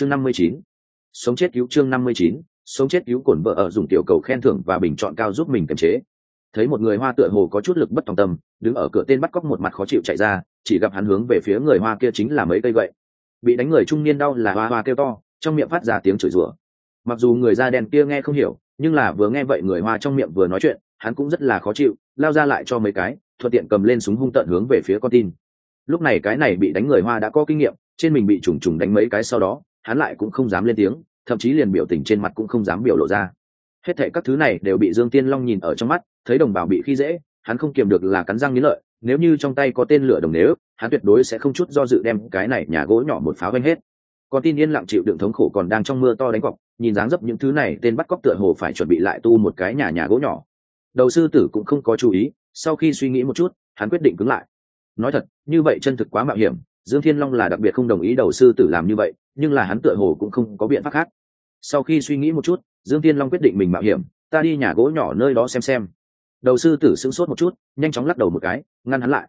chương năm mươi chín. Sống chết cứu chương năm mươi chín, sống chết cứu cổn vợ ở dùng tiểu cầu khen thưởng và bình chọn cao giúp mình kiềm chế. Thấy một người hoa tựa hồ có chút lực bất tòng tâm, đứng ở cửa tên bắt cóc một mặt khó chịu chạy ra, chỉ gặp hắn hướng về phía người hoa kia chính là mấy cây gậy. Bị đánh người trung niên đau là hoa hoa kêu to, trong miệng phát ra tiếng chửi rủa. Mặc dù người da đen kia nghe không hiểu, nhưng là vừa nghe vậy người hoa trong miệng vừa nói chuyện, hắn cũng rất là khó chịu, lao ra lại cho mấy cái, thuận tiện cầm lên súng hung tận hướng về phía con tin. Lúc này cái này bị đánh người hoa đã có kinh nghiệm, trên mình bị trùng trùng đánh mấy cái sau đó hắn lại cũng không dám lên tiếng, thậm chí liền biểu tình trên mặt cũng không dám biểu lộ ra. Hết thệ các thứ này đều bị dương tiên long nhìn ở trong mắt, thấy đồng bào bị khi dễ, hắn không kiềm được là cắn răng nghĩ lợi, nếu như trong tay có tên lửa đồng nếu, hắn tuyệt đối sẽ không chút do dự đem cái này nhà gỗ nhỏ một pháo vanh hết. Con tin yên lặng chịu đựng thống khổ còn đang trong mưa to đánh cọc, nhìn dáng dấp những thứ này, tên bắt cóc tựa hồ phải chuẩn bị lại tu một cái nhà nhà gỗ nhỏ. Đầu sư tử cũng không có chú ý, sau khi suy nghĩ một chút, hắn quyết định cứng lại. Nói thật, như vậy chân thực quá mạo hiểm, dương thiên long là đặc biệt không đồng ý đầu sư tử làm như vậy nhưng là hắn tựa hồ cũng không có biện pháp khác. Sau khi suy nghĩ một chút, dương thiên long quyết định mình mạo hiểm, ta đi nhà gỗ nhỏ nơi đó xem xem. Đầu sư tử sững sốt một chút, nhanh chóng lắc đầu một cái, ngăn hắn lại.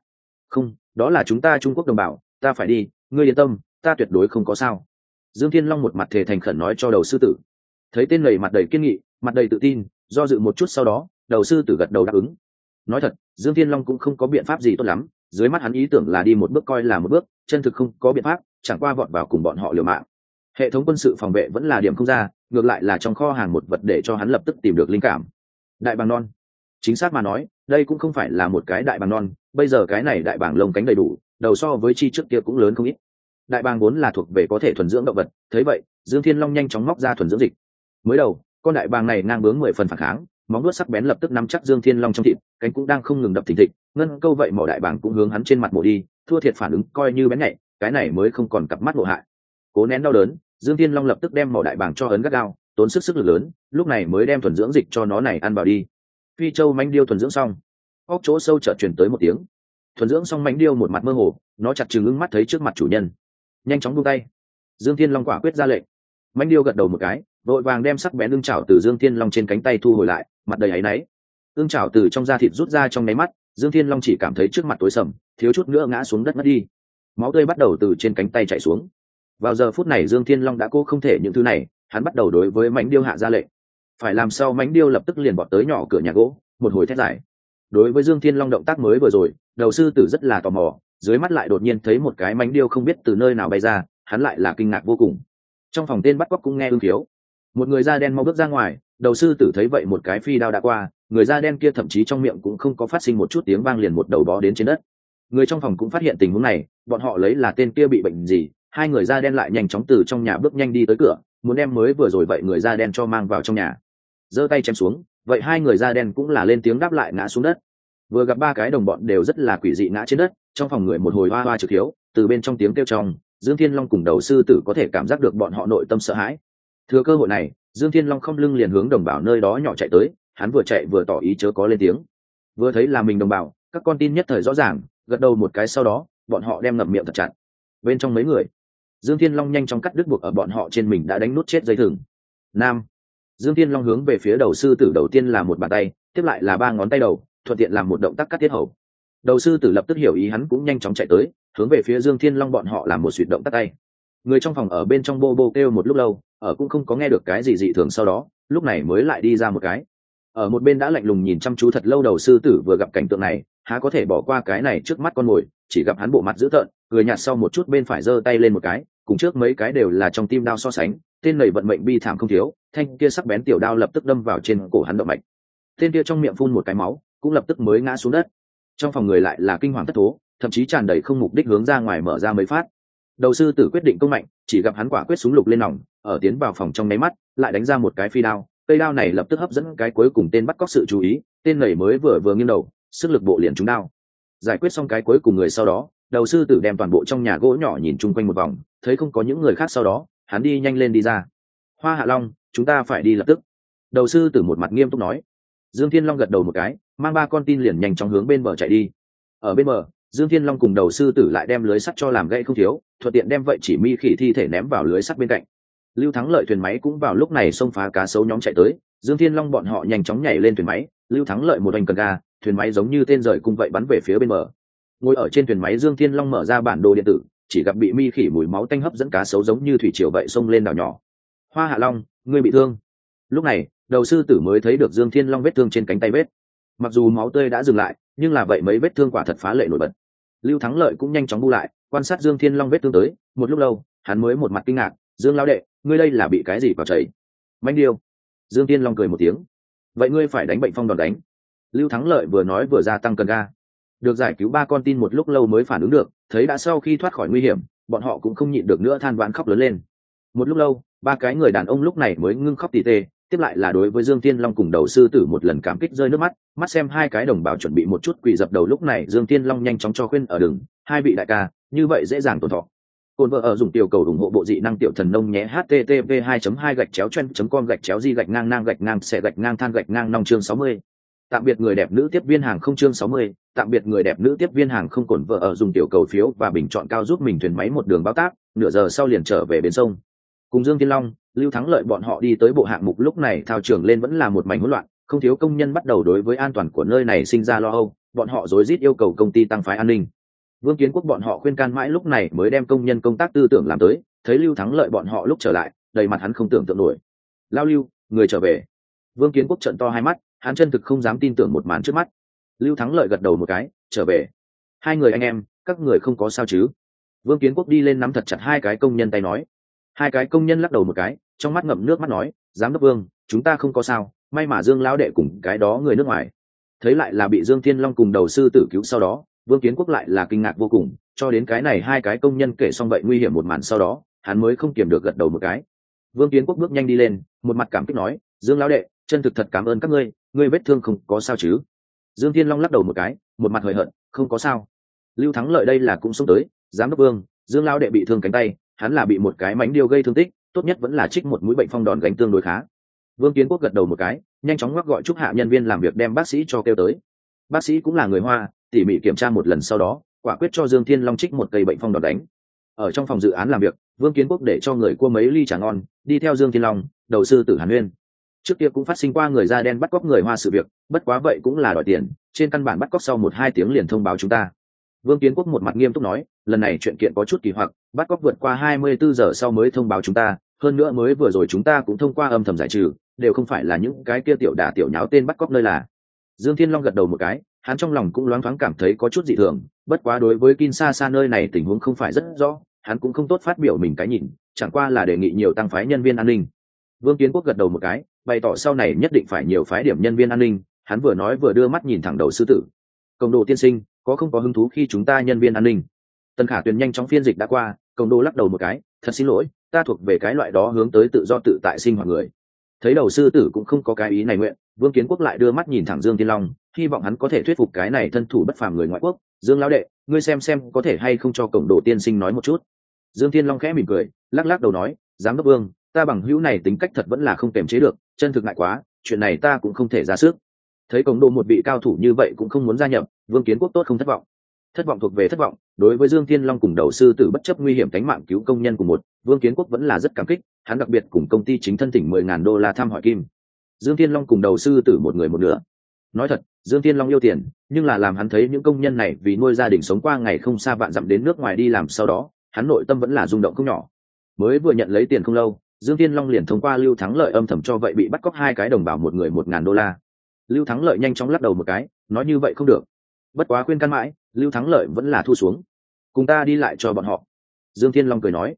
Không, đó là chúng ta trung quốc đồng bào, ta phải đi, ngươi yên tâm, ta tuyệt đối không có sao. Dương thiên long một mặt thề thành khẩn nói cho đầu sư tử. Thấy tên lầy mặt đầy kiên nghị, mặt đầy tự tin, do dự một chút sau đó, đầu sư tử gật đầu đáp ứng. Nói thật, dương thiên long cũng không có biện pháp gì tốt lắm dưới mắt hắn ý tưởng là đi một bước coi là một bước, chân thực không có biện pháp, chẳng qua vọt vào cùng bọn họ liều mạng. Hệ thống quân sự phòng vệ vẫn là điểm không ra, ngược lại là trong kho hàng một vật để cho hắn lập tức tìm được linh cảm. Đại bàng non. Chính xác mà nói, đây cũng không phải là một cái đại bàng non, bây giờ cái này đại bàng lông cánh đầy đủ, đầu so với chi trước kia cũng lớn không ít. Đại bàng vốn là thuộc về có thể thuần dưỡng động vật, thấy vậy, dương thiên long nhanh chóng móc ra thuần dưỡng dịch. Mới đầu, con đại bàng này ngang bướng mười phần phản kháng móng đuốt sắc bén lập tức nắm chắc dương thiên long trong thịt, cánh cũng đang không ngừng đập thình thịch, ngân câu vậy mỏ đại bàng cũng hướng hắn trên mặt mổ đi, thua thiệt phản ứng coi như bén nhạy, cái này mới không còn cặp mắt ngộ hại. Cố nén đau đớn, dương thiên long lập tức đem mỏ đại bàng cho ấn gắt gao, tốn sức sức lực lớn, lúc này mới đem thuần dưỡng dịch cho nó này ăn vào đi. Phi châu mánh điêu thuần dưỡng xong, óc chỗ sâu chợt truyền tới một tiếng. Thuần dưỡng xong mánh điêu một mặt mơ hồ, nó chặt chừng ứng mắt thấy trước mặt chủ nhân. Nhanh chóng buông tay. Dương thiên long quả quyết ra lệnh. Mánh điêu gật đầu một cái, vội vàng đem sắc bén đương chảo từ dương thiên long trên cánh tay thu hồi lại mặt đầy áy náy. Ương chảo từ trong da thịt rút ra trong nháy mắt, dương thiên long chỉ cảm thấy trước mặt tối sầm, thiếu chút nữa ngã xuống đất mất đi. Máu tươi bắt đầu từ trên cánh tay chạy xuống. Vào giờ phút này dương thiên long đã cố không thể những thứ này, hắn bắt đầu đối với mánh điêu hạ ra lệnh. Phải làm sao mánh điêu lập tức liền bọt tới nhỏ cửa nhà gỗ, một hồi thét dài. Đối với dương thiên long động tác mới vừa rồi, đầu sư tử rất là tò mò, dưới mắt lại đột nhiên thấy một cái mánh điêu không biết từ nơi nào bay ra, hắn lại là kinh ngạc vô cùng. Trong phòng tên bắt cóc cũng nghe ưng thiếu. Một người da đen mau bước ra ngoài đầu sư tử thấy vậy một cái phi đao đã qua, người da đen kia thậm chí trong miệng cũng không có phát sinh một chút tiếng vang liền một đầu bó đến trên đất. Người trong phòng cũng phát hiện tình huống này, bọn họ lấy là tên kia bị bệnh gì, hai người da đen lại nhanh chóng từ trong nhà bước nhanh đi tới cửa, muốn đem mới vừa rồi vậy người da đen cho mang vào trong nhà. Giơ tay chém xuống, vậy hai người da đen cũng là lên tiếng đáp lại ngã xuống đất. Vừa gặp ba cái đồng bọn đều rất là quỷ dị ngã trên đất, trong phòng người một hồi hoa hoa trực hiếu, từ bên trong tiếng kêu trong, dương thiên long cùng đầu sư tử có thể cảm giác được bọn họ nội tâm sợ hãi. Thừa cơ hội này dương thiên long không lưng liền hướng đồng bào nơi đó nhỏ chạy tới, hắn vừa chạy vừa tỏ ý chớ có lên tiếng. Vừa thấy là mình đồng bào, các con tin nhất thời rõ ràng, gật đầu một cái sau đó, bọn họ đem ngậm miệng thật chặt. Bên trong mấy người, dương thiên long nhanh chóng cắt đứt buộc ở bọn họ trên mình đã đánh nút chết dây thừng. Nam. Dương thiên long hướng về phía đầu sư tử đầu tiên là một bàn tay, tiếp lại là ba ngón tay đầu, thuận tiện làm một động tác cắt tiết hầu. Đầu sư tử lập tức hiểu ý hắn cũng nhanh chóng chạy tới, hướng về phía dương thiên long bọn họ làm một suyệt động tắt tay. Người trong phòng ở bên trong bô bô kêu một lúc lâu ở cũng không có nghe được cái gì dị thường sau đó, lúc này mới lại đi ra một cái. Ở một bên đã lạnh lùng nhìn chăm chú thật lâu đầu sư tử vừa gặp cảnh tượng này, há có thể bỏ qua cái này trước mắt con mồi, chỉ gặp hắn bộ mặt dữ tợn, cười nhạt sau một chút bên phải giơ tay lên một cái, cùng trước mấy cái đều là trong tim đao so sánh, tên nầy vận mệnh bi thảm không thiếu, thanh kia sắc bén tiểu đao lập tức đâm vào trên cổ hắn động mạch. Tên kia trong miệng phun một cái máu, cũng lập tức mới ngã xuống đất. Trong phòng người lại là kinh hoàng thất thố, thậm chí tràn đầy không mục đích hướng ra ngoài mở ra mấy phát đầu sư tử quyết định công mạnh, chỉ gặp hắn quả quyết súng lục lên nòng, ở tiến vào phòng trong nháy mắt, lại đánh ra một cái phi đao. Cây đao này lập tức hấp dẫn cái cuối cùng tên bắt cóc sự chú ý, tên nảy mới vừa vừa nghiêng đầu, sức lực bộ liền trúng đao. Giải quyết xong cái cuối cùng người sau đó, đầu sư tử đem toàn bộ trong nhà gỗ nhỏ nhìn chung quanh một vòng, thấy không có những người khác sau đó, hắn đi nhanh lên đi ra. Hoa hạ long, chúng ta phải đi lập tức. Đầu sư tử một mặt nghiêm túc nói. Dương thiên long gật đầu một cái, mang ba con tin liền nhanh chóng hướng bên bờ chạy đi. Ở bên bờ dương thiên long cùng đầu sư tử lại đem lưới sắt cho làm gãy không thiếu, thuận tiện đem vậy chỉ mi khỉ thi thể ném vào lưới sắt bên cạnh. Lưu thắng lợi thuyền máy cũng vào lúc này xông phá cá sấu nhóm chạy tới, dương thiên long bọn họ nhanh chóng nhảy lên thuyền máy, lưu thắng lợi một oanh cần ga, thuyền máy giống như tên rời cung vậy bắn về phía bên bờ. Ngồi ở trên thuyền máy dương thiên long mở ra bản đồ điện tử, chỉ gặp bị mi khỉ mùi máu tanh hấp dẫn cá sấu giống như thủy triều vậy xông lên đảo nhỏ. Hoa hạ long, ngươi bị thương. Lúc này, đầu sư tử mới thấy được dương thiên long vết thương trên cánh tay vết. Mặc dù máu tươi đã dừng lại, nhưng là vậy mấy vết thương quả thật phá lệ nổi bật lưu thắng lợi cũng nhanh chóng bu lại, quan sát dương thiên long vết thương tới, một lúc lâu, hắn mới một mặt kinh ngạc, dương lao đệ, ngươi đây là bị cái gì vào chảy? Manh điêu dương thiên long cười một tiếng. Vậy ngươi phải đánh bệnh phong đòn đánh. Lưu thắng lợi vừa nói vừa gia tăng cần ga. Được giải cứu ba con tin một lúc lâu mới phản ứng được, thấy đã sau khi thoát khỏi nguy hiểm, bọn họ cũng không nhịn được nữa than vãn khóc lớn lên. Một lúc lâu, ba cái người đàn ông lúc này mới ngưng khóc tỉ tê tiếp lại là đối với dương tiên long cùng đầu sư tử một lần cảm kích rơi nước mắt mắt xem hai cái đồng bào chuẩn bị một chút quỳ dập đầu lúc này dương tiên long nhanh chóng cho khuyên ở đường hai vị đại ca như vậy dễ dàng tổn thọ cồn vợ ở dùng tiểu cầu ủng hộ bộ dị năng tiểu thần nông nhé http 2 2 gạch chéo chen com gạch chéo di gạch ngang ngang gạch ngang sẽ gạch ngang than gạch ngang nong chương 60. tạm biệt người đẹp nữ tiếp viên hàng không chương 60, tạm biệt người đẹp nữ tiếp viên hàng không cồn vợ ở dùng tiểu cầu phiếu và bình chọn cao giúp mình thuyền máy một đường báo tác nửa giờ sau liền trở về bến sông cùng dương tiên long lưu thắng lợi bọn họ đi tới bộ hạng mục lúc này, thao trường lên vẫn là một mảnh hỗn loạn, không thiếu công nhân bắt đầu đối với an toàn của nơi này sinh ra lo âu, bọn họ rối rít yêu cầu công ty tăng phái an ninh. Vương kiến quốc bọn họ khuyên can mãi lúc này mới đem công nhân công tác tư tưởng làm tới, thấy lưu thắng lợi bọn họ lúc trở lại, đầy mặt hắn không tưởng tượng nổi. Lao lưu, người trở về. Vương kiến quốc trận to hai mắt, hắn chân thực không dám tin tưởng một màn trước mắt. Lưu thắng lợi gật đầu một cái, trở về. Hai người anh em, các người không có sao chứ? Vương kiến quốc đi lên nắm thật chặt hai cái công nhân tay nói hai cái công nhân lắc đầu một cái, trong mắt ngậm nước mắt nói, giám đốc vương, chúng ta không có sao, may mà dương lão đệ cùng cái đó người nước ngoài. Thấy lại là bị dương thiên long cùng đầu sư tử cứu sau đó, vương kiến quốc lại là kinh ngạc vô cùng, cho đến cái này hai cái công nhân kể xong vậy nguy hiểm một màn sau đó, hắn mới không kiềm được gật đầu một cái. Vương kiến quốc bước nhanh đi lên, một mặt cảm kích nói, dương lão đệ, chân thực thật cảm ơn các ngươi ngươi vết thương không có sao chứ? Dương thiên long lắc đầu một cái, một mặt hời hợt, không có sao. Lưu thắng lợi đây là cũng xông tới, giám đốc vương, dương lão đệ bị thương cánh tay hắn là bị một cái mánh điêu gây thương tích, tốt nhất vẫn là trích một mũi bệnh phong đòn gánh tương đối khá. Vương kiến quốc gật đầu một cái, nhanh chóng ngoắc gọi chúc hạ nhân viên làm việc đem bác sĩ cho kêu tới. Bác sĩ cũng là người hoa, tỉ mỉ kiểm tra một lần sau đó, quả quyết cho dương thiên long trích một cây bệnh phong đòn đánh. Ở trong phòng dự án làm việc, vương kiến quốc để cho người cua mấy ly trà ngon, đi theo dương thiên long, đầu sư tử hàn nguyên. Trước kia cũng phát sinh qua người da đen bắt cóc người hoa sự việc, bất quá vậy cũng là đòi tiền, trên căn bản bắt cóc sau một hai tiếng liền thông báo chúng ta vương kiến quốc một mặt nghiêm túc nói, lần này chuyện kiện có chút kỳ hoặc, bắt cóc vượt qua hai mươi bốn giờ sau mới thông báo chúng ta, hơn nữa mới vừa rồi chúng ta cũng thông qua âm thầm giải trừ, đều không phải là những cái kia tiểu đả tiểu nháo tên bắt cóc nơi là. Dương thiên long gật đầu một cái, hắn trong lòng cũng loáng thoáng cảm thấy có chút dị thường, bất quá đối với Kinshasa nơi này tình huống không phải rất rõ, hắn cũng không tốt phát biểu mình cái nhìn, chẳng qua là đề nghị nhiều tăng phái nhân viên an ninh. Vương kiến quốc gật đầu một cái, bày tỏ sau này nhất định phải nhiều phái điểm nhân viên an ninh, hắn vừa nói vừa đưa mắt nhìn thẳng đầu sư tử. Công đồ tiên sinh có không có hứng thú khi chúng ta nhân viên an ninh. Tần khả tuyền nhanh chóng phiên dịch đã qua công đô lắc đầu một cái, thật xin lỗi, ta thuộc về cái loại đó hướng tới tự do tự tại sinh hoạt người. Thấy đầu sư tử cũng không có cái ý này nguyện, vương kiến quốc lại đưa mắt nhìn thẳng dương tiên long, hy vọng hắn có thể thuyết phục cái này thân thủ bất phàm người ngoại quốc. Dương lão đệ, ngươi xem xem có thể hay không cho cổng đồ tiên sinh nói một chút. Dương tiên long khẽ mỉm cười, lắc lắc đầu nói, giám đốc vương, ta bằng hữu này tính cách thật vẫn là không kềm chế được, chân thực ngại quá, chuyện này ta cũng không thể ra sức thấy cổng đồ một vị cao thủ như vậy cũng không muốn gia nhập, vương kiến quốc tốt không thất vọng. Thất vọng thuộc về thất vọng, đối với dương thiên long cùng đầu sư tử bất chấp nguy hiểm cánh mạng cứu công nhân của một, vương kiến quốc vẫn là rất cảm kích, hắn đặc biệt cùng công ty chính thân tỉnh mười ngàn đô la thăm hỏi kim. Dương thiên long cùng đầu sư tử một người một nửa. Nói thật, dương thiên long yêu tiền, nhưng là làm hắn thấy những công nhân này vì nuôi gia đình sống qua ngày không xa vạn dặm đến nước ngoài đi làm sau đó, hắn nội tâm vẫn là rung động không nhỏ. Mới vừa nhận lấy tiền không lâu, dương thiên long liền thông qua lưu thắng lợi âm thầm cho vậy bị bắt cóc hai cái đồng bào một người một ngàn đô la lưu thắng lợi nhanh chóng lắc đầu một cái, nói như vậy không được. Bất quá khuyên căn mãi, lưu thắng lợi vẫn là thu xuống. Cùng ta đi lại cho bọn họ. Dương thiên long cười nói.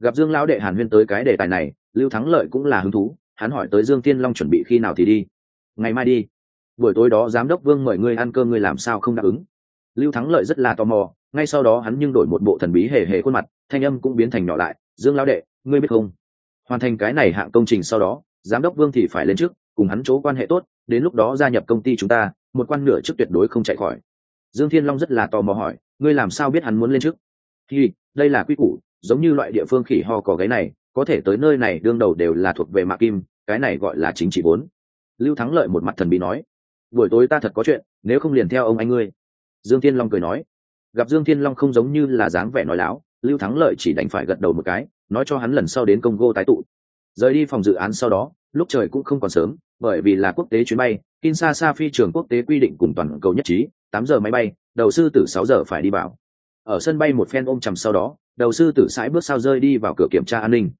Gặp dương lão đệ hàn huyên tới cái đề tài này, lưu thắng lợi cũng là hứng thú. Hắn hỏi tới dương thiên long chuẩn bị khi nào thì đi. Ngày mai đi. Buổi tối đó giám đốc vương mời ngươi ăn cơm ngươi làm sao không đáp ứng. Lưu thắng lợi rất là tò mò, ngay sau đó hắn nhưng đổi một bộ thần bí hề hề khuôn mặt, thanh âm cũng biến thành nhỏ lại. Dương lão đệ, ngươi biết không? Hoàn thành cái này hạng công trình sau đó, giám đốc vương thì phải lên trước cùng hắn chỗ quan hệ tốt, đến lúc đó gia nhập công ty chúng ta, một quan nửa trước tuyệt đối không chạy khỏi. Dương thiên long rất là tò mò hỏi, ngươi làm sao biết hắn muốn lên trước? Thì đây là quy củ, giống như loại địa phương khỉ ho cỏ gáy này, có thể tới nơi này đương đầu đều là thuộc về mạc kim, cái này gọi là chính trị vốn. Lưu thắng lợi một mặt thần bí nói, buổi tối ta thật có chuyện, nếu không liền theo ông anh ngươi. Dương thiên long cười nói, gặp dương thiên long không giống như là dáng vẻ nói láo, lưu thắng lợi chỉ đành phải gật đầu một cái, nói cho hắn lần sau đến công gô tái tụ rời đi phòng dự án sau đó, lúc trời cũng không còn sớm, bởi vì là quốc tế chuyến bay, kinshasa phi trường quốc tế quy định cùng toàn cầu nhất trí, tám giờ máy bay, đầu sư tử sáu giờ phải đi vào. Ở sân bay một phen ôm chầm sau đó, đầu sư tử sãi bước sau rơi đi vào cửa kiểm tra an ninh.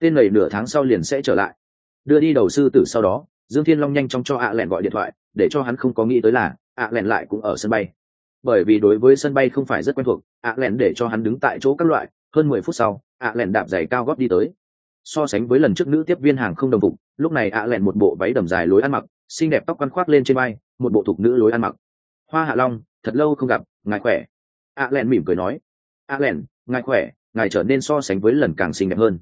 Tên lầy nửa tháng sau liền sẽ trở lại. Đưa đi đầu sư tử sau đó, dương thiên long nhanh chóng cho ạ lẹn gọi điện thoại, để cho hắn không có nghĩ tới là ạ lẹn lại cũng ở sân bay. Bởi vì đối với sân bay không phải rất quen thuộc ạ lẹn để cho hắn đứng tại chỗ các loại, hơn mười phút sau ạ lẹn đạp giày cao gót đi tới so sánh với lần trước nữ tiếp viên hàng không đồng phục, lúc này ạ lẹn một bộ váy đầm dài lối ăn mặc, xinh đẹp tóc quăn khoác lên trên vai, một bộ thục nữ lối ăn mặc. Hoa hạ long, thật lâu không gặp, ngài khỏe? ạ lẹn mỉm cười nói. ạ lẹn, ngài khỏe, ngài trở nên so sánh với lần càng xinh đẹp hơn.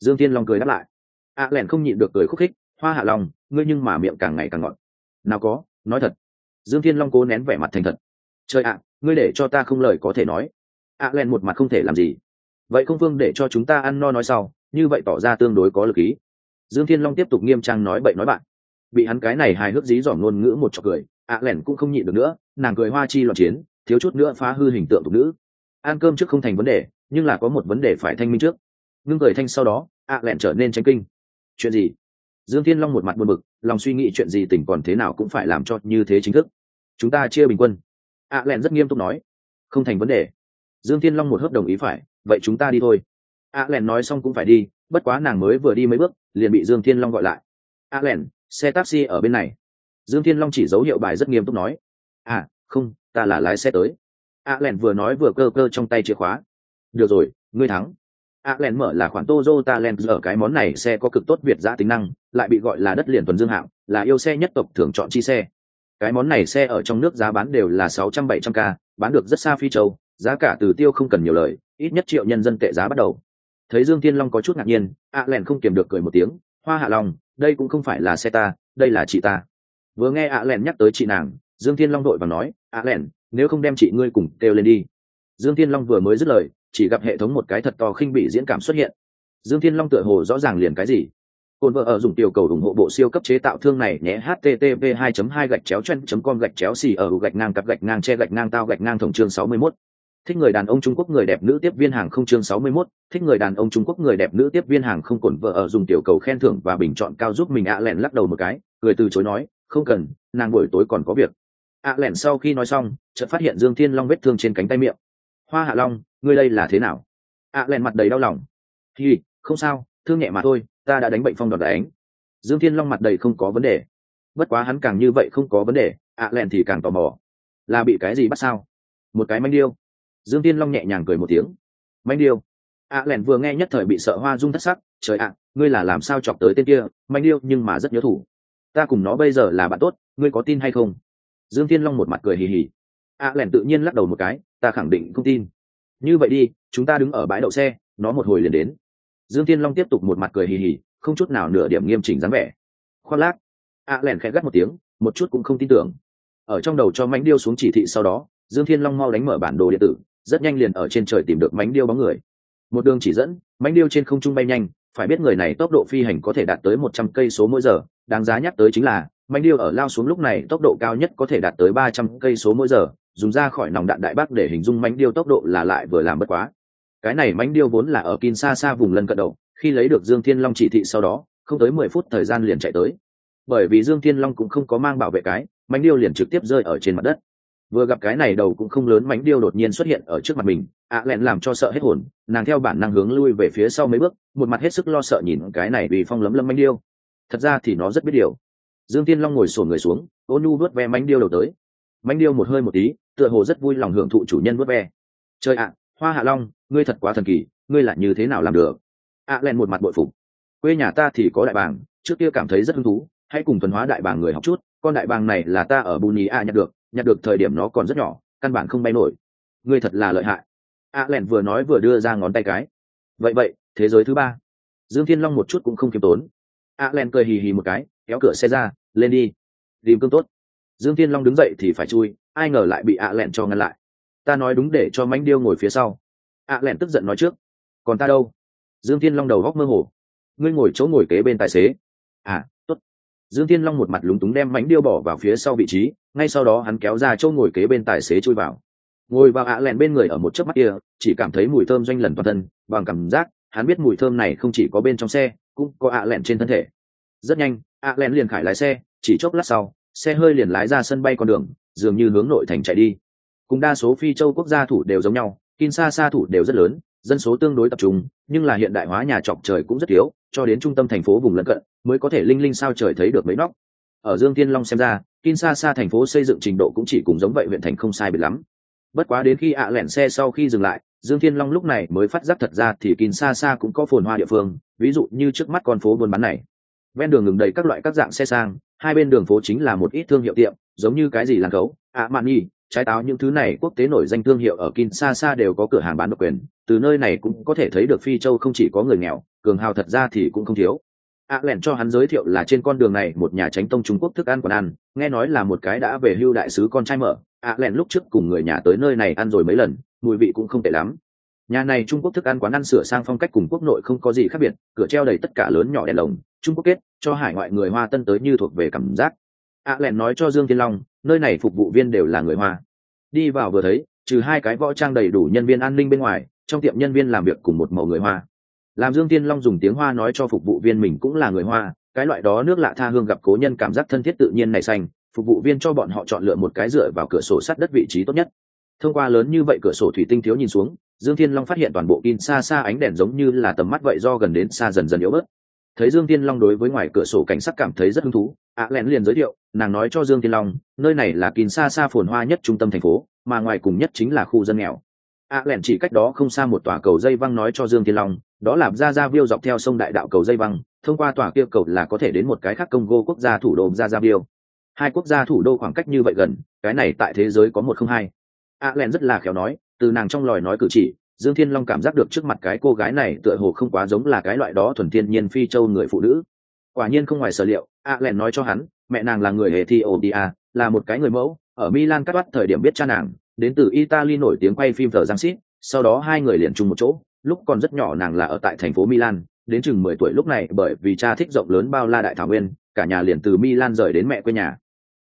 Dương tiên long cười đáp lại. ạ lẹn không nhịn được cười khúc khích. Hoa hạ long, ngươi nhưng mà miệng càng ngày càng ngọt. Nào có, nói thật. Dương thiên long cố nén vẻ mặt thành thật. Trời ạ, ngươi để cho ta không lời có thể nói. ạ lẹn một mặt không thể làm gì. Vậy không vương để cho chúng ta ăn no nói sau như vậy tỏ ra tương đối có lực ý. Dương thiên long tiếp tục nghiêm trang nói bậy nói bạn. Bị hắn cái này hài hước dí dỏm ngôn ngữ một trọc cười, ạ lẻn cũng không nhịn được nữa, nàng cười hoa chi loạn chiến, thiếu chút nữa phá hư hình tượng tục nữ. Ăn cơm trước không thành vấn đề, nhưng là có một vấn đề phải thanh minh trước. Ngưng cười thanh sau đó, ạ lẻn trở nên tranh kinh. Chuyện gì? Dương thiên long một mặt buồn bực, lòng suy nghĩ chuyện gì tỉnh còn thế nào cũng phải làm cho như thế chính thức. Chúng ta chia bình quân. Ạ lẻn rất nghiêm túc nói. Không thành vấn đề. Dương thiên long một hớp đồng ý phải, vậy chúng ta đi thôi a len nói xong cũng phải đi, bất quá nàng mới vừa đi mấy bước, liền bị dương thiên long gọi lại. A len xe taxi ở bên này. Dương thiên long chỉ dấu hiệu bài rất nghiêm túc nói. À không, ta là lái xe tới. A len vừa nói vừa cơ cơ trong tay chìa khóa. Được rồi, ngươi thắng. A len mở là khoản toyota len ở cái món này xe có cực tốt việt giã tính năng, lại bị gọi là đất liền tuần dương hạng, là yêu xe nhất tộc thường chọn chi xe. Cái món này xe ở trong nước giá bán đều là sáu trăm bảy trăm k, bán được rất xa phi châu, giá cả từ tiêu không cần nhiều lời, ít nhất triệu nhân dân tệ giá bắt đầu thấy dương thiên long có chút ngạc nhiên ạ à lẹn không kiềm được cười một tiếng, hoa hạ long, đây cũng không phải là xe ta, đây là chị ta. Vừa nghe ạ à lẹn nhắc tới chị nàng, dương thiên long đội và nói ạ à lẹn, nếu không đem chị ngươi cùng kêu lên đi. Dương thiên long vừa mới dứt lời, chỉ gặp hệ thống một cái thật to khinh bị diễn cảm xuất hiện. Dương thiên long tựa hồ rõ ràng liền cái gì? Cồn vợ ở dùng tiểu cầu ủng hộ bộ siêu cấp chế tạo thương này nhé, http 2 2 gạch chéo chen com gạch chéo xì ở gạch ngang cặp gạch ngang che gạch ngang tao gạch ngang thổng chương 61 thích người đàn ông trung quốc người đẹp nữ tiếp viên hàng không chương sáu mươi 61, thích người đàn ông trung quốc người đẹp nữ tiếp viên hàng không cổn vợ ở dùng tiểu cầu khen thưởng và bình chọn cao giúp mình ạ lẹn lắc đầu một cái người từ chối nói không cần nàng buổi tối còn có việc. ạ lẹn sau khi nói xong chợt phát hiện dương thiên long vết thương trên cánh tay miệng. Hoa hạ long ngươi đây là thế nào? ạ lẹn mặt đầy đau lòng. Thì không sao thương nhẹ mà thôi ta đã đánh bệnh phong đòn đánh. Dương thiên long mặt đầy không có vấn đề. Bất quá hắn càng như vậy không có vấn đề ạ lẹn thì càng tò mò. Là bị cái gì bắt sao? Một cái manh điêu dương tiên long nhẹ nhàng cười một tiếng. Manh điêu. Ạ à lẻn vừa nghe nhất thời bị sợ hoa rung thất sắc, trời ạ, ngươi là làm sao chọc tới tên kia, manh điêu nhưng mà rất nhớ thủ. Ta cùng nó bây giờ là bạn tốt, ngươi có tin hay không? Dương tiên long một mặt cười hì hì. Ạ à lẻn tự nhiên lắc đầu một cái, ta khẳng định không tin. Như vậy đi, chúng ta đứng ở bãi đậu xe, nó một hồi liền đến. Dương tiên long tiếp tục một mặt cười hì hì, không chút nào nửa điểm nghiêm chỉnh dáng vẻ. Khoác lác. Ạ lẻn khẽ gắt một tiếng, một chút cũng không tin tưởng. Ở trong đầu cho mánh điêu xuống chỉ thị sau đó, dương thiên long mau đánh mở bản đồ điện tử rất nhanh liền ở trên trời tìm được mánh điêu bóng người. Một đường chỉ dẫn, mánh điêu trên không trung bay nhanh, phải biết người này tốc độ phi hành có thể đạt tới một trăm cây số mỗi giờ, đáng giá nhắc tới chính là, mánh điêu ở lao xuống lúc này tốc độ cao nhất có thể đạt tới ba trăm cây số mỗi giờ, dùng ra khỏi nòng đạn đại bác để hình dung mánh điêu tốc độ là lại vừa làm bất quá. Cái này mánh điêu vốn là ở kin xa xa vùng lân cận đầu, khi lấy được dương thiên long chỉ thị sau đó, không tới mười phút thời gian liền chạy tới. Bởi vì dương thiên long cũng không có mang bảo vệ cái, mánh điêu liền trực tiếp rơi ở trên mặt đất vừa gặp cái này đầu cũng không lớn mánh điêu đột nhiên xuất hiện ở trước mặt mình, ạ lẹn làm cho sợ hết hồn, nàng theo bản năng hướng lui về phía sau mấy bước, một mặt hết sức lo sợ nhìn cái này vì phong lấm lâm mánh điêu. Thật ra thì nó rất biết điều. Dương tiên long ngồi sổ người xuống ô nu vớt ve mánh điêu đầu tới. Mánh điêu một hơi một tí, tựa hồ rất vui lòng hưởng thụ chủ nhân vớt ve. Chơi ạ, hoa hạ long, ngươi thật quá thần kỳ, ngươi lại như thế nào làm được? ạ lẹn một mặt bội phục. Quê nhà ta thì có đại bàng, trước kia cảm thấy rất hứng thú, hãy cùng thuần hóa đại bàng người học chút, con đại bàng này là ta ở bù nhì a nhặt được nhặt được thời điểm nó còn rất nhỏ, căn bản không bay nổi. Ngươi thật là lợi hại. A lẹn vừa nói vừa đưa ra ngón tay cái. Vậy vậy, thế giới thứ ba. Dương thiên long một chút cũng không kiêm tốn. A lẹn cười hì hì một cái, kéo cửa xe ra, lên đi, tìm cương tốt. Dương thiên long đứng dậy thì phải chui, ai ngờ lại bị a lẹn cho ngăn lại. Ta nói đúng để cho mánh điêu ngồi phía sau. A lẹn tức giận nói trước, còn ta đâu? Dương thiên long đầu góc mơ hồ, ngươi ngồi chỗ ngồi kế bên tài xế. À dương thiên long một mặt lúng túng đem mánh điêu bỏ vào phía sau vị trí, ngay sau đó hắn kéo ra chỗ ngồi kế bên tài xế chui vào. Ngồi vào ạ lẹn bên người ở một chớp mắt kia, chỉ cảm thấy mùi thơm doanh lần toàn thân, bằng cảm giác, hắn biết mùi thơm này không chỉ có bên trong xe, cũng có ạ lẹn trên thân thể. Rất nhanh, ạ lẹn liền khải lái xe, chỉ chốc lát sau, xe hơi liền lái ra sân bay con đường, dường như hướng nội thành chạy đi. Cùng đa số phi châu quốc gia thủ đều giống nhau, kinshasa thủ đều rất lớn, dân số tương đối tập trung, nhưng là hiện đại hóa nhà trọc trời cũng rất thiếu cho đến trung tâm thành phố vùng lân cận, mới có thể linh linh sao trời thấy được mấy nóc. Ở dương tiên long xem ra, kinshasa thành phố xây dựng trình độ cũng chỉ cùng giống vậy huyện thành không sai biệt lắm. Bất quá đến khi ạ lẻn xe sau khi dừng lại, dương thiên long lúc này mới phát giác thật ra thì kinshasa cũng có phồn hoa địa phương, ví dụ như trước mắt con phố buôn bán này. Ven đường ngừng đầy các loại các dạng xe sang, hai bên đường phố chính là một ít thương hiệu tiệm, giống như cái gì làng cấu ạ mạn nhi trái táo những thứ này quốc tế nổi danh thương hiệu ở kinshasa đều có cửa hàng bán độc quyền. Từ nơi này cũng có thể thấy được phi châu không chỉ có người nghèo, cường hào thật ra thì cũng không thiếu. À lẹn cho hắn giới thiệu là trên con đường này một nhà tránh tông trung quốc thức ăn quán ăn. Nghe nói là một cái đã về hưu đại sứ con trai mở. À lẹn lúc trước cùng người nhà tới nơi này ăn rồi mấy lần, mùi vị cũng không tệ lắm. Nhà này trung quốc thức ăn quán ăn sửa sang phong cách cùng quốc nội không có gì khác biệt, cửa treo đầy tất cả lớn nhỏ đèn lồng. Trung quốc kết, cho hải ngoại người hoa tân tới như thuộc về cảm giác ạ lẻn nói cho dương thiên long, nơi này phục vụ viên đều là người hoa. Đi vào vừa thấy, trừ hai cái võ trang đầy đủ nhân viên an ninh bên ngoài, trong tiệm nhân viên làm việc cùng một màu người hoa. Làm dương tiên long dùng tiếng hoa nói cho phục vụ viên mình cũng là người hoa, cái loại đó nước lạ tha hương gặp cố nhân cảm giác thân thiết tự nhiên này xanh, phục vụ viên cho bọn họ chọn lựa một cái dựa vào cửa sổ sát đất vị trí tốt nhất. Thông qua lớn như vậy cửa sổ thủy tinh thiếu nhìn xuống, dương thiên long phát hiện toàn bộ in xa xa ánh đèn giống như là tầm mắt vậy do gần đến xa dần dần yếu bớt thấy dương thiên long đối với ngoài cửa sổ cảnh sắc cảm thấy rất hứng thú ạ à lén liền giới thiệu, nàng nói cho dương thiên long, nơi này là kín xa xa phồn hoa nhất trung tâm thành phố, mà ngoài cùng nhất chính là khu dân nghèo. Ạ à lẻn chỉ cách đó không xa một tòa cầu dây văng nói cho dương thiên long, đó là ra ra viêu dọc theo sông đại đạo cầu dây văng, thông qua tòa kia cầu là có thể đến một cái khác congo quốc gia thủ đô ra ra viêu hai quốc gia thủ đô khoảng cách như vậy gần, cái này tại thế giới có một không hai. Ạ lẻn rất là khéo nói, từ nàng trong lòi nói cử chỉ dương thiên long cảm giác được trước mặt cái cô gái này tựa hồ không quá giống là cái loại đó thuần thiên nhiên phi châu người phụ nữ. Quả nhiên không ngoài sở liệu, A lẻn nói cho hắn, mẹ nàng là người ethiopia, là một cái người mẫu, ở milan cắt bắt thời điểm biết cha nàng, đến từ italy nổi tiếng quay phim thờ giang xít, sau đó hai người liền chung một chỗ, lúc còn rất nhỏ nàng là ở tại thành phố milan, đến chừng mười tuổi lúc này bởi vì cha thích rộng lớn bao la đại thảo nguyên, cả nhà liền từ milan rời đến mẹ quê nhà.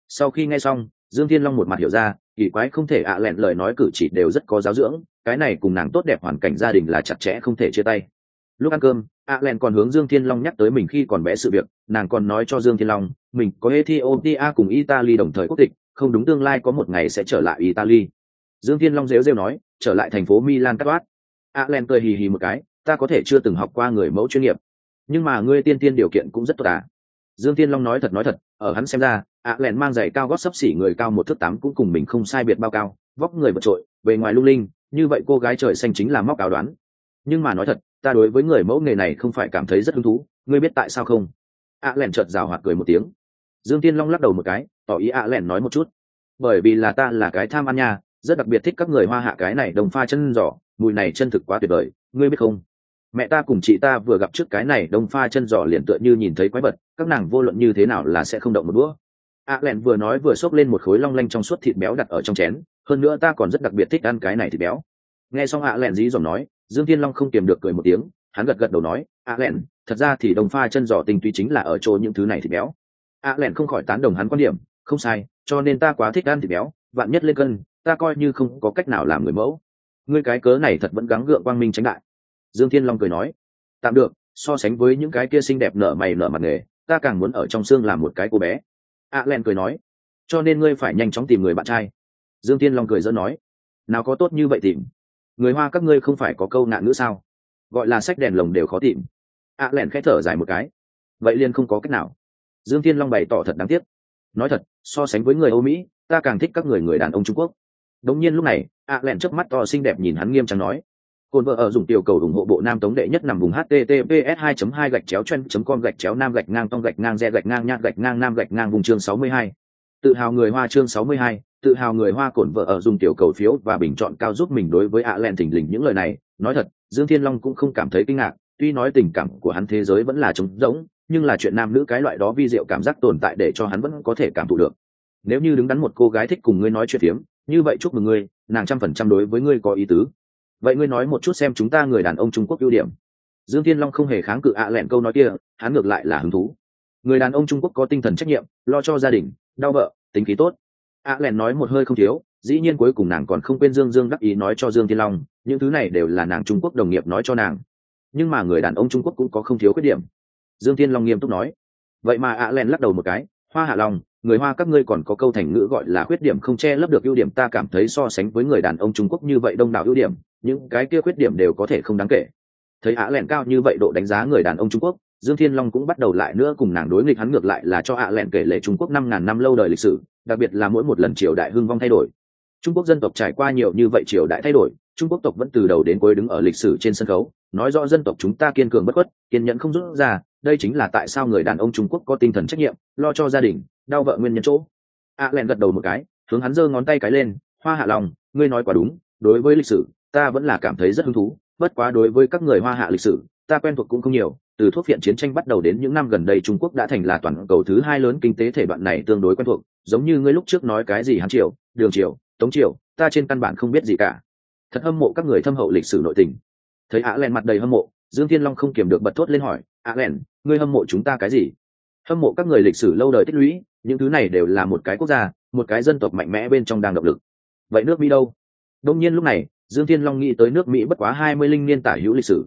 Sau khi nghe xong, dương thiên long một mặt hiểu ra kỳ quái không thể ạ lẹn lời nói cử chỉ đều rất có giáo dưỡng, cái này cùng nàng tốt đẹp hoàn cảnh gia đình là chặt chẽ không thể chia tay. Lúc ăn cơm, ạ lẹn còn hướng dương thiên long nhắc tới mình khi còn bé sự việc, nàng còn nói cho dương thiên long, mình có ethiopia cùng italy đồng thời quốc tịch, không đúng tương lai có một ngày sẽ trở lại italy. Dương thiên long rêu rêu nói, trở lại thành phố milan cắt toát ạ len cười hì hì một cái, ta có thể chưa từng học qua người mẫu chuyên nghiệp. Nhưng mà ngươi tiên tiên điều kiện cũng rất tốt à. Dương thiên long nói thật nói thật ở hắn xem ra, ạ lẹn mang giày cao gót sấp xỉ người cao một thước tám cũng cùng mình không sai biệt bao cao, vóc người vượt trội, bề ngoài lung linh, như vậy cô gái trời xanh chính là móc áo đoán. Nhưng mà nói thật, ta đối với người mẫu nghề này không phải cảm thấy rất hứng thú, ngươi biết tại sao không? ạ lẹn chợt rào hoạt cười một tiếng. Dương tiên long lắc đầu một cái, tỏ ý ạ lẹn nói một chút. Bởi vì là ta là cái tham ăn nha, rất đặc biệt thích các người hoa hạ cái này đồng pha chân giỏ mùi này chân thực quá tuyệt vời, ngươi biết không? Mẹ ta cùng chị ta vừa gặp trước cái này, đông pha chân giỏ liền tựa như nhìn thấy quái vật, các nàng vô luận như thế nào là sẽ không động một đũa. A à lẹn vừa nói vừa xốc lên một khối long lanh trong suốt thịt béo đặt ở trong chén, hơn nữa ta còn rất đặc biệt thích ăn cái này thịt béo. Nghe xong a à lẹn dí dòm nói, dương thiên long không kiềm được cười một tiếng, hắn gật gật đầu nói, a à lẹn, thật ra thì đồng pha chân giỏ tình tuy chính là ở chỗ những thứ này thịt béo. A lẹn không khỏi tán đồng hắn quan điểm, không sai, cho nên ta quá thích ăn thịt béo, vạn nhất lên cân, ta coi như không có cách nào làm người mẫu. Ngươi cái cớ này thật vẫn gắng gượng quang minh tránh đại dương thiên long cười nói, tạm được, so sánh với những cái kia xinh đẹp nở mày nở mặt nghề, ta càng muốn ở trong xương làm một cái cô bé. A len cười nói, cho nên ngươi phải nhanh chóng tìm người bạn trai. Dương thiên long cười dẫn nói, nào có tốt như vậy tìm? Người hoa các ngươi không phải có câu nạn ngữ sao? Gọi là sách đèn lồng đều khó tìm. A len khẽ thở dài một cái, vậy liền không có cách nào. Dương thiên long bày tỏ thật đáng tiếc, nói thật, so sánh với người âu mỹ, ta càng thích các người người đàn ông trung quốc. Đống nhiên lúc này ạ len trước mắt to xinh đẹp nhìn hắn nghiêm trang nói Côn vợ ở dùng tiểu cầu ủng hộ bộ nam tống đệ nhất nằm vùng https 2 2 gạch chéo chen com gạch chéo nam gạch ngang tông gạch ngang re gạch ngang nhạt gạch ngang nam gạch ngang vùng chương 62. tự hào người hoa chương 62, tự hào người hoa cổn vợ ở dùng tiểu cầu phiếu và bình chọn cao giúp mình đối với ạ lẹn thỉnh lình những lời này. Nói thật dương thiên long cũng không cảm thấy kinh ngạc tuy nói tình cảm của hắn thế giới vẫn là trống rỗng nhưng là chuyện nam nữ cái loại đó vi diệu cảm giác tồn tại để cho hắn vẫn có thể cảm thụ được. Nếu như đứng đắn một cô gái thích cùng ngươi nói chuyện phiếm như vậy chúc mừng ngươi nàng trăm phần trăm đối với ngươi có ý tứ vậy ngươi nói một chút xem chúng ta người đàn ông trung quốc ưu điểm. Dương thiên long không hề kháng cự ạ lẹn câu nói kia, hắn ngược lại là hứng thú. Người đàn ông trung quốc có tinh thần trách nhiệm, lo cho gia đình, đau vợ, tính khí tốt. ạ lẹn nói một hơi không thiếu, dĩ nhiên cuối cùng nàng còn không quên dương dương đắc ý nói cho dương thiên long, những thứ này đều là nàng trung quốc đồng nghiệp nói cho nàng. Nhưng mà người đàn ông trung quốc cũng có không thiếu khuyết điểm. Dương thiên long nghiêm túc nói. Vậy mà ạ lẹn lắc đầu một cái, hoa hạ long, người hoa các ngươi còn có câu thành ngữ gọi là khuyết điểm không che lấp được ưu điểm, ta cảm thấy so sánh với người đàn ông trung quốc như vậy đông đảo ưu điểm những cái kia khuyết điểm đều có thể không đáng kể. Thấy ạ lẹn cao như vậy độ đánh giá người đàn ông trung quốc, dương thiên long cũng bắt đầu lại nữa cùng nàng đối nghịch hắn ngược lại là cho ạ lẹn kể lệ trung quốc năm ngàn năm lâu đời lịch sử, đặc biệt là mỗi một lần triều đại hưng vong thay đổi. Trung quốc dân tộc trải qua nhiều như vậy triều đại thay đổi, trung quốc tộc vẫn từ đầu đến cuối đứng ở lịch sử trên sân khấu, nói rõ dân tộc chúng ta kiên cường bất khuất, kiên nhẫn không rút ra, đây chính là tại sao người đàn ông trung quốc có tinh thần trách nhiệm, lo cho gia đình, đau vợ nguyên nhân chỗ. Hạ lẹn gật đầu một cái, hướng hắn giơ ngón tay cái lên, hoa hạ lòng ngươi nói quả đúng, đối với lịch sử ta vẫn là cảm thấy rất hứng thú, bất quá đối với các người hoa hạ lịch sử, ta quen thuộc cũng không nhiều, từ thuốc viện chiến tranh bắt đầu đến những năm gần đây trung quốc đã thành là toàn cầu thứ hai lớn kinh tế thể đoạn này tương đối quen thuộc, giống như ngươi lúc trước nói cái gì hán triều, đường triều, tống triều, ta trên căn bản không biết gì cả. Thật hâm mộ các người thâm hậu lịch sử nội tình. Thấy á len mặt đầy hâm mộ, dương thiên long không kiềm được bật thốt lên hỏi, á len ngươi hâm mộ chúng ta cái gì? Hâm mộ các người lịch sử lâu đời tích lũy, những thứ này đều là một cái quốc gia, một cái dân tộc mạnh mẽ bên trong đang động lực. Vậy nước mỹ đâu? Đông nhiên lúc này dương thiên long nghĩ tới nước mỹ bất quá hai mươi linh niên tả hữu lịch sử.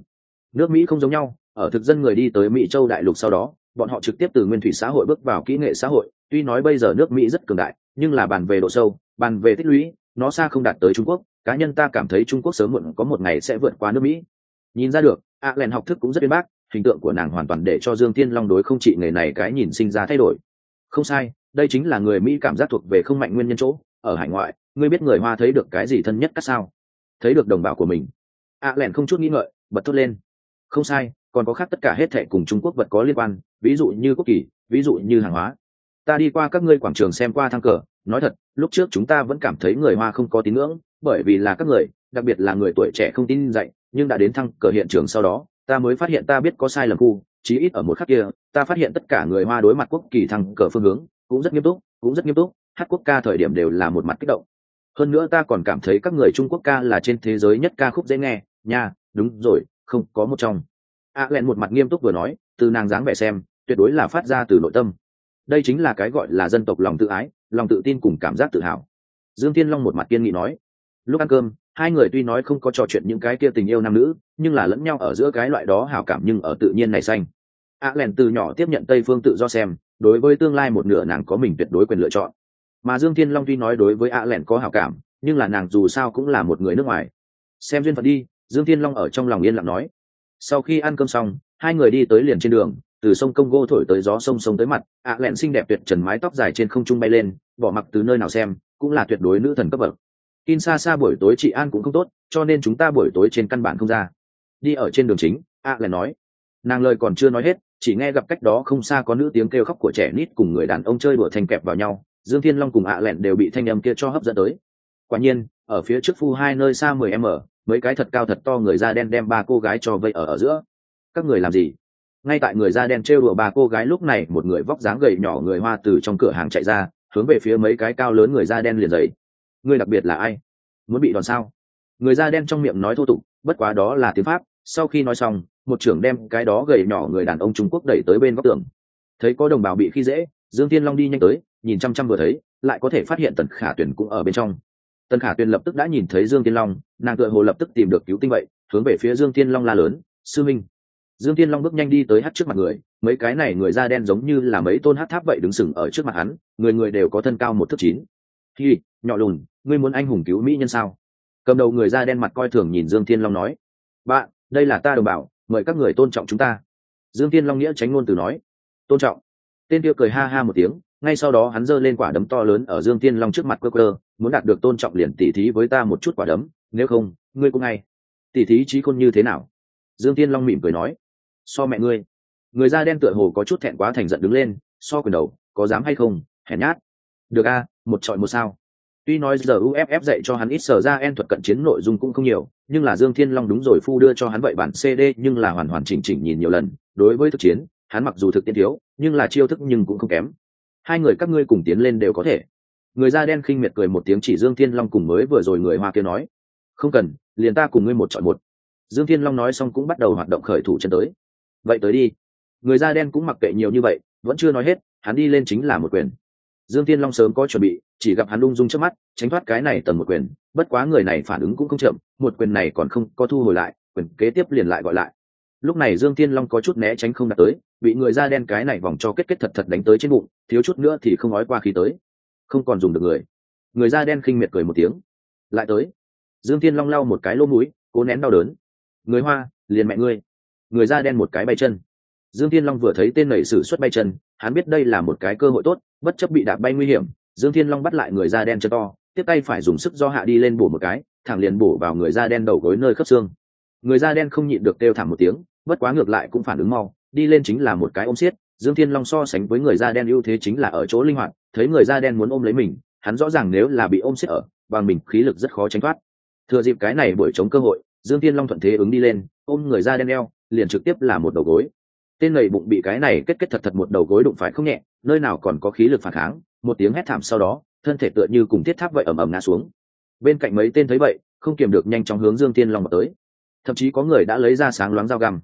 Nước mỹ không giống nhau, ở thực dân người đi tới mỹ châu đại lục sau đó, bọn họ trực tiếp từ nguyên thủy xã hội bước vào kỹ nghệ xã hội. Tuy nói bây giờ nước mỹ rất cường đại, nhưng là bàn về độ sâu, bàn về tích lũy, nó xa không đạt tới trung quốc. Cá nhân ta cảm thấy trung quốc sớm muộn có một ngày sẽ vượt qua nước mỹ. Nhìn ra được a len học thức cũng rất uyên bác, hình tượng của nàng hoàn toàn để cho dương Thiên long đối không chỉ nghề này cái nhìn sinh ra thay đổi. Không sai, đây chính là người mỹ cảm giác thuộc về không mạnh nguyên nhân chỗ, ở hải ngoại, ngươi biết người hoa thấy được cái gì thân nhất cắt sao? Thấy được đồng bào của mình. A lẻn không chút nghĩ ngợi, bật thốt lên. Không sai, còn có khác tất cả hết thệ cùng trung quốc vật có liên quan, ví dụ như quốc kỳ, ví dụ như hàng hóa. Ta đi qua các ngươi quảng trường xem qua thang cờ, nói thật, lúc trước chúng ta vẫn cảm thấy người hoa không có tín ngưỡng, bởi vì là các người, đặc biệt là người tuổi trẻ không tin dạy nhưng đã đến thăng cờ hiện trường sau đó, ta mới phát hiện ta biết có sai lầm khu, chí ít ở một khắc kia, ta phát hiện tất cả người hoa đối mặt quốc kỳ thăng cờ phương hướng cũng rất nghiêm túc, cũng rất nghiêm túc, hát quốc ca thời điểm đều là một mặt kích động hơn nữa ta còn cảm thấy các người trung quốc ca là trên thế giới nhất ca khúc dễ nghe. Nha đúng rồi không có một trong. A à, lẹn một mặt nghiêm túc vừa nói từ nàng dáng vẻ xem tuyệt đối là phát ra từ nội tâm. Đây chính là cái gọi là dân tộc lòng tự ái lòng tự tin cùng cảm giác tự hào. Dương thiên long một mặt kiên nghị nói lúc ăn cơm hai người tuy nói không có trò chuyện những cái kia tình yêu nam nữ nhưng là lẫn nhau ở giữa cái loại đó hào cảm nhưng ở tự nhiên này xanh. A lèn từ nhỏ tiếp nhận tây phương tự do xem đối với tương lai một nửa nàng có mình tuyệt đối quyền lựa chọn mà dương thiên long tuy nói đối với a Lẻn có hảo cảm nhưng là nàng dù sao cũng là một người nước ngoài xem duyên phận đi dương thiên long ở trong lòng yên lặng nói sau khi ăn cơm xong hai người đi tới liền trên đường từ sông công gô thổi tới gió sông sông tới mặt, ạ à lẹn xinh đẹp tuyệt trần mái tóc dài trên không trung bay lên, bỏ mặc từ nơi nào xem, cũng là tuyệt đối nữ thần cấp bậc. In xa xa buổi tối chị An cũng không tốt, cho nên chúng ta buổi tối trên căn bản không ra. Đi ở trên đường chính, ạ à lẹn nói. Nàng lời còn chưa nói hết, chỉ nghe gặp cách đó không xa có nữ tiếng kêu khóc của trẻ nít cùng người đàn ông chơi đùa thành kẹp vào nhau, Dương Thiên Long cùng ạ à lẹn đều bị thanh âm kia cho hấp dẫn tới. Quả nhiên, ở phía trước phu hai nơi xa 10m, mấy cái thật cao thật to người da đen đem ba cô gái cho vây ở ở giữa. Các người làm gì? ngay tại người da đen trêu đùa ba cô gái lúc này một người vóc dáng gầy nhỏ người hoa từ trong cửa hàng chạy ra hướng về phía mấy cái cao lớn người da đen liền dậy người đặc biệt là ai muốn bị đòn sao người da đen trong miệng nói thô tục bất quá đó là tiếng pháp sau khi nói xong một trưởng đem cái đó gầy nhỏ người đàn ông trung quốc đẩy tới bên góc tường thấy có đồng bào bị khi dễ dương tiên long đi nhanh tới nhìn chăm chăm vừa thấy, lại có thể phát hiện tần khả tuyền cũng ở bên trong. Tần khả tuyền lập tức đã nhìn thấy dương tiên long, nàng tựa hồ lập tức tìm được cứu tinh vậy, hướng về phía dương tiên long la lớn, sư minh. Dương tiên long bước nhanh đi tới hát trước mặt người, mấy cái này người da đen giống như là mấy tôn hát tháp vậy đứng sừng ở trước mặt hắn, người người đều có thân cao một thước chín. Khi nhỏ lùn, ngươi muốn anh hùng cứu mỹ nhân sao? Cầm đầu người da đen mặt coi thường nhìn dương tiên long nói. Bạn, đây là ta đồng bào, mời các người tôn trọng chúng ta. Dương tiên long nghĩa tránh ngôn từ nói. Tôn trọng. Tên kia cười ha ha một tiếng ngay sau đó hắn giơ lên quả đấm to lớn ở dương tiên long trước mặt cơ cơ, muốn đạt được tôn trọng liền tỉ thí với ta một chút quả đấm, nếu không, ngươi cũng ngay. Tỉ thí trí khôn như thế nào? Dương tiên long mỉm cười nói. So mẹ ngươi. Người da đen tựa hồ có chút thẹn quá thành giận đứng lên, so quyền đầu, có dám hay không, hèn nhát. Được a, một trọi một sao. Tuy nói giờ uff dạy cho hắn ít sở ra en thuật cận chiến nội dung cũng không nhiều, nhưng là dương thiên long đúng rồi phu đưa cho hắn vậy bản cd nhưng là hoàn hoàn chỉnh chỉnh nhìn nhiều lần. Đối với thực chiến, hắn mặc dù thực tiễn thiếu, nhưng là chiêu thức nhưng cũng không kém hai người các ngươi cùng tiến lên đều có thể. Người da đen khinh miệt cười một tiếng chỉ dương thiên long cùng mới vừa rồi người hoa kia nói. Không cần, liền ta cùng ngươi một chọn một. Dương thiên long nói xong cũng bắt đầu hoạt động khởi thủ chân tới. Vậy tới đi. Người da đen cũng mặc kệ nhiều như vậy, vẫn chưa nói hết, hắn đi lên chính là một quyền. Dương thiên long sớm có chuẩn bị, chỉ gặp hắn lung dung trước mắt, tránh thoát cái này tầm một quyền. Bất quá người này phản ứng cũng không chậm, một quyền này còn không có thu hồi lại, quyền kế tiếp liền lại gọi lại. Lúc này dương thiên long có chút né tránh không đạt tới bị người da đen cái này vòng cho kết kết thật thật đánh tới trên bụng, thiếu chút nữa thì không nói qua khi tới. Không còn dùng được người. Người da đen khinh miệt cười một tiếng. Lại tới. Dương thiên long lau một cái lỗ mũi, cố nén đau đớn. Người hoa, liền mẹ ngươi. Người da đen một cái bay chân. Dương thiên long vừa thấy tên nảy sử xuất bay chân, hắn biết đây là một cái cơ hội tốt, bất chấp bị đạp bay nguy hiểm, dương thiên long bắt lại người da đen chân to, tiếp tay phải dùng sức do hạ đi lên bổ một cái, thẳng liền bổ vào người da đen đầu gối nơi khớp xương. Người da đen không nhịn được kêu thảm một tiếng, bất quá ngược lại cũng phản ứng mau đi lên chính là một cái ôm xiết, dương thiên long so sánh với người da đen ưu thế chính là ở chỗ linh hoạt, thấy người da đen muốn ôm lấy mình, hắn rõ ràng nếu là bị ôm xiết ở, bằng mình khí lực rất khó tránh thoát. Thừa dịp cái này buổi chống cơ hội, dương thiên long thuận thế ứng đi lên, ôm người da đen eo, liền trực tiếp là một đầu gối. Tên lầy bụng bị cái này kết kết thật thật một đầu gối đụng phải không nhẹ, nơi nào còn có khí lực phản kháng, một tiếng hét thảm sau đó, thân thể tựa như cùng thiết tháp vậy ầm ầm ngã xuống. Bên cạnh mấy tên thấy vậy, không kiềm được nhanh chóng hướng dương thiên long vào tới. Thậm chí có người đã lấy ra sáng loáng dao găm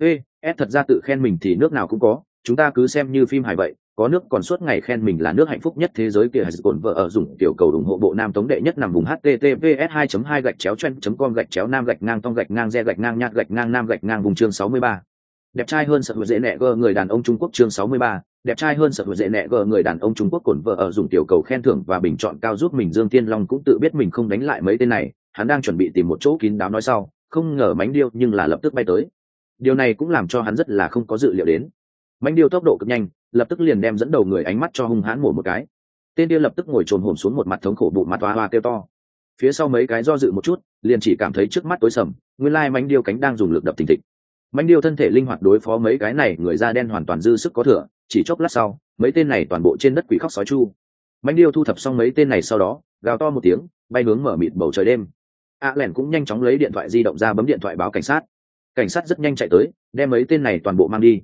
ê ép thật ra tự khen mình thì nước nào cũng có chúng ta cứ xem như phim hài vậy có nước còn suốt ngày khen mình là nước hạnh phúc nhất thế giới kia cồn vợ ở dùng tiểu cầu ủng hộ bộ nam tống đệ nhất nằm vùng https 2 2 gạch chéo chen com gạch chéo nam gạch ngang tông gạch ngang re gạch ngang nhạt gạch ngang nam gạch ngang vùng chương 63. đẹp trai hơn sợ dễ nẹ gờ người đàn ông trung quốc chương 63, đẹp trai hơn sợ dễ nẹ gờ người đàn ông trung quốc cồn vợ ở dùng tiểu cầu khen thưởng và bình chọn cao giúp mình. Dương tiên long cũng tự biết mình không đánh lại mấy tên này hắn đang chuẩn bị tìm một chỗ kín đáo nói sau không ngờ mánh điêu nhưng là lập tức bay tới điều này cũng làm cho hắn rất là không có dự liệu đến. Mánh điêu tốc độ cực nhanh, lập tức liền đem dẫn đầu người ánh mắt cho hung hãn mổ một cái. Tên điêu lập tức ngồi trồn hổm xuống một mặt thống khổ bụng mặt hoa hoa kêu to. Phía sau mấy cái do dự một chút, liền chỉ cảm thấy trước mắt tối sầm, nguyên lai mánh điêu cánh đang dùng lực đập thình thịch. Mánh điêu thân thể linh hoạt đối phó mấy cái này, người da đen hoàn toàn dư sức có thừa, chỉ chốc lát sau, mấy tên này toàn bộ trên đất quỷ khóc sói chu. Mánh điêu thu thập xong mấy tên này sau đó, gào to một tiếng, bay hướng mở mịt bầu trời đêm. A lẻn cũng nhanh chóng lấy điện thoại di động ra bấm điện thoại báo cảnh sát cảnh sát rất nhanh chạy tới, đem mấy tên này toàn bộ mang đi.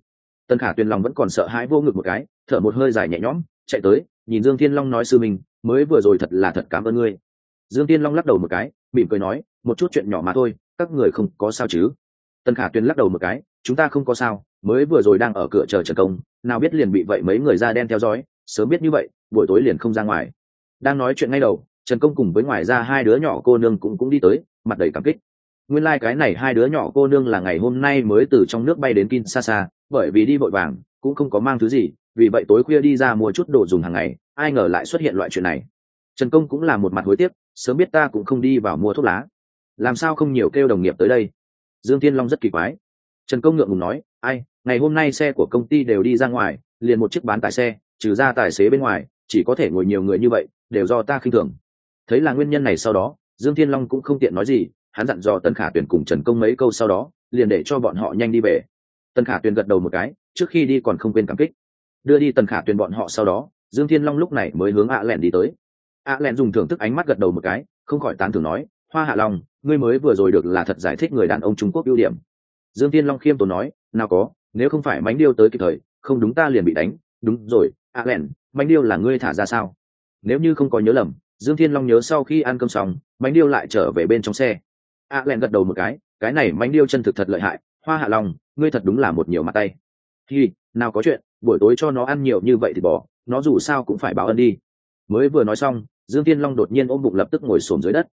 Tân khả tuyền lòng vẫn còn sợ hãi vô ngực một cái, thở một hơi dài nhẹ nhõm, chạy tới, nhìn dương thiên long nói sư mình mới vừa rồi thật là thật cảm ơn ngươi. Dương thiên long lắc đầu một cái, mỉm cười nói, một chút chuyện nhỏ mà thôi, các người không có sao chứ. Tân khả tuyền lắc đầu một cái, chúng ta không có sao, mới vừa rồi đang ở cửa chờ trần công, nào biết liền bị vậy mấy người da đen theo dõi, sớm biết như vậy, buổi tối liền không ra ngoài. Đang nói chuyện ngay đầu, trần công cùng với ngoài ra hai đứa nhỏ cô nương cũng cũng đi tới, mặt đầy cảm kích nguyên lai、like、cái này hai đứa nhỏ cô nương là ngày hôm nay mới từ trong nước bay đến kinshasa, bởi vì đi vội vàng, cũng không có mang thứ gì, vì vậy tối khuya đi ra mua chút đồ dùng hàng ngày, ai ngờ lại xuất hiện loại chuyện này. Trần công cũng là một mặt hối tiếc, sớm biết ta cũng không đi vào mua thuốc lá. Làm sao không nhiều kêu đồng nghiệp tới đây? Dương Thiên long rất kỳ quái. Trần công ngượng ngùng nói, ai, ngày hôm nay xe của công ty đều đi ra ngoài, liền một chiếc bán tải xe, trừ ra tài xế bên ngoài, chỉ có thể ngồi nhiều người như vậy, đều do ta khinh thường. Thấy là nguyên nhân này sau đó, dương thiên long cũng không tiện nói gì hắn dặn dò tân khả tuyển cùng trần công mấy câu sau đó, liền để cho bọn họ nhanh đi về. Tân khả tuyển gật đầu một cái, trước khi đi còn không quên cảm kích. Đưa đi tần khả tuyển bọn họ sau đó, dương thiên long lúc này mới hướng ạ lẹn đi tới. Ạ lẹn dùng thưởng thức ánh mắt gật đầu một cái, không khỏi tán thưởng nói, hoa hạ long, ngươi mới vừa rồi được là thật giải thích người đàn ông trung quốc ưu điểm. Dương thiên long khiêm tốn nói, nào có, nếu không phải mánh điêu tới kịp thời, không đúng ta liền bị đánh. Đúng rồi ạ lẹn, mánh điêu là ngươi thả ra sao? Nếu như không có nhớ lầm. Dương thiên long nhớ sau khi ăn cơm xong, mánh điêu lại trở về bên trong xe a len gật đầu một cái cái này manh điêu chân thực thật lợi hại, hoa hạ long ngươi thật đúng là một nhiều mặt tay. Thì nào có chuyện, buổi tối cho nó ăn nhiều như vậy thì bỏ, nó dù sao cũng phải báo ân đi. Mới vừa nói xong, dương thiên long đột nhiên ôm bụng lập tức ngồi xổm dưới đất.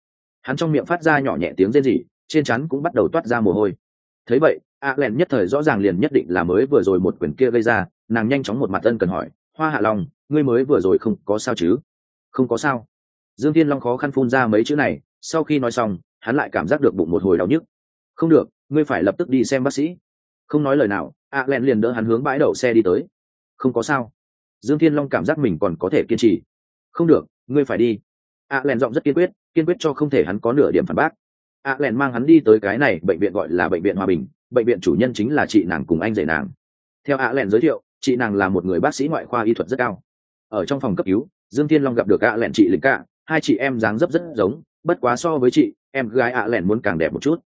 Hắn trong miệng phát ra nhỏ nhẹ tiếng rên rỉ, trên chắn cũng bắt đầu toát ra mồ hôi. Thấy vậy, a len nhất thời rõ ràng liền nhất định là mới vừa rồi một quyển kia gây ra, nàng nhanh chóng một mặt ân cần hỏi, hoa hạ long ngươi mới vừa rồi không có sao chứ? Không có sao. Dương thiên long khó khăn phun ra mấy chữ này, sau khi nói xong hắn lại cảm giác được bụng một hồi đau nhức. Không được, ngươi phải lập tức đi xem bác sĩ. Không nói lời nào, a len liền đỡ hắn hướng bãi đậu xe đi tới. Không có sao. Dương thiên long cảm giác mình còn có thể kiên trì. Không được, ngươi phải đi. A len giọng rất kiên quyết kiên quyết cho không thể hắn có nửa điểm phản bác. A len mang hắn đi tới cái này bệnh viện gọi là bệnh viện hòa bình, bệnh viện chủ nhân chính là chị nàng cùng anh rể nàng. Theo a len giới thiệu, chị nàng là một người bác sĩ ngoại khoa y thuật rất cao. Ở trong phòng cấp cứu, dương thiên long gặp được a len chị lính cả hai chị em dáng dấp rất giống bất quá so với chị, em gái ạ lẻn muốn càng đẹp một chút.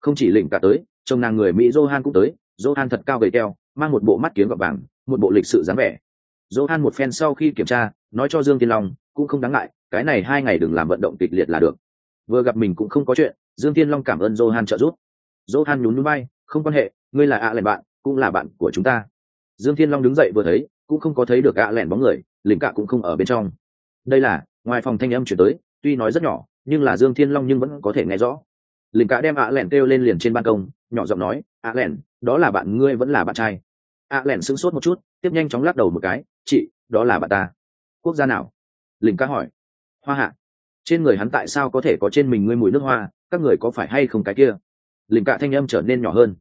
Không chỉ lĩnh cả tới chồng nàng người mỹ johan cũng tới. Johan thật cao gầy keo, mang một bộ mắt kiếm gọt vàng, một bộ lịch sự dáng vẻ. Johan một phen sau khi kiểm tra, nói cho dương tiên long, cũng không đáng ngại, cái này hai ngày đừng làm vận động kịch liệt là được. Vừa gặp mình cũng không có chuyện, dương tiên long cảm ơn johan trợ giúp. Johan nhún núi bay không quan hệ, ngươi là ạ lẻn bạn, cũng là bạn của chúng ta. Dương thiên long đứng dậy vừa thấy, cũng không có thấy được ạ lẻn bóng người lính cả cũng không ở bên trong. Đây là, ngoài phòng thanh âm chuyển tới, tuy nói rất nhỏ nhưng là dương thiên long nhưng vẫn có thể nghe rõ. Lình cả đem ạ lẻn kêu lên liền trên ban công, nhỏ giọng nói ạ lẻn, đó là bạn ngươi vẫn là bạn trai. Ạ lẻn sững sốt một chút, tiếp nhanh chóng lắc đầu một cái, chị, đó là bạn ta. Quốc gia nào? Lình cả hỏi. Hoa hạ. Trên người hắn tại sao có thể có trên mình ngươi mùi nước hoa, các người có phải hay không cái kia? Lình cả thanh âm trở nên nhỏ hơn.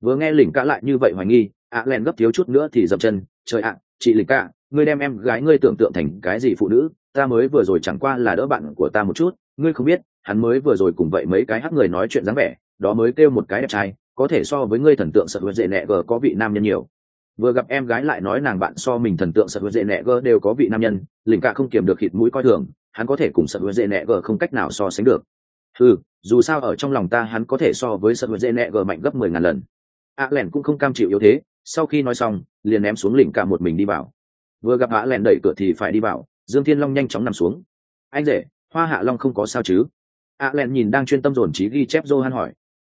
Vừa nghe lình cả lại như vậy hoài nghi ạ lẻn gấp thiếu chút nữa thì dập chân, trời ạ, chị lình cả, ngươi đem em gái ngươi tưởng tượng thành cái gì phụ nữ, ta mới vừa rồi chẳng qua là đỡ bạn của ta một chút ngươi không biết, hắn mới vừa rồi cùng vậy mấy cái hắc người nói chuyện dáng vẻ, đó mới kêu một cái đẹp trai, có thể so với ngươi thần tượng sợ hữu dễ nẹ gờ có vị nam nhân nhiều. Vừa gặp em gái lại nói nàng bạn so mình thần tượng sợ hữu dễ nẹ gờ đều có vị nam nhân lình cạ không kiềm được khịt mũi coi thường, hắn có thể cùng sợ hữu dễ nẹ gờ không cách nào so sánh được. Ừ dù sao ở trong lòng ta hắn có thể so với sợ hữu dễ nẹ gờ mạnh gấp mười ngàn lần. A lẻn cũng không cam chịu yếu thế, sau khi nói xong, liền ném xuống lình cạ một mình đi vào. Vừa gặp a lẻn đẩy cửa thì phải đi vào, dương thiên long nhanh chóng nằm xuống. Anh rể hoa hạ long không có sao chứ? A len nhìn đang chuyên tâm dồn trí ghi chép johan hỏi.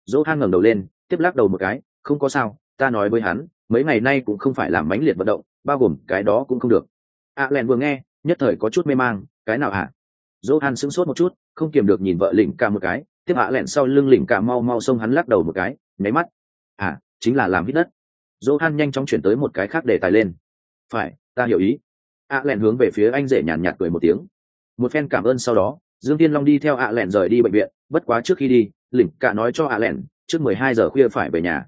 Johan ngẩng đầu lên, tiếp lắc đầu một cái, không có sao, ta nói với hắn, mấy ngày nay cũng không phải làm mãnh liệt vận động, bao gồm cái đó cũng không được. A len vừa nghe, nhất thời có chút mê mang, cái nào hả? Johan sững sốt một chút, không kiềm được nhìn vợ lỉnh ca một cái, tiếp a lẹn sau lưng lỉnh ca mau mau xông hắn lắc đầu một cái, nháy mắt. À chính là làm hít đất. Johan nhanh chóng chuyển tới một cái khác để tài lên. Phải, ta hiểu ý. A lẹn hướng về phía anh rể nhàn nhạt cười một tiếng một phen cảm ơn sau đó, dương tiên long đi theo ạ lẹn rời đi bệnh viện, bất quá trước khi đi lỉnh cạ nói cho ạ lẹn, trước mười hai giờ khuya phải về nhà.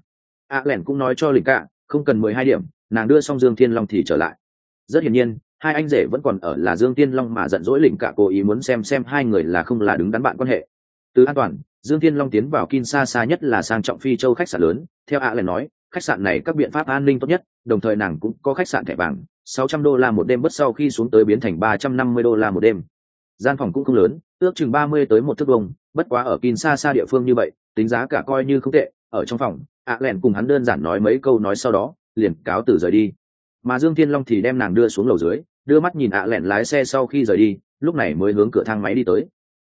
Ạ lẹn cũng nói cho lỉnh cạ, không cần mười hai điểm, nàng đưa xong dương thiên long thì trở lại. Rất hiển nhiên, hai anh rể vẫn còn ở là dương tiên long mà giận dỗi lỉnh cạ cố ý muốn xem xem hai người là không là đứng đắn bạn quan hệ. Từ an toàn, dương tiên long tiến vào kin xa xa nhất là sang trọng phi châu khách sạn lớn, theo ạ lẹn nói, khách sạn này các biện pháp an ninh tốt nhất, đồng thời nàng cũng có khách sạn thẻ vàng 600 đô la một đêm bất sau khi xuống tới biến thành 350 đô la một đêm. Gian phòng cũng không lớn, ước chừng 30 tới một thước vuông, bất quá ở kinh xa xa địa phương như vậy, tính giá cả coi như không tệ, ở trong phòng, ạ lẹn cùng hắn đơn giản nói mấy câu nói sau đó, liền cáo từ rời đi. Mà Dương Thiên Long thì đem nàng đưa xuống lầu dưới, đưa mắt nhìn ạ lẹn lái xe sau khi rời đi, lúc này mới hướng cửa thang máy đi tới.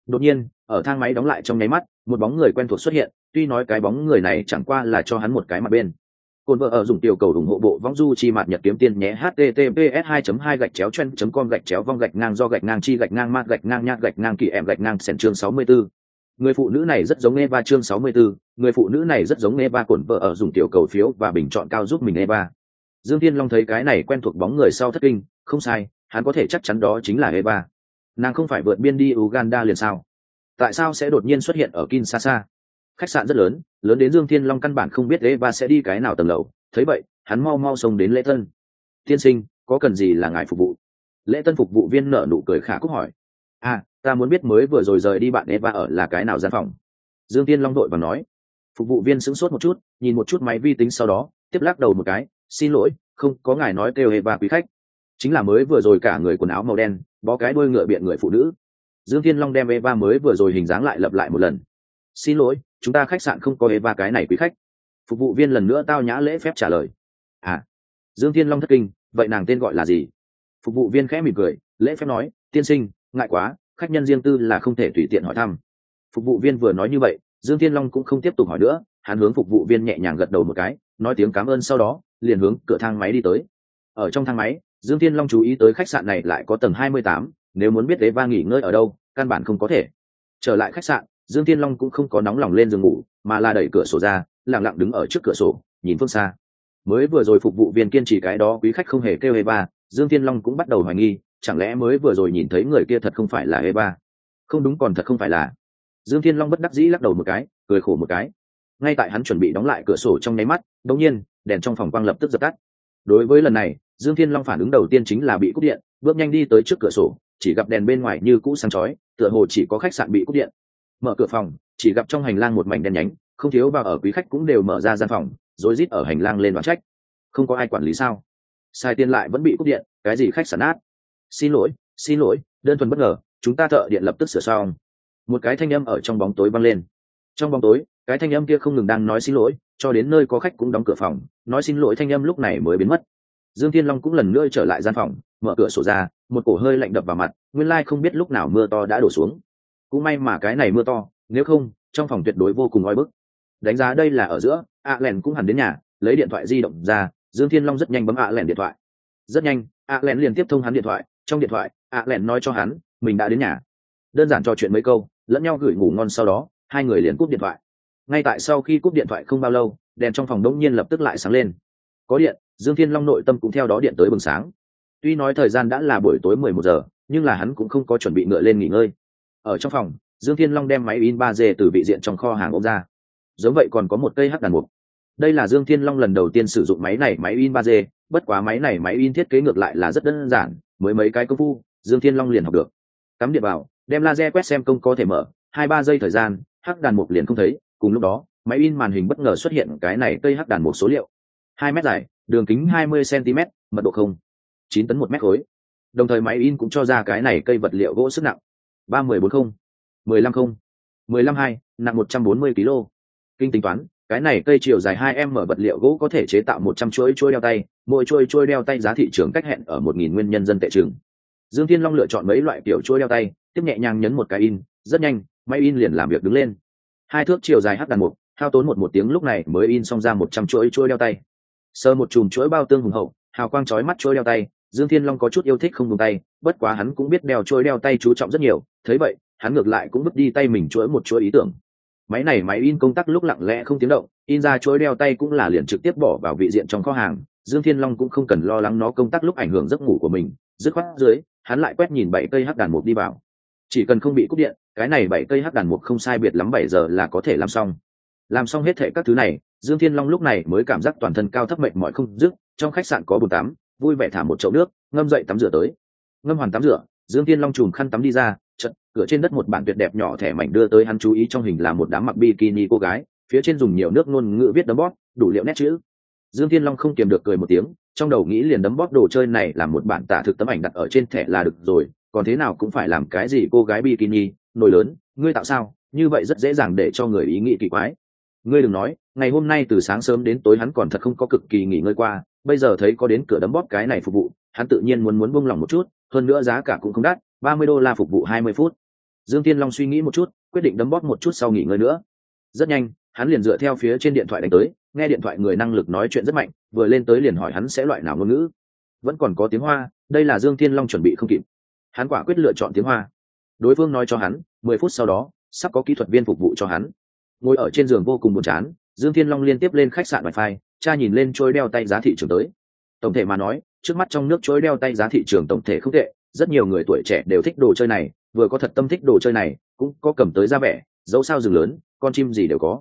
Đột nhiên, ở thang máy đóng lại trong nháy mắt, một bóng người quen thuộc xuất hiện, tuy nói cái bóng người này chẳng qua là cho hắn một cái mặt bên Côn vợ ở dùng tiểu cầu ủng hộ bộ vong du chi mạt nhật kiếm tiên nhé https 2 2 gạch chéo chen com gạch chéo vong gạch ngang do gạch ngang chi gạch ngang mát gạch ngang nhát gạch ngang kỳ em gạch ngang sẻn chương 64. Người phụ nữ này rất giống Eva chương 64, người phụ nữ này rất giống Eva cổn vợ ở dùng tiểu cầu phiếu và bình chọn cao giúp mình Eva. Dương Thiên Long thấy cái này quen thuộc bóng người sau thất kinh, không sai, hắn có thể chắc chắn đó chính là Eva. Nàng không phải vượt biên đi Uganda liền sao? Tại sao sẽ đột nhiên xuất hiện ở Kinshasa? Khách sạn rất lớn lớn đến dương thiên long căn bản không biết eva sẽ đi cái nào tầng lầu. Thấy vậy, hắn mau mau xông đến lễ tân. Tiên sinh, có cần gì là ngài phục vụ? Lễ tân phục vụ viên nở nụ cười khả cúc hỏi. À ta muốn biết mới vừa rồi rời đi bạn eva ở là cái nào gian phòng? Dương tiên long đội và nói. Phục vụ viên sững sốt một chút, nhìn một chút máy vi tính sau đó, tiếp lắc đầu một cái. Xin lỗi, không có ngài nói kêu eva quý khách. Chính là mới vừa rồi cả người quần áo màu đen, bó cái đuôi ngựa biện người phụ nữ. Dương thiên long đem eva mới vừa rồi hình dáng lại lập lại một lần xin lỗi, chúng ta khách sạn không có ba cái này quý khách. Phục vụ viên lần nữa tao nhã lễ phép trả lời. À dương thiên long thất kinh, vậy nàng tên gọi là gì? Phục vụ viên khẽ mỉm cười, lễ phép nói, tiên sinh, ngại quá, khách nhân riêng tư là không thể tùy tiện hỏi thăm. Phục vụ viên vừa nói như vậy, dương thiên long cũng không tiếp tục hỏi nữa, hắn hướng phục vụ viên nhẹ nhàng gật đầu một cái, nói tiếng cảm ơn sau đó, liền hướng cửa thang máy đi tới. Ở trong thang máy, dương thiên long chú ý tới khách sạn này lại có tầng hai mươi tám, nếu muốn biết đế va nghỉ ngơi ở đâu, căn bản không có thể. Trở lại khách sạn dương thiên long cũng không có nóng lòng lên giường ngủ, mà là đẩy cửa sổ ra lẳng lặng đứng ở trước cửa sổ, nhìn phương xa. Mới vừa rồi phục vụ viên kiên trì cái đó quý khách không hề kêu hê ba, dương thiên long cũng bắt đầu hoài nghi, chẳng lẽ mới vừa rồi nhìn thấy người kia thật không phải là hê ba? Không đúng còn thật không phải là. Dương thiên long bất đắc dĩ lắc đầu một cái, cười khổ một cái. Ngay tại hắn chuẩn bị đóng lại cửa sổ trong nháy mắt, đột nhiên, đèn trong phòng quang lập tức dập tắt. Đối với lần này, dương thiên long phản ứng đầu tiên chính là bị cúp điện, bước nhanh đi tới trước cửa sổ, chỉ gặp đèn bên ngoài như cũ sáng chói, tựa hồ chỉ có khách sạn bị cúp điện mở cửa phòng, chỉ gặp trong hành lang một mảnh đen nhánh, không thiếu vào ở quý khách cũng đều mở ra gian phòng, rối rít ở hành lang lên đoán trách. Không có ai quản lý sao? Sai tiền lại vẫn bị cúp điện, cái gì khách sản át xin lỗi xin lỗi, đơn thuần bất ngờ, chúng ta thợ điện lập tức sửa xong. Một cái thanh âm ở trong bóng tối vang lên. Trong bóng tối, cái thanh âm kia không ngừng đang nói xin lỗi, cho đến nơi có khách cũng đóng cửa phòng, nói xin lỗi thanh âm lúc này mới biến mất. Dương thiên long cũng lần nữa trở lại gian phòng, mở cửa sổ ra, một cổ hơi lạnh đập vào mặt, nguyên lai không biết lúc nào mưa to đã đổ xuống cũng may mà cái này mưa to, nếu không, trong phòng tuyệt đối vô cùng oi bức. Đánh giá đây là ở giữa ạ len cũng hẳn đến nhà, lấy điện thoại di động ra, dương thiên long rất nhanh bấm ạ len điện thoại. Rất nhanh ạ len liền tiếp thông hắn điện thoại, trong điện thoại ạ len nói cho hắn, mình đã đến nhà. Đơn giản trò chuyện mấy câu, lẫn nhau gửi ngủ ngon sau đó, hai người liền cúp điện thoại. Ngay tại sau khi cúp điện thoại không bao lâu, đèn trong phòng đông nhiên lập tức lại sáng lên. Có điện, dương thiên long nội tâm cũng theo đó điện tới bừng sáng. Tuy nói thời gian đã là buổi tối mười một giờ, nhưng là hắn cũng không có chuẩn bị ngựa lên nghỉ ngơi ở trong phòng, dương thiên long đem máy in ba d từ vị diện trong kho hàng ôm ra. Giống vậy còn có một cây hắc đàn mục. Đây là dương thiên long lần đầu tiên sử dụng máy này máy in ba d, bất quá máy này máy in thiết kế ngược lại là rất đơn giản, mới mấy cái công phu, dương thiên long liền học được. Cắm điện vào, đem laser quét xem công có thể mở, hai ba giây thời gian, hắc đàn mục liền không thấy, cùng lúc đó, máy in màn hình bất ngờ xuất hiện cái này cây hắc đàn mục số liệu. Hai mét dài, đường kính hai mươi cm mật độ không, chín tấn một mét khối. Đồng thời máy in cũng cho ra cái này cây vật liệu gỗ sức nặng ba mươi bốn không, mười lăm không, mười lăm hai, nặng một trăm bốn mươi kg kinh tính toán, cái này cây chiều dài hai m vật liệu gỗ có thể chế tạo một trăm chuỗi chuỗi đeo tay, mỗi chuỗi chuỗi đeo tay giá thị trường cách hẹn ở một nghìn nguyên nhân dân tệ trường. Dương thiên long lựa chọn mấy loại kiểu chuỗi đeo tay, tiếp nhẹ nhàng nhấn một cái in, rất nhanh, máy in liền làm việc đứng lên. Hai thước chiều dài hắc đàn mục, hao tốn một một tiếng lúc này mới in xong ra một trăm chuỗi chuỗi đeo tay. Sơ một chùm chuỗi bao tương hùng hậu, hào quang chói mắt chuỗi đeo tay dương thiên long có chút yêu thích không dùng tay, bất quá hắn cũng biết đeo chuỗi đeo tay chú trọng rất nhiều, thấy vậy, hắn ngược lại cũng bước đi tay mình chuỗi một chuỗi ý tưởng. Máy này máy in công tắc lúc lặng lẽ không tiếng động, in ra chuỗi đeo tay cũng là liền trực tiếp bỏ vào vị diện trong kho hàng, dương thiên long cũng không cần lo lắng nó công tắc lúc ảnh hưởng giấc ngủ của mình, dứt khoát dưới, hắn lại quét nhìn bảy cây hắc đàn mục đi vào. Chỉ cần không bị cúp điện, cái này bảy cây hắc đàn mục không sai biệt lắm bảy giờ là có thể làm xong. Làm xong hết thệ các thứ này, dương thiên long lúc này mới cảm giác toàn thân cao thấp mệt mỏi không dứt, trong khách sạn có bồn tắm vui vẻ thả một chậu nước, ngâm dậy tắm rửa tới. Ngâm hoàn tắm rửa, dương thiên long chùm khăn tắm đi ra chật cửa trên đất một bản tuyệt đẹp nhỏ thẻ mảnh đưa tới hắn chú ý trong hình là một đám mặc bikini cô gái, phía trên dùng nhiều nước ngôn ngữ viết đấm bóp, đủ liệu nét chữ. Dương thiên long không kiềm được cười một tiếng, trong đầu nghĩ liền đấm bóp đồ chơi này là một bản tả thực tấm ảnh đặt ở trên thẻ là được rồi, còn thế nào cũng phải làm cái gì cô gái bikini, nổi lớn, ngươi tạo sao? Như vậy rất dễ dàng để cho người ý nghĩ kỳ quái. Ngươi đừng nói, ngày hôm nay từ sáng sớm đến tối hắn còn thật không có cực kỳ nghỉ ngơi qua bây giờ thấy có đến cửa đấm bóp cái này phục vụ, hắn tự nhiên muốn muốn buông lòng một chút, hơn nữa giá cả cũng không đắt, ba mươi đô la phục vụ hai mươi phút. Dương tiên long suy nghĩ một chút, quyết định đấm bóp một chút sau nghỉ ngơi nữa. Rất nhanh, hắn liền dựa theo phía trên điện thoại đánh tới, nghe điện thoại người năng lực nói chuyện rất mạnh, vừa lên tới liền hỏi hắn sẽ loại nào ngôn ngữ. Vẫn còn có tiếng hoa, đây là dương tiên long chuẩn bị không kịp. Hắn quả quyết lựa chọn tiếng hoa. Đối phương nói cho hắn, mười phút sau đó, sắp có kỹ thuật viên phục vụ cho hắn. Ngồi ở trên giường vô cùng buồn chán, dương thiên long liên tiếp lên khách sạn wifi cha nhìn lên trôi đeo tay giá thị trường tới. Tổng thể mà nói, trước mắt trong nước trôi đeo tay giá thị trường tổng thể không tệ, rất nhiều người tuổi trẻ đều thích đồ chơi này, vừa có thật tâm thích đồ chơi này, cũng có cầm tới ra vẻ, dẫu sao rừng lớn, con chim gì đều có.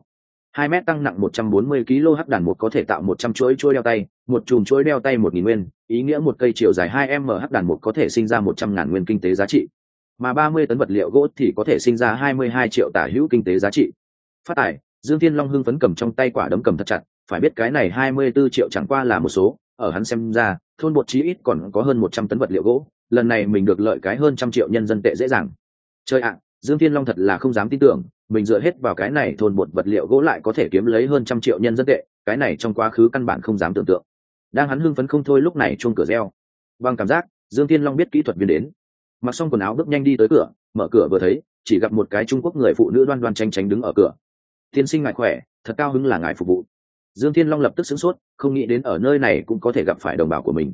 Hai mét tăng nặng một trăm bốn mươi kg hắc đàn một có thể tạo một trăm chuỗi chuỗi đeo tay, một chùm chuỗi đeo tay một nghìn nguyên, ý nghĩa một cây chiều dài hai m hắc đàn một có thể sinh ra một trăm ngàn nguyên kinh tế giá trị. Mà ba mươi tấn vật liệu gỗ thì có thể sinh ra hai mươi hai triệu tả hữu kinh tế giá trị. Phát tài dương thiên long hưng phấn cầm trong tay quả đấm cầm thật chặt phải biết cái này hai mươi 24 triệu chẳng qua là một số, ở hắn xem ra, thôn bột chí ít còn có hơn một trăm tấn vật liệu gỗ, lần này mình được lợi cái hơn trăm triệu nhân dân tệ dễ dàng. Chơi ạ, dương thiên long thật là không dám tin tưởng, mình dựa hết vào cái này thôn bột vật liệu gỗ lại có thể kiếm lấy hơn trăm triệu nhân dân tệ, cái này trong quá khứ căn bản không dám tưởng tượng. Đang hắn hưng phấn không thôi lúc này chuông cửa reo. Bằng cảm giác, dương thiên long biết kỹ thuật viên đến. Mặc xong quần áo bước nhanh đi tới cửa, mở cửa vừa thấy, chỉ gặp một cái trung quốc người phụ nữ đoan đoan tranh tránh đứng ở cửa. Tiên sinh ngài khỏe, thật cao hứng là ngài phục vụ dương thiên long lập tức sửng sốt không nghĩ đến ở nơi này cũng có thể gặp phải đồng bào của mình.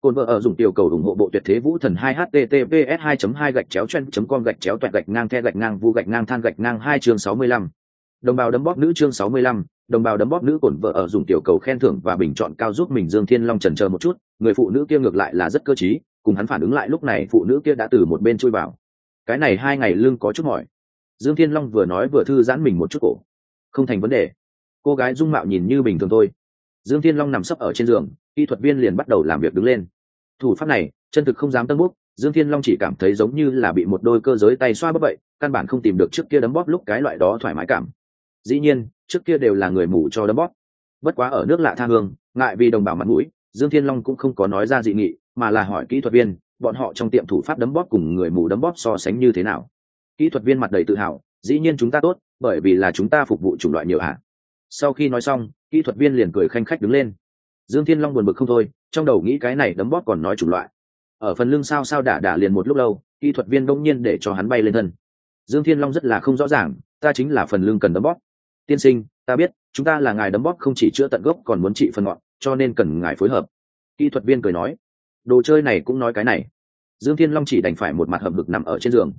Cồn vợ ở dùng tiểu cầu ủng hộ bộ tuyệt thế vũ thần 2 https 2 2 gạch chéo chen com gạch chéo toẹt gạch ngang the gạch ngang vu gạch ngang than gạch ngang hai chương 65. đồng bào đấm bóp nữ chương 65, đồng bào đấm bóp nữ cồn vợ ở dùng tiểu cầu khen thưởng và bình chọn cao giúp mình dương thiên long trần chờ một chút người phụ nữ kia ngược lại là rất cơ trí cùng hắn phản ứng lại lúc này phụ nữ kia đã từ một bên chui vào. Cái này hai ngày lương có chút mỏi. Dương thiên long vừa nói vừa thư giãn mình một chút cổ. Không thành vấn đề cô gái dung mạo nhìn như bình thường thôi. Dương thiên long nằm sấp ở trên giường, kỹ thuật viên liền bắt đầu làm việc đứng lên. Thủ pháp này, chân thực không dám tân bút dương thiên long chỉ cảm thấy giống như là bị một đôi cơ giới tay xoa bấp vậy, căn bản không tìm được trước kia đấm bóp lúc cái loại đó thoải mái cảm. Dĩ nhiên, trước kia đều là người mù cho đấm bóp. Bất quá ở nước lạ tha hương, ngại vì đồng bào mặt mũi, dương thiên long cũng không có nói ra dị nghị, mà là hỏi kỹ thuật viên, bọn họ trong tiệm thủ pháp đấm bóp cùng người mù đấm bóp so sánh như thế nào? Kỹ thuật viên mặt đầy tự hào, dĩ nhiên chúng ta tốt, bởi vì là chúng ta phục vụ chủng loại nhiều hả? Sau khi nói xong, kỹ thuật viên liền cười khanh khách đứng lên. Dương thiên long buồn bực không thôi, trong đầu nghĩ cái này đấm bóp còn nói chủng loại. Ở phần lưng sao sao đả đả liền một lúc lâu, kỹ thuật viên đông nhiên để cho hắn bay lên thân. Dương thiên long rất là không rõ ràng, ta chính là phần lưng cần đấm bóp. Tiên sinh, ta biết, chúng ta là ngài đấm bóp không chỉ chữa tận gốc còn muốn trị phần ngọn, cho nên cần ngài phối hợp. Kỹ thuật viên cười nói. Đồ chơi này cũng nói cái này. Dương thiên long chỉ đành phải một mặt hầm hực nằm ở trên giường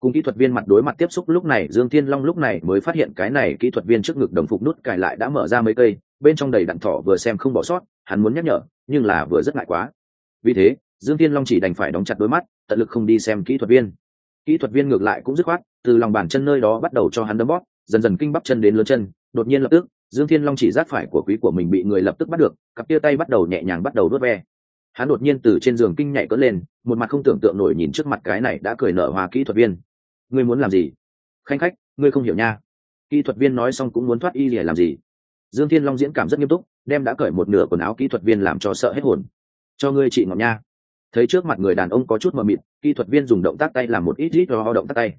cùng kỹ thuật viên mặt đối mặt tiếp xúc lúc này, dương thiên long lúc này mới phát hiện cái này kỹ thuật viên trước ngực đồng phục nút cài lại đã mở ra mấy cây, bên trong đầy đặn thỏ vừa xem không bỏ sót, hắn muốn nhắc nhở, nhưng là vừa rất ngại quá. Vì thế, dương thiên long chỉ đành phải đóng chặt đôi mắt, tận lực không đi xem kỹ thuật viên. Kỹ thuật viên ngược lại cũng dứt khoát, từ lòng bàn chân nơi đó bắt đầu cho hắn đấm bóp, dần dần kinh bắp chân đến lớn chân, đột nhiên lập tức, dương thiên long chỉ giác phải của quý của mình bị người lập tức bắt được, cặp tia tay bắt đầu nhẹ nhàng bắt đầu đốt ve hắn đột nhiên từ trên giường kinh nhảy cất lên, một mặt không tưởng tượng nổi nhìn trước mặt cái này đã cười nở hoa kỹ thuật viên. Ngươi muốn làm gì? Khanh khách, ngươi không hiểu nha. Kỹ thuật viên nói xong cũng muốn thoát y để làm gì. Dương thiên long diễn cảm rất nghiêm túc, đem đã cởi một nửa quần áo kỹ thuật viên làm cho sợ hết hồn. Cho ngươi chị ngọc nha. Thấy trước mặt người đàn ông có chút mờ mịt, kỹ thuật viên dùng động tác tay làm một ít ít cho động tác tay.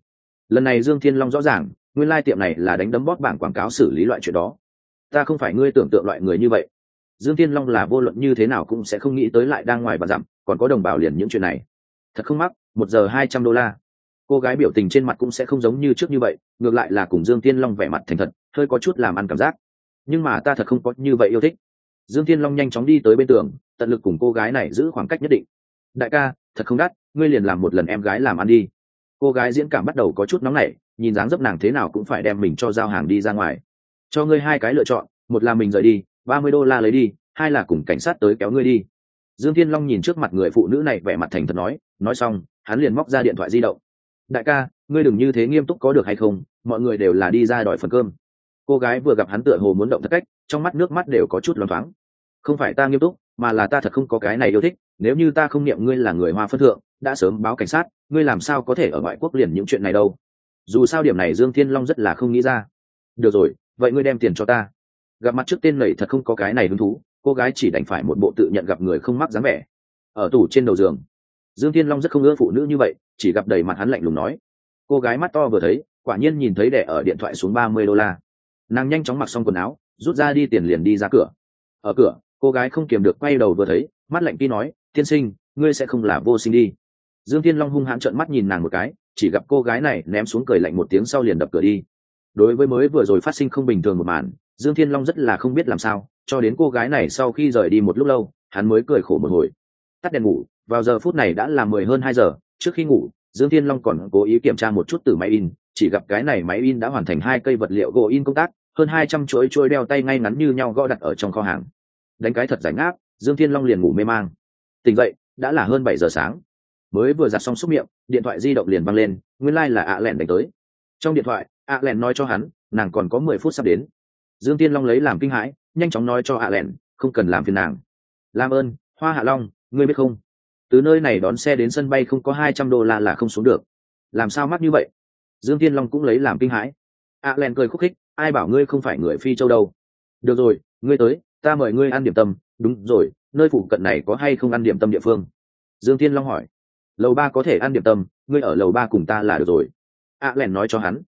Lần này dương thiên long rõ ràng, nguyên lai tiệm này là đánh đấm bóp bảng quảng cáo xử lý loại chuyện đó. Ta không phải ngươi tưởng tượng loại người như vậy dương thiên long là vô luận như thế nào cũng sẽ không nghĩ tới lại đang ngoài và dặm, còn có đồng bào liền những chuyện này. Thật không mắc, một giờ hai trăm đô la. Cô gái biểu tình trên mặt cũng sẽ không giống như trước như vậy, ngược lại là cùng dương thiên long vẻ mặt thành thật, hơi có chút làm ăn cảm giác. Nhưng mà ta thật không có như vậy yêu thích. Dương thiên long nhanh chóng đi tới bên tường, tận lực cùng cô gái này giữ khoảng cách nhất định. Đại ca, thật không đắt, ngươi liền làm một lần em gái làm ăn đi. Cô gái diễn cảm bắt đầu có chút nóng nảy, nhìn dáng dấp nàng thế nào cũng phải đem mình cho giao hàng đi ra ngoài. Cho ngươi hai cái lựa chọn, một là mình rời đi ba mươi đô la lấy đi, hai là cùng cảnh sát tới kéo ngươi đi. Dương thiên long nhìn trước mặt người phụ nữ này vẻ mặt thành thật nói nói xong, hắn liền móc ra điện thoại di động. Đại ca, ngươi đừng như thế nghiêm túc có được hay không, mọi người đều là đi ra đòi phần cơm. Cô gái vừa gặp hắn tựa hồ muốn động thất cách, trong mắt nước mắt đều có chút loáng thoáng. Không phải ta nghiêm túc, mà là ta thật không có cái này yêu thích, nếu như ta không niệm ngươi là người hoa phân thượng, đã sớm báo cảnh sát, ngươi làm sao có thể ở ngoại quốc liền những chuyện này đâu? Dù sao điểm này dương thiên long rất là không nghĩ ra. Được rồi, vậy ngươi đem tiền cho ta gặp mặt trước tên lầy thật không có cái này hứng thú, cô gái chỉ đành phải một bộ tự nhận gặp người không mắc dáng vẻ. Ở tủ trên đầu giường, dương thiên long rất không ưa phụ nữ như vậy, chỉ gặp đầy mặt hắn lạnh lùng nói. Cô gái mắt to vừa thấy, quả nhiên nhìn thấy đẻ ở điện thoại xuống ba mươi đô la. Nàng nhanh chóng mặc xong quần áo, rút ra đi tiền liền đi ra cửa. Ở cửa, cô gái không kiềm được quay đầu vừa thấy, mắt lạnh kia nói, tiên sinh, ngươi sẽ không là vô sinh đi. Dương thiên long hung hãn trợn mắt nhìn nàng một cái, chỉ gặp cô gái này ném xuống cười lạnh một tiếng sau liền đập cửa đi. Đối với mới vừa rồi phát sinh không bình thường một màn dương thiên long rất là không biết làm sao, cho đến cô gái này sau khi rời đi một lúc lâu, hắn mới cười khổ một hồi. Tắt đèn ngủ, vào giờ phút này đã là mười hơn hai giờ, trước khi ngủ, dương thiên long còn cố ý kiểm tra một chút từ máy in, chỉ gặp cái này máy in đã hoàn thành hai cây vật liệu gỗ in công tác, hơn hai trăm chuỗi chuỗi đeo tay ngay ngắn như nhau gõ đặt ở trong kho hàng. Đánh cái thật rảnh ngáp dương thiên long liền ngủ mê mang. Tỉnh dậy, đã là hơn bảy giờ sáng. Mới vừa giặt xong xúc miệng, điện thoại di động liền văng lên, nguyên lai、like、là ạ lẻn đánh tới. Trong điện thoại ạ lẻn nói cho hắn, nàng còn có mười phút sắp đến dương tiên long lấy làm kinh hãi, nhanh chóng nói cho Hạ lẻn không cần làm phiền nàng. Làm ơn, hoa hạ long, ngươi biết không? Từ nơi này đón xe đến sân bay không có hai trăm đô la là không xuống được. Làm sao mắc như vậy? Dương tiên long cũng lấy làm kinh hãi. Ạ lẻn cười khúc khích, ai bảo ngươi không phải người phi châu đâu? Được rồi, ngươi tới, ta mời ngươi ăn điểm tâm. Đúng rồi, nơi phụ cận này có hay không ăn điểm tâm địa phương? Dương tiên long hỏi. Lầu ba có thể ăn điểm tâm, ngươi ở lầu ba cùng ta là được rồi. A à nói cho hắn.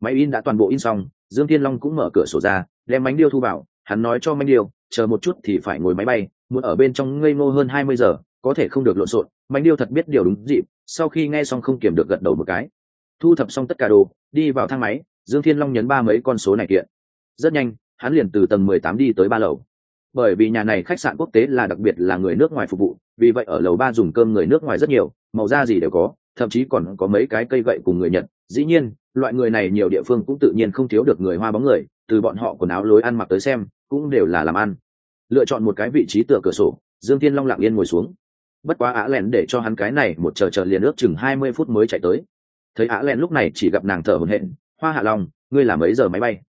Máy in đã toàn bộ in xong, dương tiên long cũng mở cửa sổ ra đem bánh điêu thu vào, hắn nói cho bánh điêu, chờ một chút thì phải ngồi máy bay, muốn ở bên trong ngây ngô hơn hai mươi giờ, có thể không được lộn xộn. Bánh điêu thật biết điều đúng dịp, sau khi nghe xong không kiểm được gật đầu một cái. Thu thập xong tất cả đồ, đi vào thang máy, dương thiên long nhấn ba mấy con số này kiện. Rất nhanh, hắn liền từ tầng mười tám đi tới ba lầu. Bởi vì nhà này khách sạn quốc tế là đặc biệt là người nước ngoài phục vụ, vì vậy ở lầu ba dùng cơm người nước ngoài rất nhiều, màu da gì đều có, thậm chí còn có mấy cái cây gậy cùng người nhật. Dĩ nhiên, loại người này nhiều địa phương cũng tự nhiên không thiếu được người hoa bóng người từ bọn họ quần áo lối ăn mặc tới xem, cũng đều là làm ăn. Lựa chọn một cái vị trí tựa cửa sổ, dương thiên long lặng yên ngồi xuống. Bất quá á len để cho hắn cái này một chờ chờ liền ước chừng hai mươi phút mới chạy tới. Thấy á len lúc này chỉ gặp nàng thở hổn hển, hoa hạ long, ngươi làm mấy giờ máy bay.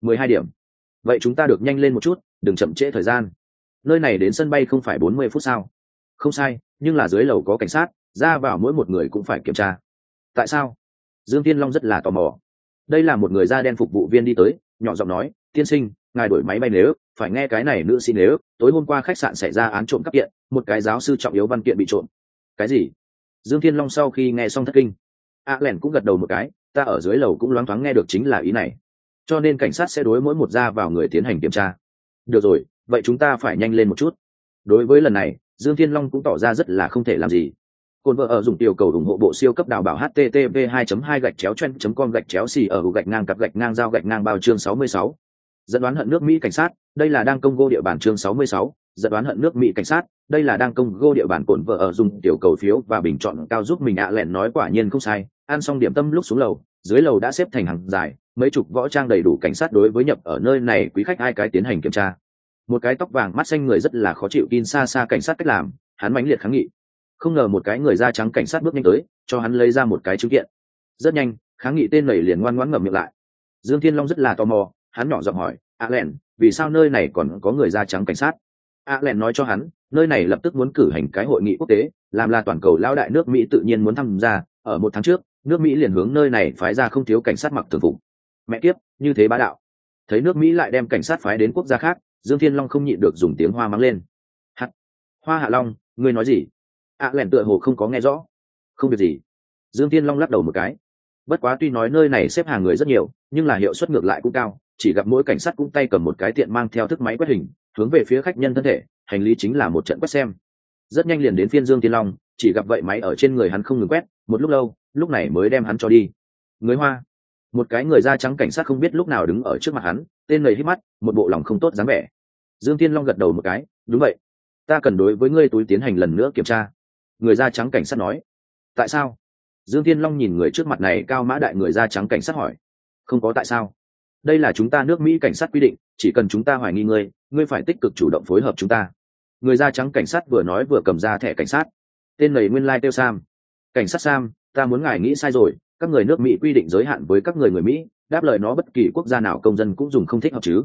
Mười hai điểm. Vậy chúng ta được nhanh lên một chút, đừng chậm trễ thời gian. Nơi này đến sân bay không phải bốn mươi phút sao? Không sai, nhưng là dưới lầu có cảnh sát, ra vào mỗi một người cũng phải kiểm tra. Tại sao? Dương tiên long rất là tò mò. Đây là một người da đen phục vụ viên đi tới nhỏ giọng nói tiên sinh ngài đổi máy bay nếu phải nghe cái này nữ xin nếu tối hôm qua khách sạn xảy ra án trộm cắp kiện một cái giáo sư trọng yếu văn kiện bị trộm. Cái gì? Dương thiên long sau khi nghe xong thất kinh. A à, cũng gật đầu một cái ta ở dưới lầu cũng loáng thoáng nghe được chính là ý này. Cho nên cảnh sát sẽ đối mỗi một ra vào người tiến hành kiểm tra. Được rồi vậy chúng ta phải nhanh lên một chút. Đối với lần này dương thiên long cũng tỏ ra rất là không thể làm gì cồn vợ ở dùng tiểu cầu ủng hộ bộ siêu cấp đào bảo http 2 2 gạch chéo chen com gạch chéo xì ở gạch ngang cặp gạch ngang giao gạch ngang bao chương 66. dẫn đoán hận nước mỹ cảnh sát, đây là đang công gô địa bàn chương 66. dẫn đoán hận nước mỹ cảnh sát, đây là đang công gô địa bàn cồn vợ ở dùng tiểu cầu phiếu và bình chọn cao giúp mình ạ lẹn nói quả nhiên không sai ăn xong điểm tâm lúc xuống lầu, dưới lầu đã xếp thành hàng dài, mấy chục võ trang đầy đủ cảnh sát đối với nhập ở nơi này quý khách ai cái tiến hành kiểm tra một cái tóc vàng mắt xanh người rất là khó chịu tin xa xa cảnh sát cách làm, hắn mãnh liệt kháng nghị không ngờ một cái người da trắng cảnh sát bước nhanh tới, cho hắn lấy ra một cái chứng kiện. Rất nhanh, kháng nghị tên nầy liền ngoan ngoãn ngậm miệng lại. Dương thiên long rất là tò mò, hắn nhỏ giọng hỏi, a len vì sao nơi này còn có người da trắng cảnh sát? A len nói cho hắn, nơi này lập tức muốn cử hành cái hội nghị quốc tế, làm là toàn cầu lao đại nước mỹ tự nhiên muốn tham gia, ở một tháng trước, nước mỹ liền hướng nơi này phái ra không thiếu cảnh sát mặc thường phục. Mẹ kiếp, như thế bá đạo. Thấy nước mỹ lại đem cảnh sát phái đến quốc gia khác, dương thiên long không nhịn được dùng tiếng hoa mắng lên. Hắt hoa hạ long, ngươi nói gì? Ạ à, lẻn tựa hồ không có nghe rõ. Không việc gì. Dương thiên long lắc đầu một cái. Bất quá tuy nói nơi này xếp hàng người rất nhiều nhưng là hiệu suất ngược lại cũng cao chỉ gặp mỗi cảnh sát cũng tay cầm một cái tiện mang theo thức máy quét hình hướng về phía khách nhân thân thể hành lý chính là một trận quét xem. Rất nhanh liền đến phiên dương thiên long chỉ gặp vậy máy ở trên người hắn không ngừng quét một lúc lâu lúc này mới đem hắn cho đi. Người hoa. Một cái người da trắng cảnh sát không biết lúc nào đứng ở trước mặt hắn tên người hít mắt một bộ lòng không tốt dáng vẻ. Dương tiên long gật đầu một cái đúng vậy. Ta cần đối với ngươi túi tiến hành lần nữa kiểm tra người da trắng cảnh sát nói. Tại sao? Dương Thiên long nhìn người trước mặt này cao mã đại người da trắng cảnh sát hỏi. Không có tại sao? Đây là chúng ta nước mỹ cảnh sát quy định, chỉ cần chúng ta hoài nghi ngươi ngươi phải tích cực chủ động phối hợp chúng ta. Người da trắng cảnh sát vừa nói vừa cầm ra thẻ cảnh sát. Tên này nguyên lai、like、têu sam. Cảnh sát sam, ta muốn ngài nghĩ sai rồi, các người nước mỹ quy định giới hạn với các người người mỹ, đáp lời nó bất kỳ quốc gia nào công dân cũng dùng không thích hợp chứ.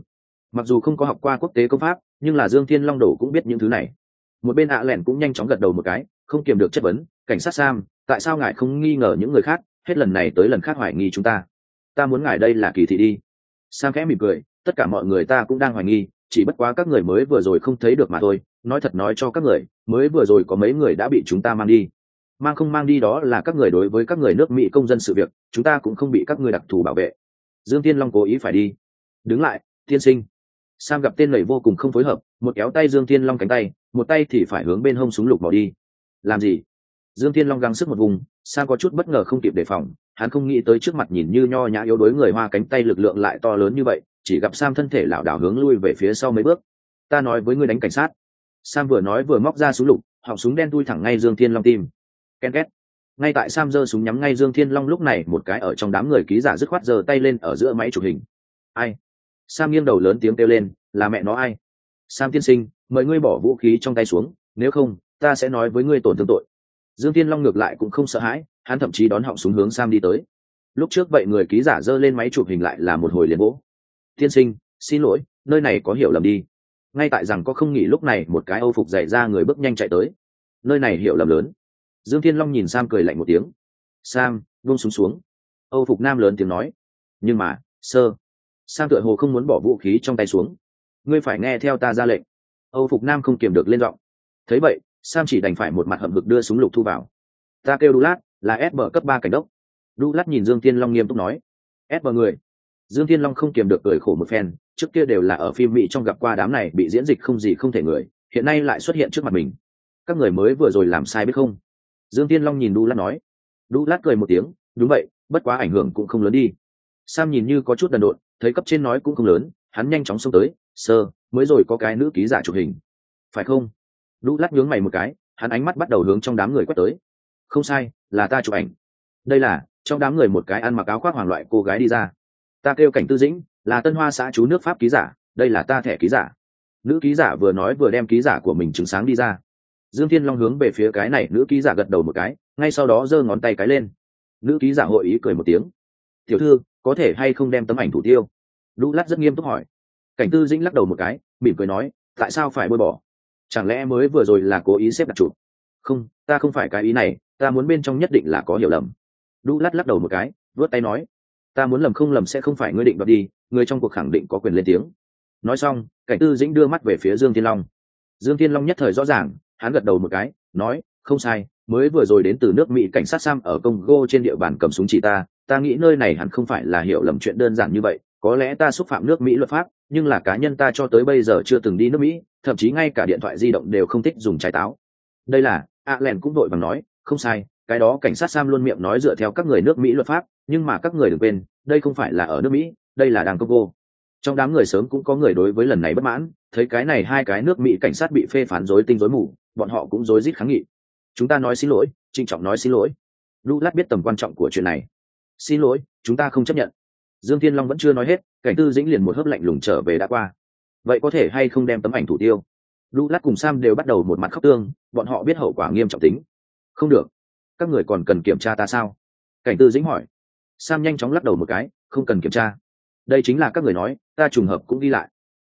Mặc dù không có học qua quốc tế công pháp, nhưng là dương thiên long đổ cũng biết những thứ này. Một bên ạ à lẻn cũng nhanh chóng gật đầu một cái không kiềm được chất vấn, cảnh sát sam, tại sao ngài không nghi ngờ những người khác? Hết lần này tới lần khác hoài nghi chúng ta. Ta muốn ngài đây là kỳ thị đi. Sam khẽ mỉm cười, tất cả mọi người ta cũng đang hoài nghi, chỉ bất quá các người mới vừa rồi không thấy được mà thôi. Nói thật nói cho các người, mới vừa rồi có mấy người đã bị chúng ta mang đi. Mang không mang đi đó là các người đối với các người nước mỹ công dân sự việc, chúng ta cũng không bị các người đặc thù bảo vệ. Dương tiên long cố ý phải đi. Đứng lại, tiên sinh. Sam gặp tên lầy vô cùng không phối hợp, một kéo tay dương tiên long cánh tay, một tay thì phải hướng bên hông súng lục bỏ đi làm gì? Dương tiên long găng sức một vùng sam có chút bất ngờ không kịp đề phòng, hắn không nghĩ tới trước mặt nhìn như nho nhã yếu đối người hoa cánh tay lực lượng lại to lớn như vậy, chỉ gặp sam thân thể lảo đảo hướng lui về phía sau mấy bước. Ta nói với ngươi đánh cảnh sát. Sam vừa nói vừa móc ra súng lục, họng súng đen tui thẳng ngay dương thiên long tim. Ken két. Ngay tại sam giơ súng nhắm ngay dương thiên long lúc này, một cái ở trong đám người ký giả dứt khoát giơ tay lên ở giữa máy chụp hình. Ai? Sam nghiêng đầu lớn tiếng kêu lên, là mẹ nó ai? Sam tiên sinh, mời ngươi bỏ vũ khí trong tay xuống, nếu không ta sẽ nói với ngươi tổn thương tội. Dương thiên long ngược lại cũng không sợ hãi, hắn thậm chí đón họng xuống hướng sam đi tới. Lúc trước vậy người ký giả giơ lên máy chụp hình lại là một hồi liền vỗ. Tiên sinh, xin lỗi, nơi này có hiểu lầm đi. Ngay tại rằng có không nghỉ lúc này, một cái âu phục dày ra người bước nhanh chạy tới. Nơi này hiểu lầm lớn. Dương thiên long nhìn sam cười lạnh một tiếng. Sam vung súng xuống. Âu phục nam lớn tiếng nói. Nhưng mà, sơ. Sam tựa hồ không muốn bỏ vũ khí trong tay xuống. Ngươi phải nghe theo ta ra lệnh. Âu phục nam không kiềm được lên giọng. Thấy vậy sam chỉ đành phải một mặt hậm hực đưa súng lục thu vào. Ta kêu đu lát, là s bờ cấp ba cảnh đốc. Đu lát nhìn dương thiên long nghiêm túc nói. S bờ người. Dương thiên long không kiềm được cười khổ một phen, trước kia đều là ở phim mỹ trong gặp qua đám này bị diễn dịch không gì không thể người, hiện nay lại xuất hiện trước mặt mình. Các người mới vừa rồi làm sai biết không? Dương tiên long nhìn đu lát nói. Đu lát cười một tiếng, đúng vậy, bất quá ảnh hưởng cũng không lớn đi. Sam nhìn như có chút đần độn, thấy cấp trên nói cũng không lớn, hắn nhanh chóng xông tới. Sơ mới rồi có cái nữ ký giả chụp hình. Phải không? Đu lát nhướng mày một cái, hắn ánh mắt bắt đầu hướng trong đám người quét tới. Không sai, là ta chụp ảnh. Đây là, trong đám người một cái ăn mặc áo khoác hoàng loại cô gái đi ra. Ta kêu cảnh tư dĩnh, là tân hoa xã chú nước pháp ký giả, đây là ta thẻ ký giả. Nữ ký giả vừa nói vừa đem ký giả của mình chứng sáng đi ra. Dương thiên long hướng về phía cái này, nữ ký giả gật đầu một cái, ngay sau đó giơ ngón tay cái lên. Nữ ký giả hội ý cười một tiếng. Tiểu thư, có thể hay không đem tấm ảnh thủ tiêu? Đu lát rất nghiêm túc hỏi. Cảnh tư dĩnh lắc đầu một cái, mỉm cười nói, tại sao phải bôi bỏ? Chẳng lẽ mới vừa rồi là cố ý xếp đặt chụp? Không, ta không phải cái ý này, ta muốn bên trong nhất định là có hiểu lầm. Đu lát lắc đầu một cái vớt tay nói, ta muốn lầm không lầm sẽ không phải ngươi định đoạt đi, người trong cuộc khẳng định có quyền lên tiếng. Nói xong, cảnh tư dĩnh đưa mắt về phía dương thiên long. Dương thiên long nhất thời rõ ràng, hắn gật đầu một cái, nói, không sai, mới vừa rồi đến từ nước mỹ cảnh sát sam ở congo trên địa bàn cầm súng chỉ ta ta nghĩ nơi này hẳn không phải là hiểu lầm chuyện đơn giản như vậy, có lẽ ta xúc phạm nước mỹ luật pháp, nhưng là cá nhân ta cho tới bây giờ chưa từng đi nước mỹ thậm chí ngay cả điện thoại di động đều không thích dùng trái táo. Đây là, a len cũng đội bằng nói, không sai, cái đó cảnh sát sam luôn miệng nói dựa theo các người nước mỹ luật pháp, nhưng mà các người đừng quên, đây không phải là ở nước mỹ, đây là đảng congo. Trong đám người sớm cũng có người đối với lần này bất mãn, thấy cái này hai cái nước mỹ cảnh sát bị phê phán rối tinh rối mù, bọn họ cũng rối rít kháng nghị. Chúng ta nói xin lỗi, trịnh trọng nói xin lỗi. Lu lát biết tầm quan trọng của chuyện này. Xin lỗi, chúng ta không chấp nhận. Dương thiên long vẫn chưa nói hết, cảnh tư dĩnh liền một hớp lạnh lùng trở về đã qua vậy có thể hay không đem tấm ảnh thủ tiêu? Lu lát cùng sam đều bắt đầu một mặt khóc tương, bọn họ biết hậu quả nghiêm trọng tính. Không được. Các người còn cần kiểm tra ta sao? Cảnh tư dĩnh hỏi. Sam nhanh chóng lắc đầu một cái, không cần kiểm tra. Đây chính là các người nói, ta trùng hợp cũng đi lại.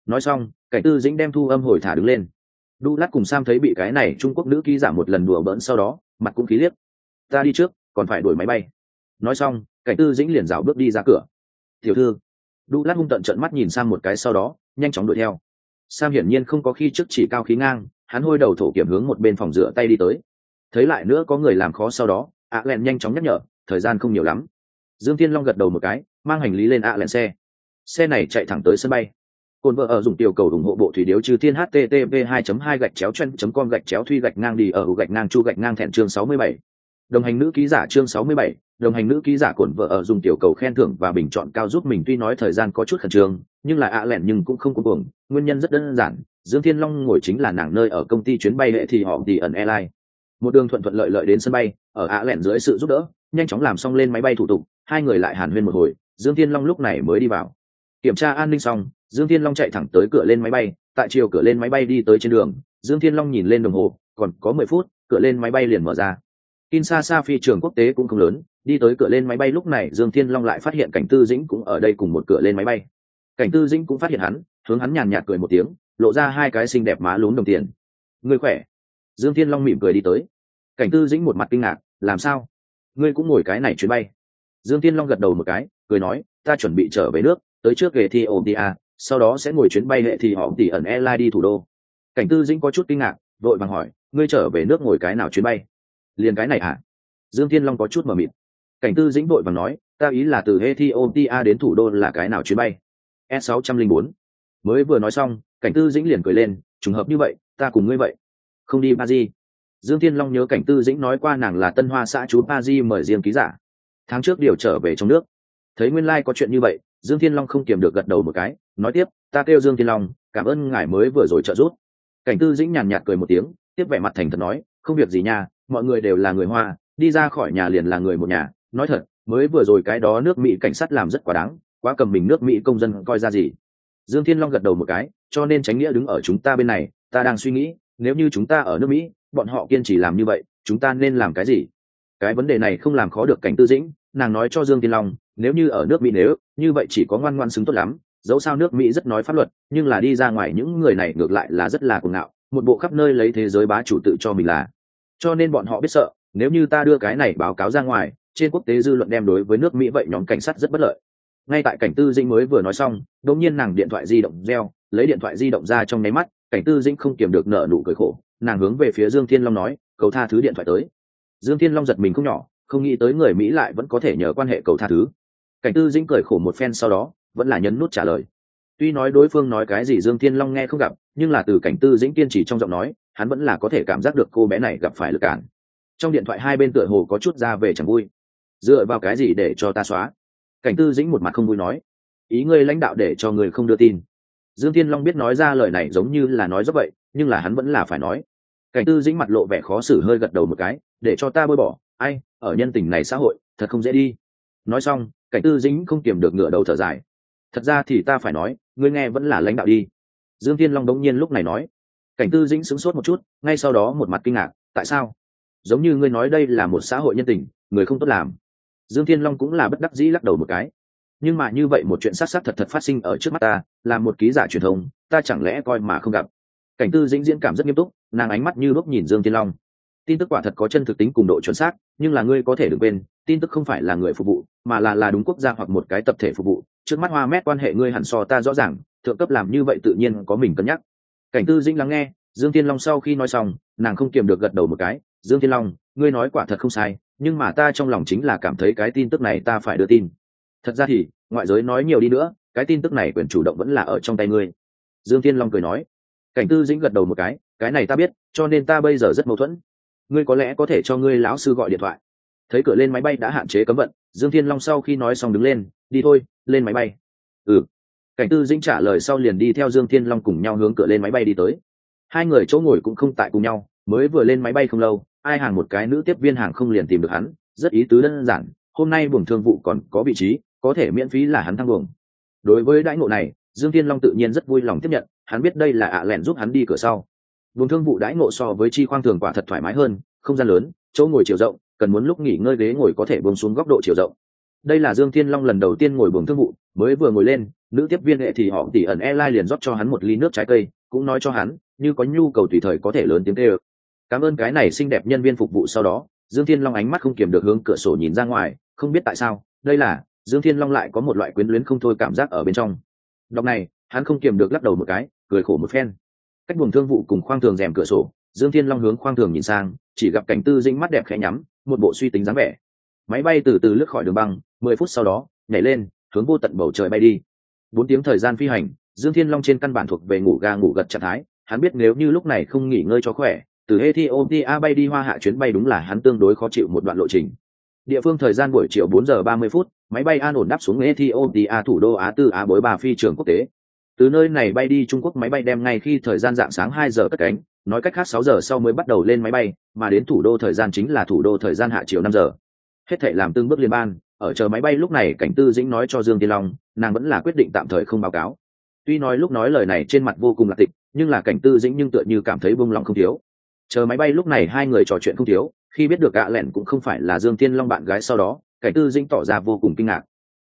Nói xong, cảnh tư dĩnh đem thu âm hồi thả đứng lên. Đu lát cùng sam thấy bị cái này trung quốc nữ ký giả một lần đùa bỡn sau đó, mặt cũng khí liếc. Ta đi trước, còn phải đuổi máy bay. Nói xong, cảnh tư dĩnh liền rào bước đi ra cửa. Tiểu thư. Đu lát hung tận trận mắt nhìn sang một cái sau đó nhanh chóng đuổi theo. Sam hiển nhiên không có khi trước chỉ cao khí ngang hắn hôi đầu thổ kiểm hướng một bên phòng rửa tay đi tới. Thấy lại nữa có người làm khó sau đó ạ à nhanh chóng nhắc nhở thời gian không nhiều lắm. Dương thiên long gật đầu một cái mang hành lý lên ạ à xe. Xe này chạy thẳng tới sân bay. Cồn vợ ở dùng tiểu cầu ủng hộ bộ thủy điếu trừ thiên http 2 2 gạch chéo chân com gạch chéo thuy gạch ngang đi ở gạch ngang chu gạch ngang thẹn chương 67. đồng hành nữ ký giả chương 67, đồng hành nữ ký giả cổn vợ ở dùng tiểu cầu khen thưởng và bình chọn cao giúp mình tuy nói thời gian có chút khẩn trương, nhưng là ạ lẹn nhưng cũng không có cuồng. Nguyên nhân rất đơn giản, dương thiên long ngồi chính là nàng nơi ở công ty chuyến bay hệ thì họ đi ẩn airline một đường thuận thuận lợi lợi đến sân bay, ở ạ lẹn dưới sự giúp đỡ, nhanh chóng làm xong lên máy bay thủ tục, hai người lại hàn huyên một hồi, dương thiên long lúc này mới đi vào. Kiểm tra an ninh xong, dương thiên long chạy thẳng tới cửa lên máy bay, tại chiều cửa lên máy bay đi tới trên đường, dương thiên long nhìn lên đồng hồ, còn có mười phút, cửa lên máy bay liền mở ra. Kinshasa phi trường quốc tế cũng không lớn đi tới cửa lên máy bay, lúc này dương thiên long lại phát hiện cảnh tư dĩnh cũng ở đây cùng một cửa lên máy bay. Cảnh tư dĩnh cũng phát hiện hắn, hướng hắn nhàn nhạt cười một tiếng, lộ ra hai cái xinh đẹp má lún đồng tiền. Người khỏe? Dương thiên long mỉm cười đi tới. Cảnh tư dĩnh một mặt kinh ngạc, làm sao? Ngươi cũng ngồi cái này chuyến bay? Dương thiên long gật đầu một cái, cười nói, ta chuẩn bị trở về nước, tới trước ghề thi ổn tia à, sau đó sẽ ngồi chuyến bay hệ thì họ tỉ ẩn airline đi thủ đô. Cảnh tư dĩnh có chút kinh ngạc, vội bằng hỏi, ngươi trở về nước ngồi cái nào chuyến bay? Liền cái này à dương thiên long có chút mờ mịt cảnh tư dĩnh vội và nói, ta ý là từ ethiopia đến thủ đô là cái nào chuyến bay? S 604 mới vừa nói xong, cảnh tư dĩnh liền cười lên, trùng hợp như vậy, ta cùng ngươi vậy. Không đi ba di dương thiên long nhớ cảnh tư dĩnh nói qua nàng là tân hoa xã chú ba di mời riêng ký giả. Tháng trước điều trở về trong nước. Thấy nguyên lai、like、có chuyện như vậy, dương thiên long không kiềm được gật đầu một cái, nói tiếp, ta kêu dương thiên long, cảm ơn ngài mới vừa rồi trợ giúp. Cảnh tư dĩnh nhàn nhạt cười một tiếng, tiếp vẻ mặt thành thật nói, không việc gì nha, mọi người đều là người hoa, đi ra khỏi nhà liền là người một nhà nói thật, mới vừa rồi cái đó nước mỹ cảnh sát làm rất quá đáng, quá cầm mình nước mỹ công dân coi ra gì. Dương thiên long gật đầu một cái, cho nên tránh nghĩa đứng ở chúng ta bên này, ta đang suy nghĩ, nếu như chúng ta ở nước mỹ, bọn họ kiên trì làm như vậy, chúng ta nên làm cái gì? Cái vấn đề này không làm khó được cảnh tư dĩnh, nàng nói cho dương tiên long, nếu như ở nước mỹ nếu, như vậy chỉ có ngoan ngoan xứng tốt lắm, dẫu sao nước mỹ rất nói pháp luật, nhưng là đi ra ngoài những người này ngược lại là rất là cuồng ngạo, một bộ khắp nơi lấy thế giới bá chủ tự cho mình là. Cho nên bọn họ biết sợ, nếu như ta đưa cái này báo cáo ra ngoài trên quốc tế dư luận đem đối với nước mỹ vậy nhóm cảnh sát rất bất lợi. Ngay tại cảnh tư dĩnh mới vừa nói xong, đột nhiên nàng điện thoại di động reo, lấy điện thoại di động ra trong nháy mắt, cảnh tư dĩnh không kiềm được nợ nụ cười khổ, nàng hướng về phía dương thiên long nói, cầu tha thứ điện thoại tới. Dương thiên long giật mình không nhỏ, không nghĩ tới người mỹ lại vẫn có thể nhờ quan hệ cầu tha thứ. Cảnh tư dĩnh cười khổ một phen sau đó, vẫn là nhấn nút trả lời. Tuy nói đối phương nói cái gì dương thiên long nghe không gặp, nhưng là từ cảnh tư dĩnh kiên trì trong giọng nói, hắn vẫn là có thể cảm giác được cô bé này gặp phải lực cản. Trong điện thoại hai bên tựa hồ có chút ra về chẳng vui dựa vào cái gì để cho ta xóa? Cảnh tư dĩnh một mặt không vui nói. Ý ngươi lãnh đạo để cho người không đưa tin. Dương thiên long biết nói ra lời này giống như là nói rất vậy, nhưng là hắn vẫn là phải nói. Cảnh tư dĩnh mặt lộ vẻ khó xử hơi gật đầu một cái, để cho ta bôi bỏ. Ai, ở nhân tình này xã hội, thật không dễ đi. Nói xong, cảnh tư dĩnh không kiềm được ngựa đầu thở dài. Thật ra thì ta phải nói, ngươi nghe vẫn là lãnh đạo đi. Dương thiên long đống nhiên lúc này nói. Cảnh tư dĩnh sững sốt một chút, ngay sau đó một mặt kinh ngạc, tại sao? Giống như ngươi nói đây là một xã hội nhân tình, người không tốt làm dương thiên long cũng là bất đắc dĩ lắc đầu một cái. Nhưng mà như vậy một chuyện sát sát thật thật phát sinh ở trước mắt ta, là một ký giả truyền thông, ta chẳng lẽ coi mà không gặp. Cảnh tư dĩnh diễn cảm rất nghiêm túc, nàng ánh mắt như lúc nhìn dương thiên long. Tin tức quả thật có chân thực tính cùng độ chuẩn xác, nhưng là ngươi có thể được quên, tin tức không phải là người phục vụ, mà là là đúng quốc gia hoặc một cái tập thể phục vụ. Trước mắt hoa mét quan hệ ngươi hẳn so ta rõ ràng, thượng cấp làm như vậy tự nhiên có mình cân nhắc. Cảnh tư dĩnh lắng nghe, dương thiên long sau khi nói xong, nàng không kiềm được gật đầu một cái. Dương thiên long, ngươi nói quả thật không sai nhưng mà ta trong lòng chính là cảm thấy cái tin tức này ta phải đưa tin. Thật ra thì, ngoại giới nói nhiều đi nữa, cái tin tức này quyền chủ động vẫn là ở trong tay ngươi. Dương thiên long cười nói. Cảnh tư dĩnh gật đầu một cái cái này ta biết, cho nên ta bây giờ rất mâu thuẫn. Ngươi có lẽ có thể cho ngươi lão sư gọi điện thoại. Thấy cửa lên máy bay đã hạn chế cấm vận, dương thiên long sau khi nói xong đứng lên, đi thôi, lên máy bay. Ừ. Cảnh tư dĩnh trả lời sau liền đi theo dương thiên long cùng nhau hướng cửa lên máy bay đi tới. Hai người chỗ ngồi cũng không tại cùng nhau, mới vừa lên máy bay không lâu ai hàng một cái nữ tiếp viên hàng không liền tìm được hắn, rất ý tứ đơn giản, hôm nay buồng thương vụ còn có vị trí, có thể miễn phí là hắn thăng buồng. Đối với đãi ngộ này, dương thiên long tự nhiên rất vui lòng tiếp nhận, hắn biết đây là ạ lẹn giúp hắn đi cửa sau. Buồng thương vụ đãi ngộ so với chi khoang thường quả thật thoải mái hơn, không gian lớn, chỗ ngồi chiều rộng, cần muốn lúc nghỉ ngơi ghế ngồi có thể buông xuống góc độ chiều rộng. Đây là dương thiên long lần đầu tiên ngồi buồng thương vụ, mới vừa ngồi lên, nữ tiếp viên hệ thì họ tỉ ẩn e lai liền rót cho hắn một ly nước trái cây, cũng nói cho hắn, như có nhu cầu tùy thời có thể lớn tiếng tê ực cảm ơn cái này xinh đẹp nhân viên phục vụ sau đó, dương thiên long ánh mắt không kiềm được hướng cửa sổ nhìn ra ngoài, không biết tại sao, đây là, dương thiên long lại có một loại quyến luyến không thôi cảm giác ở bên trong. Đọc này, hắn không kiềm được lắc đầu một cái, cười khổ một phen. Cách buồng thương vụ cùng khoang thường rèm cửa sổ, dương thiên long hướng khoang thường nhìn sang, chỉ gặp cảnh tư dĩnh mắt đẹp khẽ nhắm, một bộ suy tính dáng vẻ. Máy bay từ từ lướt khỏi đường băng, mười phút sau đó, nhảy lên, hướng vô tận bầu trời bay đi. Bốn tiếng thời gian phi hành, dương thiên long trên căn bản thuộc về ngủ ga ngủ gật trạng thái, hắn biết nếu như lúc này không nghỉ ngơi cho khỏe từ ethiopia bay đi hoa hạ chuyến bay đúng là hắn tương đối khó chịu một đoạn lộ trình. Địa phương thời gian buổi chiều 4 giờ 30 phút, máy bay an ổn đáp xuống ethiopia, thủ đô á tư á bối bà phi trường quốc tế. Từ nơi này bay đi trung quốc, máy bay đem ngay khi thời gian dạng sáng 2 giờ cất cánh, nói cách khác 6 giờ sau mới bắt đầu lên máy bay, mà đến thủ đô thời gian chính là thủ đô thời gian hạ chiều 5 giờ. Hết thể làm tương bước liên ban, ở chờ máy bay lúc này cảnh tư dĩnh nói cho dương tiên long, nàng vẫn là quyết định tạm thời không báo cáo. Tuy nói lúc nói lời này trên mặt vô cùng là tịch, nhưng là cảnh tư dĩnh nhưng tựa như cảm thấy bông lòng không thiếu chờ máy bay lúc này hai người trò chuyện không thiếu, khi biết được gạ lẻn cũng không phải là dương tiên long bạn gái sau đó, cảnh tư dĩnh tỏ ra vô cùng kinh ngạc.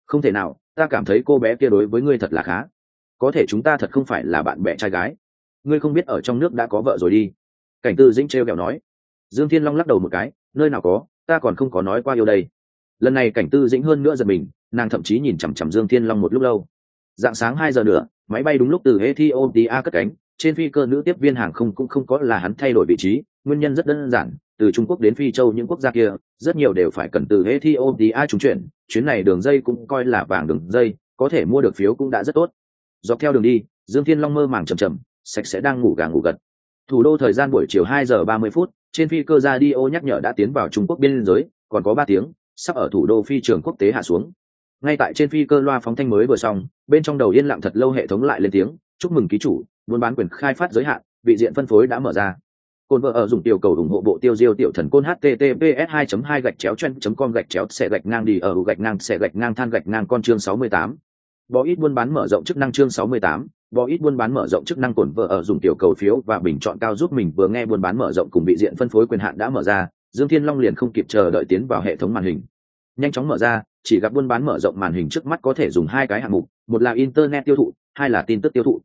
Không thể nào, ta cảm thấy cô bé kia đối với ngươi thật là khá. Có thể chúng ta thật không phải là bạn bè trai gái. Ngươi không biết ở trong nước đã có vợ rồi đi. Cảnh tư dĩnh trêu kẹo nói. Dương thiên long lắc đầu một cái, nơi nào có, ta còn không có nói qua yêu đây. Lần này cảnh tư dĩnh hơn nữa giật mình, nàng thậm chí nhìn chằm chằm dương thiên long một lúc lâu. Dạng sáng hai giờ nữa, máy bay đúng lúc từ ethiopia cất cánh trên phi cơ nữ tiếp viên hàng không cũng không có là hắn thay đổi vị trí, nguyên nhân rất đơn giản, từ trung quốc đến phi châu những quốc gia kia, rất nhiều đều phải cần từ ethiopia trúng chuyển chuyến này đường dây cũng coi là vàng đường dây, có thể mua được phiếu cũng đã rất tốt. Dọc theo đường đi, dương thiên long mơ màng chầm chầm sạch sẽ đang ngủ gà ngủ gật. Thủ đô thời gian buổi chiều hai giờ ba mươi phút, trên phi cơ ra đi ô nhắc nhở đã tiến vào trung quốc biên giới, còn có ba tiếng, sắp ở thủ đô phi trường quốc tế hạ xuống. Ngay tại trên phi cơ loa phóng thanh mới vừa xong, bên trong đầu yên lặng thật lâu hệ thống lại lên tiếng, chúc mừng ký chủ buôn bán quyền khai phát giới hạn vị diện phân phối đã mở ra cồn vợ ở dùng tiểu cầu ủng hộ bộ tiêu diêu tiểu thần côn https 2 2 gạch chéo chen com gạch chéo xe gạch ngang đi ở gạch ngang xe gạch ngang than gạch ngang con chương 68. Bó ít buôn bán mở rộng chức năng chương 68, bó ít buôn bán mở rộng chức năng cồn vợ ở dùng tiểu cầu phiếu và bình chọn cao giúp mình vừa nghe buôn bán mở rộng cùng vị diện phân phối quyền hạn đã mở ra, Dương Thiên Long liền không kịp chờ đợi tiến vào hệ thống màn hình. Nhanh chóng mở ra, chỉ gặp buôn bán mở rộng màn hình trước mắt có thể dùng hai cái hạng mục, một là internet tiêu thụ, hai là tin tức tiêu thụ.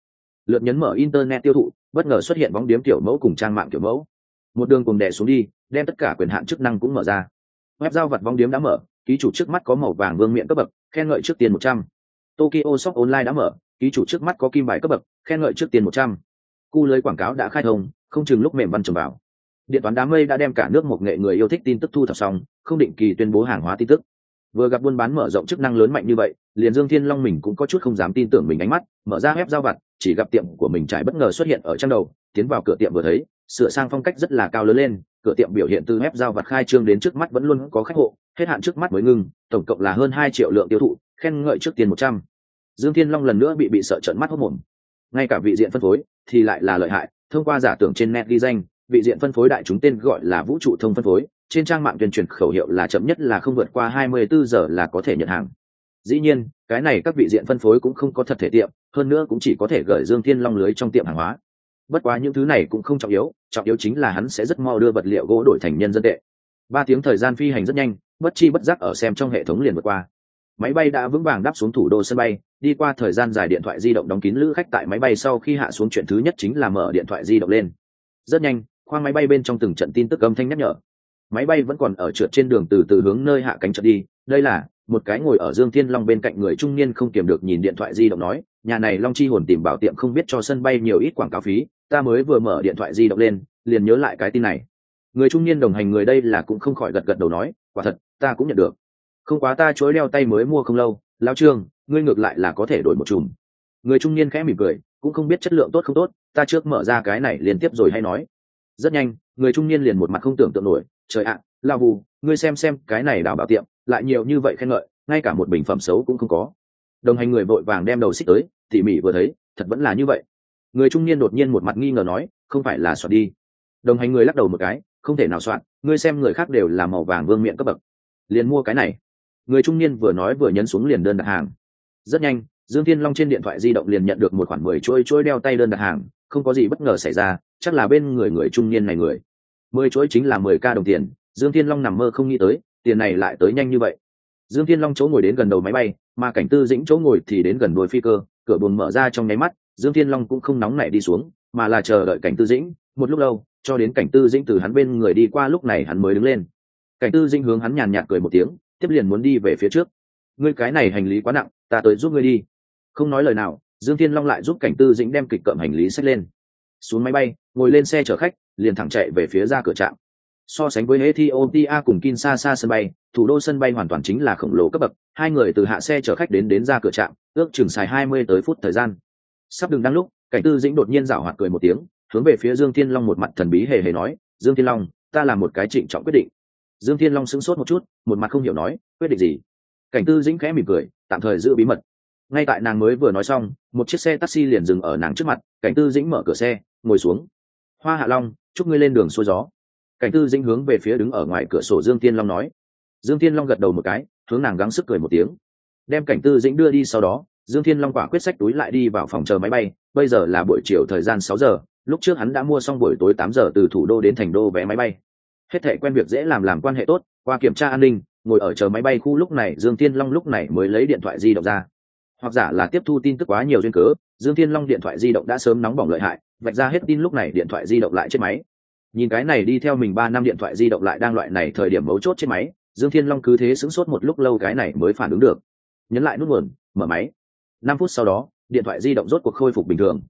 Lượt nhấn mở internet tiêu thụ, bất ngờ xuất hiện bóng điếm tiểu mẫu cùng trang mạng tiểu mẫu. Một đường cùng đè xuống đi đem tất cả quyền hạn chức năng cũng mở ra. Web giao vật bóng điếm đã mở ký chủ trước mắt có màu vàng vương miệng cấp bậc khen ngợi trước tiền một trăm. Tokyo shop online đã mở ký chủ trước mắt có kim bài cấp bậc khen ngợi trước tiền một trăm. Cu lưới quảng cáo đã khai thông không chừng lúc mềm văn trầm vào điện toán đám mây đã đem cả nước một nghệ người yêu thích tin tức thu thập xong không định kỳ tuyên bố hàng hóa tin tức. Vừa gặp buôn bán mở rộng chức năng lớn mạnh như vậy liền dương thiên long mình cũng có chút không dám tin tưởng mình ánh mắt mở ra web giao vặt chỉ gặp tiệm của mình trải bất ngờ xuất hiện ở trang đầu, tiến vào cửa tiệm vừa thấy, sửa sang phong cách rất là cao lớn lên, cửa tiệm biểu hiện từ web giao vặt khai trương đến trước mắt vẫn luôn có khách hộ, hết hạn trước mắt mới ngừng, tổng cộng là hơn hai triệu lượng tiêu thụ, khen ngợi trước tiền một trăm. Dương thiên long lần nữa bị bị sợ trận mắt hốc mồm ngay cả vị diện phân phối thì lại là lợi hại, thông qua giả tưởng trên net ghi danh, vị diện phân phối đại chúng tên gọi là vũ trụ thông phân phối, trên trang mạng tuyên truyền khẩu hiệu là chậm nhất là không vượt qua 24 giờ là có thể nhận hàng. Dĩ nhiên, cái này các vị diện phân phối cũng không có thật thể tiệm hơn nữa cũng chỉ có thể gửi dương thiên long lưới trong tiệm hàng hóa. Bất quá những thứ này cũng không trọng yếu trọng yếu chính là hắn sẽ rất mau đưa vật liệu gỗ đổi thành nhân dân tệ. Ba tiếng thời gian phi hành rất nhanh, bất chi bất giác ở xem trong hệ thống liền vượt qua. Máy bay đã vững vàng đáp xuống thủ đô sân bay, đi qua thời gian dài điện thoại di động đóng kín lữ khách tại máy bay sau khi hạ xuống chuyện thứ nhất chính là mở điện thoại di động lên. Rất nhanh, khoang máy bay bên trong từng trận tin tức âm thanh nhắc nhở. Máy bay vẫn còn ở trượt trên đường từ từ hướng nơi hạ cánh trượt đi, đây là một cái ngồi ở dương thiên long bên cạnh người trung niên không kiềm được nhìn điện thoại di động nói nhà này long chi hồn tìm bảo tiệm không biết cho sân bay nhiều ít quảng cáo phí ta mới vừa mở điện thoại di động lên liền nhớ lại cái tin này. Người trung niên đồng hành người đây là cũng không khỏi gật gật đầu nói quả thật ta cũng nhận được. Không quá ta chối đeo tay mới mua không lâu lao trương ngươi ngược lại là có thể đổi một chùm. Người trung niên khẽ mỉm cười cũng không biết chất lượng tốt không tốt ta trước mở ra cái này liên tiếp rồi hay nói. Rất nhanh người trung niên liền một mặt không tưởng tượng nổi trời ạ à, lao vù ngươi xem xem cái này đào bảo tiệm lại nhiều như vậy khen ngợi, ngay cả một bình phẩm xấu cũng không có. Đồng hành người vội vàng đem đầu xích tới, tỉ mỉ vừa thấy, thật vẫn là như vậy. Người trung niên đột nhiên một mặt nghi ngờ nói, không phải là soạn đi. Đồng hành người lắc đầu một cái, không thể nào soạn, ngươi xem người khác đều là màu vàng vương miệng cấp bậc. Liền mua cái này. Người trung niên vừa nói vừa nhấn xuống liền đơn đặt hàng. Rất nhanh, dương thiên long trên điện thoại di động liền nhận được một khoản mười chuỗi chuỗi đeo tay đơn đặt hàng, không có gì bất ngờ xảy ra, chắc là bên người người trung niên này người. Mười chuỗi chính là mười k đồng tiền, dương thiên long nằm mơ không nghĩ tới tiền này lại tới nhanh như vậy. Dương thiên long chỗ ngồi đến gần đầu máy bay, mà cảnh tư dĩnh chỗ ngồi thì đến gần đuôi phi cơ, cửa buồng mở ra trong nháy mắt, dương thiên long cũng không nóng nảy đi xuống, mà là chờ đợi cảnh tư dĩnh. Một lúc lâu, cho đến cảnh tư dĩnh từ hắn bên người đi qua lúc này hắn mới đứng lên. Cảnh tư dĩnh hướng hắn nhàn nhạt cười một tiếng, tiếp liền muốn đi về phía trước. Ngươi cái này hành lý quá nặng, ta tới giúp ngươi đi. Không nói lời nào, dương thiên long lại giúp cảnh tư dĩnh đem kịch cậm hành lý xách lên. Xuống máy bay, ngồi lên xe chở khách, liền thẳng chạy về phía ra cửa trạm so sánh với ethiopia cùng kinshasa sân bay, thủ đô sân bay hoàn toàn chính là khổng lồ cấp bậc, hai người từ hạ xe chở khách đến đến ra cửa trạm, ước chừng xài hai mươi tới phút thời gian. Sắp đường đang lúc, cảnh tư dĩnh đột nhiên rảo hoạt cười một tiếng, hướng về phía dương thiên long một mặt thần bí hề hề nói, dương thiên long, ta làm một cái trịnh trọng quyết định. Dương thiên long sững sốt một chút, một mặt không hiểu nói, quyết định gì? Cảnh tư dĩnh khẽ mỉm cười, tạm thời giữ bí mật. Ngay tại nàng mới vừa nói xong, một chiếc xe taxi liền dừng ở nàng trước mặt, cảnh tư dĩnh mở cửa xe, ngồi xuống. Hoa hạ long, chúc ngươi lên đường xuôi gió cảnh tư dĩnh hướng về phía đứng ở ngoài cửa sổ dương tiên long nói. Dương tiên long gật đầu một cái, hướng nàng gắng sức cười một tiếng. Đem cảnh tư dĩnh đưa đi sau đó, dương thiên long quả quyết sách túi lại đi vào phòng chờ máy bay. Bây giờ là buổi chiều thời gian sáu giờ, lúc trước hắn đã mua xong buổi tối tám giờ từ thủ đô đến thành đô vé máy bay. Hết thệ quen việc dễ làm làm quan hệ tốt, qua kiểm tra an ninh, ngồi ở chờ máy bay khu lúc này, dương thiên long lúc này mới lấy điện thoại di động ra. Hoặc giả là tiếp thu tin tức quá nhiều duyên cớ, dương thiên long điện thoại di động đã sớm nóng bỏng lợi hại, vạch ra hết tin lúc này điện thoại di động lại chết máy nhìn cái này đi theo mình ba năm điện thoại di động lại đang loại này thời điểm mấu chốt trên máy, dương thiên long cứ thế sững sốt một lúc lâu cái này mới phản ứng được. Nhấn lại nút nguồn mở máy. Năm phút sau đó, điện thoại di động rốt cuộc khôi phục bình thường.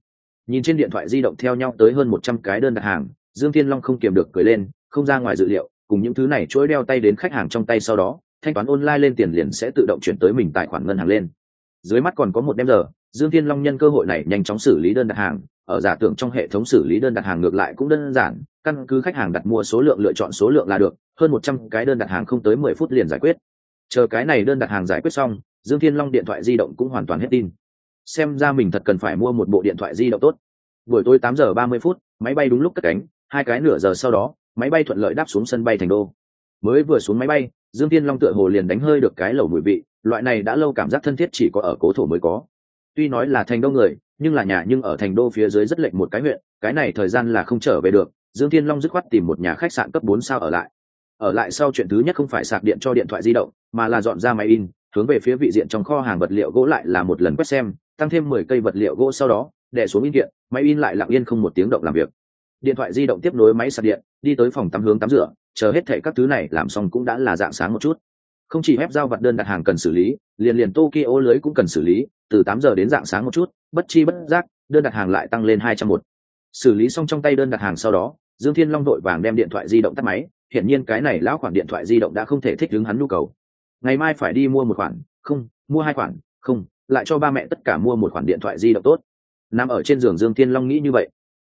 Nhìn trên điện thoại di động theo nhau tới hơn một trăm cái đơn đặt hàng, dương thiên long không kiềm được cười lên, không ra ngoài dự liệu, cùng những thứ này chuỗi đeo tay đến khách hàng trong tay sau đó, thanh toán online lên tiền liền sẽ tự động chuyển tới mình tài khoản ngân hàng lên. Dưới mắt còn có một đêm giờ, dương thiên long nhân cơ hội này nhanh chóng xử lý đơn đặt hàng ở giả tưởng trong hệ thống xử lý đơn đặt hàng ngược lại cũng đơn giản, căn cứ khách hàng đặt mua số lượng lựa chọn số lượng là được, hơn một trăm cái đơn đặt hàng không tới mười phút liền giải quyết. Chờ cái này đơn đặt hàng giải quyết xong, dương thiên long điện thoại di động cũng hoàn toàn hết tin. Xem ra mình thật cần phải mua một bộ điện thoại di động tốt. Buổi tối tám giờ ba mươi phút, máy bay đúng lúc cất cánh, hai cái nửa giờ sau đó, máy bay thuận lợi đáp xuống sân bay thành đô. Mới vừa xuống máy bay, dương thiên long tựa hồ liền đánh hơi được cái lẩu mùi vị, loại này đã lâu cảm giác thân thiết chỉ có ở cố thổ mới có tuy nói là thành đô người, nhưng là nhà nhưng ở thành đô phía dưới rất lệnh một cái huyện, cái này thời gian là không trở về được. Dương thiên long dứt khoát tìm một nhà khách sạn cấp bốn sao ở lại. Ở lại sau chuyện thứ nhất không phải sạc điện cho điện thoại di động, mà là dọn ra máy in, hướng về phía vị diện trong kho hàng vật liệu gỗ lại là một lần quét xem, tăng thêm mười cây vật liệu gỗ sau đó đẻ xuống in kiện máy in lại lặng yên không một tiếng động làm việc. Điện thoại di động tiếp nối máy sạc điện, đi tới phòng tắm hướng tắm rửa, chờ hết thệ các thứ này làm xong cũng đã là dạng sáng một chút. Không chỉ ép giao vật đơn đặt hàng cần xử lý, liền liền tokyo lưới cũng cần xử lý từ tám giờ đến dạng sáng một chút bất chi bất giác đơn đặt hàng lại tăng lên hai trăm một. Xử lý xong trong tay đơn đặt hàng sau đó dương thiên long đội vàng đem điện thoại di động tắt máy hiển nhiên cái này lão khoản điện thoại di động đã không thể thích ứng hắn nhu cầu. Ngày mai phải đi mua một khoản không mua hai khoản không lại cho ba mẹ tất cả mua một khoản điện thoại di động tốt. Nằm ở trên giường dương thiên long nghĩ như vậy.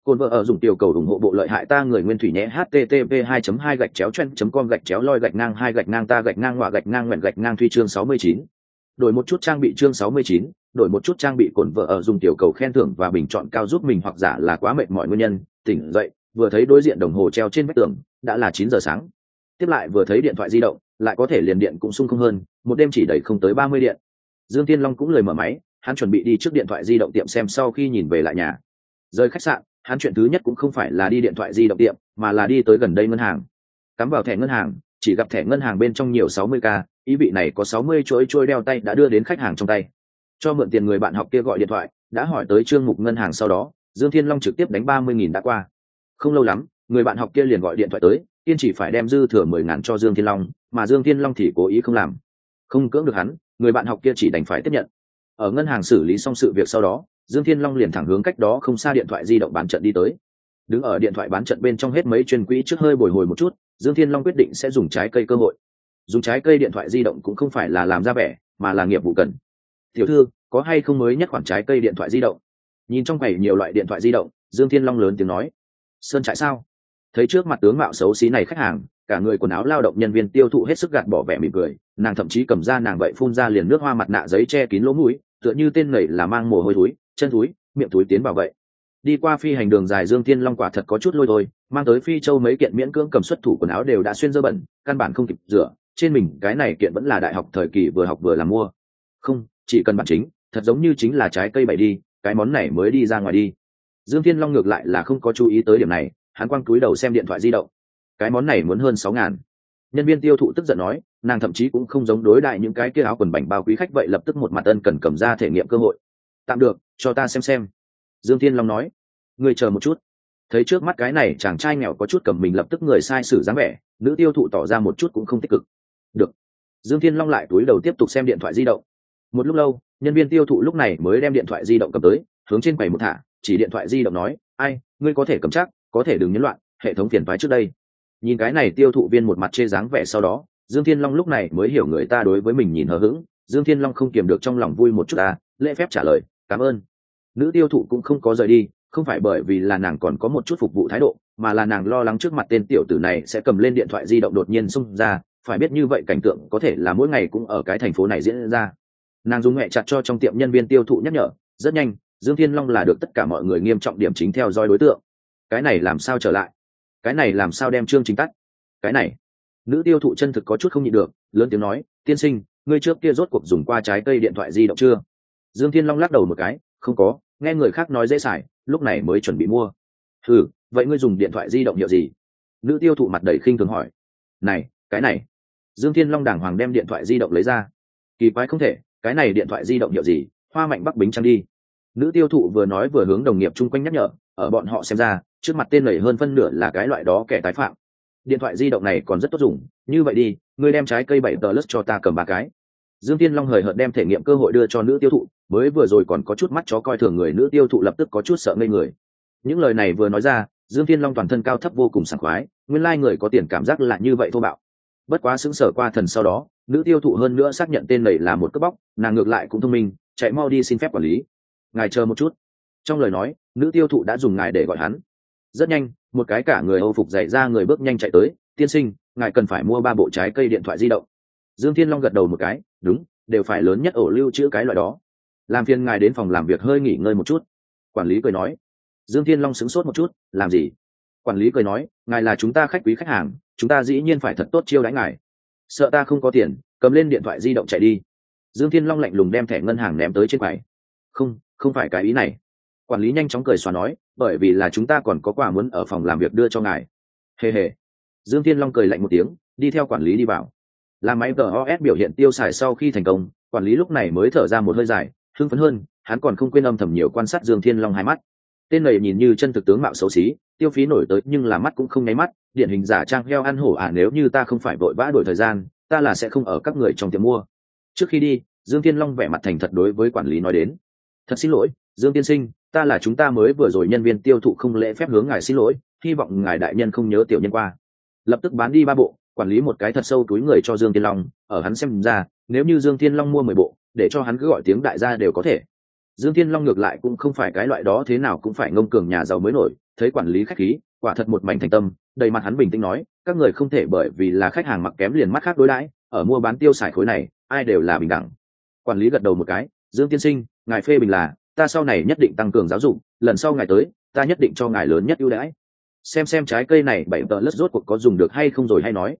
Cồn vợ ở dùng tiểu cầu ủng hộ bộ lợi hại ta người nguyên thủy nhé http 2 2 gạch chéo chen com gạch chéo loi gạch ngang hai gạch ngang ta gạch ngang họa gạch ngang nguyện gạch ngang thuy chương 69. đổi một chút trang bị chương 69, đổi một chút trang bị cồn vợ ở dùng tiểu cầu khen thưởng và bình chọn cao giúp mình hoặc giả là quá mệt mọi nguyên nhân, tỉnh dậy, vừa thấy đối diện đồng hồ treo trên vách tường, đã là 9 giờ sáng. Tiếp lại vừa thấy điện thoại di động, lại có thể liền điện cũng sung không hơn, một đêm chỉ đẩy không tới 30 điện. Dương tiên long cũng lời mở máy, hắn chuẩn bị đi trước điện thoại di động tiệm xem sau khi nhìn về lại nhà. Rời khách sạn, hắn chuyện thứ nhất cũng không phải là đi điện thoại di động tiệm, mà là đi tới gần đây ngân hàng. Cắm vào thẻ ngân hàng, chỉ gặp thẻ ngân hàng bên trong nhiều sáu mươi k, ý vị này có sáu mươi chuỗi chuỗi đeo tay đã đưa đến khách hàng trong tay cho mượn tiền người bạn học kia gọi điện thoại, đã hỏi tới trương mục ngân hàng sau đó, dương thiên long trực tiếp đánh ba mươi nghìn đã qua. Không lâu lắm, người bạn học kia liền gọi điện thoại tới yên chỉ phải đem dư thừa mười ngàn cho dương thiên long, mà dương thiên long thì cố ý không làm. Không cưỡng được hắn, người bạn học kia chỉ đành phải tiếp nhận. Ở ngân hàng xử lý xong sự việc sau đó, dương thiên long liền thẳng hướng cách đó không xa điện thoại di động bán trận đi tới. Đứng ở điện thoại bán trận bên trong hết mấy chuyên quỹ trước hơi bồi hồi một chút, dương thiên long quyết định sẽ dùng trái cây cơ hội. Dùng trái cây điện thoại di động cũng không phải là làm ra vẻ, mà là nghiệp vụ cần tiểu thư, có hay không mới nhất khoản trái cây điện thoại di động? Nhìn trong quầy nhiều loại điện thoại di động, dương thiên long lớn tiếng nói. Sơn trại sao? Thấy trước mặt tướng mạo xấu xí này khách hàng, cả người quần áo lao động nhân viên tiêu thụ hết sức gạt bỏ vẻ mỉm cười, nàng thậm chí cầm ra nàng vậy phun ra liền nước hoa mặt nạ giấy che kín lỗ mũi, tựa như tên nẩy là mang mồ hôi túi chân túi miệng túi tiến vào vậy. Đi qua phi hành đường dài dương thiên long quả thật có chút lôi thôi, mang tới phi châu mấy kiện miễn cưỡng cầm xuất thủ quần áo đều đã xuyên dơ bẩn, căn bản không kịp rửa, trên mình cái này kiện vẫn là đại học thời kỳ vừa học vừa làm mua. Không chỉ cần bản chính, thật giống như chính là trái cây bày đi, cái món này mới đi ra ngoài đi. Dương thiên long ngược lại là không có chú ý tới điểm này, hắn quăng túi đầu xem điện thoại di động. Cái món này muốn hơn sáu ngàn. Nhân viên tiêu thụ tức giận nói, nàng thậm chí cũng không giống đối đại những cái kia áo quần bảnh bao quý khách vậy lập tức một mặt ân cần cầm ra thể nghiệm cơ hội. Tạm được, cho ta xem xem. Dương thiên long nói. Người chờ một chút. Thấy trước mắt cái này chàng trai nghèo có chút cầm mình lập tức người sai sử dáng vẻ, nữ tiêu thụ tỏ ra một chút cũng không tích cực. Được. Dương thiên long lại túi đầu tiếp tục xem điện thoại di động một lúc lâu, nhân viên tiêu thụ lúc này mới đem điện thoại di động cầm tới, hướng trên quầy một thả, chỉ điện thoại di động nói, ai, ngươi có thể cầm chắc, có thể đừng nhấn loạn, hệ thống phiền thoái trước đây. Nhìn cái này tiêu thụ viên một mặt chê dáng vẻ sau đó, dương thiên long lúc này mới hiểu người ta đối với mình nhìn hờ hững. Dương thiên long không kiềm được trong lòng vui một chút à lễ phép trả lời, cảm ơn. Nữ tiêu thụ cũng không có rời đi, không phải bởi vì là nàng còn có một chút phục vụ thái độ, mà là nàng lo lắng trước mặt tên tiểu tử này sẽ cầm lên điện thoại di động đột nhiên xung ra, phải biết như vậy cảnh tượng có thể là mỗi ngày cũng ở cái thành phố này diễn ra nàng dùng mẹ chặt cho trong tiệm nhân viên tiêu thụ nhắc nhở, rất nhanh, dương thiên long là được tất cả mọi người nghiêm trọng điểm chính theo dõi đối tượng. Cái này làm sao trở lại? Cái này làm sao đem chương chính tắt? Cái này. Nữ tiêu thụ chân thực có chút không nhịn được, lớn tiếng nói, tiên sinh, ngươi trước kia rốt cuộc dùng qua trái cây điện thoại di động chưa? Dương thiên long lắc đầu một cái, không có, nghe người khác nói dễ xài, lúc này mới chuẩn bị mua. Ừ vậy ngươi dùng điện thoại di động hiệu gì? Nữ tiêu thụ mặt đầy khinh thường hỏi. Này, cái này. Dương thiên long đàng hoàng đem điện thoại di động lấy ra. Kỳ quái không thể cái này điện thoại di động hiệu gì, hoa mạnh bắc bính trăng đi. Nữ tiêu thụ vừa nói vừa hướng đồng nghiệp chung quanh nhắc nhở, ở bọn họ xem ra, trước mặt tên lầy hơn phân nửa là cái loại đó kẻ tái phạm. Điện thoại di động này còn rất tốt dùng, như vậy đi, ngươi đem trái cây bảy tờ lất cho ta cầm ba cái. Dương tiên long hời hợt đem thể nghiệm cơ hội đưa cho nữ tiêu thụ, mới vừa rồi còn có chút mắt chó coi thường người, nữ tiêu thụ lập tức có chút sợ ngây người. Những lời này vừa nói ra, dương tiên long toàn thân cao thấp vô cùng sảng khoái, nguyên lai người có tiền cảm giác là như vậy thô bạo bất quá xứng sở qua thần sau đó, nữ tiêu thụ hơn nữa xác nhận tên này là một cướp bóc, nàng ngược lại cũng thông minh, chạy mau đi xin phép quản lý. Ngài chờ một chút. Trong lời nói, nữ tiêu thụ đã dùng ngài để gọi hắn. Rất nhanh, một cái cả người âu phục dạy ra người bước nhanh chạy tới, tiên sinh, ngài cần phải mua ba bộ trái cây điện thoại di động. Dương thiên long gật đầu một cái, đúng, đều phải lớn nhất ổ lưu trữ cái loại đó. Làm phiền ngài đến phòng làm việc hơi nghỉ ngơi một chút. Quản lý cười nói. Dương thiên long sửng sốt một chút, làm gì? Quản lý cười nói, ngài là chúng ta khách quý khách hàng, chúng ta dĩ nhiên phải thật tốt chiêu đãi ngài. Sợ ta không có tiền, cầm lên điện thoại di động chạy đi. Dương thiên long lạnh lùng đem thẻ ngân hàng ném tới trên quầy. Không không phải cái ý này. Quản lý nhanh chóng cười xóa nói, bởi vì là chúng ta còn có quà muốn ở phòng làm việc đưa cho ngài. Hề hề. Dương thiên long cười lạnh một tiếng, đi theo quản lý đi vào. Làm máy gos biểu hiện tiêu xài sau khi thành công, quản lý lúc này mới thở ra một hơi dài, hưng phấn hơn, hắn còn không quên âm thầm nhiều quan sát dương thiên long hai mắt. Tên này nhìn như chân thực tướng mạo xấu xí tiêu phí nổi tới nhưng là mắt cũng không nháy mắt, điển hình giả trang heo ăn hổ à nếu như ta không phải vội vã đổi thời gian, ta là sẽ không ở các người trong tiệm mua. Trước khi đi, dương thiên long vẻ mặt thành thật đối với quản lý nói đến. Thật xin lỗi, dương tiên sinh, ta là chúng ta mới vừa rồi nhân viên tiêu thụ không lễ phép hướng ngài xin lỗi, hy vọng ngài đại nhân không nhớ tiểu nhân qua. Lập tức bán đi ba bộ, quản lý một cái thật sâu túi người cho dương tiên long, ở hắn xem ra, nếu như dương tiên long mua mười bộ, để cho hắn cứ gọi tiếng đại gia đều có thể dương Thiên long ngược lại cũng không phải cái loại đó, thế nào cũng phải ngông cường nhà giàu mới nổi. Thấy quản lý khách khí, quả thật một mảnh thành tâm, đầy mặt hắn bình tĩnh nói, các người không thể bởi vì là khách hàng mặc kém liền mắt khác đối đãi, ở mua bán tiêu xài khối này, ai đều là bình đẳng. Quản lý gật đầu một cái, dương tiên sinh, ngài phê bình là, ta sau này nhất định tăng cường giáo dục, lần sau ngài tới, ta nhất định cho ngài lớn nhất ưu đãi. Xem xem trái cây này, bảy tờ lất rốt cuộc có dùng được hay không rồi hay nói.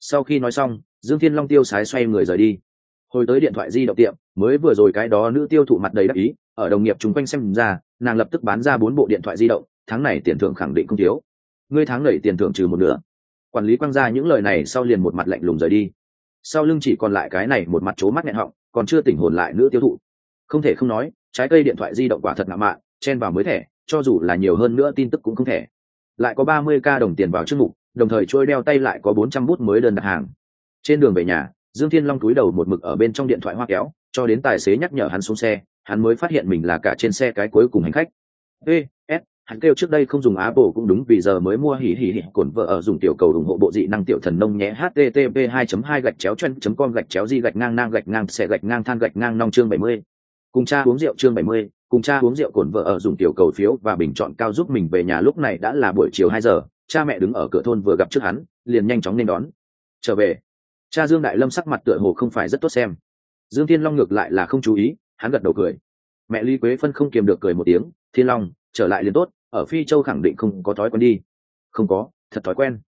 Sau khi nói xong, dương thiên long tiêu sái xoay người rời đi hồi tới điện thoại di động tiệm, mới vừa rồi cái đó nữ tiêu thụ mặt đầy đắc ý, ở đồng nghiệp chung quanh xem ra, nàng lập tức bán ra bốn bộ điện thoại di động, tháng này tiền thưởng khẳng định không thiếu. Ngươi tháng này tiền thưởng trừ một nửa. Quản lý quăng ra những lời này sau liền một mặt lạnh lùng rời đi. Sau lưng chỉ còn lại cái này một mặt chố mắt nghẹn họng, còn chưa tỉnh hồn lại nữ tiêu thụ. Không thể không nói, trái cây điện thoại di động quả thật ngạo mạn, chen vào mới thẻ, cho dù là nhiều hơn nữa tin tức cũng không thể lại có ba mươi k đồng tiền vào chương mục, đồng thời trôi đeo tay lại có bốn trăm bút mới đơn đặt hàng. Trên đường về nhà dương thiên long túi đầu một mực ở bên trong điện thoại hoa kéo, cho đến tài xế nhắc nhở hắn xuống xe, hắn mới phát hiện mình là cả trên xe cái cuối cùng hành khách. Ê, s, hắn kêu trước đây không dùng Apple cũng đúng, vì giờ mới mua hỉ hỉ hỉ, cổn vợ ở dùng tiểu cầu ủng hộ bộ dị năng tiểu thần nông nhé http 2 2 gạch chéo chân com, gạch chéo di, gạch ngang ngang gạch ngang xe, gạch ngang than, gạch ngang nong chương 70 cùng cha uống rượu chương bảy mươi, cùng cha uống rượu cổn vợ ở dùng tiểu cầu phiếu và bình chọn cao giúp mình về nhà lúc này đã là buổi chiều hai giờ, cha mẹ đứng ở cửa thôn vừa gặp trước hắn, liền nhanh chóng nên đón. Trở về cha dương đại lâm sắc mặt tựa hồ không phải rất tốt xem. Dương thiên long ngược lại là không chú ý, hắn gật đầu cười. Mẹ ly quế phân không kiềm được cười một tiếng, thiên long, trở lại liền tốt, ở phi châu khẳng định không có thói quen đi. Không có, thật thói quen.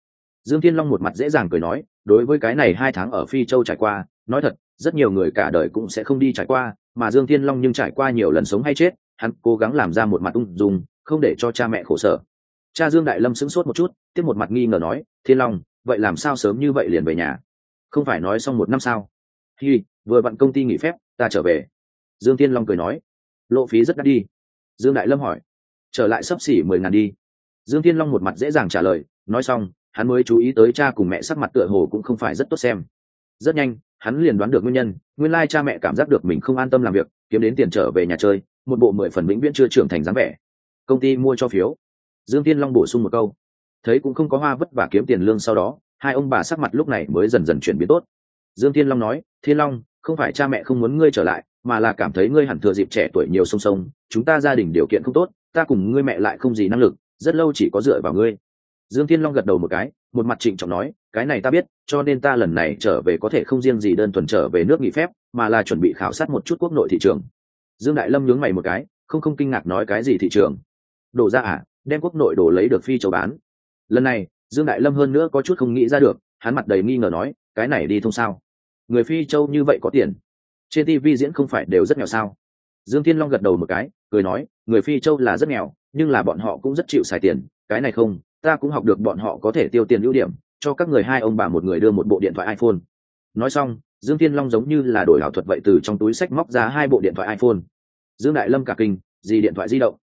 Dương thiên long một mặt dễ dàng cười nói, đối với cái này hai tháng ở phi châu trải qua, nói thật, rất nhiều người cả đời cũng sẽ không đi trải qua, mà dương thiên long nhưng trải qua nhiều lần sống hay chết, hắn cố gắng làm ra một mặt ung dung, không để cho cha mẹ khổ sở. Cha dương đại lâm sững sốt một chút, tiếp một mặt nghi ngờ nói, thiên long, vậy làm sao sớm như vậy liền về nhà? Không phải nói xong một năm sao? Thì vừa bận công ty nghỉ phép, ta trở về. Dương tiên long cười nói. Lộ phí rất đắt đi. Dương đại lâm hỏi. Trở lại sấp xỉ mười ngàn đi. Dương tiên long một mặt dễ dàng trả lời. Nói xong, hắn mới chú ý tới cha cùng mẹ sắc mặt tựa hồ cũng không phải rất tốt xem. Rất nhanh, hắn liền đoán được nguyên nhân. Nguyên lai cha mẹ cảm giác được mình không an tâm làm việc, kiếm đến tiền trở về nhà chơi, một bộ mười phần vĩnh viễn chưa trưởng thành dáng vẻ. Công ty mua cho phiếu. Dương tiên long bổ sung một câu. Thấy cũng không có hoa vất vả kiếm tiền lương sau đó hai ông bà sắc mặt lúc này mới dần dần chuyển biến tốt. Dương Thiên long nói, thiên long, không phải cha mẹ không muốn ngươi trở lại, mà là cảm thấy ngươi hẳn thừa dịp trẻ tuổi nhiều sông sông chúng ta gia đình điều kiện không tốt, ta cùng ngươi mẹ lại không gì năng lực, rất lâu chỉ có dựa vào ngươi. Dương thiên long gật đầu một cái, một mặt trịnh trọng nói, cái này ta biết, cho nên ta lần này trở về có thể không riêng gì đơn thuần trở về nước nghỉ phép, mà là chuẩn bị khảo sát một chút quốc nội thị trường. Dương đại lâm nhướng mày một cái, không không kinh ngạc nói, cái gì thị trường? Đổ ra à đem quốc nội đổ lấy được phi châu bán. Lần này dương đại lâm hơn nữa có chút không nghĩ ra được, hắn mặt đầy nghi ngờ nói, cái này đi thông sao? Người phi châu như vậy có tiền, trên tv diễn không phải đều rất nghèo sao? Dương thiên long gật đầu một cái, cười nói, người phi châu là rất nghèo, nhưng là bọn họ cũng rất chịu xài tiền, cái này không, ta cũng học được bọn họ có thể tiêu tiền ưu điểm, cho các người hai ông bà một người đưa một bộ điện thoại iphone. Nói xong, dương thiên long giống như là đổi ảo thuật vậy từ trong túi sách móc ra hai bộ điện thoại iphone. Dương đại lâm cả kinh, gì điện thoại di động?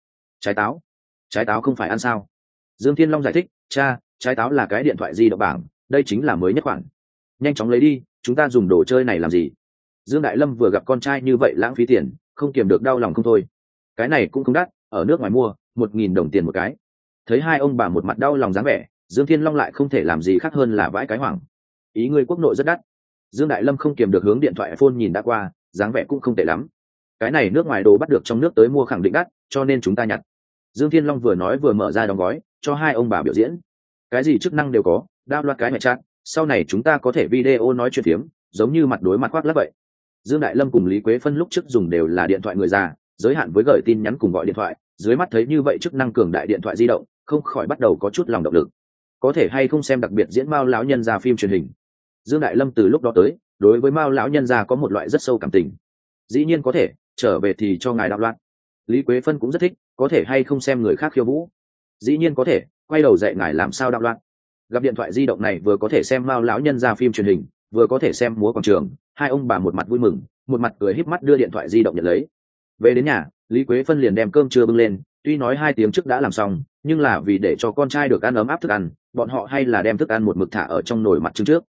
Trái táo. Trái táo không phải ăn sao? Dương thiên long giải thích, cha trái táo là cái điện thoại di động bảng, đây chính là mới nhất khoản. Nhanh chóng lấy đi, chúng ta dùng đồ chơi này làm gì? Dương đại lâm vừa gặp con trai như vậy lãng phí tiền, không kiềm được đau lòng không thôi. Cái này cũng không đắt, ở nước ngoài mua, một nghìn đồng tiền một cái. Thấy hai ông bà một mặt đau lòng dáng vẻ, dương thiên long lại không thể làm gì khác hơn là vãi cái hoảng. Ý người quốc nội rất đắt. Dương đại lâm không kiềm được hướng điện thoại iphone nhìn đã qua, dáng vẻ cũng không tệ lắm. Cái này nước ngoài đồ bắt được trong nước tới mua khẳng định đắt, cho nên chúng ta nhặt. Dương thiên long vừa nói vừa mở ra đóng gói, cho hai ông bà biểu diễn cái gì chức năng đều có, đao loạt cái mẹ chát, sau này chúng ta có thể video nói chuyện phiếm, giống như mặt đối mặt khoác lắp vậy. Dương đại lâm cùng lý quế phân lúc trước dùng đều là điện thoại người già, giới hạn với gửi tin nhắn cùng gọi điện thoại, dưới mắt thấy như vậy chức năng cường đại điện thoại di động, không khỏi bắt đầu có chút lòng động lực. Có thể hay không xem đặc biệt diễn mao lão nhân ra phim truyền hình. Dương đại lâm từ lúc đó tới, đối với mao lão nhân ra có một loại rất sâu cảm tình. Dĩ nhiên có thể, trở về thì cho ngài đạo loạn. Lý quế phân cũng rất thích, có thể hay không xem người khác khiêu vũ dĩ nhiên có thể, quay đầu dạy ngài làm sao đạo loạn. Gặp điện thoại di động này vừa có thể xem mao lão nhân ra phim truyền hình, vừa có thể xem múa quảng trường, hai ông bà một mặt vui mừng, một mặt cười híp mắt đưa điện thoại di động nhận lấy. Về đến nhà, lý quế phân liền đem cơm trưa bưng lên, tuy nói hai tiếng trước đã làm xong, nhưng là vì để cho con trai được ăn ấm áp thức ăn, bọn họ hay là đem thức ăn một mực thả ở trong nồi mặt trứng trước.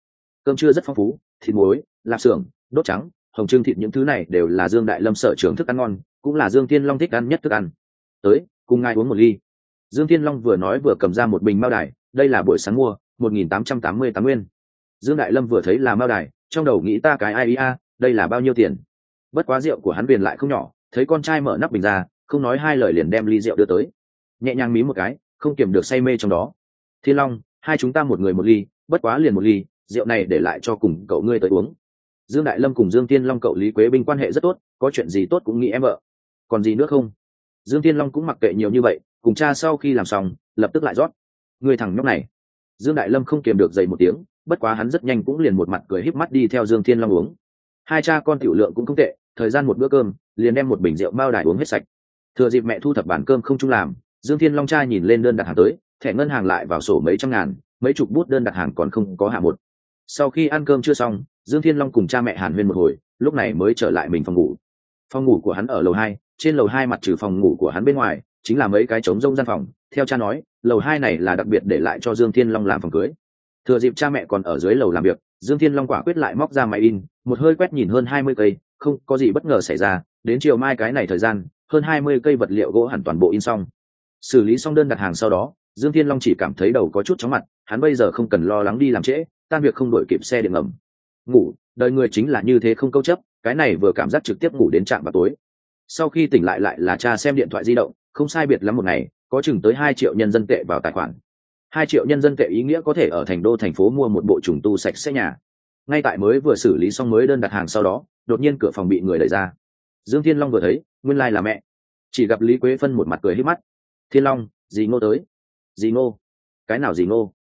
Cơm trưa rất phong phú, thịt muối, lạp xưởng, đốt trắng, hồng trưng thịt những thứ này đều là dương đại lâm sở trường thức ăn ngon, cũng là dương thiên long thích ăn nhất thức ăn. Tới, cùng ngài uống một ly dương thiên long vừa nói vừa cầm ra một bình mao đài đây là buổi sáng mua một nghìn tám trăm tám mươi tám nguyên. Dương đại lâm vừa thấy là mao đài trong đầu nghĩ ta cái ai a, đây là bao nhiêu tiền? Bất quá rượu của hắn viền lại không nhỏ thấy con trai mở nắp bình ra không nói hai lời liền đem ly rượu đưa tới. Nhẹ nhàng mí một cái không kiềm được say mê trong đó. Thiên long hai chúng ta một người một ly bất quá liền một ly rượu này để lại cho cùng cậu ngươi tới uống. Dương đại lâm cùng dương tiên long cậu lý quế binh quan hệ rất tốt có chuyện gì tốt cũng nghĩ em vợ. Còn gì nữa không? Dương tiên long cũng mặc kệ nhiều như vậy cùng cha sau khi làm xong, lập tức lại rót. Người thằng nhóc này. Dương đại lâm không kiềm được dày một tiếng, bất quá hắn rất nhanh cũng liền một mặt cười híp mắt đi theo dương thiên long uống. Hai cha con tiểu lượng cũng không tệ, thời gian một bữa cơm, liền đem một bình rượu bao đài uống hết sạch. Thừa dịp mẹ thu thập bản cơm không chung làm, dương thiên long cha nhìn lên đơn đặt hàng tới, thẻ ngân hàng lại vào sổ mấy trăm ngàn, mấy chục bút đơn đặt hàng còn không có hạ một. Sau khi ăn cơm chưa xong, dương thiên long cùng cha mẹ hàn huyên một hồi, lúc này mới trở lại mình phòng ngủ. Phòng ngủ của hắn ở lầu hai, trên lầu hai mặt trừ phòng ngủ của hắn bên ngoài chính là mấy cái trống rông gian phòng. Theo cha nói, lầu hai này là đặc biệt để lại cho dương thiên long làm phòng cưới. Thừa dịp cha mẹ còn ở dưới lầu làm việc, dương thiên long quả quyết lại móc ra máy in, một hơi quét nhìn hơn hai mươi cây, không có gì bất ngờ xảy ra. Đến chiều mai cái này thời gian, hơn hai mươi cây vật liệu gỗ hẳn toàn bộ in xong. Xử lý xong đơn đặt hàng sau đó, dương thiên long chỉ cảm thấy đầu có chút chóng mặt, hắn bây giờ không cần lo lắng đi làm trễ, tan việc không đổi kịp xe điện ngầm. Ngủ, đời người chính là như thế không câu chấp, cái này vừa cảm giác trực tiếp ngủ đến trạm vào tối. Sau khi tỉnh lại lại là cha xem điện thoại di động không sai biệt lắm một ngày, có chừng tới hai triệu nhân dân tệ vào tài khoản. Hai triệu nhân dân tệ ý nghĩa có thể ở thành đô thành phố mua một bộ trùng tu sạch sẽ nhà. Ngay tại mới vừa xử lý xong mới đơn đặt hàng sau đó, đột nhiên cửa phòng bị người đẩy ra. Dương thiên long vừa thấy, nguyên lai là mẹ. Chỉ gặp lý quế phân một mặt cười hít mắt. Thiên long, dì ngô tới. Dì ngô? Cái nào dì ngô?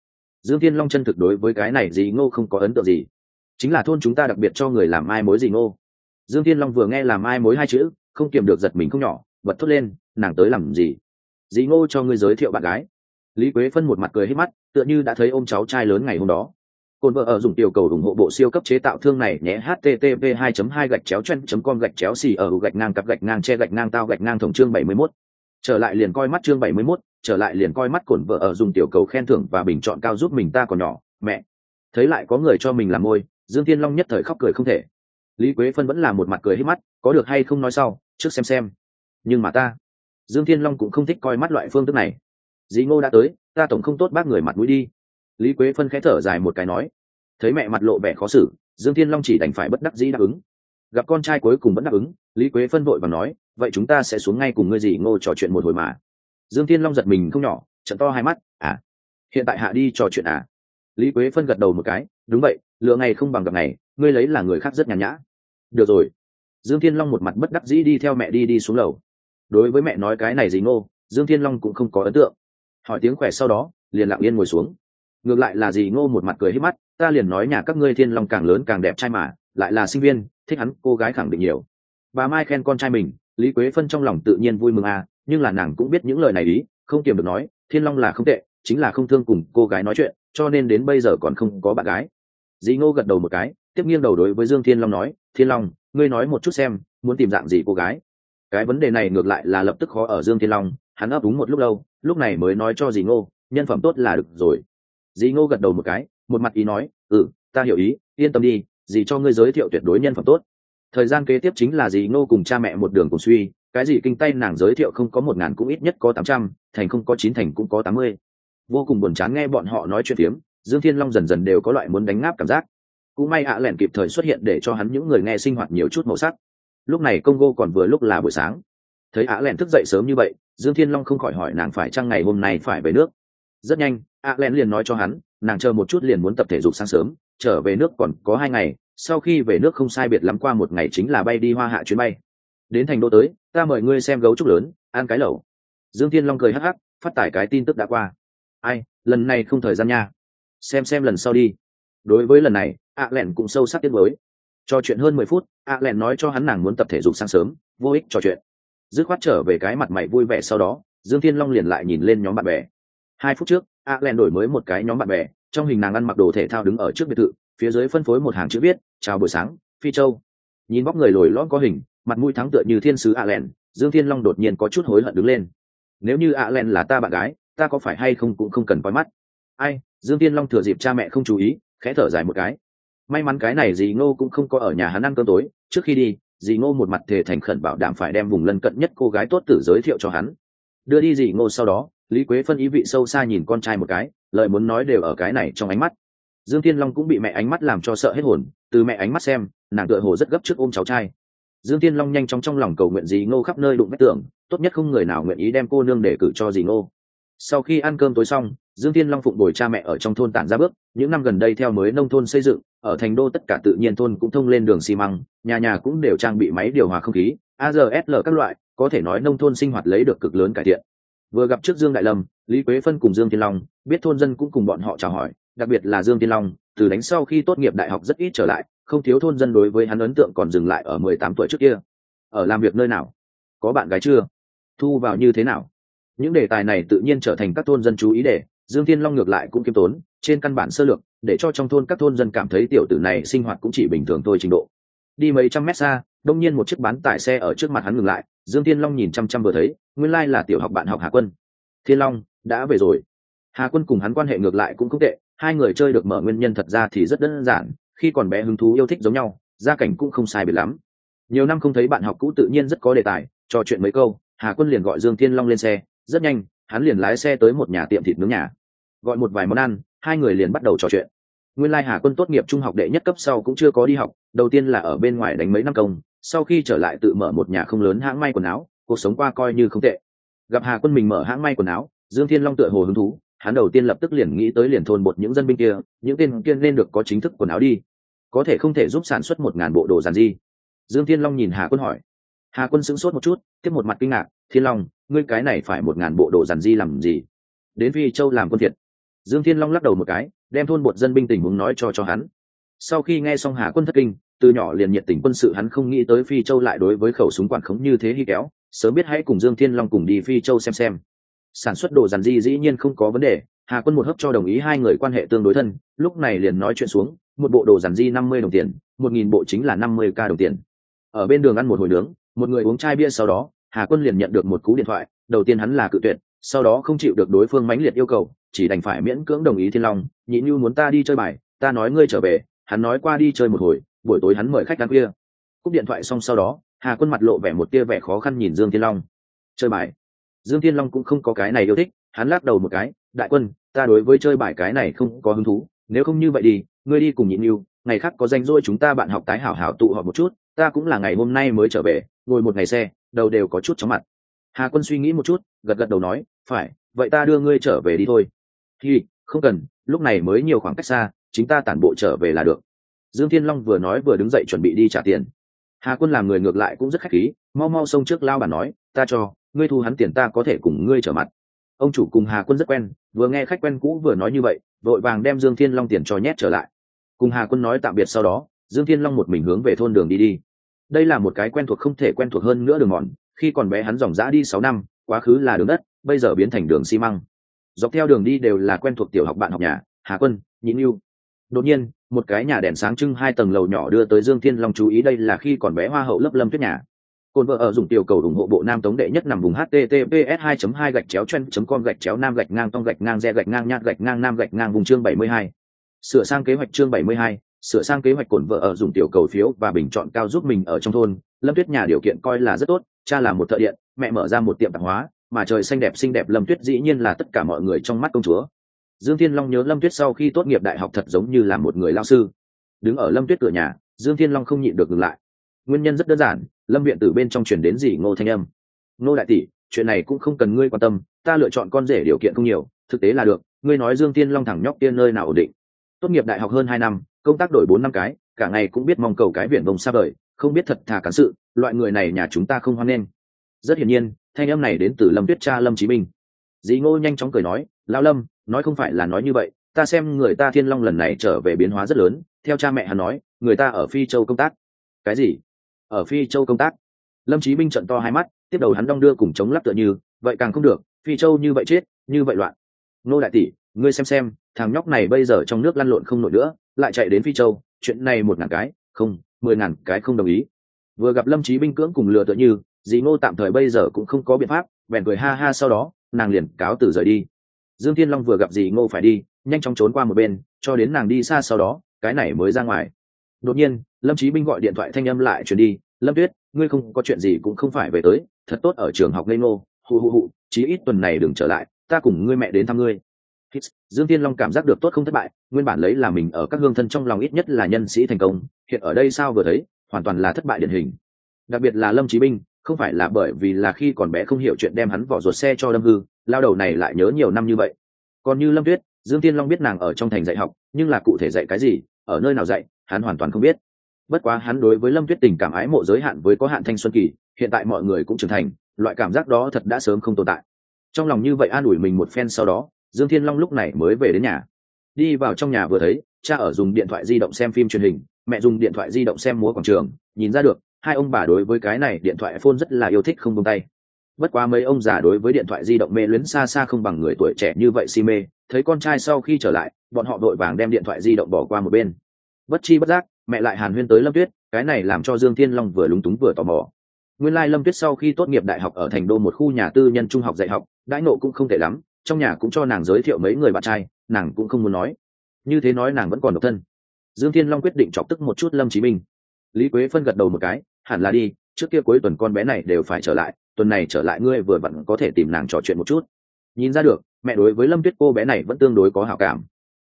Dương thiên long chân thực đối với cái này dì ngô không có ấn tượng gì. Chính là thôn chúng ta đặc biệt cho người làm mai mối dì ngô. Dương thiên long vừa nghe làm mai mối hai chữ, không kiềm được giật mình không nhỏ bật thốt lên nàng tới làm gì? Dì ngô cho ngươi giới thiệu bạn gái. Lý quế phân một mặt cười hết mắt tựa như đã thấy ôm cháu trai lớn ngày hôm đó. Cồn vợ ở dùng tiểu cầu ủng hộ bộ siêu cấp chế tạo thương này nhé http 2 2 gạch chéo chen com gạch chéo xì ở gạch ngang cặp gạch ngang che gạch ngang tao gạch ngang tổng chương 71. trở lại liền coi mắt chương 71, trở lại liền coi mắt cồn vợ ở dùng tiểu cầu khen thưởng và bình chọn cao giúp mình ta còn nhỏ mẹ. Thấy lại có người cho mình làm môi dương thiên long nhất thời khóc cười không thể. Lý quế phân vẫn là một mặt cười hết mắt có được hay không nói sau trước xem xem nhưng mà ta, dương thiên long cũng không thích coi mắt loại phương thức này. Dĩ ngô đã tới, ta tổng không tốt bác người mặt mũi đi. Lý quế phân khẽ thở dài một cái nói, thấy mẹ mặt lộ vẻ khó xử, dương thiên long chỉ đành phải bất đắc dĩ đáp ứng. Gặp con trai cuối cùng vẫn đáp ứng, lý quế phân vội và nói, vậy chúng ta sẽ xuống ngay cùng ngươi dì ngô trò chuyện một hồi mà. Dương thiên long giật mình không nhỏ, trận to hai mắt à hiện tại hạ đi trò chuyện à. Lý quế phân gật đầu một cái, đúng vậy, lựa ngày không bằng gặp ngày, ngươi lấy là người khác rất nhàn nhã. Được rồi. Dương thiên long một mặt bất đắc dĩ đi theo mẹ đi đi xuống lầu đối với mẹ nói cái này gì ngô, dương thiên long cũng không có ấn tượng. Hỏi tiếng khỏe sau đó, liền lặng yên ngồi xuống. Ngược lại là gì ngô một mặt cười hết mắt, ta liền nói nhà các ngươi thiên long càng lớn càng đẹp trai mà, lại là sinh viên, thích hắn, cô gái khẳng định nhiều. Bà mai khen con trai mình, lý quế phân trong lòng tự nhiên vui mừng à nhưng là nàng cũng biết những lời này ý, không kiềm được nói, thiên long là không tệ, chính là không thương cùng cô gái nói chuyện, cho nên đến bây giờ còn không có bạn gái. Dĩ ngô gật đầu một cái, tiếp nghiêng đầu đối với dương thiên long nói, thiên long, ngươi nói một chút xem, muốn tìm dạng gì cô gái? Cái vấn đề này ngược lại là lập tức khó ở dương thiên long hắn ấp úng một lúc lâu lúc này mới nói cho dì ngô nhân phẩm tốt là được rồi. Dì ngô gật đầu một cái một mặt ý nói ừ ta hiểu ý yên tâm đi dì cho ngươi giới thiệu tuyệt đối nhân phẩm tốt. Thời gian kế tiếp chính là dì ngô cùng cha mẹ một đường cùng suy cái gì kinh tay nàng giới thiệu không có một ngàn cũng ít nhất có tám trăm thành không có chín thành cũng có tám mươi. Vô cùng buồn chán nghe bọn họ nói chuyện tiếm, dương thiên long dần dần đều có loại muốn đánh ngáp cảm giác. Cũng may ạ à lẻn kịp thời xuất hiện để cho hắn những người nghe sinh hoạt nhiều chút màu sắc lúc này congo còn vừa lúc là buổi sáng. Thấy ạ len lẻn thức dậy sớm như vậy, dương thiên long không khỏi hỏi nàng phải chăng ngày hôm nay phải về nước. Rất nhanh ạ len lẻn liền nói cho hắn, nàng chờ một chút liền muốn tập thể dục sáng sớm, trở về nước còn có hai ngày, sau khi về nước không sai biệt lắm qua một ngày chính là bay đi hoa hạ chuyến bay. Đến thành đô tới, ta mời ngươi xem gấu trúc lớn, ăn cái lẩu. Dương thiên long cười hắc hắc, phát tải cái tin tức đã qua. Ai, lần này không thời gian nha. Xem xem lần sau đi. Đối với lần này ạ lẹn cũng sâu sắc tiết mới trò chuyện hơn mười phút ạ lẹn nói cho hắn nàng muốn tập thể dục sáng sớm, vô ích trò chuyện. Dứt khoát trở về cái mặt mày vui vẻ sau đó, dương thiên long liền lại nhìn lên nhóm bạn bè. Hai phút trước ạ lẹn đổi mới một cái nhóm bạn bè, trong hình nàng ăn mặc đồ thể thao đứng ở trước biệt thự, phía dưới phân phối một hàng chữ viết, chào buổi sáng, phi châu. Nhìn bóc người lồi lõm có hình, mặt mũi thắng tựa như thiên sứ ạ lẹn, dương thiên long đột nhiên có chút hối hận đứng lên. Nếu như ạ lẹn là ta bạn gái, ta có phải hay không cũng không cần coi mắt. Ai? Dương Thiên long thừa dịp cha mẹ không chú ý, khẽ thở dài một cái may mắn cái này dì ngô cũng không có ở nhà hắn ăn cơm tối, trước khi đi, dì ngô một mặt thề thành khẩn bảo đảm phải đem vùng lân cận nhất cô gái tốt tử giới thiệu cho hắn. Đưa đi dì ngô sau đó, lý quế phân ý vị sâu xa nhìn con trai một cái, lời muốn nói đều ở cái này trong ánh mắt. Dương thiên long cũng bị mẹ ánh mắt làm cho sợ hết hồn, từ mẹ ánh mắt xem, nàng tựa hồ rất gấp trước ôm cháu trai. Dương thiên long nhanh chóng trong lòng cầu nguyện dì ngô khắp nơi đụng vách tưởng tốt nhất không người nào nguyện ý đem cô nương để cử cho dì ngô. Sau khi ăn cơm tối xong, dương thiên long phụng bồi cha mẹ ở trong thôn tản ra bước, những năm gần đây theo mới nông thôn xây dựng ở thành đô tất cả tự nhiên thôn cũng thông lên đường xi măng, nhà nhà cũng đều trang bị máy điều hòa không khí asl các loại, có thể nói nông thôn sinh hoạt lấy được cực lớn cải thiện. Vừa gặp trước dương đại lâm, lý quế phân cùng dương thiên long, biết thôn dân cũng cùng bọn họ chào hỏi, đặc biệt là dương thiên long, từ đánh sau khi tốt nghiệp đại học rất ít trở lại, không thiếu thôn dân đối với hắn ấn tượng còn dừng lại ở mười tám tuổi trước kia. Ở làm việc nơi nào? Có bạn gái chưa? Thu vào như thế nào? Những đề tài này tự nhiên trở thành các thôn dân chú ý để, dương thiên long ngược lại cũng kiêm tốn trên căn bản sơ lược, để cho trong thôn các thôn dân cảm thấy tiểu tử này sinh hoạt cũng chỉ bình thường thôi trình độ. Đi mấy trăm mét xa, đông nhiên một chiếc bán tải xe ở trước mặt hắn ngừng lại, dương thiên long nhìn chăm chăm vừa thấy, nguyên lai là tiểu học bạn học hà quân. Thiên long, đã về rồi. Hà quân cùng hắn quan hệ ngược lại cũng không tệ, hai người chơi được mở nguyên nhân thật ra thì rất đơn giản, khi còn bé hứng thú yêu thích giống nhau, gia cảnh cũng không sai biệt lắm. Nhiều năm không thấy bạn học cũ tự nhiên rất có đề tài, trò chuyện mấy câu, hà quân liền gọi dương thiên long lên xe, rất nhanh, hắn liền lái xe tới một nhà tiệm thịt nướng nhà, gọi một vài món ăn hai người liền bắt đầu trò chuyện. Nguyên lai hà quân tốt nghiệp trung học đệ nhất cấp sau cũng chưa có đi học, đầu tiên là ở bên ngoài đánh mấy năm công, sau khi trở lại tự mở một nhà không lớn hãng may quần áo, cuộc sống qua coi như không tệ. Gặp hà quân mình mở hãng may quần áo, dương thiên long tựa hồ hứng thú, hắn đầu tiên lập tức liền nghĩ tới liền thôn bột những dân binh kia, những tên kia nên được có chính thức quần áo đi. Có thể không thể giúp sản xuất một ngàn bộ đồ giàn di dương thiên long nhìn hà quân hỏi. Hà quân sững sốt một chút, tiếp một mặt kinh ngạc, thiên long, ngươi cái này phải một ngàn bộ đồ giàn di làm gì? Đến phi châu làm quân thiệt dương thiên long lắc đầu một cái, đem thôn bột dân binh tình huống nói cho cho hắn. Sau khi nghe xong hà quân thất kinh, từ nhỏ liền nhiệt tình quân sự hắn không nghĩ tới phi châu lại đối với khẩu súng quản khống như thế hy kéo, sớm biết hãy cùng dương thiên long cùng đi phi châu xem xem. Sản xuất đồ dàn di dĩ nhiên không có vấn đề, hà quân một hấp cho đồng ý hai người quan hệ tương đối thân, lúc này liền nói chuyện xuống, một bộ đồ dàn di năm mươi đồng tiền, một nghìn bộ chính là năm mươi k đồng tiền. Ở bên đường ăn một hồi nướng, một người uống chai bia sau đó, hà quân liền nhận được một cú điện thoại, đầu tiên hắn là cự tuyệt sau đó không chịu được đối phương mãnh liệt yêu cầu, chỉ đành phải miễn cưỡng đồng ý thiên long, nhị như muốn ta đi chơi bài, ta nói ngươi trở về, hắn nói qua đi chơi một hồi, buổi tối hắn mời khách ăn kia cúp điện thoại xong sau đó, hà quân mặt lộ vẻ một tia vẻ khó khăn nhìn dương thiên long. Chơi bài? Dương thiên long cũng không có cái này yêu thích, hắn lắc đầu một cái, đại quân, ta đối với chơi bài cái này không có hứng thú, nếu không như vậy đi, ngươi đi cùng nhịn như ngày khác có danh rỗi chúng ta bạn học tái hảo hảo tụ họp một chút, ta cũng là ngày hôm nay mới trở về, ngồi một ngày xe, đầu đều có chút chóng mặt hà quân suy nghĩ một chút, gật gật đầu nói, phải, vậy ta đưa ngươi trở về đi thôi. Thì không cần, lúc này mới nhiều khoảng cách xa, chính ta tản bộ trở về là được. Dương thiên long vừa nói vừa đứng dậy chuẩn bị đi trả tiền. Hà quân làm người ngược lại cũng rất khách khí, mau mau xông trước lao bản nói, ta cho, ngươi thu hắn tiền ta có thể cùng ngươi trở mặt. Ông chủ cùng hà quân rất quen, vừa nghe khách quen cũ vừa nói như vậy, vội vàng đem dương thiên long tiền cho nhét trở lại. Cùng hà quân nói tạm biệt sau đó, dương thiên long một mình hướng về thôn đường đi đi. Đây là một cái quen thuộc không thể quen thuộc hơn nữa đường mòn khi còn bé hắn dòng dã đi sáu năm quá khứ là đường đất bây giờ biến thành đường xi măng. Dọc theo đường đi đều là quen thuộc tiểu học bạn học nhà hà quân nhịn yêu đột nhiên một cái nhà đèn sáng trưng hai tầng lầu nhỏ đưa tới dương thiên long chú ý đây là khi còn bé hoa hậu lớp lâm tuyết nhà. Cồn vợ ở dùng tiểu cầu ủng hộ bộ nam tống đệ nhất nằm vùng https 2 2 gạch chéo chen com gạch chéo nam gạch ngang tông gạch ngang re gạch ngang nhát gạch ngang nam gạch ngang vùng chương 72. sửa sang kế hoạch chương 72, sửa sang kế hoạch cồn vợ ở dùng tiểu cầu phiếu và bình chọn cao giúp mình ở trong thôn lâm tuyết nhà điều kiện coi là rất tốt cha là một thợ điện, mẹ mở ra một tiệm tạp hóa, mà trời xanh đẹp xinh đẹp lâm tuyết dĩ nhiên là tất cả mọi người trong mắt công chúa. Dương thiên long nhớ lâm tuyết sau khi tốt nghiệp đại học thật giống như là một người lao sư. Đứng ở lâm tuyết cửa nhà, dương thiên long không nhịn được ngừng lại. Nguyên nhân rất đơn giản, lâm viện từ bên trong chuyển đến Dì ngô thanh âm. Ngô đại tỷ, chuyện này cũng không cần ngươi quan tâm, ta lựa chọn con rể điều kiện không nhiều, thực tế là được, ngươi nói dương thiên long thẳng nhóc tiên nơi nào ổn định. Tốt nghiệp đại học hơn hai năm, công tác đổi bốn năm cái, cả ngày cũng biết mong cầu cái viện vùng xa vời không biết thật thà cán sự, loại người này nhà chúng ta không hoan nghênh. Rất hiển nhiên, thanh âm này đến từ lâm tuyết cha lâm chí minh. Dì ngô nhanh chóng cười nói lao lâm, nói không phải là nói như vậy, ta xem người ta thiên long lần này trở về biến hóa rất lớn, theo cha mẹ hắn nói, người ta ở phi châu công tác. Cái gì? Ở phi châu công tác? Lâm chí minh trận to hai mắt, tiếp đầu hắn đong đưa cùng chống lắp tựa như, vậy càng không được, phi châu như vậy chết, như vậy loạn. Nô đại tỷ, ngươi xem xem, thằng nhóc này bây giờ trong nước lăn lộn không nổi nữa, lại chạy đến phi châu, chuyện này một ngàn cái, không mười ngàn cái không đồng ý. Vừa gặp lâm trí binh cưỡng cùng lừa tựa như, dì ngô tạm thời bây giờ cũng không có biện pháp, bèn cười ha ha sau đó, nàng liền cáo từ rời đi. Dương thiên long vừa gặp dì ngô phải đi, nhanh chóng trốn qua một bên, cho đến nàng đi xa sau đó, cái này mới ra ngoài. Đột nhiên, lâm trí binh gọi điện thoại thanh âm lại chuyển đi, lâm tuyết, ngươi không có chuyện gì cũng không phải về tới, thật tốt ở trường học ngây ngô hụ hụ hụ chí ít tuần này đừng trở lại, ta cùng ngươi mẹ đến thăm ngươi dương tiên long cảm giác được tốt không thất bại, nguyên bản lấy là mình ở các hương thân trong lòng ít nhất là nhân sĩ thành công, hiện ở đây sao vừa thấy, hoàn toàn là thất bại điển hình. Đặc biệt là lâm chí binh không phải là bởi vì là khi còn bé không hiểu chuyện đem hắn vỏ ruột xe cho đâm hư, lao đầu này lại nhớ nhiều năm như vậy. Còn như lâm tuyết, dương tiên long biết nàng ở trong thành dạy học, nhưng là cụ thể dạy cái gì, ở nơi nào dạy, hắn hoàn toàn không biết. Bất quá hắn đối với lâm tuyết tình cảm ái mộ giới hạn với có hạn thanh xuân kỳ, hiện tại mọi người cũng trưởng thành, loại cảm giác đó thật đã sớm không tồn tại. Trong lòng như vậy an ủi mình một phen sau đó dương thiên long lúc này mới về đến nhà. Đi vào trong nhà vừa thấy, cha ở dùng điện thoại di động xem phim truyền hình, mẹ dùng điện thoại di động xem múa quảng trường, nhìn ra được, hai ông bà đối với cái này điện thoại phone rất là yêu thích không buông tay. Bất quá mấy ông già đối với điện thoại di động mê luyến xa xa không bằng người tuổi trẻ như vậy si mê, thấy con trai sau khi trở lại, bọn họ đội vàng đem điện thoại di động bỏ qua một bên. Bất chi bất giác, mẹ lại hàn huyên tới lâm tuyết, cái này làm cho dương thiên long vừa lúng túng vừa tò mò. Nguyên lai lâm tuyết sau khi tốt nghiệp đại học ở thành đô một khu nhà tư nhân trung học dạy học, đãi nộ cũng không tệ lắm trong nhà cũng cho nàng giới thiệu mấy người bạn trai, nàng cũng không muốn nói. Như thế nói nàng vẫn còn độc thân. Dương thiên long quyết định chọc tức một chút lâm chí minh. Lý quế phân gật đầu một cái, hẳn là đi, trước kia cuối tuần con bé này đều phải trở lại, tuần này trở lại ngươi vừa vặn có thể tìm nàng trò chuyện một chút. Nhìn ra được, mẹ đối với lâm tuyết cô bé này vẫn tương đối có hảo cảm.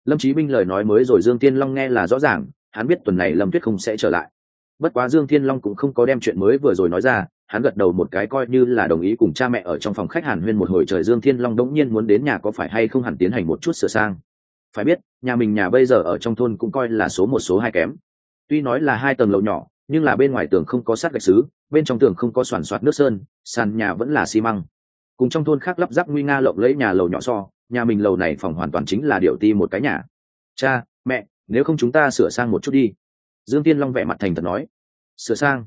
Lâm chí minh lời nói mới rồi dương thiên long nghe là rõ ràng, hắn biết tuần này lâm tuyết không sẽ trở lại bất quá dương thiên long cũng không có đem chuyện mới vừa rồi nói ra, hắn gật đầu một cái coi như là đồng ý cùng cha mẹ ở trong phòng khách hàn huyên một hồi trời dương thiên long đống nhiên muốn đến nhà có phải hay không hẳn tiến hành một chút sửa sang. Phải biết, nhà mình nhà bây giờ ở trong thôn cũng coi là số một số hai kém. Tuy nói là hai tầng lầu nhỏ, nhưng là bên ngoài tường không có sát gạch xứ, bên trong tường không có soàn soạt nước sơn, sàn nhà vẫn là xi măng. Cùng trong thôn khác lắp ráp nguy nga lộng lấy nhà lầu nhỏ so, nhà mình lầu này phòng hoàn toàn chính là điều ti một cái nhà. Cha, mẹ, nếu không chúng ta sửa sang một chút đi. Dương tiên long vẻ mặt thành thật nói sửa sang.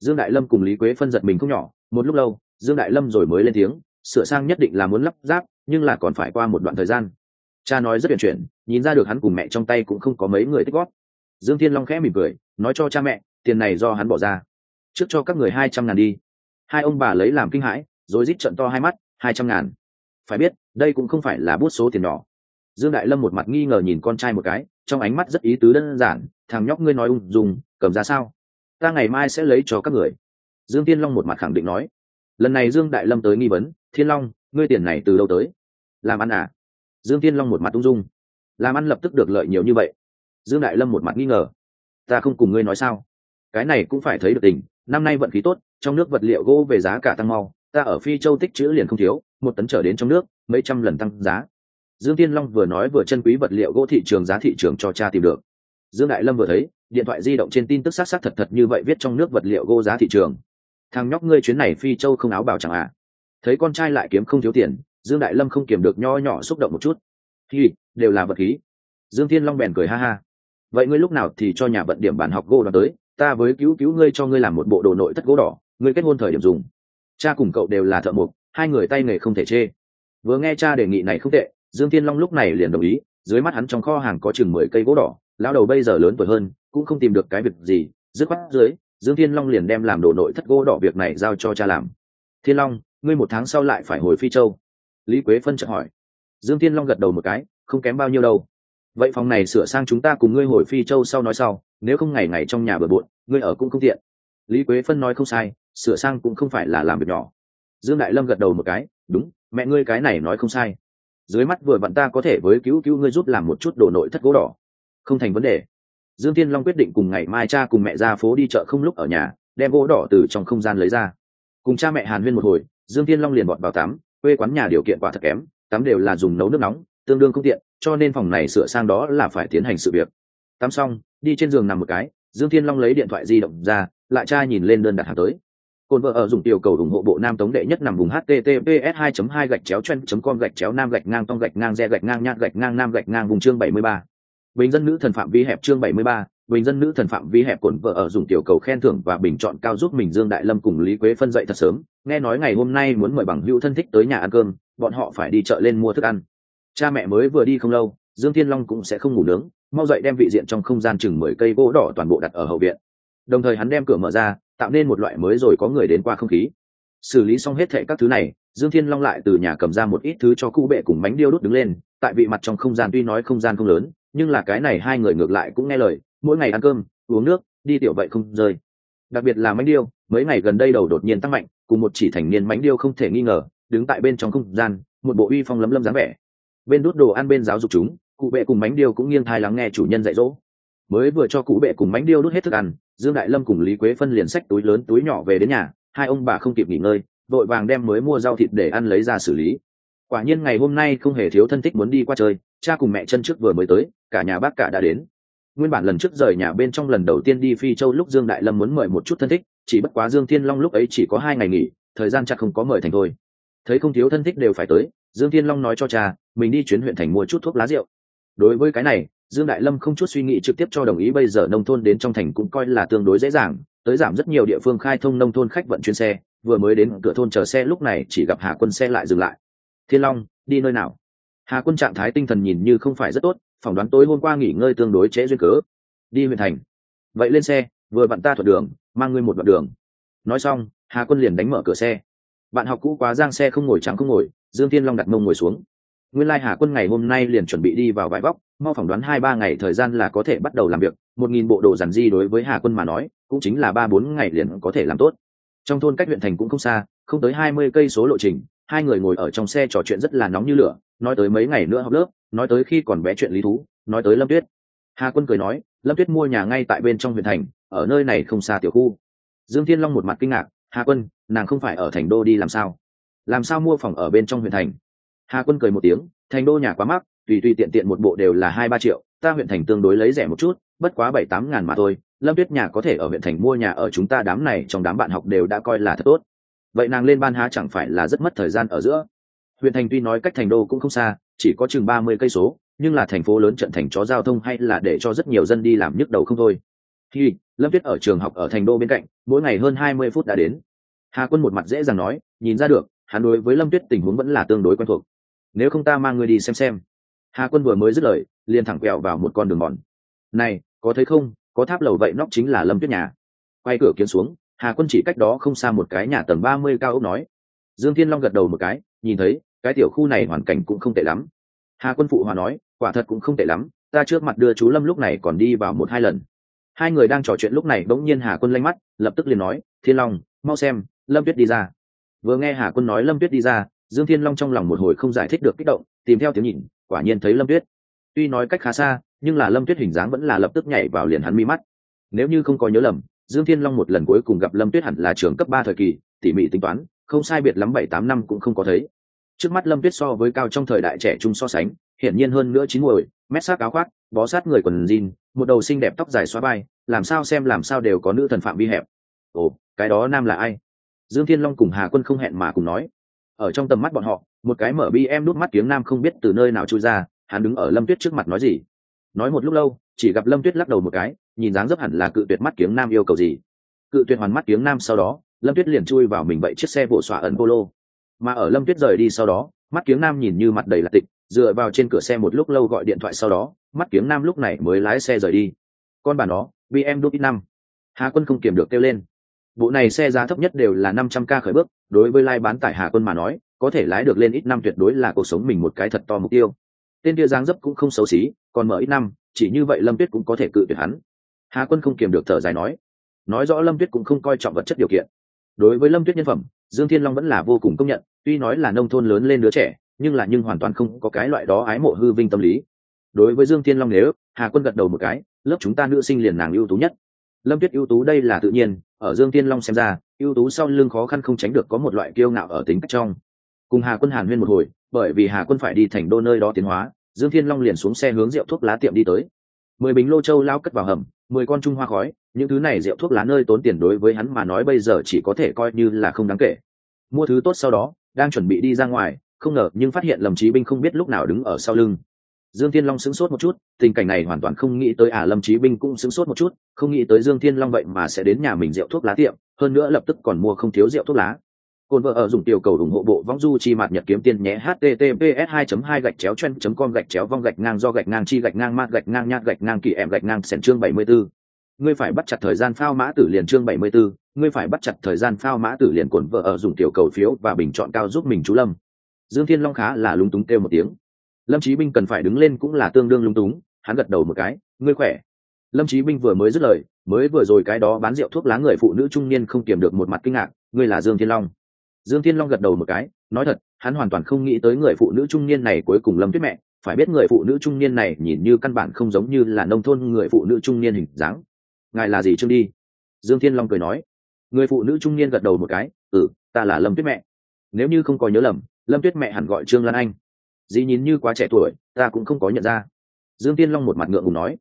Dương đại lâm cùng lý quế phân giật mình không nhỏ, một lúc lâu, dương đại lâm rồi mới lên tiếng, sửa sang nhất định là muốn lắp ráp, nhưng là còn phải qua một đoạn thời gian. Cha nói rất tuyển chuyển, nhìn ra được hắn cùng mẹ trong tay cũng không có mấy người tích góp. Dương thiên long khẽ mỉm cười, nói cho cha mẹ, tiền này do hắn bỏ ra. Trước cho các người hai trăm ngàn đi. Hai ông bà lấy làm kinh hãi, rồi rít trận to hai mắt, hai trăm ngàn. Phải biết, đây cũng không phải là bút số tiền nhỏ. Dương đại lâm một mặt nghi ngờ nhìn con trai một cái, trong ánh mắt rất ý tứ đơn giản, thằng nhóc ngươi nói ung dùng cầm ra sao? Ta ngày mai sẽ lấy cho các người. Dương tiên long một mặt khẳng định nói. Lần này dương đại lâm tới nghi vấn, thiên long, ngươi tiền này từ đâu tới? Làm ăn à? Dương tiên long một mặt ung dung. Làm ăn lập tức được lợi nhiều như vậy. Dương đại lâm một mặt nghi ngờ. Ta không cùng ngươi nói sao? Cái này cũng phải thấy được tình. Năm nay vận khí tốt, trong nước vật liệu gỗ về giá cả tăng mau. Ta ở phi châu tích chữ liền không thiếu, một tấn trở đến trong nước, mấy trăm lần tăng giá. Dương tiên long vừa nói vừa chân quý vật liệu gỗ thị trường giá thị trường cho cha tìm được dương đại lâm vừa thấy điện thoại di động trên tin tức xác xác thật thật như vậy viết trong nước vật liệu gô giá thị trường. Thằng nhóc ngươi chuyến này phi châu không áo bảo chẳng à? Thấy con trai lại kiếm không thiếu tiền dương đại lâm không kiềm được nho nhỏ xúc động một chút. Thì, đều là vật khí. Dương thiên long bèn cười ha ha. Vậy ngươi lúc nào thì cho nhà vận điểm bản học gô đó tới ta với cứu cứu ngươi cho ngươi làm một bộ đồ nội thất gỗ đỏ ngươi kết hôn thời điểm dùng. Cha cùng cậu đều là thợ mộc hai người tay nghề không thể chê. Vừa nghe cha đề nghị này không tệ dương thiên long lúc này liền đồng ý dưới mắt hắn trong kho hàng có chừng mười cây gỗ đỏ, lão đầu bây giờ lớn tuổi hơn, cũng không tìm được cái việc gì, dứt khoát dưới, dương thiên long liền đem làm đồ nội thất gỗ đỏ việc này giao cho cha làm. Thiên long, ngươi một tháng sau lại phải hồi phi châu. Lý quế phân chợt hỏi. Dương thiên long gật đầu một cái, không kém bao nhiêu đâu. Vậy phòng này sửa sang chúng ta cùng ngươi hồi phi châu sau nói sau, nếu không ngày ngày trong nhà bừa bộn, ngươi ở cũng không tiện. Lý quế phân nói không sai, sửa sang cũng không phải là làm việc nhỏ. Dương đại lâm gật đầu một cái, đúng, mẹ ngươi cái này nói không sai dưới mắt vừa vặn ta có thể với cứu cứu ngươi giúp làm một chút đồ nội thất gỗ đỏ. Không thành vấn đề. Dương tiên long quyết định cùng ngày mai cha cùng mẹ ra phố đi chợ không lúc ở nhà, đem gỗ đỏ từ trong không gian lấy ra. Cùng cha mẹ hàn huyên một hồi, dương tiên long liền bọt vào tắm, quê quán nhà điều kiện quả thật kém, tắm đều là dùng nấu nước nóng, tương đương không tiện, cho nên phòng này sửa sang đó là phải tiến hành sự việc. Tắm xong, đi trên giường nằm một cái, dương thiên long lấy điện thoại di động ra, lại cha nhìn lên đơn đặt hàng tới. Côn vợ ở dùng tiểu cầu ủng hộ bộ nam tống đệ nhất nằm vùng https 2 2 gạch chéo chen com gạch chéo nam gạch ngang tông gạch ngang re gạch ngang nhạc gạch ngang nam gạch ngang vùng chương 73. bình dân nữ thần phạm vi hẹp chương 73, bình dân nữ thần phạm vi hẹp cồn vợ ở dùng tiểu cầu khen thưởng và bình chọn cao giúp mình dương đại lâm cùng lý quế phân dậy thật sớm. Nghe nói ngày hôm nay muốn mời bằng hữu thân thích tới nhà ăn cơm bọn họ phải đi chợ lên mua thức ăn. Cha mẹ mới vừa đi không lâu dương thiên long cũng sẽ không ngủ nướng mau dậy đem vị diện trong không gian chừng mười cây gỗ đỏ toàn bộ đặt ở hậu viện. Đồng thời hắn đem cửa mở ra tạo nên một loại mới rồi có người đến qua không khí. Xử lý xong hết thệ các thứ này, dương thiên long lại từ nhà cầm ra một ít thứ cho cụ bệ cùng bánh điêu đốt đứng lên, tại vị mặt trong không gian tuy nói không gian không lớn, nhưng là cái này hai người ngược lại cũng nghe lời, mỗi ngày ăn cơm, uống nước, đi tiểu vậy không rơi. Đặc biệt là bánh điêu, mấy ngày gần đây đầu đột nhiên tăng mạnh, cùng một chỉ thành niên bánh điêu không thể nghi ngờ, đứng tại bên trong không gian, một bộ uy phong lấm lâm dáng vẻ. Bên đốt đồ ăn bên giáo dục chúng, cụ bệ cùng bánh điêu cũng nghiêng thai lắng nghe chủ nhân dạy dỗ. Mới vừa cho cụ bệ cùng bánh điêu đốt hết thức ăn dương đại lâm cùng lý quế phân liền sách túi lớn túi nhỏ về đến nhà, hai ông bà không kịp nghỉ ngơi, vội vàng đem mới mua rau thịt để ăn lấy ra xử lý. Quả nhiên ngày hôm nay không hề thiếu thân thích muốn đi qua chơi, cha cùng mẹ chân trước vừa mới tới, cả nhà bác cả đã đến. Nguyên bản lần trước rời nhà bên trong lần đầu tiên đi phi châu lúc dương đại lâm muốn mời một chút thân thích, chỉ bất quá dương thiên long lúc ấy chỉ có hai ngày nghỉ, thời gian chắc không có mời thành thôi. Thấy không thiếu thân thích đều phải tới, dương thiên long nói cho cha, mình đi chuyến huyện thành mua chút thuốc lá rượu. Đối với cái này dương đại lâm không chút suy nghĩ trực tiếp cho đồng ý bây giờ nông thôn đến trong thành cũng coi là tương đối dễ dàng, tới giảm rất nhiều địa phương khai thông nông thôn khách vận chuyên xe, vừa mới đến cửa thôn chờ xe lúc này chỉ gặp hà quân xe lại dừng lại. Thiên long, đi nơi nào? Hà quân trạng thái tinh thần nhìn như không phải rất tốt, phỏng đoán tối hôm qua nghỉ ngơi tương đối trễ duyên cớ. Đi huyện thành. Vậy lên xe, vừa bạn ta thuận đường, mang ngươi một đoạn đường. Nói xong, hà quân liền đánh mở cửa xe. Bạn học cũ quá giang xe không ngồi trắng không ngồi, dương thiên long đặt mông ngồi xuống. Nguyên lai hà quân ngày hôm nay liền chuẩn bị đi vào vải vóc mau phỏng đoán hai ba ngày thời gian là có thể bắt đầu làm việc, một nghìn bộ đồ giản di đối với hà quân mà nói, cũng chính là ba bốn ngày liền có thể làm tốt. Trong thôn cách huyện thành cũng không xa, không tới hai mươi cây số lộ trình, hai người ngồi ở trong xe trò chuyện rất là nóng như lửa, nói tới mấy ngày nữa học lớp, nói tới khi còn bé chuyện lý thú, nói tới lâm tuyết. Hà quân cười nói, lâm tuyết mua nhà ngay tại bên trong huyện thành, ở nơi này không xa tiểu khu. Dương thiên long một mặt kinh ngạc, hà quân, nàng không phải ở thành đô đi làm sao? Làm sao mua phòng ở bên trong huyện thành? Hà quân cười một tiếng, thành đô nhà quá mắc tùy tùy tiện tiện một bộ đều là hai ba triệu, ta huyện thành tương đối lấy rẻ một chút, bất quá bảy tám ngàn mà thôi, lâm tuyết nhà có thể ở huyện thành mua nhà ở chúng ta đám này trong đám bạn học đều đã coi là thật tốt. Vậy nàng lên ban há chẳng phải là rất mất thời gian ở giữa? Huyện thành tuy nói cách thành đô cũng không xa, chỉ có chừng ba mươi cây số, nhưng là thành phố lớn trận thành chó giao thông hay là để cho rất nhiều dân đi làm nhức đầu không thôi. Khi lâm tuyết ở trường học ở thành đô bên cạnh, mỗi ngày hơn hai mươi phút đã đến. Hà quân một mặt dễ dàng nói, nhìn ra được, hắn đối với lâm tuyết tình huống vẫn là tương đối quen thuộc. Nếu không ta mang người đi xem xem hà quân vừa mới dứt lời, liền thẳng quẹo vào một con đường mòn. Này, có thấy không, có tháp lầu vậy nóc chính là lâm tuyết nhà. Quay cửa kiến xuống, hà quân chỉ cách đó không xa một cái nhà tầng ba mươi cao ốc nói. Dương thiên long gật đầu một cái, nhìn thấy, cái tiểu khu này hoàn cảnh cũng không tệ lắm. Hà quân phụ hòa nói, quả thật cũng không tệ lắm, ta trước mặt đưa chú lâm lúc này còn đi vào một hai lần. Hai người đang trò chuyện lúc này bỗng nhiên hà quân lanh mắt, lập tức liền nói, thiên long, mau xem, lâm tuyết đi ra. Vừa nghe hà quân nói lâm tuyết đi ra, dương thiên long trong lòng một hồi không giải thích được kích động, tìm theo tiếng nhìn quả nhiên thấy lâm tuyết. Tuy nói cách khá xa, nhưng là lâm tuyết hình dáng vẫn là lập tức nhảy vào liền hắn mi mắt. Nếu như không có nhớ lầm, dương thiên long một lần cuối cùng gặp lâm tuyết hẳn là trường cấp ba thời kỳ, tỉ mỉ tính toán, không sai biệt lắm bảy tám năm cũng không có thấy. Trước mắt lâm tuyết so với cao trong thời đại trẻ trung so sánh, hiển nhiên hơn nữa chín muồi, mét sát áo khoác, bó sát người quần jean, một đầu xinh đẹp tóc dài xóa vai, làm sao xem làm sao đều có nữ thần phạm vi hẹp. Ồ, cái đó nam là ai? Dương thiên long cùng hà quân không hẹn mà cùng nói. Ở trong tầm mắt bọn họ một cái mở bi em đút mắt kiếm nam không biết từ nơi nào trôi ra, hắn đứng ở lâm tuyết trước mặt nói gì? Nói một lúc lâu, chỉ gặp lâm tuyết lắc đầu một cái, nhìn dáng dấp hẳn là cự tuyệt mắt kiếm nam yêu cầu gì. Cự tuyệt hoàn mắt kiếm nam sau đó, lâm tuyết liền chui vào mình vậy chiếc xe bộ xỏa ẩn polo. Mà ở lâm tuyết rời đi sau đó, mắt kiếm nam nhìn như mặt đầy là tịch, dựa vào trên cửa xe một lúc lâu gọi điện thoại sau đó, mắt kiếm nam lúc này mới lái xe rời đi. Con bà nó bm đút ít năm. Hà quân không kiềm được kêu lên bộ này xe giá thấp nhất đều là năm trăm k khởi bước, đối với lai bán tải hà quân mà nói, có thể lái được lên ít năm tuyệt đối là cuộc sống mình một cái thật to mục tiêu. Tên kia dáng dấp cũng không xấu xí, còn mở ít năm, chỉ như vậy lâm tuyết cũng có thể cự tuyệt hắn. Hà quân không kiềm được thở dài nói. Nói rõ lâm tuyết cũng không coi trọng vật chất điều kiện. Đối với lâm tuyết nhân phẩm, dương thiên long vẫn là vô cùng công nhận, tuy nói là nông thôn lớn lên đứa trẻ, nhưng là nhưng hoàn toàn không có cái loại đó ái mộ hư vinh tâm lý. Đối với dương thiên long nếu, hà quân gật đầu một cái, lớp chúng ta nữ sinh liền nàng ưu tú nhất lâm tuyết ưu tú đây là tự nhiên, ở dương thiên long xem ra, ưu tú sau lưng khó khăn không tránh được có một loại kiêu ngạo ở tính cách trong. Cùng hà quân hàn huyên một hồi, bởi vì hà quân phải đi thành đô nơi đó tiến hóa, dương thiên long liền xuống xe hướng rượu thuốc lá tiệm đi tới. Mười bình lô châu lao cất vào hầm, mười con trung hoa khói, những thứ này rượu thuốc lá nơi tốn tiền đối với hắn mà nói bây giờ chỉ có thể coi như là không đáng kể. Mua thứ tốt sau đó, đang chuẩn bị đi ra ngoài, không ngờ nhưng phát hiện lầm trí binh không biết lúc nào đứng ở sau lưng dương thiên long sững sốt một chút tình cảnh này hoàn toàn không nghĩ tới à lâm Chí binh cũng sững sốt một chút không nghĩ tới dương thiên long vậy mà sẽ đến nhà mình rượu thuốc lá tiệm hơn nữa lập tức còn mua không thiếu rượu thuốc lá. Cồn vợ ở dùng tiểu cầu ủng hộ bộ vong du chi mạt nhật kiếm tiên nhé https 2 2 gạch chéo chen com gạch chéo vong gạch ngang do gạch ngang chi gạch ngang mạt gạch ngang nhạt gạch ngang kỳ em gạch ngang sẻn chương 74. ngươi phải bắt chặt thời gian phao mã tử liền chương 74, ngươi phải bắt chặt thời gian phao mã tử liền cồn vợ ở dùng tiểu cầu phiếu và bình chọn cao giúp mình chú lâm. Dương thiên long khá là lúng túng kêu một tiếng lâm chí binh cần phải đứng lên cũng là tương đương lung túng, hắn gật đầu một cái, ngươi khỏe. Lâm chí binh vừa mới dứt lời, mới vừa rồi cái đó bán rượu thuốc lá người phụ nữ trung niên không kiềm được một mặt kinh ngạc, ngươi là dương thiên long. Dương thiên long gật đầu một cái, nói thật, hắn hoàn toàn không nghĩ tới người phụ nữ trung niên này cuối cùng lâm tuyết mẹ, phải biết người phụ nữ trung niên này nhìn như căn bản không giống như là nông thôn người phụ nữ trung niên hình dáng. Ngài là gì trương đi? Dương thiên long cười nói. Người phụ nữ trung niên gật đầu một cái ừ ta là lâm tuyết mẹ. Nếu như không có nhớ lầm, lâm tuyết mẹ hẳn gọi trương lan anh dì nhìn như quá trẻ tuổi, ta cũng không có nhận ra. Dương tiên long một mặt ngượng ngùng nói.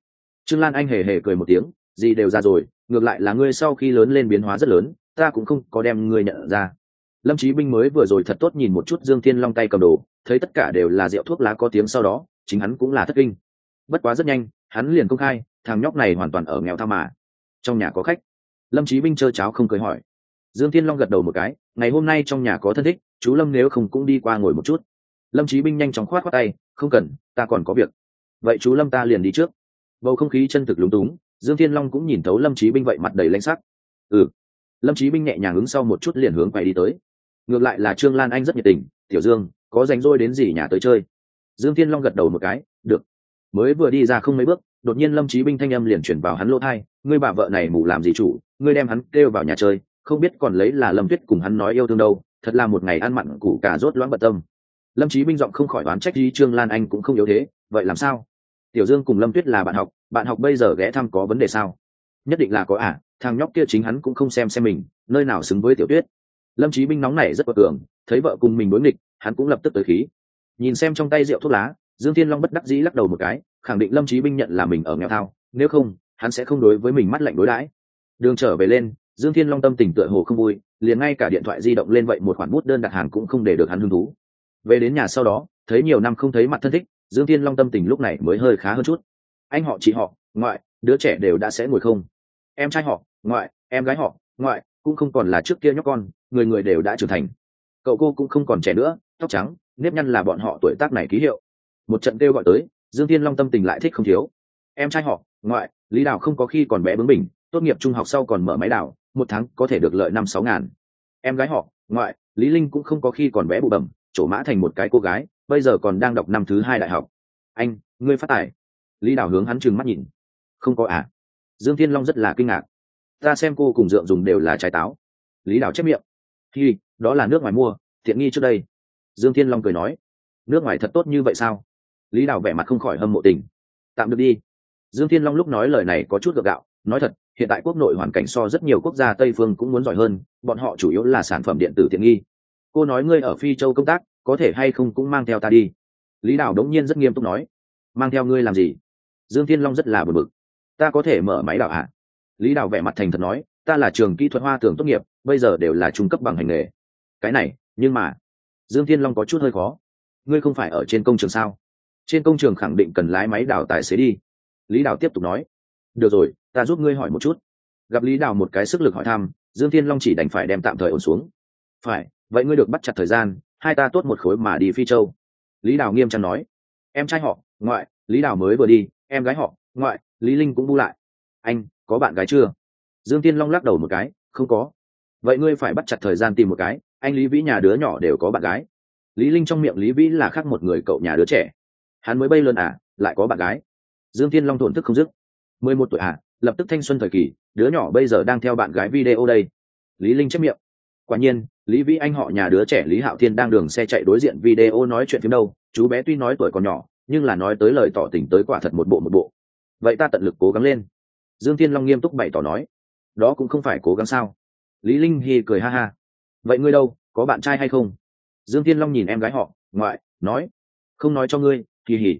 Trương lan anh hề hề cười một tiếng, dì đều ra rồi, ngược lại là ngươi sau khi lớn lên biến hóa rất lớn, ta cũng không có đem ngươi nhận ra. Lâm Chí binh mới vừa rồi thật tốt nhìn một chút dương thiên long tay cầm đồ, thấy tất cả đều là rượu thuốc lá có tiếng sau đó, chính hắn cũng là thất kinh. Bất quá rất nhanh, hắn liền công khai, thằng nhóc này hoàn toàn ở nghèo tha mà. Trong nhà có khách. Lâm Chí binh trơ cháo không cười hỏi. Dương thiên long gật đầu một cái, ngày hôm nay trong nhà có thân thích, chú lâm nếu không cũng đi qua ngồi một chút lâm Chí binh nhanh chóng khoát khoát tay, không cần, ta còn có việc. Vậy chú lâm ta liền đi trước. Bầu không khí chân thực lúng túng, dương thiên long cũng nhìn thấu lâm Chí binh vậy mặt đầy lanh sắc. Ừ. Lâm Chí binh nhẹ nhàng ứng sau một chút liền hướng quay đi tới. Ngược lại là trương lan anh rất nhiệt tình, tiểu dương, có rảnh rỗi đến gì nhà tới chơi? Dương thiên long gật đầu một cái, được. Mới vừa đi ra không mấy bước, đột nhiên lâm Chí binh thanh âm liền chuyển vào hắn lỗ thai, ngươi bà vợ này mù làm gì chủ, ngươi đem hắn kêu vào nhà chơi, không biết còn lấy là lâm tuyết cùng hắn nói yêu thương đâu, thật là một ngày ăn mặn củ cả rốt loãng bận tâm lâm Chí binh giọng không khỏi đoán trách đi trương lan anh cũng không yếu thế, vậy làm sao? Tiểu dương cùng lâm tuyết là bạn học bạn học bây giờ ghé thăm có vấn đề sao? Nhất định là có à thằng nhóc kia chính hắn cũng không xem xem mình, nơi nào xứng với tiểu tuyết. Lâm Chí binh nóng này rất bất tường thấy vợ cùng mình đối nghịch, hắn cũng lập tức tới khí. Nhìn xem trong tay rượu thuốc lá, dương thiên long bất đắc dĩ lắc đầu một cái, khẳng định lâm Chí binh nhận là mình ở nghèo thao, nếu không, hắn sẽ không đối với mình mắt lạnh đối đãi. Đường trở về lên, dương thiên long tâm tình tựa hồ không vui, liền ngay cả điện thoại di động lên vậy một khoản bút đơn đặt hàng cũng không để được hắn hứng thú về đến nhà sau đó, thấy nhiều năm không thấy mặt thân thích, dương thiên long tâm tình lúc này mới hơi khá hơn chút. Anh họ, chị họ, ngoại, đứa trẻ đều đã sẽ ngồi không? Em trai họ, ngoại, em gái họ, ngoại, cũng không còn là trước kia nhóc con, người người đều đã trưởng thành. Cậu cô cũng không còn trẻ nữa, tóc trắng, nếp nhăn là bọn họ tuổi tác này ký hiệu. Một trận kêu gọi tới, dương thiên long tâm tình lại thích không thiếu. Em trai họ, ngoại, lý đào không có khi còn bé bướng bỉnh, tốt nghiệp trung học sau còn mở máy đào, một tháng có thể được lợi năm sáu ngàn. Em gái họ, ngoại, lý linh cũng không có khi còn bé bụ bẩm chỗ mã thành một cái cô gái, bây giờ còn đang đọc năm thứ hai đại học. Anh, ngươi phát tài. Lý đào hướng hắn trừng mắt nhìn. Không có à? Dương thiên long rất là kinh ngạc. Ta xem cô cùng dượng dùng đều là trái táo. Lý đào chép miệng. Hi, đó là nước ngoài mua thiện nghi trước đây. Dương thiên long cười nói. Nước ngoài thật tốt như vậy sao? Lý đào vẻ mặt không khỏi hâm mộ tình. Tạm được đi. Dương thiên long lúc nói lời này có chút gượng gạo. Nói thật, hiện tại quốc nội hoàn cảnh so rất nhiều quốc gia tây phương cũng muốn giỏi hơn, bọn họ chủ yếu là sản phẩm điện tử tiện nghi cô nói ngươi ở phi châu công tác, có thể hay không cũng mang theo ta đi. Lý đào đống nhiên rất nghiêm túc nói. Mang theo ngươi làm gì? Dương thiên long rất là bực bực. Ta có thể mở máy đào hạ lý đào vẻ mặt thành thật nói. Ta là trường kỹ thuật hoa tưởng tốt nghiệp, bây giờ đều là trung cấp bằng hành nghề. Cái này, nhưng mà, dương thiên long có chút hơi khó. Ngươi không phải ở trên công trường sao? Trên công trường khẳng định cần lái máy đào tài xế đi. Lý đào tiếp tục nói. Được rồi, ta giúp ngươi hỏi một chút. Gặp lý đào một cái sức lực hỏi thăm, dương thiên long chỉ đành phải đem tạm thời ổn xuống. Phải vậy ngươi được bắt chặt thời gian, hai ta tốt một khối mà đi phi châu. Lý đào nghiêm trang nói. Em trai họ, ngoại, lý đào mới vừa đi, em gái họ, ngoại, lý linh cũng bu lại. Anh, có bạn gái chưa? Dương thiên long lắc đầu một cái, không có. Vậy ngươi phải bắt chặt thời gian tìm một cái, anh lý vĩ nhà đứa nhỏ đều có bạn gái. Lý linh trong miệng lý vĩ là khác một người cậu nhà đứa trẻ. Hắn mới bay lớn à lại có bạn gái. Dương thiên long thổn thức không dứt. Mười một tuổi à lập tức thanh xuân thời kỳ, đứa nhỏ bây giờ đang theo bạn gái video đây. Lý linh chép miệng quả nhiên, lý vĩ anh họ nhà đứa trẻ lý hạo thiên đang đường xe chạy đối diện video nói chuyện phim đâu, chú bé tuy nói tuổi còn nhỏ, nhưng là nói tới lời tỏ tình tới quả thật một bộ một bộ. Vậy ta tận lực cố gắng lên. Dương thiên long nghiêm túc bày tỏ nói. Đó cũng không phải cố gắng sao. Lý linh hy cười ha ha. Vậy ngươi đâu, có bạn trai hay không? Dương thiên long nhìn em gái họ, ngoại, nói. Không nói cho ngươi, kỳ hỉ.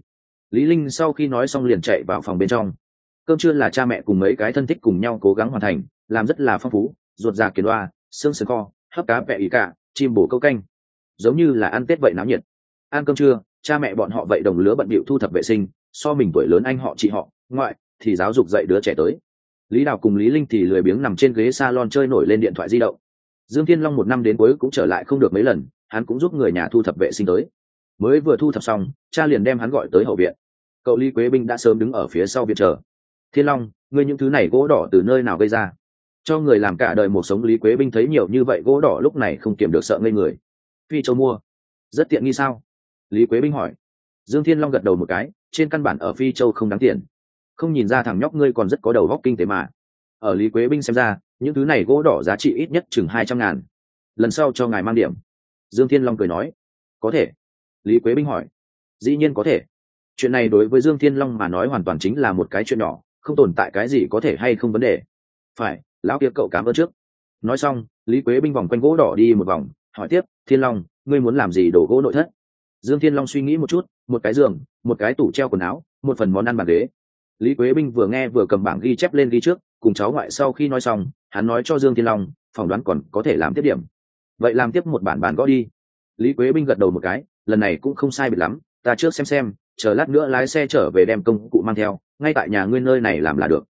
Lý linh sau khi nói xong liền chạy vào phòng bên trong. Cơm trưa là cha mẹ cùng mấy cái thân thích cùng nhau cố gắng hoàn thành, làm rất là phong phú, ruột già kiến đoa xương sườn kho hấp cá vẹ ý cả, chim bổ câu canh. Giống như là ăn tết vậy náo nhiệt. Ăn cơm trưa, cha mẹ bọn họ vậy đồng lứa bận bịu thu thập vệ sinh, so mình tuổi lớn anh họ chị họ, ngoại thì giáo dục dạy đứa trẻ tới. Lý đào cùng lý linh thì lười biếng nằm trên ghế salon chơi nổi lên điện thoại di động. Dương thiên long một năm đến cuối cũng trở lại không được mấy lần, hắn cũng giúp người nhà thu thập vệ sinh tới. Mới vừa thu thập xong, cha liền đem hắn gọi tới hậu viện. Cậu lý quế binh đã sớm đứng ở phía sau viện chờ. Thiên long, ngươi những thứ này gỗ đỏ từ nơi nào gây ra? Cho người làm cả đời một sống lý quế binh thấy nhiều như vậy gỗ đỏ lúc này không kiểm được sợ ngây người. Phi châu mua. Rất tiện nghi sao? Lý quế binh hỏi. Dương thiên long gật đầu một cái, trên căn bản ở phi châu không đáng tiền. Không nhìn ra thằng nhóc ngươi còn rất có đầu góc kinh tế mà. Ở lý quế binh xem ra, những thứ này gỗ đỏ giá trị ít nhất chừng hai trăm ngàn. Lần sau cho ngài mang điểm. Dương thiên long cười nói. Có thể. Lý quế binh hỏi. Dĩ nhiên có thể. Chuyện này đối với dương thiên long mà nói hoàn toàn chính là một cái chuyện nhỏ, không tồn tại cái gì có thể hay không vấn đề. Phải lão kia cậu cảm ơn trước. Nói xong, lý quế binh vòng quanh gỗ đỏ đi một vòng, hỏi tiếp, thiên long, ngươi muốn làm gì đổ gỗ nội thất? Dương thiên long suy nghĩ một chút, một cái giường, một cái tủ treo quần áo, một phần món ăn bàn ghế. Lý quế binh vừa nghe vừa cầm bảng ghi chép lên ghi trước, cùng cháu ngoại sau khi nói xong, hắn nói cho dương thiên long, phỏng đoán còn có thể làm tiếp điểm. Vậy làm tiếp một bản bản gõ đi. Lý quế binh gật đầu một cái, lần này cũng không sai biệt lắm, ta trước xem xem, chờ lát nữa lái xe trở về đem công cụ mang theo, ngay tại nhà nguyên nơi này làm là được.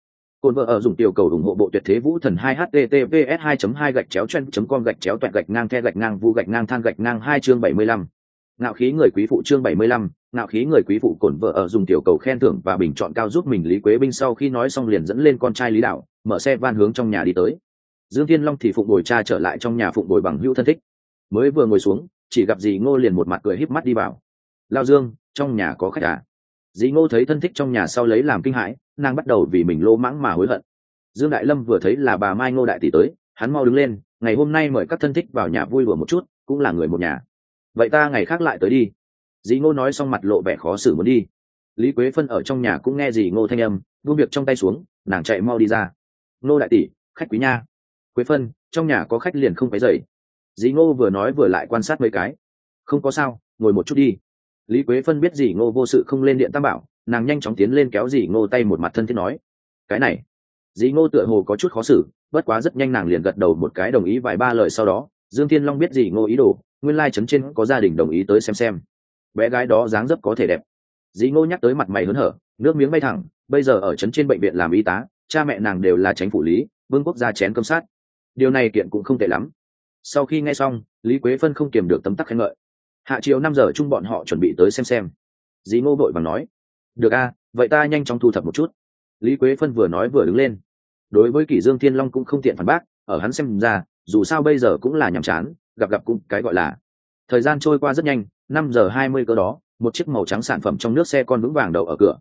Côn vợ ở dùng tiểu cầu ủng hộ bộ tuyệt thế vũ thần 2 https 2 2 gạch chéo chen com gạch chéo toẹt gạch ngang the gạch ngang vu gạch ngang than gạch ngang hai chương 75. ngạo khí người quý phụ chương 75, ngạo khí người quý phụ cổn vợ ở dùng tiểu cầu khen thưởng và bình chọn cao giúp mình lý quế binh sau khi nói xong liền dẫn lên con trai lý đạo mở xe van hướng trong nhà đi tới. Dương thiên long thì phụng bồi cha trở lại trong nhà phụng bồi bằng hữu thân thích. Mới vừa ngồi xuống chỉ gặp dì ngô liền một mặt cười híp mắt đi vào. Lao dương trong nhà có khách à? Dĩ ngô thấy thân thích trong nhà sau lấy làm kinh hãi, nàng bắt đầu vì mình lô mãng mà hối hận. Dương đại lâm vừa thấy là bà mai ngô đại tỷ tới, hắn mau đứng lên, ngày hôm nay mời các thân thích vào nhà vui đùa một chút, cũng là người một nhà. Vậy ta ngày khác lại tới đi. Dĩ ngô nói xong mặt lộ vẻ khó xử muốn đi. Lý quế phân ở trong nhà cũng nghe dì ngô thanh âm, buông việc trong tay xuống, nàng chạy mau đi ra. Ngô đại tỷ, khách quý nha. Quế phân, trong nhà có khách liền không phải dậy. Dì ngô vừa nói vừa lại quan sát mấy cái. Không có sao, ngồi một chút đi lý quế phân biết dì ngô vô sự không lên điện tam bảo, nàng nhanh chóng tiến lên kéo dì ngô tay một mặt thân thiết nói, cái này. Dì ngô tựa hồ có chút khó xử, bất quá rất nhanh nàng liền gật đầu một cái đồng ý vài ba lời sau đó, dương thiên long biết dì ngô ý đồ, nguyên lai chấn trên có gia đình đồng ý tới xem xem. Bé gái đó dáng dấp có thể đẹp. Dì ngô nhắc tới mặt mày hớn hở, nước miếng bay thẳng, bây giờ ở trấn trên bệnh viện làm y tá, cha mẹ nàng đều là tránh phủ lý, vương quốc gia chén cơm sát. Điều này kiện cũng không tệ lắm. Sau khi nghe xong, lý quế phân không kiềm được tấm tắc khen ngợi hạ chiều năm giờ chung bọn họ chuẩn bị tới xem xem. Dì ngô vội và nói, được a, vậy ta nhanh chóng thu thập một chút. Lý quế phân vừa nói vừa đứng lên. Đối với kỷ dương thiên long cũng không tiện phản bác, ở hắn xem ra, dù sao bây giờ cũng là nhàm chán, gặp gặp cũng cái gọi là. Thời gian trôi qua rất nhanh, năm giờ hai mươi cơ đó, một chiếc màu trắng sản phẩm trong nước xe con vững vàng đậu ở cửa.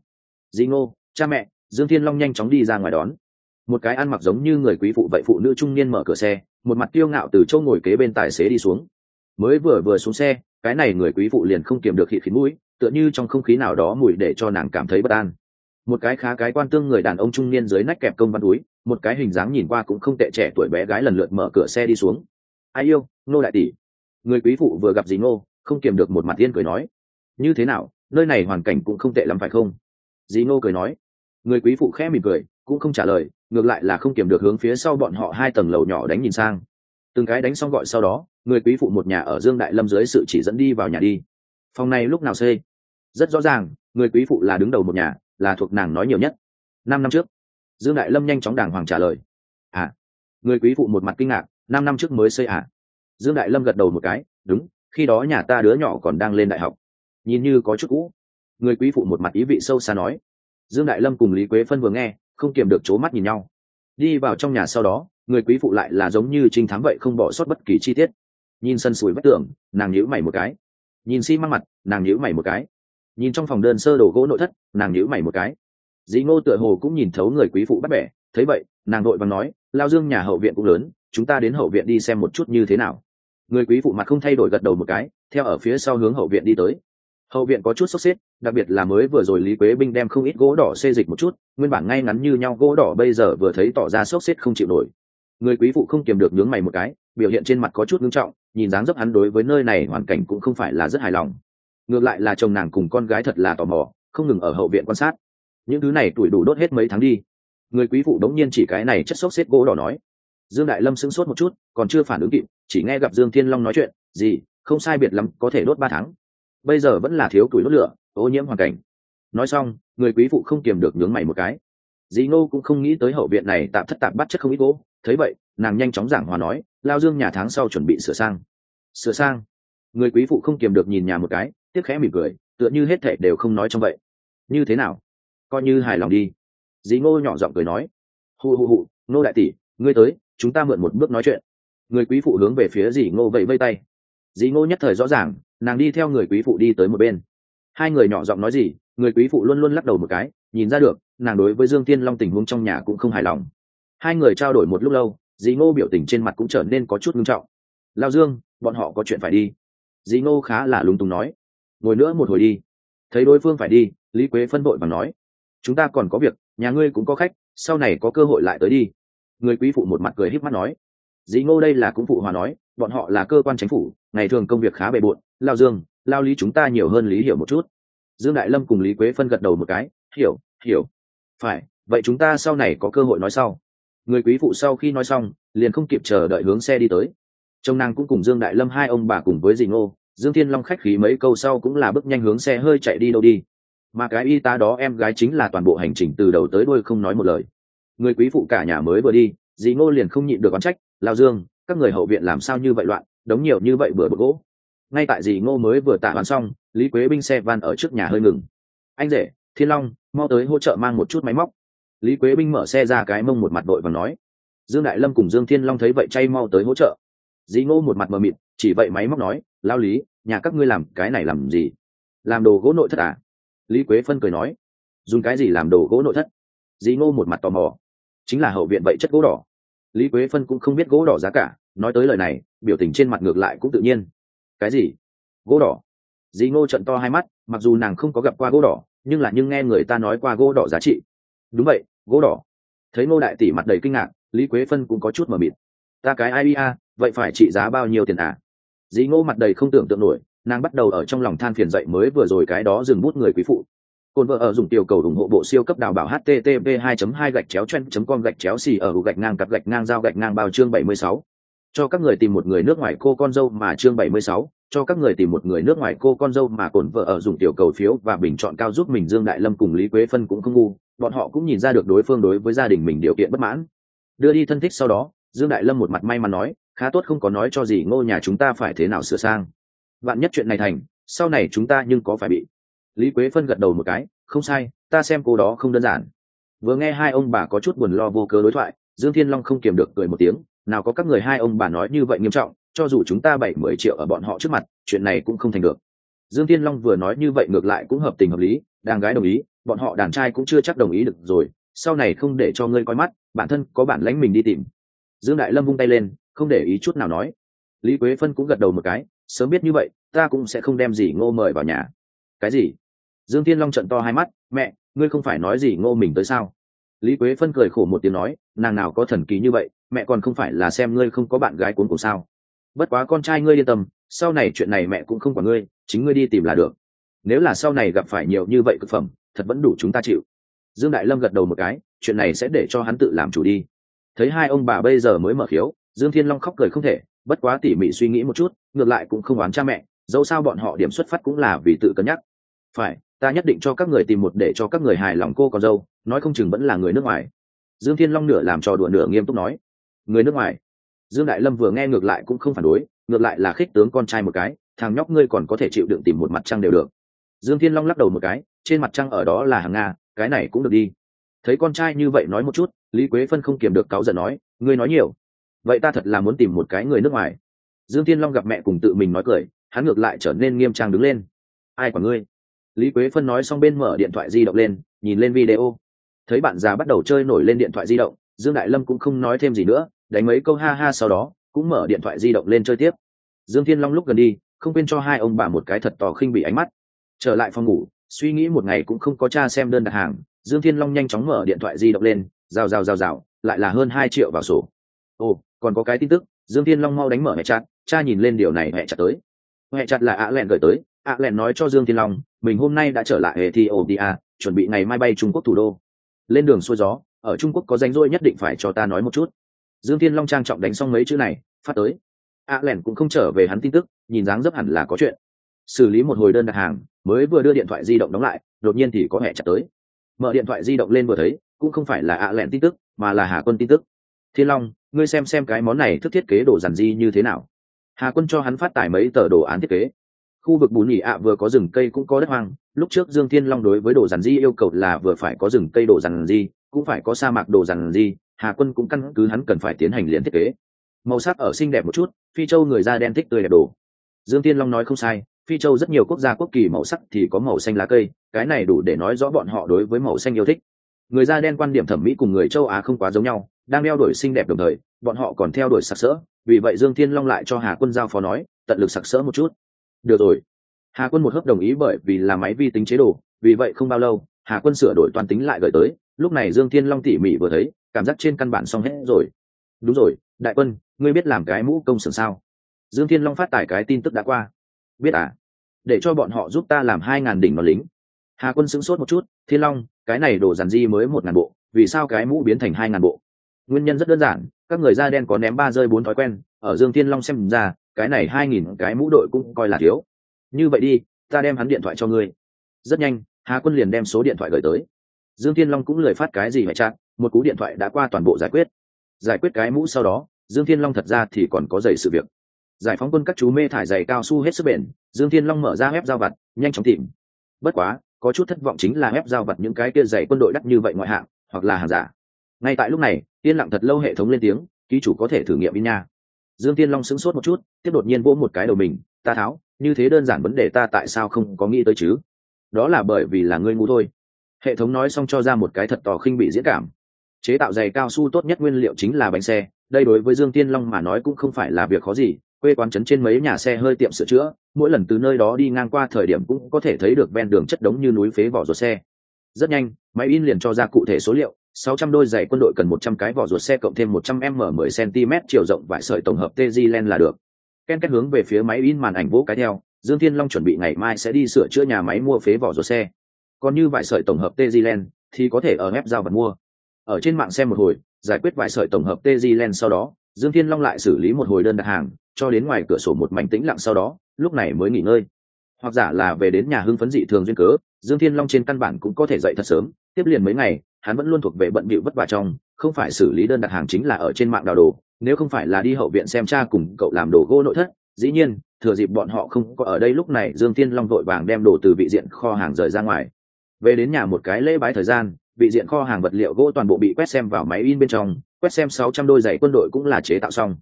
Dì ngô, cha mẹ, dương thiên long nhanh chóng đi ra ngoài đón. Một cái ăn mặc giống như người quý phụ vậy phụ nữ trung niên mở cửa xe, một mặt tiêu ngạo từ chỗ ngồi kế bên tài xế đi xuống. Mới vừa vừa xuống xe cái này người quý phụ liền không kiềm được hít khí mũi tựa như trong không khí nào đó mùi để cho nàng cảm thấy bất an. Một cái khá cái quan tương người đàn ông trung niên dưới nách kẹp công văn túi một cái hình dáng nhìn qua cũng không tệ trẻ tuổi bé gái lần lượt mở cửa xe đi xuống. Ai yêu nô đại tỷ? Người quý phụ vừa gặp dì nô, không kiềm được một mặt tiên cười nói. Như thế nào nơi này hoàn cảnh cũng không tệ lắm phải không? Dì nô cười nói. Người quý phụ khẽ mỉm cười cũng không trả lời ngược lại là không kiềm được hướng phía sau bọn họ hai tầng lầu nhỏ đánh nhìn sang. Từng cái đánh xong gọi sau đó người quý phụ một nhà ở dương đại lâm dưới sự chỉ dẫn đi vào nhà đi. Phòng này lúc nào xây? Rất rõ ràng, người quý phụ là đứng đầu một nhà, là thuộc nàng nói nhiều nhất. Năm năm trước, dương đại lâm nhanh chóng đàng hoàng trả lời. À người quý phụ một mặt kinh ngạc, năm năm trước mới xây à? Dương đại lâm gật đầu một cái, đúng, khi đó nhà ta đứa nhỏ còn đang lên đại học. Nhìn như có chút cũ. Người quý phụ một mặt ý vị sâu xa nói. Dương đại lâm cùng lý quế phân vừa nghe, không kiềm được c h ố mắt nhìn nhau. Đi vào trong nhà sau đó, người quý phụ lại là giống như trinh thám vậy không bỏ sót bất kỳ chi tiết nhìn sân sùi vách tường, nàng nhữ mày một cái. Nhìn xi、si、măng mặt, nàng nhữ mày một cái. Nhìn trong phòng đơn sơ đồ gỗ nội thất, nàng nhữ mày một cái. Dĩ ngô tựa hồ cũng nhìn thấu người quý phụ bắt bẻ. Thấy vậy, nàng đội và nói, lao dương nhà hậu viện cũng lớn, chúng ta đến hậu viện đi xem một chút như thế nào. Người quý phụ mặt không thay đổi gật đầu một cái, theo ở phía sau hướng hậu viện đi tới. Hậu viện có chút sốc xếp, đặc biệt là mới vừa rồi lý quế binh đem không ít gỗ đỏ xê dịch một chút, nguyên bản ngay ngắn như nhau gỗ đỏ bây giờ vừa thấy tỏ ra sốc xếp không chịu nổi người quý phụ không kiềm được nhướng mày một cái, biểu hiện trên mặt có chút ngưng trọng, nhìn dáng dấp hắn đối với nơi này hoàn cảnh cũng không phải là rất hài lòng. Ngược lại là chồng nàng cùng con gái thật là tò mò, không ngừng ở hậu viện quan sát. Những thứ này tuổi đủ đốt hết mấy tháng đi. Người quý phụ đống nhiên chỉ cái này chất xốc xếp gỗ đỏ nói. Dương đại lâm sững sốt một chút, còn chưa phản ứng kịp, chỉ nghe gặp dương thiên long nói chuyện, gì, không sai biệt lắm, có thể đốt ba tháng. Bây giờ vẫn là thiếu tuổi đốt lửa, ô nhiễm hoàn cảnh. Nói xong, người quý phụ không kiềm được nhướng mày một cái dì ngô cũng không nghĩ tới hậu viện này tạm thất tạp bắt chất không ít gỗ. Thấy vậy, nàng nhanh chóng giảng hòa nói, lao dương nhà tháng sau chuẩn bị sửa sang. Sửa sang? Người quý phụ không kiềm được nhìn nhà một cái, tiếc khẽ mỉm cười, tựa như hết thệ đều không nói trong vậy. Như thế nào? Coi như hài lòng đi. Dì ngô nhỏ giọng cười nói hù hù hù ngô đại tỷ, ngươi tới, chúng ta mượn một bước nói chuyện. Người quý phụ hướng về phía dì ngô vẫy vây tay. Dì ngô nhất thời rõ ràng, nàng đi theo người quý phụ đi tới một bên. Hai người nhỏ giọng nói gì, người quý phụ luôn luôn lắc đầu một cái, nhìn ra được nàng đối với dương tiên long tình huống trong nhà cũng không hài lòng. Hai người trao đổi một lúc lâu dì ngô biểu tình trên mặt cũng trở nên có chút nghiêm trọng. Lao dương, bọn họ có chuyện phải đi. Dì ngô khá là lúng túng nói. Ngồi nữa một hồi đi. Thấy đối phương phải đi, lý quế phân vội và nói. Chúng ta còn có việc, nhà ngươi cũng có khách, sau này có cơ hội lại tới đi. Người quý phụ một mặt cười híp mắt nói. Dì ngô đây là cũng phụ hòa nói, bọn họ là cơ quan chính phủ, ngày thường công việc khá bề bộn. Lao dương, lao lý chúng ta nhiều hơn lý hiểu một chút. Dương đại lâm cùng lý quế phân gật đầu một cái. Hiểu hiểu phải, vậy chúng ta sau này có cơ hội nói sau. Người quý phụ sau khi nói xong, liền không kịp chờ đợi hướng xe đi tới. Trông nàng cũng cùng dương đại lâm hai ông bà cùng với dì ngô, dương thiên long khách khí mấy câu sau cũng là bước nhanh hướng xe hơi chạy đi đâu đi. Mà cái y tá đó em gái chính là toàn bộ hành trình từ đầu tới đuôi không nói một lời. Người quý phụ cả nhà mới vừa đi dì ngô liền không nhịn được oán trách, lao dương, các người hậu viện làm sao như vậy loạn, đống nhiều như vậy bừa bột gỗ. Ngay tại dì ngô mới vừa tạ hoàn xong, lý quế binh xe van ở trước nhà hơi ngừng. Anh rể thiên long, mau tới hỗ trợ mang một chút máy móc. Lý quế binh mở xe ra cái mông một mặt đội và nói, dương đại lâm cùng dương thiên long thấy vậy chay mau tới hỗ trợ. Dĩ ngô một mặt mờ mịt, chỉ vậy máy móc nói, lao lý, nhà các ngươi làm cái này làm gì? Làm đồ gỗ nội thất à? Lý quế phân cười nói, dùng cái gì làm đồ gỗ nội thất? Dĩ ngô một mặt tò mò, chính là hậu viện vậy chất gỗ đỏ. Lý quế phân cũng không biết gỗ đỏ giá cả, nói tới lời này, biểu tình trên mặt ngược lại cũng tự nhiên. Cái gì? Gỗ đỏ? Dĩ ngô trận to hai mắt, mặc dù nàng không có gặp qua gỗ đỏ nhưng là nhưng nghe người ta nói qua gỗ đỏ giá trị. Đúng vậy gỗ đỏ. Thấy ngô đại tỷ mặt đầy kinh ngạc lý quế phân cũng có chút mờ mịt. Ta cái ia vậy phải trị giá bao nhiêu tiền à? Dĩ ngô mặt đầy không tưởng tượng nổi nàng bắt đầu ở trong lòng than phiền dậy mới vừa rồi cái đó dừng bút người quý phụ. Cồn vợ ở dùng tiểu cầu ủng hộ bộ siêu cấp đào bảo http 2 2 gạch chéo chen com gạch chéo xì ở gạch ngang cặp gạch ngang giao gạch ngang bao chương 76. cho các người tìm một người nước ngoài cô con dâu mà chương 76, cho các người tìm một người nước ngoài cô con dâu mà cồn vợ ở dùng tiểu cầu phiếu và bình chọn cao giúp mình dương đại lâm cùng lý quế phân cũng không ngu, bọn họ cũng nhìn ra được đối phương đối với gia đình mình điều kiện bất mãn. Đưa đi thân thích sau đó, dương đại lâm một mặt may mắn nói, khá tốt không có nói cho gì ngô nhà chúng ta phải thế nào sửa sang? Vạn nhất chuyện này thành, sau này chúng ta nhưng có phải bị? Lý quế phân gật đầu một cái, không sai, ta xem cô đó không đơn giản. Vừa nghe hai ông bà có chút buồn lo vô cớ đối thoại, dương thiên long không kiềm được cười một tiếng, nào có các người hai ông bà nói như vậy nghiêm trọng cho dù chúng ta bảy mười triệu ở bọn họ trước mặt, chuyện này cũng không thành được. Dương thiên long vừa nói như vậy ngược lại cũng hợp tình hợp lý đàn gái đồng ý, bọn họ đàn trai cũng chưa chắc đồng ý được rồi, sau này không để cho ngươi coi mắt, bản thân có bản lãnh mình đi tìm. Dương đại lâm vung tay lên, không để ý chút nào nói. Lý quế phân cũng gật đầu một cái, sớm biết như vậy, ta cũng sẽ không đem gì ngô mời vào nhà. Cái gì? Dương thiên long trận to hai mắt, mẹ, ngươi không phải nói gì ngô mình tới sao? Lý quế phân cười khổ một tiếng nói, nàng nào có thần kỳ như vậy, mẹ còn không phải là xem ngươi không có bạn gái cuốn cổ sao? Bất quá con trai ngươi yên tâm, sau này chuyện này mẹ cũng không quản ngươi, chính ngươi đi tìm là được. Nếu là sau này gặp phải nhiều như vậy thực phẩm, thật vẫn đủ chúng ta chịu. Dương đại lâm gật đầu một cái, chuyện này sẽ để cho hắn tự làm chủ đi. Thấy hai ông bà bây giờ mới mở khiếu, dương thiên long khóc cười không thể, bất quá tỉ mỉ suy nghĩ một chút, ngược lại cũng không oán cha mẹ, dẫu sao bọn họ điểm xuất phát cũng là vì tự cân nhắc. Phải, ta nhất định cho các người tìm một để cho các người hài lòng cô con dâu, nói không chừng vẫn là người nước ngoài. Dương thiên long nửa làm trò đùa nửa nghiêm túc nói. Người nước ngoài? Dương đại lâm vừa nghe ngược lại cũng không phản đối, ngược lại là khích tướng con trai một cái, thằng nhóc ngươi còn có thể chịu đựng tìm một mặt trăng đều được. Dương thiên long lắc đầu một cái, trên mặt trăng ở đó là hàng nga, cái này cũng được đi. Thấy con trai như vậy nói một chút, lý quế phân không kiềm được cáu giận nói, ngươi nói nhiều. Vậy ta thật là muốn tìm một cái người nước ngoài. Dương thiên long gặp mẹ cùng tự mình nói cười, hắn ngược lại trở nên nghiêm trang đứng lên. Ai quả ngươi? Lý quế phân nói xong bên mở điện thoại di động lên, nhìn lên video. Thấy bạn già bắt đầu chơi nổi lên điện thoại di động, dương đại lâm cũng không nói thêm gì nữa đánh mấy câu ha ha sau đó, cũng mở điện thoại di động lên chơi tiếp. Dương thiên long lúc gần đi, không quên cho hai ông bà một cái thật tò khinh bị ánh mắt. Trở lại phòng ngủ, suy nghĩ một ngày cũng không có cha xem đơn đặt hàng, dương thiên long nhanh chóng mở điện thoại di động lên, rào rào rào rào, lại là hơn hai triệu vào sổ. Ồ, còn có cái tin tức, dương thiên long mau đánh mở hệ chặt cha nhìn lên điều này hệ chặt tới. Hệ chặt là ạ lẹn gửi tới ạ lẹn nói cho dương thiên long, mình hôm nay đã trở lại ethiopia, chuẩn bị ngày mai bay trung quốc thủ đô. Lên đường xuôi gió, ở trung quốc có danh rỗi nhất định phải cho ta nói một chút dương thiên long trang trọng đánh xong mấy chữ này, phát tới. Ạ len cũng không trở về hắn tin tức, nhìn dáng dấp hẳn là có chuyện. Xử lý một hồi đơn đặt hàng, mới vừa đưa điện thoại di động đóng lại, đột nhiên thì có hệ chặt tới. Mở điện thoại di động lên vừa thấy, cũng không phải là ạ len tin tức, mà là hà quân tin tức. Thiên long, ngươi xem xem cái món này thức thiết kế đồ giản di như thế nào. Hà quân cho hắn phát tải mấy tờ đồ án thiết kế. Khu vực bùn nhị ạ vừa có rừng cây cũng có đất hoang, lúc trước dương thiên long đối với đồ giản di yêu cầu là vừa phải có rừng cây đồ giản di cũng phải có sa mạc đồ giản di hà quân cũng căn cứ hắn cần phải tiến hành liền thiết kế. Màu sắc ở xinh đẹp một chút, phi châu người da đen thích tươi đẹp đồ. Dương thiên long nói không sai, phi châu rất nhiều quốc gia quốc kỳ màu sắc thì có màu xanh lá cây, cái này đủ để nói rõ bọn họ đối với màu xanh yêu thích. Người da đen quan điểm thẩm mỹ cùng người châu á không quá giống nhau, đang đeo đuổi xinh đẹp đồng thời, bọn họ còn theo đuổi sặc sỡ, vì vậy dương thiên long lại cho hà quân giao phó nói, tận lực sặc sỡ một chút. Được rồi. Hà quân một hớp đồng ý bởi vì là máy vi tính chế độ, vì vậy không bao lâu, hà quân sửa đổi toàn tính lại gửi tới, lúc này dương thiên long tỉ mỉ vừa thấy cảm giác trên căn bản xong hết rồi. Đúng rồi, đại quân, ngươi biết làm cái mũ công xưởng sao? Dương thiên long phát tải cái tin tức đã qua. Biết à? Để cho bọn họ giúp ta làm hai ngàn đỉnh nó lính. Hà quân sững sốt một chút, thiên long, cái này đổ dàn di mới một ngàn bộ, vì sao cái mũ biến thành hai ngàn bộ? Nguyên nhân rất đơn giản, các người da đen có ném ba rơi bốn thói quen, ở dương thiên long xem ra, cái này hai nghìn cái mũ đội cũng coi là thiếu. Như vậy đi, ta đem hắn điện thoại cho ngươi. Rất nhanh, hà quân liền đem số điện thoại gửi tới. Dương thiên long cũng lời phát cái gì phải chặn một cú điện thoại đã qua toàn bộ giải quyết. Giải quyết cái mũ sau đó, dương thiên long thật ra thì còn có giày sự việc. Giải phóng quân các chú mê thải giày cao su hết sức bền, dương thiên long mở ra web giao vặt, nhanh chóng tìm. Bất quá, có chút thất vọng chính là web giao vặt những cái kia giày quân đội đắt như vậy ngoại hạng, hoặc là hàng giả. Ngay tại lúc này, yên lặng thật lâu hệ thống lên tiếng, ký chủ có thể thử nghiệm in nha. Dương thiên long sững sốt một chút, tiếp đột nhiên vỗ một cái đầu mình, ta tháo, như thế đơn giản vấn đề ta tại sao không có nghĩ tới chứ? Đó là bởi vì là ngươi ngu thôi. Hệ thống nói xong cho ra một cái thật tò khinh bị diễn cảm chế tạo giày cao su tốt nhất nguyên liệu chính là bánh xe đây đối với dương tiên long mà nói cũng không phải là việc khó gì quê quán trấn trên mấy nhà xe hơi tiệm sửa chữa mỗi lần từ nơi đó đi ngang qua thời điểm cũng có thể thấy được ven đường chất đống như núi phế vỏ ruột xe rất nhanh máy in liền cho ra cụ thể số liệu 600 đôi giày quân đội cần 100 cái vỏ ruột xe cộng thêm 100 m 10 cm chiều rộng vải sợi tổng hợp TZ là được. Ken kết hướng về phía máy in màn ảnh vỗ cái theo, Dương Thiên Long chuẩn bị ngày mai sẽ đi sửa chữa nhà máy mua phế vỏ ruột xe. Còn như vải sợi tổng hợp TZ thì có thể ở ép giao vật mua. Ở trên mạng xem một hồi, giải quyết vài sợi tổng hợp TZ sau đó, Dương Thiên Long lại xử lý một hồi đơn đặt hàng, cho đến ngoài cửa sổ một mảnh tĩnh lặng sau đó, lúc này mới nghỉ ngơi. Hoặc giả là về đến nhà hưng phấn dị thường duyên cớ, Dương Thiên Long trên căn bản cũng có thể dậy thật sớm, tiếp liền mấy ngày, hắn vẫn luôn thuộc về bận bịu vất vả trong không phải xử lý đơn đặt hàng chính là ở trên mạng đào đồ nếu không phải là đi hậu viện xem cha cùng cậu làm đồ gỗ nội thất dĩ nhiên thừa dịp bọn họ không có ở đây lúc này dương thiên long vội vàng đem đồ từ vị diện kho hàng rời ra ngoài về đến nhà một cái lễ bái thời gian vị diện kho hàng vật liệu gỗ toàn bộ bị quét xem vào máy in bên trong, quét xem sáu trăm đôi giày quân đội cũng là chế tạo xong.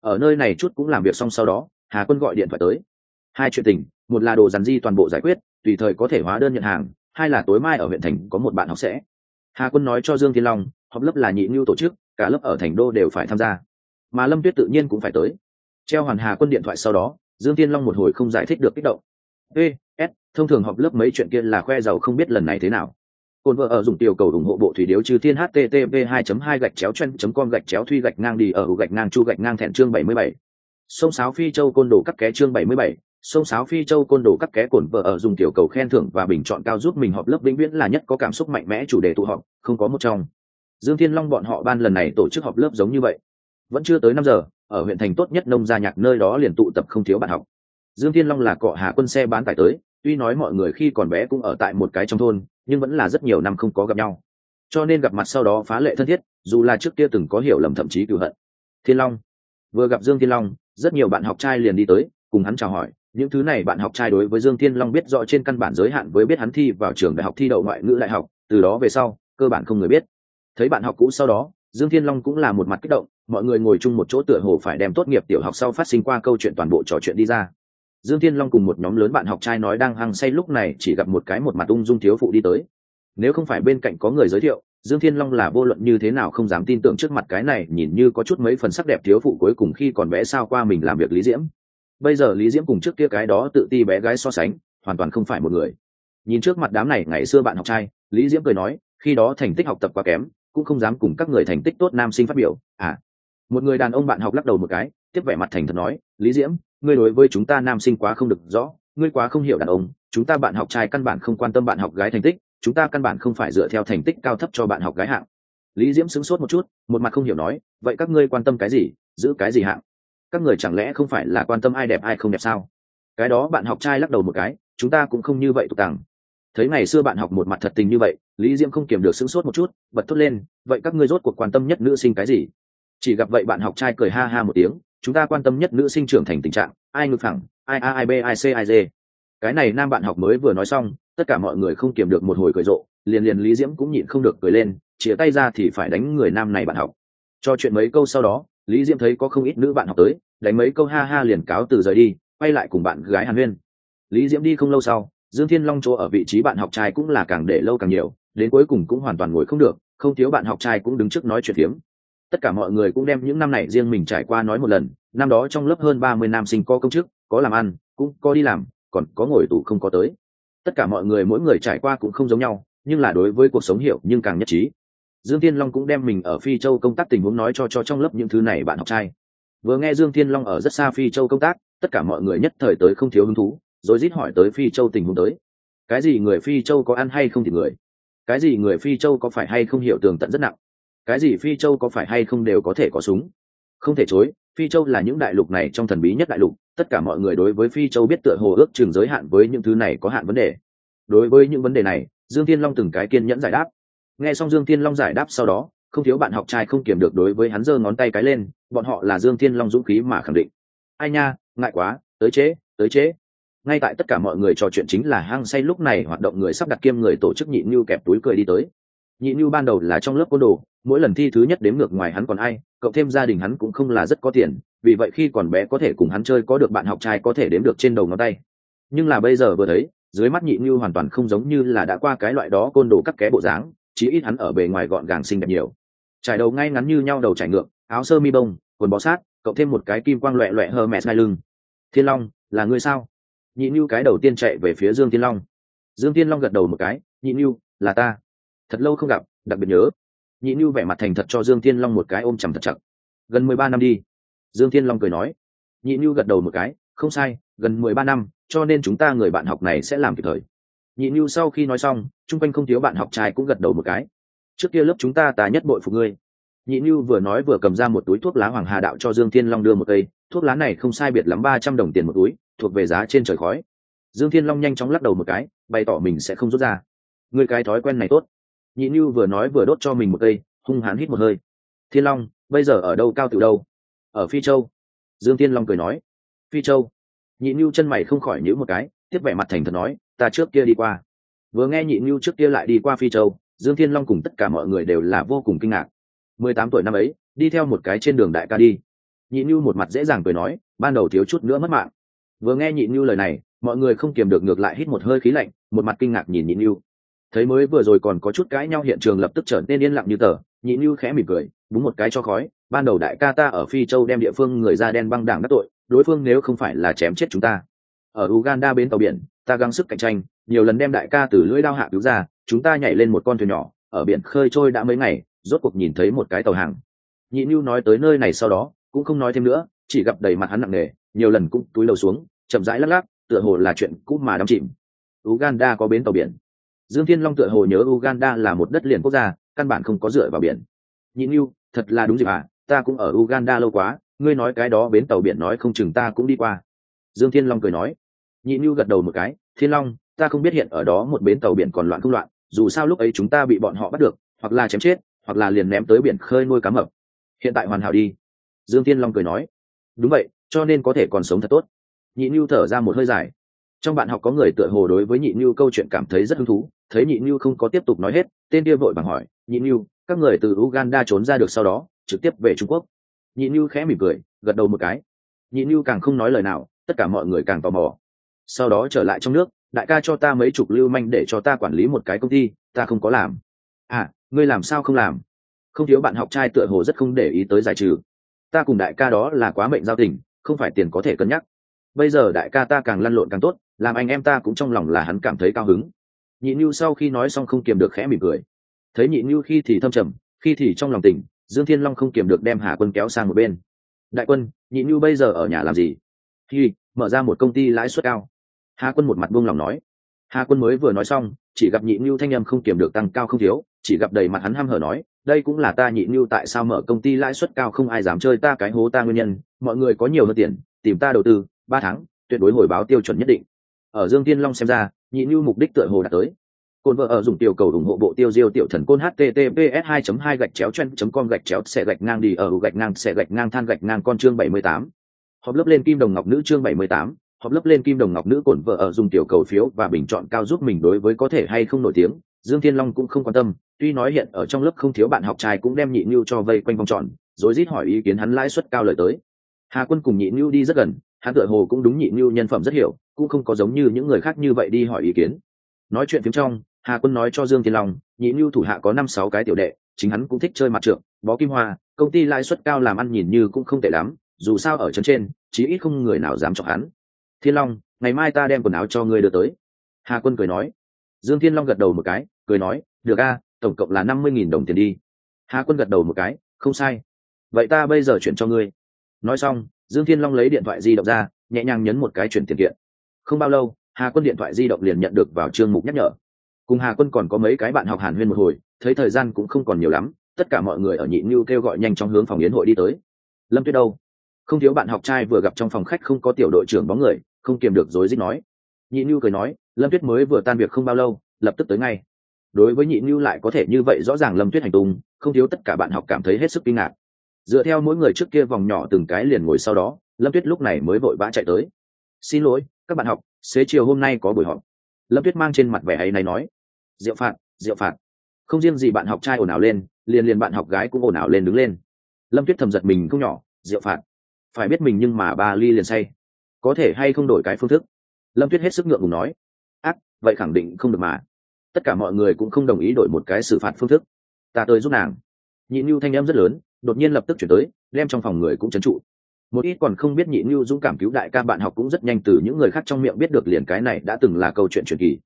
Ở nơi này chút cũng làm việc xong sau đó, hà quân gọi điện thoại tới. Hai chuyện tình, một là đồ dàn di toàn bộ giải quyết, tùy thời có thể hóa đơn nhận hàng, hai là tối mai ở huyện thành có một bạn học sẽ. Hà quân nói cho dương thiên long, họp lớp là nhị ngưu tổ chức, cả lớp ở thành đô đều phải tham gia. Mà lâm tuyết tự nhiên cũng phải tới. Treo hoàn hà quân điện thoại sau đó, dương thiên long một hồi không giải thích được kích động. Ê, s, thông thường họp lớp mấy chuyện kia là khoe giàu không biết lần này thế nào? Cồn vợ ở dùng tiểu cầu ủng hộ bộ thủy điếu trừ thiên http 2 2 gạch chéo chen com gạch chéo thuy gạch ngang đi ở gạch ngang chu gạch ngang thẹn chương 77. sông sáo phi châu côn đồ các ké chương 77. sông sáo phi châu côn đồ các ké cồn vợ ở dùng tiểu cầu khen thưởng và bình chọn cao giúp mình họp lớp vĩnh viễn là nhất có cảm xúc mạnh mẽ chủ đề tụ họp, không có một trong dương thiên long bọn họ ban lần này tổ chức họp lớp giống như vậy vẫn chưa tới năm giờ, ở huyện thành tốt nhất nông gia nhạc nơi đó liền tụ tập không thiếu bạn học dương thiên long là cọ hà quân xe bán tải tới, tuy nói mọi người khi còn bé cũng ở tại một cái trong thôn nhưng vẫn là rất nhiều năm không có gặp nhau. Cho nên gặp mặt sau đó phá lệ thân thiết, dù là trước kia từng có hiểu lầm thậm chí cựu hận. Thiên long, vừa gặp dương thiên long, rất nhiều bạn học trai liền đi tới, cùng hắn chào hỏi. Những thứ này bạn học trai đối với dương thiên long biết rõ trên căn bản giới hạn với biết hắn thi vào trường đại học thi đậu ngoại ngữ đại học, từ đó về sau, cơ bản không người biết. Thấy bạn học cũ sau đó, dương thiên long cũng là một mặt kích động, mọi người ngồi chung một chỗ tựa hồ phải đem tốt nghiệp tiểu học sau phát sinh qua câu chuyện toàn bộ trò chuyện đi ra dương thiên long cùng một nhóm lớn bạn học trai nói đang hăng say lúc này chỉ gặp một cái một mặt ung dung thiếu phụ đi tới. Nếu không phải bên cạnh có người giới thiệu, dương thiên long là vô luận như thế nào không dám tin tưởng trước mặt cái này, nhìn như có chút mấy phần sắc đẹp thiếu phụ cuối cùng khi còn bé sao qua mình làm việc lý diễm. Bây giờ lý diễm cùng trước kia cái đó tự ti bé gái so sánh, hoàn toàn không phải một người. Nhìn trước mặt đám này ngày xưa bạn học trai, lý diễm cười nói, khi đó thành tích học tập quá kém, cũng không dám cùng các người thành tích tốt nam sinh phát biểu. À một người đàn ông bạn học lắc đầu một cái tiếp vẻ mặt thành thật nói, lý diễm, ngươi đối với chúng ta nam sinh quá không được rõ, ngươi quá không hiểu đàn ông, chúng ta bạn học trai căn bản không quan tâm bạn học gái thành tích, chúng ta căn bản không phải dựa theo thành tích cao thấp cho bạn học gái hạng. Lý diễm sững sốt một chút, một mặt không hiểu nói, vậy các ngươi quan tâm cái gì, giữ cái gì hạng? Các người chẳng lẽ không phải là quan tâm ai đẹp ai không đẹp sao? Cái đó bạn học trai lắc đầu một cái, chúng ta cũng không như vậy tục tàng thấy ngày xưa bạn học một mặt thật tình như vậy, lý diễm không kiềm được sững sốt một chút, bật thốt lên, vậy các ngươi rốt cuộc quan tâm nhất nữ sinh cái gì? Chỉ gặp vậy bạn học trai cười ha ha một tiếng chúng ta quan tâm nhất nữ sinh trưởng thành tình trạng, ai ngực phẳng, ai a, ai b, ai c, ai d. Cái này nam bạn học mới vừa nói xong, tất cả mọi người không kiềm được một hồi cười rộ, liền liền lý diễm cũng nhịn không được cười lên chia tay ra thì phải đánh người nam này bạn học. Cho chuyện mấy câu sau đó, lý diễm thấy có không ít nữ bạn học tới, đánh mấy câu ha ha liền cáo từ rời đi, quay lại cùng bạn gái hàn huyên. Lý diễm đi không lâu sau, dương thiên long chỗ ở vị trí bạn học trai cũng là càng để lâu càng nhiều, đến cuối cùng cũng hoàn toàn ngồi không được, không thiếu bạn học trai cũng đứng trước nói chuyện phiếm tất cả mọi người cũng đem những năm này riêng mình trải qua nói một lần, năm đó trong lớp hơn ba mươi nam sinh có công chức, có làm ăn, cũng có đi làm, còn có ngồi tù không có tới. Tất cả mọi người mỗi người trải qua cũng không giống nhau, nhưng là đối với cuộc sống hiểu nhưng càng nhất trí. Dương thiên long cũng đem mình ở phi châu công tác tình huống nói cho cho trong lớp những thứ này bạn học trai. Vừa nghe dương thiên long ở rất xa phi châu công tác, tất cả mọi người nhất thời tới không thiếu hứng thú, rồi rít hỏi tới phi châu tình huống tới. Cái gì người phi châu có ăn hay không thì người? Cái gì người phi châu có phải hay không hiểu tường tận rất nặng? Cái gì phi châu có phải hay không đều có thể có súng? Không thể chối, phi châu là những đại lục này trong thần bí nhất đại lục, tất cả mọi người đối với phi châu biết tựa hồ ước chừng giới hạn với những thứ này có hạn vấn đề. Đối với những vấn đề này, dương thiên long từng cái kiên nhẫn giải đáp. Nghe xong dương thiên long giải đáp sau đó, không thiếu bạn học trai không kiểm được đối với hắn giơ ngón tay cái lên, bọn họ là dương thiên long dũng khí mà khẳng định. Ai nha, ngại quá, tới chế tới chế. Ngay tại tất cả mọi người trò chuyện chính là hang say lúc này hoạt động người sắp đặt kiêm người tổ chức nhị như kẹp túi cười đi tới nhị như ban đầu là trong lớp côn đồ, mỗi lần thi thứ nhất đếm ngược ngoài hắn còn ai, cộng thêm gia đình hắn cũng không là rất có tiền, vì vậy khi còn bé có thể cùng hắn chơi có được bạn học trai có thể đếm được trên đầu ngón tay. Nhưng là bây giờ vừa thấy, dưới mắt nhị như hoàn toàn không giống như là đã qua cái loại đó côn đồ cắt ké bộ dáng, chí ít hắn ở bề ngoài gọn gàng xinh đẹp nhiều. Trải đầu ngay ngắn như nhau đầu trải ngược, áo sơ mi bông, quần bó sát, cộng thêm một cái kim quang loẹ loẹ hơ mẹ ngay lưng. Thiên long, là ngươi sao? Nhị như cái đầu tiên chạy về phía dương thiên long. Dương thiên long gật đầu một cái, nhị như là ta thật lâu không gặp, đặc biệt nhớ. Nhị như vẻ mặt thành thật cho dương thiên long một cái ôm chầm thật chặt. Gần mười ba năm đi. Dương thiên long cười nói. Nhị như gật đầu một cái. Không sai, gần mười ba năm, cho nên chúng ta người bạn học này sẽ làm kịp thời. Nhị như sau khi nói xong, chung quanh không thiếu bạn học trai cũng gật đầu một cái. Trước kia lớp chúng ta ta nhất bội phục ngươi. Nhị như vừa nói vừa cầm ra một túi thuốc lá hoàng hà đạo cho dương thiên long đưa một cây. Thuốc lá này không sai biệt lắm ba trăm đồng tiền một túi, thuộc về giá trên trời khói. Dương thiên long nhanh chóng lắc đầu một cái, bày tỏ mình sẽ không rút ra. Người cái thói quen này tốt nhị như vừa nói vừa đốt cho mình một cây, hung hãn hít một hơi. Thiên long, bây giờ ở đâu, cao từ đâu? Ở phi châu. Dương thiên long cười nói. Phi châu. Nhị như chân mày không khỏi nhữ một cái, tiếp vẻ mặt thành thật nói, ta trước kia đi qua. Vừa nghe nhị như trước kia lại đi qua phi châu, dương thiên long cùng tất cả mọi người đều là vô cùng kinh ngạc. Mười tám tuổi năm ấy, đi theo một cái trên đường đại ca đi. Nhị như một mặt dễ dàng cười nói, ban đầu thiếu chút nữa mất mạng. Vừa nghe nhị như lời này, mọi người không kiềm được ngược lại hít một hơi khí lạnh, một mặt kinh ngạc nhìn nhị như thấy mới vừa rồi còn có chút cãi nhau, hiện trường lập tức trở nên yên lặng như tờ, nhị như khẽ mỉm cười, búng một cái cho khói, ban đầu đại ca ta ở phi châu đem địa phương người da đen băng đảng đắc tội, đối phương nếu không phải là chém chết chúng ta. Ở uganda bên tàu biển, ta gắng sức cạnh tranh, nhiều lần đem đại ca từ lưỡi đao hạ cứu ra, chúng ta nhảy lên một con thuyền nhỏ, ở biển khơi trôi đã mấy ngày, rốt cuộc nhìn thấy một cái tàu hàng. Nhị như nói tới nơi này sau đó, cũng không nói thêm nữa, chỉ gặp đầy mặt hắn nặng nề, nhiều lần cũng túi lầu xuống, chậm rãi lắc lắc, tựa hồ là chuyện cũ mà đắm chìm. Uganda có bến tàu biển dương thiên long tựa hồ nhớ uganda là một đất liền quốc gia, căn bản không có dựa vào biển. Nhị nhu thật là đúng dịp à ta cũng ở uganda lâu quá, ngươi nói cái đó bến tàu biển nói không chừng ta cũng đi qua. Dương thiên long cười nói. Nhị nhu gật đầu một cái, thiên long, ta không biết hiện ở đó một bến tàu biển còn loạn không loạn, dù sao lúc ấy chúng ta bị bọn họ bắt được, hoặc là chém chết, hoặc là liền ném tới biển khơi nuôi cá mập. Hiện tại hoàn hảo đi. Dương thiên long cười nói. Đúng vậy, cho nên có thể còn sống thật tốt. Nhị nhu thở ra một hơi dài. Trong bạn học có người tựa hồ đối với nhị nhu câu chuyện cảm thấy rất hứng thú thấy nhị như không có tiếp tục nói hết, tên kia vội bằng hỏi, nhị như các người từ uganda trốn ra được sau đó, trực tiếp về trung quốc? Nhị như khẽ mỉm cười, gật đầu một cái. Nhị như càng không nói lời nào, tất cả mọi người càng tò mò. Sau đó trở lại trong nước, đại ca cho ta mấy chục lưu manh để cho ta quản lý một cái công ty, ta không có làm. À ngươi làm sao không làm? Không thiếu bạn học trai tựa hồ rất không để ý tới giải trừ. Ta cùng đại ca đó là quá mệnh giao tình, không phải tiền có thể cân nhắc. Bây giờ đại ca ta càng lăn lộn càng tốt, làm anh em ta cũng trong lòng là hắn cảm thấy cao hứng nhị như sau khi nói xong không kiềm được khẽ mỉm cười. Thấy nhị như khi thì thâm trầm, khi thì trong lòng tỉnh, dương thiên long không kiềm được đem hà quân kéo sang một bên. Đại quân, nhị như bây giờ ở nhà làm gì? Khi mở ra một công ty lãi suất cao. Hà quân một mặt buông lòng nói. Hà quân mới vừa nói xong, chỉ gặp nhị như thanh âm không kiềm được tăng cao không thiếu, chỉ gặp đầy mặt hắn hăm hở nói, đây cũng là ta, nhị như tại sao mở công ty lãi suất cao không ai dám chơi ta cái hố ta nguyên nhân, mọi người có nhiều hơn tiền, tìm ta đầu tư, ba tháng, tuyệt đối hồi báo tiêu chuẩn nhất định. Ở dương tiên long xem ra nhị như mục đích tựa hồ đạt tới. Cồn vợ ở dùng tiểu cầu ủng hộ bộ tiêu diêu tiểu thần côn https 2 2 gạch chéo chen com gạch chéo xe gạch ngang đi ở gạch ngang xe gạch ngang than gạch ngang con chương 78. họp lớp lên kim đồng ngọc nữ chương 78, họp lớp lên kim đồng ngọc nữ cồn vợ ở dùng tiểu cầu phiếu và bình chọn cao giúp mình đối với có thể hay không nổi tiếng. Dương thiên long cũng không quan tâm tuy nói hiện ở trong lớp không thiếu bạn học trai cũng đem nhị như cho vây quanh vòng tròn rồi rít hỏi ý kiến hắn lãi suất cao lời tới. Hà quân cùng nhị như đi rất gần hắn tựa hồ cũng đúng nhị nhu nhân phẩm rất hiểu, cũng không có giống như những người khác như vậy đi hỏi ý kiến. Nói chuyện phía trong, hà quân nói cho dương thiên long, nhị nhu thủ hạ có năm sáu cái tiểu đệ, chính hắn cũng thích chơi mặt trượng, bó kim hoa, công ty lãi suất cao làm ăn nhìn như cũng không tệ lắm, dù sao ở chân trên, chí ít không người nào dám chọc hắn. Thiên long, ngày mai ta đem quần áo cho ngươi đưa tới. Hà quân cười nói. Dương thiên long gật đầu một cái, cười nói, được a, tổng cộng là năm mươi nghìn đồng tiền đi. Hà quân gật đầu một cái, không sai. Vậy ta bây giờ chuyển cho ngươi. Nói xong dương thiên long lấy điện thoại di động ra, nhẹ nhàng nhấn một cái chuyển tiền kiện. Không bao lâu, hà quân điện thoại di động liền nhận được vào chương mục nhắc nhở. Cùng hà quân còn có mấy cái bạn học hàn huyên một hồi, thấy thời gian cũng không còn nhiều lắm, tất cả mọi người ở nhị như kêu gọi nhanh trong hướng phòng yến hội đi tới. Lâm tuyết đâu? Không thiếu bạn học trai vừa gặp trong phòng khách không có tiểu đội trưởng bóng người, không kiềm được dối dích nói. Nhị như cười nói, lâm tuyết mới vừa tan việc không bao lâu, lập tức tới ngay. Đối với nhị như lại có thể như vậy rõ ràng lâm tuyết hành tung, không thiếu tất cả bạn học cảm thấy hết sức kinh ngạc dựa theo mỗi người trước kia vòng nhỏ từng cái liền ngồi sau đó, lâm tuyết lúc này mới vội vã chạy tới. Xin lỗi, các bạn học, xế chiều hôm nay có buổi họp. Lâm tuyết mang trên mặt vẻ hay này nói. Diệu phạt diệu phạt, không riêng gì bạn học trai ồn ào lên, liền liền bạn học gái cũng ồn ào lên đứng lên. Lâm tuyết thầm giật mình không nhỏ. Diệu phạt, phải biết mình nhưng mà ba ly liền say, có thể hay không đổi cái phương thức? Lâm tuyết hết sức ngượng ngùng nói. Ác, vậy khẳng định không được mà. Tất cả mọi người cũng không đồng ý đổi một cái xử phạt phương thức. Ta tới giúp nàng. Nhị nhu thanh em rất lớn đột nhiên lập tức chuyển tới, đem trong phòng người cũng trấn trụ. Một ít còn không biết nhị nhu dũng cảm cứu đại ca bạn học cũng rất nhanh từ những người khác trong miệng biết được liền cái này đã từng là câu chuyện truyền kỳ.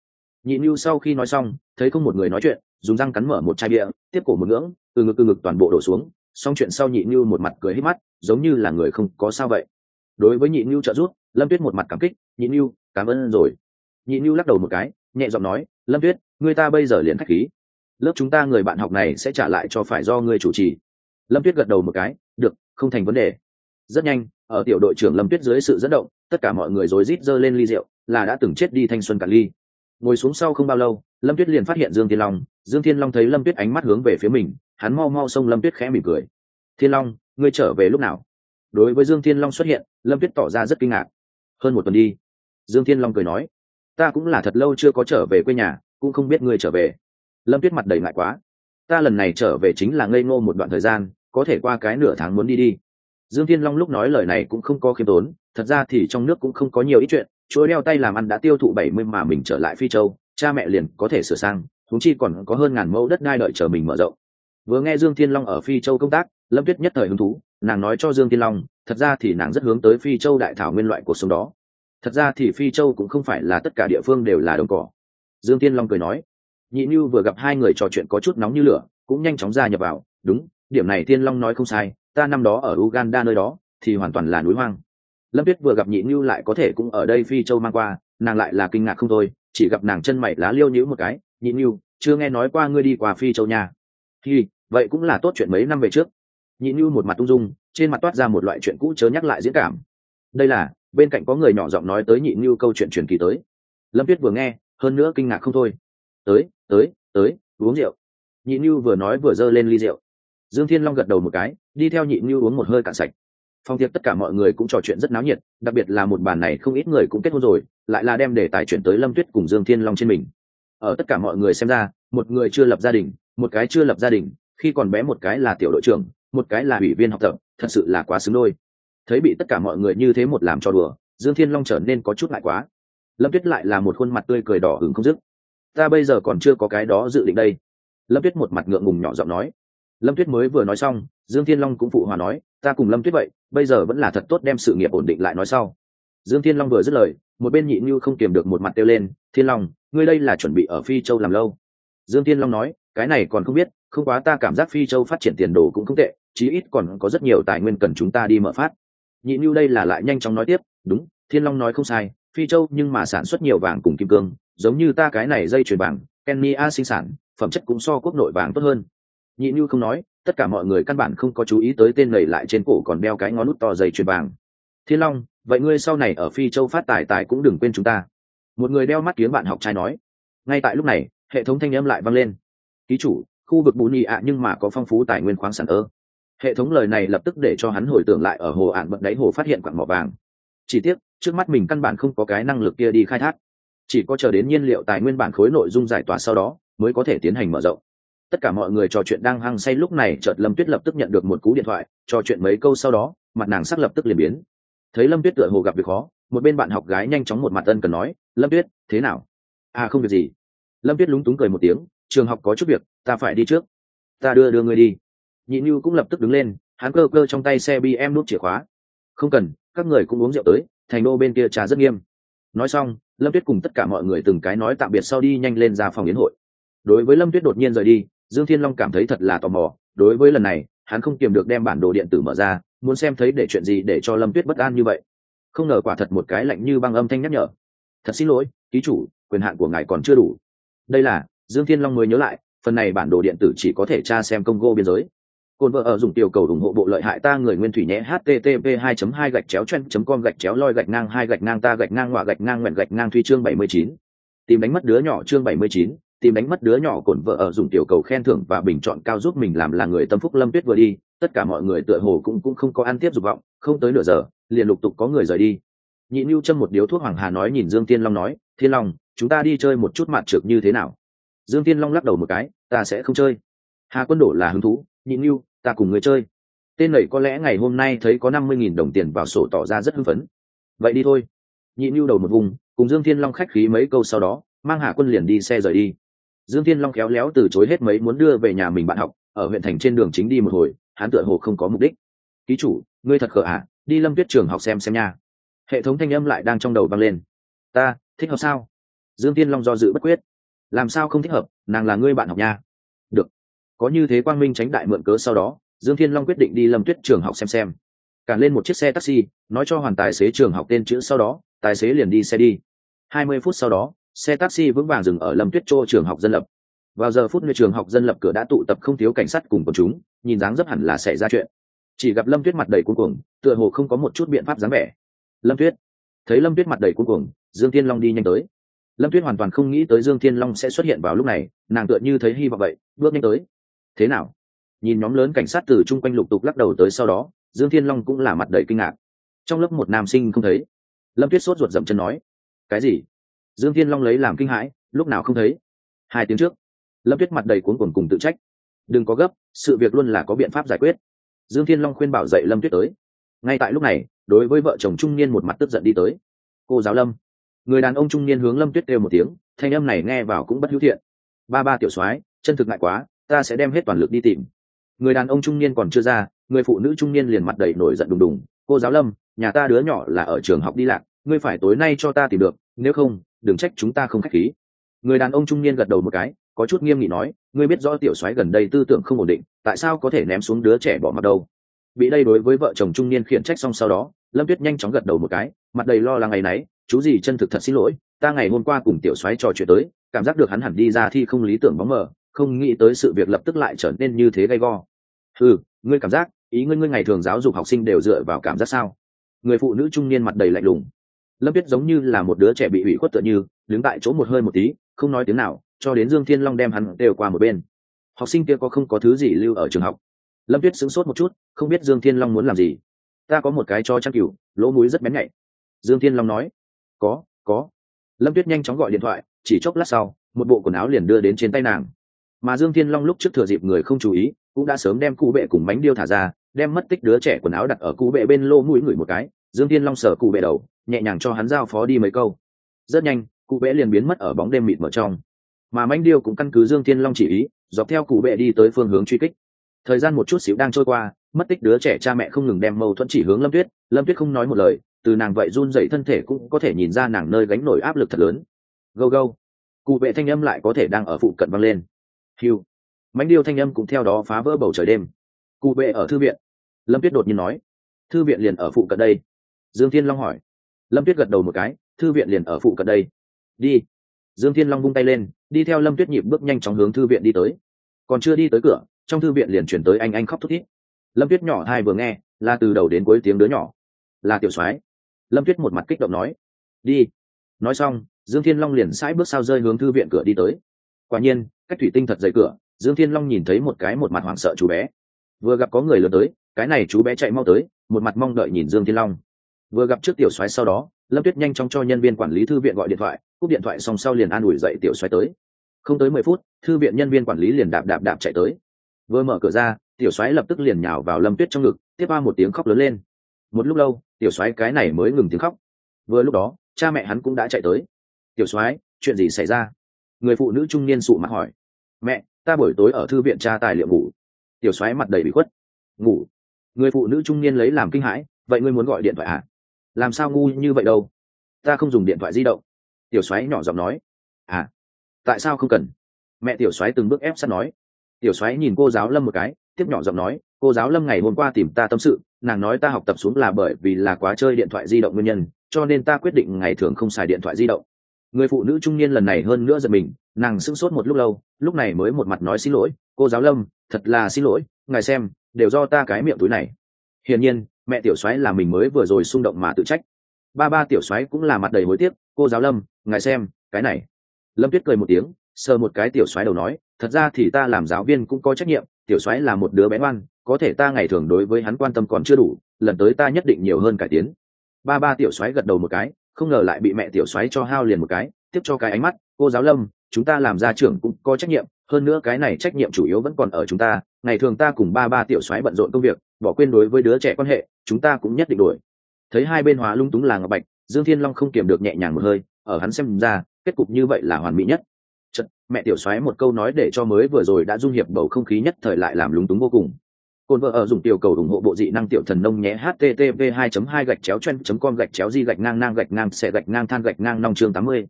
Nhị nhu sau khi nói xong, thấy không một người nói chuyện, dùng răng cắn mở một chai bia, tiếp cổ một ngưỡng, từ ngực từ ngực toàn bộ đổ xuống, xong chuyện sau nhị nhu một mặt cười hít mắt, giống như là người không có sao vậy. Đối với nhị nhu trợ giúp, lâm tuyết một mặt cảm kích, nhị nhu cảm ơn rồi. Nhị nhu lắc đầu một cái, nhẹ giọng nói, lâm tuyết, người ta bây giờ liền khách khí. Lớp chúng ta người bạn học này sẽ trả lại cho phải do ngươi chủ trì lâm tuyết gật đầu một cái, được, không thành vấn đề. Rất nhanh, ở tiểu đội trưởng lâm tuyết dưới sự dẫn động, tất cả mọi người rối rít giơ lên ly rượu, là đã từng chết đi thanh xuân cả ly. Ngồi xuống sau không bao lâu, lâm tuyết liền phát hiện dương thiên long. Dương thiên long thấy lâm tuyết ánh mắt hướng về phía mình, hắn mau mau xông lâm tuyết khẽ mỉm cười. Thiên long, ngươi trở về lúc nào? Đối với dương thiên long xuất hiện, lâm tuyết tỏ ra rất kinh ngạc. Hơn một tuần đi. Dương thiên long cười nói, ta cũng là thật lâu chưa có trở về quê nhà, cũng không biết ngươi trở về. Lâm tuyết mặt đầy ngại quá ta lần này trở về chính là ngây ngô một đoạn thời gian, có thể qua cái nửa tháng muốn đi đi. Dương thiên long lúc nói lời này cũng không có khiêm tốn, thật ra thì trong nước cũng không có nhiều ít chuyện, chuỗi đeo tay làm ăn đã tiêu thụ bảy mươi mà mình trở lại phi châu, cha mẹ liền có thể sửa sang thúng chi còn có hơn ngàn mẫu đất đai đợi chờ mình mở rộng. Vừa nghe dương thiên long ở phi châu công tác, lâm tuyết nhất thời hứng thú, nàng nói cho dương thiên long, thật ra thì nàng rất hướng tới phi châu đại thảo nguyên loại cuộc sống đó. Thật ra thì phi châu cũng không phải là tất cả địa phương đều là đồng cỏ. Dương thiên long cười nói nhị như vừa gặp hai người trò chuyện có chút nóng như lửa, cũng nhanh chóng ra nhập vào. Đúng, điểm này thiên long nói không sai, ta năm đó ở uganda nơi đó, thì hoàn toàn là núi hoang. Lâm tuyết vừa gặp nhị như lại có thể cũng ở đây phi châu mang qua, nàng lại là kinh ngạc không thôi, chỉ gặp nàng chân mày lá liêu nhữ một cái, nhị như, chưa nghe nói qua ngươi đi qua phi châu nhà? thì vậy cũng là tốt chuyện mấy năm về trước. Nhị như một mặt ung dung, trên mặt toát ra một loại chuyện cũ chớ nhắc lại diễn cảm. Đây là, bên cạnh có người nhỏ giọng nói tới nhị như câu chuyện truyền kỳ tới. Lâm tuyết vừa nghe, hơn nữa kinh ngạc không thôi. Tới tới tới, uống rượu. Nhị như vừa nói vừa giơ lên ly rượu. Dương thiên long gật đầu một cái, đi theo nhị như uống một hơi cạn sạch. Phong tiệc tất cả mọi người cũng trò chuyện rất náo nhiệt, đặc biệt là một bàn này không ít người cũng kết hôn rồi, lại là đem để tài chuyển tới lâm tuyết cùng dương thiên long trên mình. Ở tất cả mọi người xem ra, một người chưa lập gia đình, một cái chưa lập gia đình, khi còn bé một cái là tiểu đội trưởng, một cái là ủy viên học tập, thật sự là quá xứng đôi. Thấy bị tất cả mọi người như thế một làm cho đùa, dương thiên long trở nên có chút lại quá. Lâm tuyết lại là một khuôn mặt tươi cười đỏ hứng không dứt ta bây giờ còn chưa có cái đó dự định đây. Lâm tuyết một mặt ngượng ngùng nhỏ giọng nói. Lâm tuyết mới vừa nói xong, dương thiên long cũng phụ hòa nói, ta cùng lâm tuyết vậy, bây giờ vẫn là thật tốt đem sự nghiệp ổn định lại nói sau. Dương thiên long vừa dứt lời, một bên nhị như không kiềm được một mặt kêu lên, thiên long, ngươi đây là chuẩn bị ở phi châu làm lâu. Dương thiên long nói, cái này còn không biết, không quá ta cảm giác phi châu phát triển tiền đồ cũng không tệ, chí ít còn có rất nhiều tài nguyên cần chúng ta đi mở phát. Nhị như đây là lại nhanh chóng nói tiếp, đúng, thiên long nói không sai, phi châu nhưng mà sản xuất nhiều vàng cùng kim cương giống như ta cái này dây chuyền vàng kenya sinh sản, phẩm chất cũng so quốc nội vàng tốt hơn. Nhị như không nói, tất cả mọi người căn bản không có chú ý tới tên lầy lại trên cổ còn đeo cái ngón nút to dây chuyền vàng. Thiên long, vậy ngươi sau này ở phi châu phát tài tài cũng đừng quên chúng ta. Một người đeo mắt kiếm bạn học trai nói. Ngay tại lúc này, hệ thống thanh âm lại vang lên. Ký chủ, khu vực bù nhị ạ nhưng mà có phong phú tài nguyên khoáng sản ơ. Hệ thống lời này lập tức để cho hắn hồi tưởng lại ở hồ ạn bận đáy hồ phát hiện quặng mỏ vàng. Chỉ tiếc, trước mắt mình căn bản không có cái năng lực kia đi khai thác chỉ có chờ đến nhiên liệu tài nguyên bản khối nội dung giải tỏa sau đó, mới có thể tiến hành mở rộng. Tất cả mọi người trò chuyện đang hăng say lúc này, chợt lâm tuyết lập tức nhận được một cú điện thoại, trò chuyện mấy câu sau đó, mặt nàng sắc lập tức liền biến. Thấy lâm tuyết tựa hồ gặp việc khó, một bên bạn học gái nhanh chóng một mặt ân cần nói, lâm tuyết, thế nào? À không việc gì. Lâm tuyết lúng túng cười một tiếng, trường học có chút việc, ta phải đi trước. Ta đưa đưa người đi. Nhị như cũng lập tức đứng lên, hắn cơ cơ trong tay xe bm nút chìa khóa. Không cần, các người cũng uống rượu tới, thành đô bên kia trà rất nghiêm nói xong, lâm tuyết cùng tất cả mọi người từng cái nói tạm biệt sau đi nhanh lên ra phòng yến hội. Đối với lâm tuyết đột nhiên rời đi, dương thiên long cảm thấy thật là tò mò. Đối với lần này, hắn không kiềm được đem bản đồ điện tử mở ra, muốn xem thấy để chuyện gì để cho lâm tuyết bất an như vậy. Không ngờ quả thật một cái lạnh như băng âm thanh nhắc nhở. Thật xin lỗi, ký chủ, quyền hạn của ngài còn chưa đủ. Đây là, dương thiên long mới nhớ lại, phần này bản đồ điện tử chỉ có thể tra xem công gô biên giới. Côn vợ ở dùng tiểu cầu ủng hộ bộ lợi hại ta người nguyên thủy nhé http 2 2 gạch chéo chen com gạch chéo loi gạch ngang hai gạch ngang ta gạch ngang họa gạch ngang nguyện gạch ngang thuy chương 79. tìm đánh mất đứa nhỏ chương 79, tìm đánh mất đứa nhỏ cồn vợ ở dùng tiểu cầu khen thưởng và bình chọn cao giúp mình làm là người tâm phúc lâm tuyết vừa đi tất cả mọi người tựa hồ cũng cũng không có ăn tiếp dục vọng không tới nửa giờ liền lục tục có người rời đi. Nhị Nưu châm một điếu thuốc hoàng hà nói nhìn dương tiên long nói thiên long chúng ta đi chơi một chút mặt trược như thế nào? Dương tiên long lắc đầu một cái ta sẽ không chơi. Hà quân đổ là hứng thú nhị Nưu, ta cùng người chơi. Tên lầy có lẽ ngày hôm nay thấy có năm mươi nghìn đồng tiền vào sổ tỏ ra rất hưng phấn. Vậy đi thôi. Nhị nhu đầu một vùng cùng dương thiên long khách khí mấy câu sau đó mang hạ quân liền đi xe rời đi. Dương thiên long khéo léo từ chối hết mấy muốn đưa về nhà mình bạn học ở huyện thành trên đường chính đi một hồi hắn tựa hồ không có mục đích. Ký chủ ngươi thật khờ ạ à, đi lâm tuyết trường học xem xem nha. Hệ thống thanh âm lại đang trong đầu vang lên. Ta thích hợp sao? Dương tiên long do dự bất quyết. Làm sao không thích hợp? Nàng là ngươi bạn học nha có như thế quang minh tránh đại mượn cớ sau đó, dương thiên long quyết định đi lâm tuyết trường học xem xem. Cản lên một chiếc xe taxi, nói cho hoàn tài xế trường học tên chữ sau đó, tài xế liền đi xe đi. Hai mươi phút sau đó, xe taxi vững vàng dừng ở lâm tuyết châu trường học dân lập. Vào giờ phút nơi trường học dân lập cửa đã tụ tập không thiếu cảnh sát cùng quần chúng, nhìn dáng dấp hẳn là xảy ra chuyện. Chỉ gặp lâm tuyết mặt đầy cuống cuồng, tựa hồ không có một chút biện pháp dáng vẻ. Lâm tuyết, thấy lâm tuyết mặt đầy cuống cuồng, dương thiên long đi nhanh tới. Lâm tuyết hoàn toàn không nghĩ tới dương thiên long sẽ xuất hiện vào lúc này, nàng tựa như thấy hy vọng vậy, bước nhanh tới thế nào? Nhìn nhóm lớn cảnh sát từ chung quanh lục tục lắc đầu tới sau đó, dương thiên long cũng là mặt đầy kinh ngạc. Trong lớp một nam sinh không thấy. Lâm tuyết sốt ruột dậm chân nói, cái gì? Dương thiên long lấy làm kinh hãi, lúc nào không thấy? Hai tiếng trước, lâm tuyết mặt đầy cuốn cuồng cùng tự trách. Đừng có gấp, sự việc luôn là có biện pháp giải quyết. Dương thiên long khuyên bảo dậy lâm tuyết tới. Ngay tại lúc này, đối với vợ chồng trung niên một mặt tức giận đi tới. Cô giáo lâm. Người đàn ông trung niên hướng lâm tuyết kêu một tiếng, thanh âm này nghe vào cũng bất hữu thiện. Ba ba tiểu soái, chân thực ngại quá ta sẽ đem hết toàn lực đi tìm. Người đàn ông trung niên còn chưa ra, người phụ nữ trung niên liền mặt đầy nổi giận đùng đùng. Cô giáo lâm, nhà ta đứa nhỏ là ở trường học đi lạc, ngươi phải tối nay cho ta tìm được, nếu không, đừng trách chúng ta không khách khí. Người đàn ông trung niên gật đầu một cái, có chút nghiêm nghị nói, ngươi biết rõ tiểu soái gần đây tư tưởng không ổn định, tại sao có thể ném xuống đứa trẻ bỏ mặt đâu? Bị đây đối với vợ chồng trung niên khiển trách xong sau đó, lâm tuyết nhanh chóng gật đầu một cái, mặt đầy lo lắng ngày nấy, chú gì chân thực thật xin lỗi, ta ngày hôm qua cùng tiểu soái trò chuyện tới, cảm giác được hắn hẳn đi ra thi không lý tưởng bóng mờ không nghĩ tới sự việc lập tức lại trở nên như thế gay go. Ừ ngươi cảm giác, ý ngươi ngươi ngày thường giáo dục học sinh đều dựa vào cảm giác sao? Người phụ nữ trung niên mặt đầy lạnh lùng. Lâm biết giống như là một đứa trẻ bị ủy khuất tựa như, đứng tại chỗ một hơi một tí, không nói tiếng nào, cho đến dương thiên long đem hắn đều qua một bên. Học sinh kia có không có thứ gì lưu ở trường học? Lâm tuyết sững sốt một chút, không biết dương thiên long muốn làm gì. Ta có một cái cho trang cửu lỗ mũi rất bén nhạy. Dương thiên long nói, có có. Lâm tuyết nhanh chóng gọi điện thoại, chỉ chốc lát sau, một bộ quần áo liền đưa đến trên tay nàng mà dương thiên long lúc trước thừa dịp người không chú ý, cũng đã sớm đem cụ bệ cùng bánh điêu thả ra, đem mất tích đứa trẻ quần áo đặt ở cụ bệ bên lô mũi ngửi một cái. Dương thiên long sờ cụ bệ đầu, nhẹ nhàng cho hắn giao phó đi mấy câu. Rất nhanh, cụ bệ liền biến mất ở bóng đêm mịt mở trong. Mà bánh điêu cũng căn cứ dương thiên long chỉ ý, dọc theo cụ bệ đi tới phương hướng truy kích. Thời gian một chút xíu đang trôi qua, mất tích đứa trẻ cha mẹ không ngừng đem mâu thuẫn chỉ hướng lâm tuyết. Lâm tuyết không nói một lời, từ nàng vậy run dậy thân thể cũng có thể nhìn ra nàng nơi gánh nổi áp lực thật lớn. Gâu gâu. Cụ vệ thanh âm lại có thể đang ở phụ cận văng lên hiu mánh điêu thanh âm cũng theo đó phá vỡ bầu trời đêm. Cụ bệ ở thư viện. Lâm tuyết đột nhiên nói. Thư viện liền ở phụ cận đây. Dương thiên long hỏi. Lâm tuyết gật đầu một cái. Thư viện liền ở phụ cận đây. Đi. Dương thiên long vung tay lên, đi theo lâm tuyết nhịp bước nhanh chóng hướng thư viện đi tới. Còn chưa đi tới cửa, trong thư viện liền chuyển tới anh anh khóc thút thít. Lâm tuyết nhỏ hai vừa nghe, là từ đầu đến cuối tiếng đứa nhỏ. Là tiểu soái. Lâm tuyết một mặt kích động nói. Đi. Nói xong, dương thiên long liền sãi bước sao rơi hướng thư viện cửa đi tới quả nhiên, cách thủy tinh thật dày cửa, dương thiên long nhìn thấy một cái một mặt hoảng sợ chú bé. Vừa gặp có người lớn tới, cái này chú bé chạy mau tới, một mặt mong đợi nhìn dương thiên long. Vừa gặp trước tiểu soái sau đó, lâm tuyết nhanh chóng cho nhân viên quản lý thư viện gọi điện thoại, cúp điện thoại xong sau liền an ủi dậy tiểu soái tới. Không tới mười phút, thư viện nhân viên quản lý liền đạp đạp đạp chạy tới. Vừa mở cửa ra, tiểu soái lập tức liền nhào vào lâm tuyết trong ngực, tiếp ba một tiếng khóc lớn lên. Một lúc lâu, tiểu soái cái này mới ngừng tiếng khóc. Vừa lúc đó, cha mẹ hắn cũng đã chạy tới. Tiểu soái, chuyện gì xảy ra? Người phụ nữ trung niên sụ mặt hỏi, mẹ, ta buổi tối ở thư viện tra tài liệu ngủ. Tiểu xoáy mặt đầy bị khuất, ngủ? Người phụ nữ trung niên lấy làm kinh hãi, vậy ngươi muốn gọi điện thoại à? Làm sao ngu như vậy đâu? Ta không dùng điện thoại di động. Tiểu xoáy nhỏ giọng nói à tại sao không cần? Mẹ tiểu xoáy từng bước ép sắt nói. Tiểu xoáy nhìn cô giáo lâm một cái, tiếp nhỏ giọng nói, cô giáo lâm ngày hôm qua tìm ta tâm sự, nàng nói ta học tập xuống là bởi vì là quá chơi điện thoại di động nguyên nhân, cho nên ta quyết định ngày thường không xài điện thoại di động người phụ nữ trung niên lần này hơn nữa giật mình, nàng sững sốt một lúc lâu, lúc này mới một mặt nói xin lỗi, cô giáo lâm, thật là xin lỗi, ngài xem, đều do ta cái miệng túi này. Hiển nhiên, mẹ tiểu soái là mình mới vừa rồi xung động mà tự trách. Ba ba tiểu soái cũng là mặt đầy hối tiếc, cô giáo lâm, ngài xem, cái này. Lâm tuyết cười một tiếng, sờ một cái tiểu soái đầu nói, thật ra thì ta làm giáo viên cũng có trách nhiệm, tiểu soái là một đứa bé ngoan, có thể ta ngày thường đối với hắn quan tâm còn chưa đủ, lần tới ta nhất định nhiều hơn cải tiến. Ba ba tiểu soái gật đầu một cái không ngờ lại bị mẹ tiểu xoáy cho hao liền một cái tiếp cho cái ánh mắt cô giáo lâm chúng ta làm gia trưởng cũng có trách nhiệm hơn nữa cái này trách nhiệm chủ yếu vẫn còn ở chúng ta ngày thường ta cùng ba ba tiểu soái bận rộn công việc bỏ quên đối với đứa trẻ quan hệ chúng ta cũng nhất định đổi. Thấy hai bên hóa lung túng là ngọc bạch dương thiên long không kiềm được nhẹ nhàng một hơi ở hắn xem ra kết cục như vậy là hoàn mỹ nhất. Chật, mẹ tiểu soái một câu nói để cho mới vừa rồi đã dung hiệp bầu không khí nhất thời lại làm lúng túng vô cùng. Côn vợ ở dùng tiểu cầu ủng hộ bộ dị năng tiểu thần nông nhé http 2 2 gạch chéo chen com gạch chéo di gạch ngang ngang gạch ngang sẽ gạch ngang than gạch ngang nong chương 80.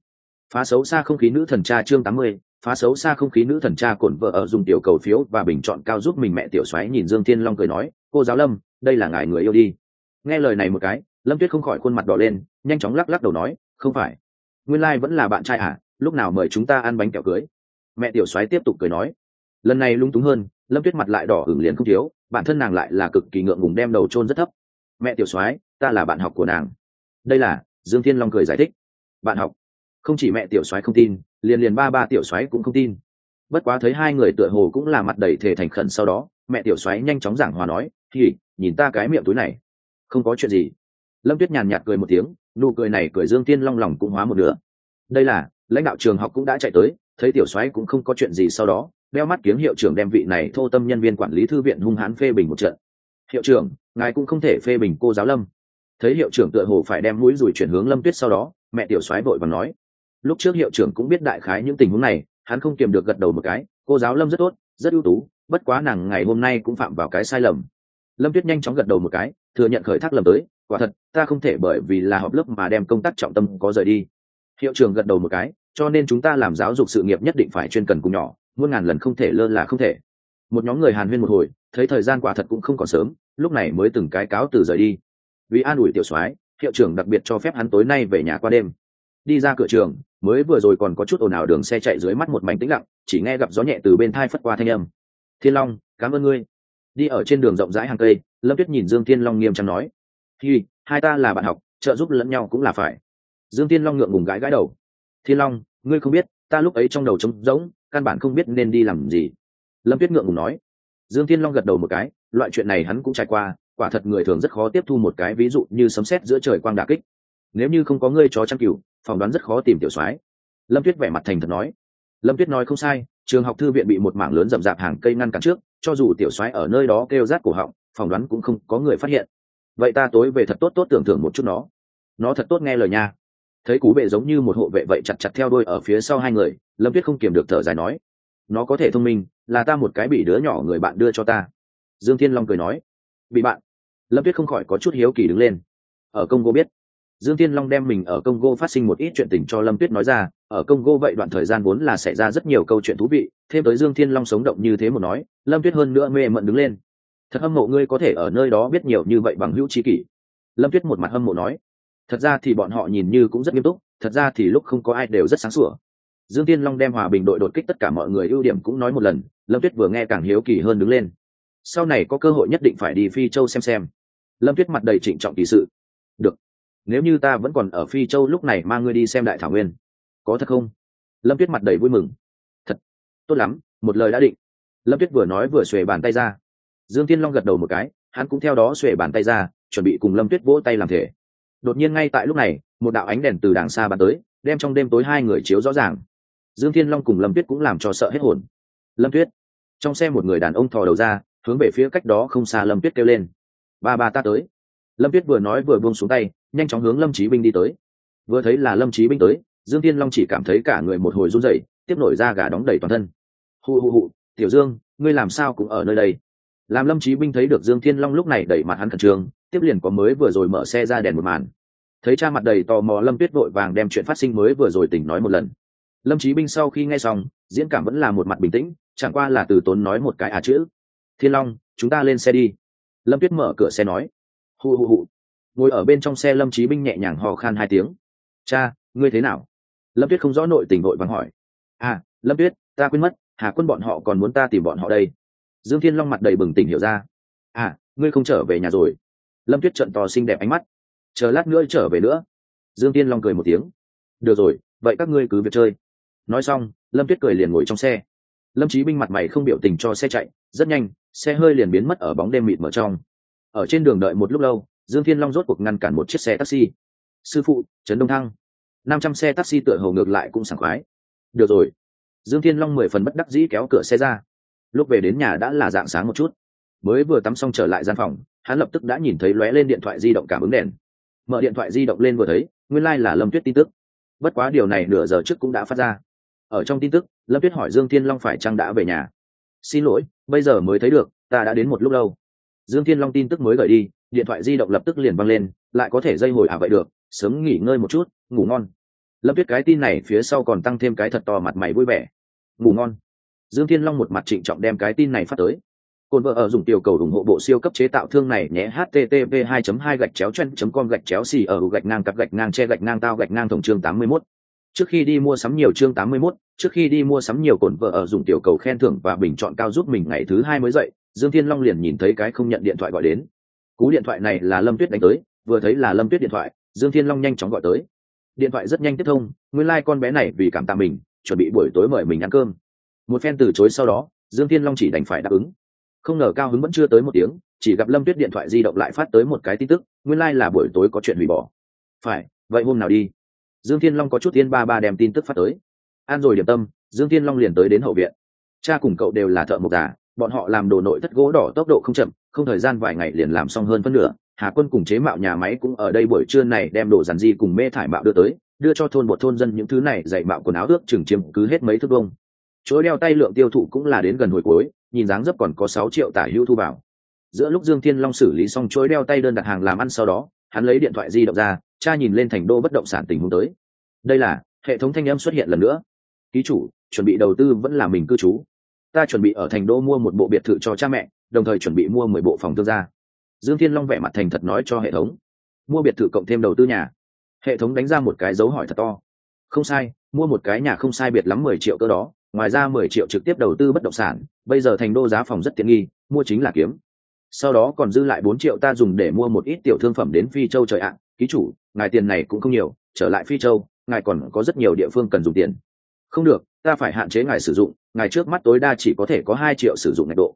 phá xấu xa không khí nữ thần cha chương 80, phá xấu xa không khí nữ thần cha Cổn vợ ở dùng tiểu cầu phiếu và bình chọn cao giúp mình mẹ tiểu soái nhìn dương thiên long cười nói cô giáo lâm đây là ngài người yêu đi. Nghe lời này một cái lâm tuyết không khỏi khuôn mặt đỏ lên nhanh chóng lắc lắc đầu nói không phải. Nguyên lai vẫn là bạn trai à lúc nào mời chúng ta ăn bánh kẹo cưới? Mẹ tiểu soái tiếp tục cười nói lần này lung túng hơn lâm tuyết mặt lại đỏ hửng liền không thiếu, bản thân nàng lại là cực kỳ ngượng ngùng đem đầu trôn rất thấp. Mẹ tiểu soái, ta là bạn học của nàng. Đây là, dương thiên long cười giải thích. Bạn học? Không chỉ mẹ tiểu soái không tin, liền liền ba ba tiểu soái cũng không tin. Bất quá thấy hai người tựa hồ cũng là mặt đầy thể thành khẩn sau đó, mẹ tiểu soái nhanh chóng giảng hòa nói thì nhìn ta cái miệng túi này, không có chuyện gì. Lâm tuyết nhàn nhạt cười một tiếng, nụ cười này cười dương tiên long lòng cũng hóa một nửa. Đây là, lãnh đạo trường học cũng đã chạy tới, thấy tiểu soái cũng không có chuyện gì sau đó đeo mắt kiếm hiệu trưởng đem vị này thô tâm nhân viên quản lý thư viện hung hãn phê bình một trận. Hiệu trưởng, ngài cũng không thể phê bình cô giáo lâm. Thấy hiệu trưởng tựa hồ phải đem mũi rùi chuyển hướng lâm tuyết sau đó, mẹ tiểu soái vội và nói. Lúc trước hiệu trưởng cũng biết đại khái những tình huống này, hắn không kiềm được gật đầu một cái, cô giáo lâm rất tốt, rất ưu tú, bất quá nàng ngày hôm nay cũng phạm vào cái sai lầm. Lâm tuyết nhanh chóng gật đầu một cái, thừa nhận khởi thác lầm tới, quả thật, ta không thể bởi vì là họp lớp mà đem công tác trọng tâm có rời đi. Hiệu trưởng gật đầu một cái, cho nên chúng ta làm giáo dục sự nghiệp nhất định phải chuyên cần cùng nhỏ muôn ngàn lần không thể lơ là không thể. Một nhóm người hàn huyên một hồi, thấy thời gian quả thật cũng không còn sớm, lúc này mới từng cái cáo từ rời đi. Vì an ủi tiểu soái, hiệu trưởng đặc biệt cho phép hắn tối nay về nhà qua đêm. Đi ra cửa trường, mới vừa rồi còn có chút ồn ào đường xe chạy dưới mắt một mảnh tĩnh lặng, chỉ nghe gặp gió nhẹ từ bên thai phất qua thanh âm. Thiên long, cảm ơn ngươi. Đi ở trên đường rộng rãi hàng cây, lâm tuyết nhìn dương thiên long nghiêm trang nói. Hi, hai ta là bạn học, trợ giúp lẫn nhau cũng là phải. Dương thiên long ngượng ngùng gãi gãi đầu. Thiên long, ngươi không biết, ta lúc ấy trong đầu trống rỗng căn bản không biết nên đi làm gì. Lâm tuyết ngượng ngùng nói. Dương thiên long gật đầu một cái, loại chuyện này hắn cũng trải qua, quả thật người thường rất khó tiếp thu một cái ví dụ như sấm sét giữa trời quang đà kích. Nếu như không có ngươi chó trang cửu phỏng đoán rất khó tìm tiểu soái. Lâm tuyết vẻ mặt thành thật nói. Lâm tuyết nói không sai, trường học thư viện bị một mảng lớn rậm rạp hàng cây ngăn cản trước, cho dù tiểu soái ở nơi đó kêu rát cổ họng, phỏng đoán cũng không có người phát hiện. Vậy ta tối về thật tốt tốt tưởng thưởng một chút nó. Nó thật tốt nghe lời nha thấy cú bệ giống như một hộ vệ vậy chặt chặt theo đôi ở phía sau hai người, lâm tuyết không kiềm được thở dài nói, nó có thể thông minh, là ta một cái bị đứa nhỏ người bạn đưa cho ta. Dương thiên long cười nói, bị bạn. Lâm tuyết không khỏi có chút hiếu kỳ đứng lên. Ở Congo biết. Dương thiên long đem mình ở congo phát sinh một ít chuyện tình cho lâm tuyết nói ra, ở congo vậy đoạn thời gian vốn là xảy ra rất nhiều câu chuyện thú vị, thêm tới dương thiên long sống động như thế một nói, lâm tuyết hơn nữa mê mận đứng lên. Thật hâm mộ ngươi có thể ở nơi đó biết nhiều như vậy bằng hữu trí kỷ. Lâm tuyết một mặt hâm mộ nói thật ra thì bọn họ nhìn như cũng rất nghiêm túc, thật ra thì lúc không có ai đều rất sáng sủa. Dương tiên long đem hòa bình đội đột kích tất cả mọi người ưu điểm cũng nói một lần, lâm tuyết vừa nghe càng hiếu kỳ hơn đứng lên. Sau này có cơ hội nhất định phải đi phi châu xem xem. Lâm tuyết mặt đầy trịnh trọng kỳ sự. Được. Nếu như ta vẫn còn ở phi châu lúc này mang ngươi đi xem đại thảo nguyên. Có thật không? Lâm tuyết mặt đầy vui mừng. Thật. Tốt lắm, một lời đã định. Lâm tuyết vừa nói vừa xuề bàn tay ra. Dương tiên long gật đầu một cái, hắn cũng theo đó xuề bàn tay ra, chuẩn bị cùng lâm tuyết vỗ tay làm thể đột nhiên ngay tại lúc này, một đạo ánh đèn từ đàng xa bắn tới, đem trong đêm tối hai người chiếu rõ ràng. Dương thiên long cùng lâm tuyết cũng làm cho sợ hết hồn. Lâm tuyết, trong xe một người đàn ông thò đầu ra, hướng về phía cách đó không xa lâm tuyết kêu lên. Ba ba ta tới. Lâm tuyết vừa nói vừa buông xuống tay, nhanh chóng hướng lâm Chí binh đi tới. Vừa thấy là lâm Chí binh tới, dương thiên long chỉ cảm thấy cả người một hồi run rẩy, tiếp nổi ra gà đóng đầy toàn thân. Hụ hụ hụ, tiểu dương, ngươi làm sao cũng ở nơi đây? Làm lâm Chí binh thấy được dương thiên long lúc này đẩy mặt hắn khẩn trương, tiếp liền có mới vừa rồi mở xe ra đèn một màn. Thấy cha mặt đầy tò mò, lâm tuyết vội vàng đem chuyện phát sinh mới vừa rồi tỉnh nói một lần. Lâm Chí binh sau khi nghe xong, diễn cảm vẫn là một mặt bình tĩnh, chẳng qua là từ tốn nói một cái à chữ. Thiên long, chúng ta lên xe đi. Lâm tuyết mở cửa xe nói. Hù hù hù. Ngồi ở bên trong xe, lâm Chí binh nhẹ nhàng hò khan hai tiếng. Cha, ngươi thế nào? Lâm tuyết không rõ nội tình vội vàng hỏi. À lâm tuyết, ta quên mất, hà quân bọn họ còn muốn ta tìm bọn họ đây dương thiên long mặt đầy bừng tỉnh hiểu ra. À ngươi không trở về nhà rồi. Lâm tuyết trận to xinh đẹp ánh mắt. Chờ lát nữa trở về nữa. Dương tiên long cười một tiếng. Được rồi, vậy các ngươi cứ việc chơi. Nói xong, lâm tuyết cười liền ngồi trong xe. Lâm Chí binh mặt mày không biểu tình cho xe chạy, rất nhanh, xe hơi liền biến mất ở bóng đêm mịt mở trong. Ở trên đường đợi một lúc lâu, dương thiên long rốt cuộc ngăn cản một chiếc xe taxi. Sư phụ, trấn đông thăng. Năm trăm xe taxi tựa hồ ngược lại cũng sảng khoái. Được rồi. Dương thiên long mười phần bất đắc dĩ kéo cửa xe ra lúc về đến nhà đã là dạng sáng một chút. Mới vừa tắm xong trở lại gian phòng, hắn lập tức đã nhìn thấy lóe lên điện thoại di động cảm ứng đèn. Mở điện thoại di động lên vừa thấy, nguyên lai、like、là lâm tuyết tin tức. Bất quá điều này nửa giờ trước cũng đã phát ra. Ở trong tin tức, lâm tuyết hỏi dương thiên long phải chăng đã về nhà. Xin lỗi, bây giờ mới thấy được, ta đã đến một lúc lâu. Dương thiên long tin tức mới gửi đi, điện thoại di động lập tức liền văng lên, lại có thể dây hồi à vậy được, sớm nghỉ ngơi một chút, ngủ ngon. Lâm tuyết cái tin này phía sau còn tăng thêm cái thật to mặt mày vui vẻ. Ngủ ngon dương thiên long một mặt trịnh trọng đem cái tin này phát tới Côn vợ ở dùng tiểu cầu ủng hộ bộ siêu cấp chế tạo thương này nhé http 2 2 gạch chéo chen com gạch chéo xì ở gạch ngang cặp gạch ngang che gạch ngang tao gạch ngang tổng chương 81. Trước khi đi mua sắm nhiều chương 81, trước khi đi mua sắm nhiều cồn vợ ở dùng tiểu cầu khen thưởng và bình chọn cao giúp mình ngày thứ hai mới dậy, Dương Thiên Long liền nhìn thấy cái không nhận điện thoại gọi đến. Cú điện thoại này là Lâm Tuyết đánh tới, vừa thấy là Lâm Tuyết điện thoại, Dương Thiên Long nhanh chóng gọi tới. Điện thoại rất nhanh tiếp thông, nguyên lai like con bé này vì cảm tạ mình, chuẩn bị buổi tối mời mình ăn cơm. Một phen từ chối sau đó, Dương Thiên Long chỉ đành phải đáp ứng. Không ngờ cao hứng vẫn chưa tới một tiếng chỉ gặp lâm tuyết điện thoại di động lại phát tới một cái tin tức nguyên lai、like、là buổi tối có chuyện hủy bỏ. Phải vậy hôm nào đi? Dương thiên long có chút tiên ba ba đem tin tức phát tới. An rồi điểm tâm dương thiên long liền tới đến hậu viện. Cha cùng cậu đều là thợ mộc già bọn họ làm đồ nội thất gỗ đỏ tốc độ không chậm không thời gian vài ngày liền làm xong hơn phân nửa hà quân cùng chế mạo nhà máy cũng ở đây buổi trưa này đem đồ giàn di cùng mê thải mạo đưa tới đưa cho thôn một thôn dân những thứ này dạy mạo quần áo ước chừng chiếm cứ hết mấy thước vông chối đeo tay lượng tiêu thụ cũng là đến gần hồi cuối, nhìn dáng dấp còn có sáu triệu tả hữu thu vào. Giữa lúc dương thiên long xử lý xong chối đeo tay đơn đặt hàng làm ăn sau đó, hắn lấy điện thoại di động ra, cha nhìn lên thành đô bất động sản tình huống tới. Đây là, hệ thống thanh âm xuất hiện lần nữa. Ký chủ, chuẩn bị đầu tư vẫn là mình cư trú. Ta chuẩn bị ở thành đô mua một bộ biệt thự cho cha mẹ, đồng thời chuẩn bị mua mười bộ phòng thương gia. Dương thiên long vẻ mặt thành thật nói cho hệ thống. Mua biệt thự cộng thêm đầu tư nhà. Hệ thống đánh ra một cái dấu hỏi thật to. Không sai, mua một cái nhà không sai biệt lắm mười triệu cơ đó ngoài ra mười triệu trực tiếp đầu tư bất động sản, bây giờ thành đô giá phòng rất tiện nghi, mua chính là kiếm. Sau đó còn dư lại bốn triệu ta dùng để mua một ít tiểu thương phẩm đến phi châu trời ạ. Ký chủ, ngài tiền này cũng không nhiều, trở lại phi châu, ngài còn có rất nhiều địa phương cần dùng tiền. Không được, ta phải hạn chế ngài sử dụng, ngài trước mắt tối đa chỉ có thể có hai triệu sử dụng ngạch độ.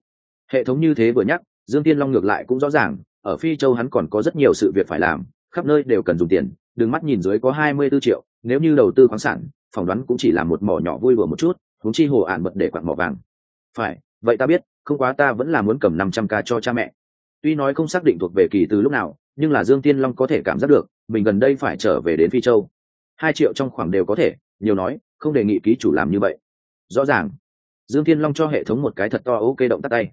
Hệ thống như thế vừa nhắc, dương tiên long ngược lại cũng rõ ràng, ở phi châu hắn còn có rất nhiều sự việc phải làm, khắp nơi đều cần dùng tiền, đừng mắt nhìn dưới có hai mươi 24 triệu, nếu như đầu tư khoáng sản, phỏng đoán cũng chỉ là một mỏ nhỏ vui đùa một chút huống chi hồ ạn bật để quặng mỏ vàng. Phải, vậy ta biết, không quá ta vẫn là muốn cầm năm trăm k cho cha mẹ. Tuy nói không xác định thuộc về kỳ từ lúc nào, nhưng là dương tiên long có thể cảm giác được, mình gần đây phải trở về đến phi châu. Hai triệu trong khoảng đều có thể, nhiều nói, không đề nghị ký chủ làm như vậy. Rõ ràng, dương tiên long cho hệ thống một cái thật to ok động tắt tay.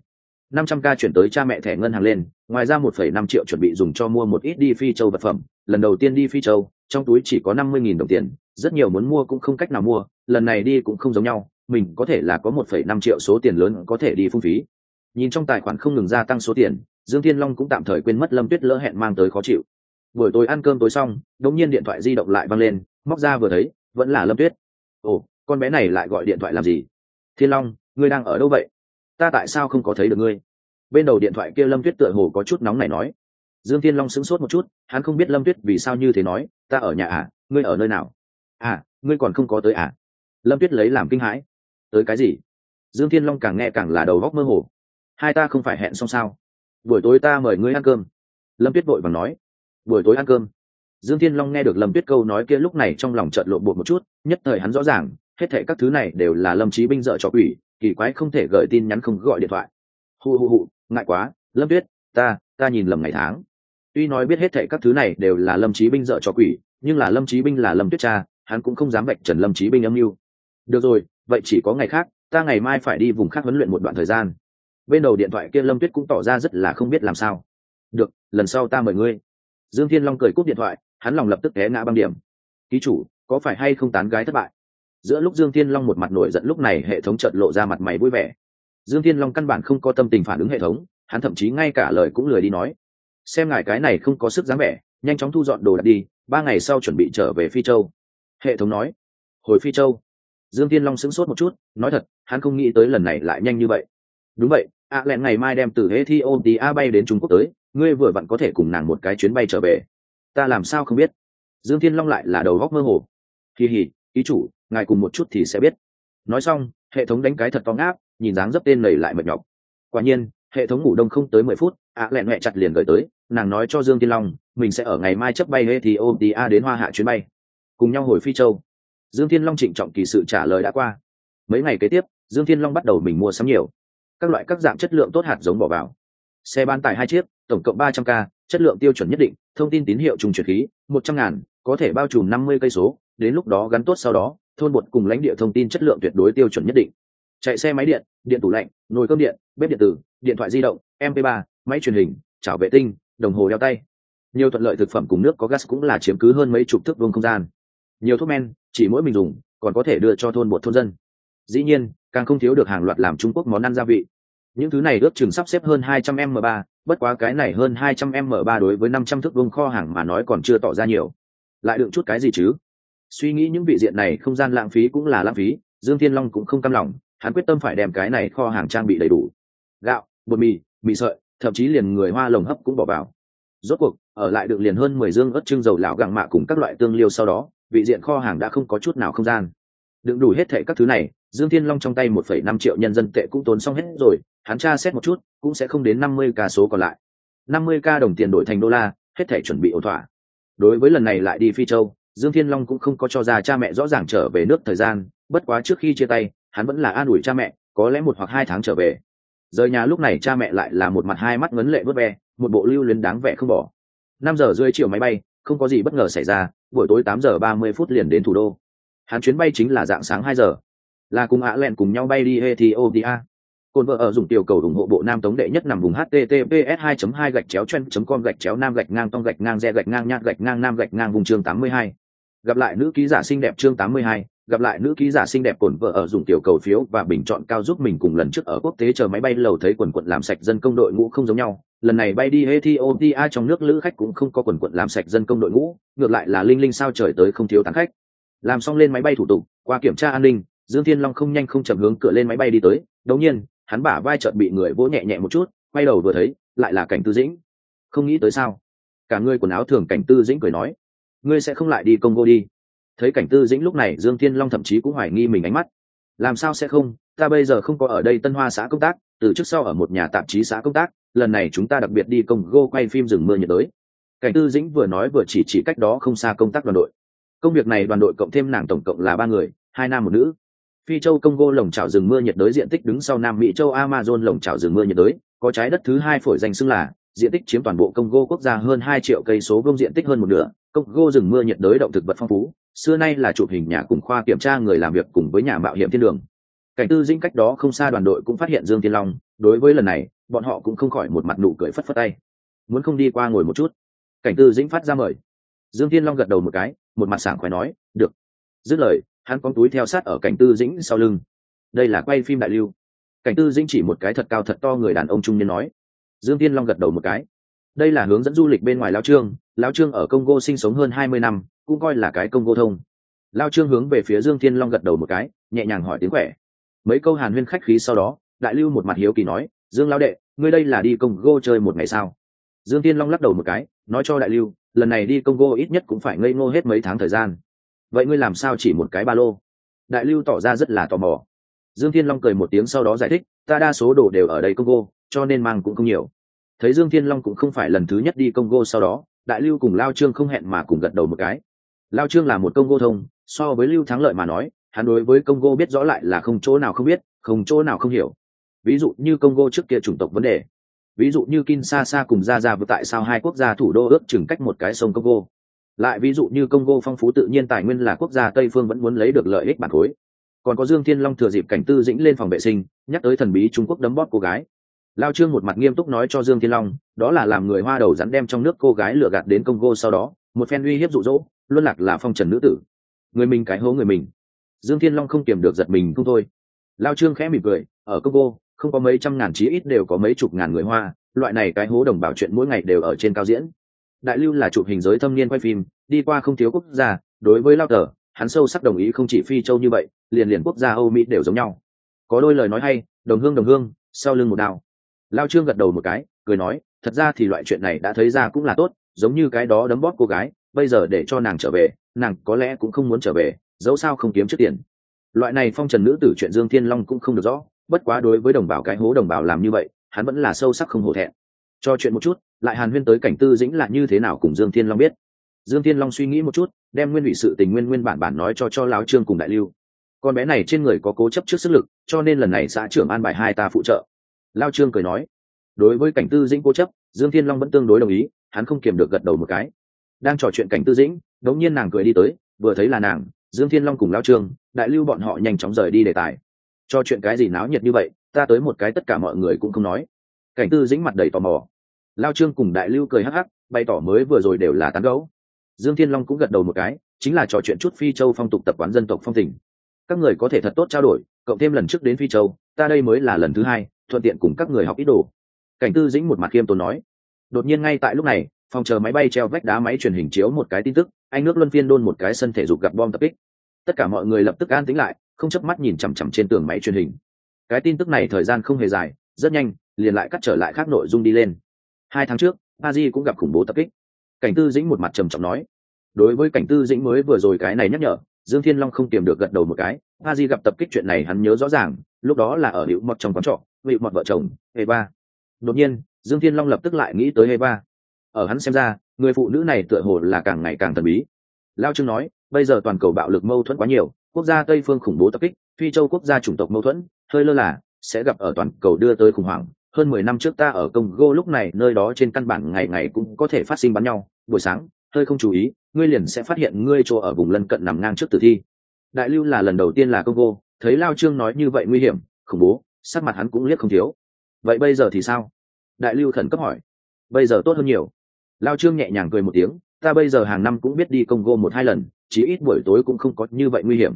năm trăm k chuyển tới cha mẹ thẻ ngân hàng lên, ngoài ra một phẩy năm triệu chuẩn bị dùng cho mua một ít đi phi châu vật phẩm. Lần đầu tiên đi phi châu, trong túi chỉ có năm mươi nghìn đồng tiền, rất nhiều muốn mua cũng không cách nào mua, lần này đi cũng không giống nhau mình có thể là có một phẩy năm triệu số tiền lớn có thể đi phung phí. Nhìn trong tài khoản không ngừng gia tăng số tiền, dương thiên long cũng tạm thời quên mất lâm tuyết lỡ hẹn mang tới khó chịu. Buổi tối ăn cơm tối xong đống nhiên điện thoại di động lại văng lên, móc ra vừa thấy, vẫn là lâm tuyết. Ồ, con bé này lại gọi điện thoại làm gì? Thiên long, ngươi đang ở đâu vậy? Ta tại sao không có thấy được ngươi? Bên đầu điện thoại kia lâm tuyết tựa hồ có chút nóng này nói. Dương thiên long sững sốt một chút, hắn không biết lâm tuyết vì sao như thế nói, ta ở nhà à? Ngươi ở nơi nào? À ngươi còn không có tới à? Lâm tuyết lấy làm kinh hãi tới cái gì? Dương thiên long càng nghe càng là đầu góc mơ hồ. Hai ta không phải hẹn xong sao? Buổi tối ta mời ngươi ăn cơm. Lâm tuyết vội và nói. Buổi tối ăn cơm. Dương thiên long nghe được lâm tuyết câu nói kia lúc này trong lòng trợn lộn bột một chút, nhất thời hắn rõ ràng, hết thệ các thứ này đều là lâm trí binh dợ cho quỷ, kỳ quái không thể gửi tin nhắn không gọi điện thoại. Hù hù hù, ngại quá, lâm tuyết, ta ta nhìn lầm ngày tháng. Tuy nói biết hết thệ các thứ này đều là lâm trí binh dợ cho quỷ, nhưng là lâm trí binh là lâm tuyết cha, hắn cũng không dám vạch trần lâm trí binh âm mưu. Được rồi vậy chỉ có ngày khác, ta ngày mai phải đi vùng khác huấn luyện một đoạn thời gian. Bên đầu điện thoại kia lâm tuyết cũng tỏ ra rất là không biết làm sao. Được, lần sau ta mời ngươi. Dương thiên long cười cúp điện thoại, hắn lòng lập tức té ngã băng điểm. Ký chủ, có phải hay không tán gái thất bại? Giữa lúc dương thiên long một mặt nổi giận lúc này hệ thống chợt lộ ra mặt mày vui vẻ. Dương thiên long căn bản không có tâm tình phản ứng hệ thống, hắn thậm chí ngay cả lời cũng lười đi nói. Xem ngài cái này không có sức dáng vẻ, nhanh chóng thu dọn đồ đạc đi, ba ngày sau chuẩn bị trở về phi châu. Hệ thống nói. Hồi phi châu dương thiên long sững sốt một chút, nói thật, hắn không nghĩ tới lần này lại nhanh như vậy. Đúng vậy a lẹn ngày mai đem từ ethiopia bay đến trung quốc tới, ngươi vừa vặn có thể cùng nàng một cái chuyến bay trở về. Ta làm sao không biết? Dương thiên long lại là đầu góc mơ hồ. Kỳ hỉ ý chủ, ngài cùng một chút thì sẽ biết. Nói xong, hệ thống đánh cái thật to ngáp, nhìn dáng dấp tên lầy lại mệt nhọc. Quả nhiên, hệ thống ngủ đông không tới mười phút, ạ lẹn mẹ chặt liền gửi tới, nàng nói cho dương tiên long, mình sẽ ở ngày mai chấp bay ethiopia đến hoa hạ chuyến bay. Cùng nhau hồi phi châu dương thiên long trịnh trọng kỳ sự trả lời đã qua. Mấy ngày kế tiếp, dương thiên long bắt đầu mình mua sắm nhiều. Các loại các dạng chất lượng tốt hạt giống bỏ vào. Xe bán tải hai chiếc, tổng cộng ba trăm k, chất lượng tiêu chuẩn nhất định, thông tin tín hiệu trùng chuyển khí, một trăm ngàn, có thể bao trùm năm mươi cây số. Đến lúc đó gắn tốt sau đó, thôn bột cùng lãnh địa thông tin chất lượng tuyệt đối tiêu chuẩn nhất định. Chạy xe máy điện điện tủ lạnh, nồi cơm điện, bếp điện tử, điện thoại di động mp 3 máy truyền hình, chảo vệ tinh, đồng hồ đeo tay. Nhiều thuận lợi thực phẩm cùng nước có gas cũng là chiếm cứ hơn mấy chục thước vuông không gian nhiều thuốc men, chỉ mỗi mình dùng, còn có thể đưa cho thôn một thôn dân. Dĩ nhiên, càng không thiếu được hàng loạt làm trung quốc món ăn gia vị. Những thứ này ước chừng sắp xếp hơn 200 m 3 bất quá cái này hơn 200 m 3 đối với 500 thước vuông kho hàng mà nói còn chưa tỏ ra nhiều. Lại đựng chút cái gì chứ? Suy nghĩ những vị diện này không gian lãng phí cũng là lãng phí, dương thiên long cũng không cam lòng, hắn quyết tâm phải đem cái này kho hàng trang bị đầy đủ. Gạo, bột mì mì sợi, thậm chí liền người hoa lồng hấp cũng bỏ vào. Rốt cuộc, ở lại được liền hơn mười dương ớt trưng dầu lão gặng mạ cùng các loại tương liêu sau đó vị diện kho hàng đã không có chút nào không gian. Đựng đủ hết thệ các thứ này, dương thiên long trong tay một phẩy năm triệu nhân dân tệ cũng tốn xong hết rồi, hắn tra xét một chút, cũng sẽ không đến năm mươi ca số còn lại. năm mươi ca đồng tiền đổi thành đô la, hết thể chuẩn bị ổn thỏa. Đối với lần này lại đi phi châu, dương thiên long cũng không có cho ra cha mẹ rõ ràng trở về nước thời gian, bất quá trước khi chia tay, hắn vẫn là an ủi cha mẹ, có lẽ một hoặc hai tháng trở về. Rời nhà lúc này cha mẹ lại là một mặt hai mắt ngấn lệ vớt ve một bộ lưu luyến đáng vẻ không bỏ. năm giờ rưỡi chiều máy bay không có gì bất ngờ xảy ra buổi tối tám giờ ba mươi phút liền đến thủ đô. Hắn chuyến bay chính là dạng sáng hai giờ. Là cùng ạ lẹn cùng nhau bay đi ethiopia. Cồn vợ ở dùng tiểu cầu ủng hộ bộ nam tống đệ nhất nằm vùng https 2 2 gạch chéo chen com gạch chéo nam gạch ngang tông gạch ngang re gạch ngang nhạc gạch ngang nam gạch ngang vùng chương 82. gặp lại nữ ký giả xinh đẹp chương 82, gặp lại nữ ký giả xinh đẹp cổn vợ ở dùng tiểu cầu phiếu và bình chọn cao giúp mình cùng lần trước ở quốc tế chờ máy bay lầu thấy quần quận làm sạch dân công đội ngũ không giống nhau. Lần này bay đi ethiopia trong nước lữ khách cũng không có quần quận làm sạch dân công đội ngũ, ngược lại là linh linh sao trời tới không thiếu tán khách. Làm xong lên máy bay thủ tục, qua kiểm tra an ninh, dương thiên long không nhanh không chậm hướng cửa lên máy bay đi tới. Đống nhiên, hắn bả vai chợt bị người vỗ nhẹ nhẹ một chút, quay đầu vừa thấy, lại là cảnh tư dĩnh. Không nghĩ tới sao? Cả người quần áo thường cảnh tư dĩnh cười nói, ngươi sẽ không lại đi công vô đi? Thấy cảnh tư dĩnh lúc này, dương thiên long thậm chí cũng hoài nghi mình ánh mắt. Làm sao sẽ không? Ta bây giờ không có ở đây tân hoa xã công tác, từ trước sau ở một nhà tạp chí xã công tác, lần này chúng ta đặc biệt đi công go quay phim rừng mưa nhiệt đới. Cảnh tư dĩnh vừa nói vừa chỉ chỉ cách đó không xa công tác đoàn đội. Công việc này đoàn đội cộng thêm nàng tổng cộng là ba người, hai nam một nữ. Phi châu congo lồng trào rừng mưa nhiệt đới diện tích đứng sau nam mỹ châu amazon lồng trào rừng mưa nhiệt đới, có trái đất thứ hai phổi danh xưng là, diện tích chiếm toàn bộ congo quốc gia hơn hai triệu cây số vương diện tích hơn một nửa congo rừng mưa nhiệt đới động thực vật phong phú, xưa nay là chụp hình nhà cùng khoa kiểm tra người làm việc cùng với nhà mạo hiểm thiên đường. Cảnh tư dĩnh cách đó không xa đoàn đội cũng phát hiện dương Thiên long, đối với lần này, bọn họ cũng không khỏi một mặt nụ cười phất phất tay. Muốn không đi qua ngồi một chút. Cảnh tư dĩnh phát ra mời. Dương Thiên long gật đầu một cái, một mặt sảng khoái nói, được. Dứt lời, hắn con túi theo sát ở cảnh tư dĩnh sau lưng. Đây là quay phim đại lưu. Cảnh tư dĩnh chỉ một cái thật cao thật to người đàn ông trung niên nói. Dương tiên long gật đầu một cái đây là hướng dẫn du lịch bên ngoài lao trương. Lao trương ở congo sinh sống hơn hai mươi năm, cũng coi là cái congo thông. Lao trương hướng về phía dương thiên long gật đầu một cái, nhẹ nhàng hỏi tiếng khỏe mấy câu hàn huyên khách khí sau đó, đại lưu một mặt hiếu kỳ nói, dương lao đệ, ngươi đây là đi congo chơi một ngày sao? Dương thiên long lắc đầu một cái, nói cho đại lưu, lần này đi congo ít nhất cũng phải ngây ngô hết mấy tháng thời gian. Vậy ngươi làm sao chỉ một cái ba lô? Đại lưu tỏ ra rất là tò mò. Dương thiên long cười một tiếng sau đó giải thích, ta đa số đồ đều ở đây congo, cho nên mang cũng không nhiều thấy dương thiên long cũng không phải lần thứ nhất đi congo sau đó, đại lưu cùng lao trương không hẹn mà cùng gật đầu một cái. Lao trương là một congo thông, so với lưu thắng lợi mà nói, hắn đối với congo biết rõ lại là không chỗ nào không biết, không chỗ nào không hiểu. Ví dụ như congo trước kia chủng tộc vấn đề. Ví dụ như kinshasa cùng ra ra vừa tại sao hai quốc gia thủ đô ước chừng cách một cái sông congo. Lại ví dụ như congo phong phú tự nhiên tài nguyên là quốc gia tây phương vẫn muốn lấy được lợi ích bản khối. Còn có dương thiên long thừa dịp cảnh tư dĩnh lên phòng vệ sinh, nhắc tới thần bí trung quốc đấm bóp cô gái lao trương một mặt nghiêm túc nói cho dương thiên long, đó là làm người hoa đầu rắn đem trong nước cô gái lừa gạt đến congo sau đó, một phen uy hiếp rụ rỗ luân lạc là phong trần nữ tử. Người mình cái hố người mình. Dương thiên long không kiềm được giật mình không thôi. Lao trương khẽ mỉm cười, ở congo, không có mấy trăm ngàn chí ít đều có mấy chục ngàn người hoa, loại này cái hố đồng bảo chuyện mỗi ngày đều ở trên cao diễn. Đại lưu là chụp hình giới thâm niên quay phim, đi qua không thiếu quốc gia, đối với lao tờ, hắn sâu sắc đồng ý không chỉ phi châu như vậy, liền liền quốc gia âu mỹ đều giống nhau. Có đôi lời nói hay, đồng hương đồng hương, sau lưng một đào lao trương gật đầu một cái, cười nói, thật ra thì loại chuyện này đã thấy ra cũng là tốt, giống như cái đó đấm bóp cô gái, bây giờ để cho nàng trở về, nàng có lẽ cũng không muốn trở về, dẫu sao không kiếm trước tiền. Loại này phong trần nữ tử chuyện dương thiên long cũng không được rõ, bất quá đối với đồng bào cái hố đồng bào làm như vậy, hắn vẫn là sâu sắc không hổ thẹn. Cho chuyện một chút, lại hàn huyên tới cảnh tư dĩnh là như thế nào cùng dương thiên long biết? Dương thiên long suy nghĩ một chút, đem nguyên ủy sự tình nguyên nguyên bản bản nói cho cho láo trương cùng đại lưu. Con bé này trên người có cố chấp trước sức lực, cho nên lần này xã trưởng an bài hai ta phụ trợ lao trương cười nói, đối với cảnh tư dĩnh cố chấp, dương thiên long vẫn tương đối đồng ý, hắn không kiềm được gật đầu một cái. Đang trò chuyện cảnh tư dĩnh, đống nhiên nàng cười đi tới, vừa thấy là nàng, dương thiên long cùng lao trương, đại lưu bọn họ nhanh chóng rời đi đề tài. Cho chuyện cái gì náo nhiệt như vậy, ta tới một cái tất cả mọi người cũng không nói. Cảnh tư dĩnh mặt đầy tò mò. Lao trương cùng đại lưu cười hắc hắc, bày tỏ mới vừa rồi đều là tán gấu dương thiên long cũng gật đầu một cái, chính là trò chuyện chút phi châu phong tục tập quán dân tộc phong tình. Các người có thể thật tốt trao đổi, cộng thêm lần trước đến phi châu, ta đây mới là lần thứ hai thuận tiện cùng các người học ít đồ. Cảnh tư dĩnh một mặt khiêm tốn nói. Đột nhiên ngay tại lúc này, phòng chờ máy bay treo vách đá máy truyền hình chiếu một cái tin tức, anh nước luân phiên đôn một cái sân thể dục gặp bom tập kích. Tất cả mọi người lập tức an tính lại, không chớp mắt nhìn chằm chằm trên tường máy truyền hình. Cái tin tức này thời gian không hề dài, rất nhanh, liền lại cắt trở lại khác nội dung đi lên. Hai tháng trước Ba di cũng gặp khủng bố tập kích. Cảnh tư dĩnh một mặt trầm trọng nói. Đối với cảnh tư dĩnh mới vừa rồi cái này nhắc nhở, dương thiên long không tìm được gật đầu một cái. Ba di gặp tập kích chuyện này hắn nhớ rõ ràng, lúc đó là ở hữu mật trong quán trọ vị mọt vợ chồng hê ba đột nhiên, dương thiên long lập tức lại nghĩ tới eva. Ở hắn xem ra, người phụ nữ này tựa hồ là càng ngày càng thần bí. Lao trương nói, bây giờ toàn cầu bạo lực mâu thuẫn quá nhiều, quốc gia tây phương khủng bố tập kích, phi châu quốc gia chủng tộc mâu thuẫn, hơi lơ là, sẽ gặp ở toàn cầu đưa tới khủng hoảng. Hơn mười năm trước ta ở Congo lúc này, nơi đó trên căn bản ngày ngày cũng có thể phát sinh bắn nhau. Buổi sáng, hơi không chú ý, ngươi liền sẽ phát hiện ngươi chỗ ở vùng lân cận nằm ngang trước tử thi. Đại lưu là lần đầu tiên là Congo, thấy lao trương nói như vậy nguy hiểm, khủng bố sắc mặt hắn cũng liếc không thiếu. Vậy bây giờ thì sao? Đại lưu khẩn cấp hỏi. Bây giờ tốt hơn nhiều. Lao trương nhẹ nhàng cười một tiếng, ta bây giờ hàng năm cũng biết đi congo một hai lần, chí ít buổi tối cũng không có như vậy nguy hiểm.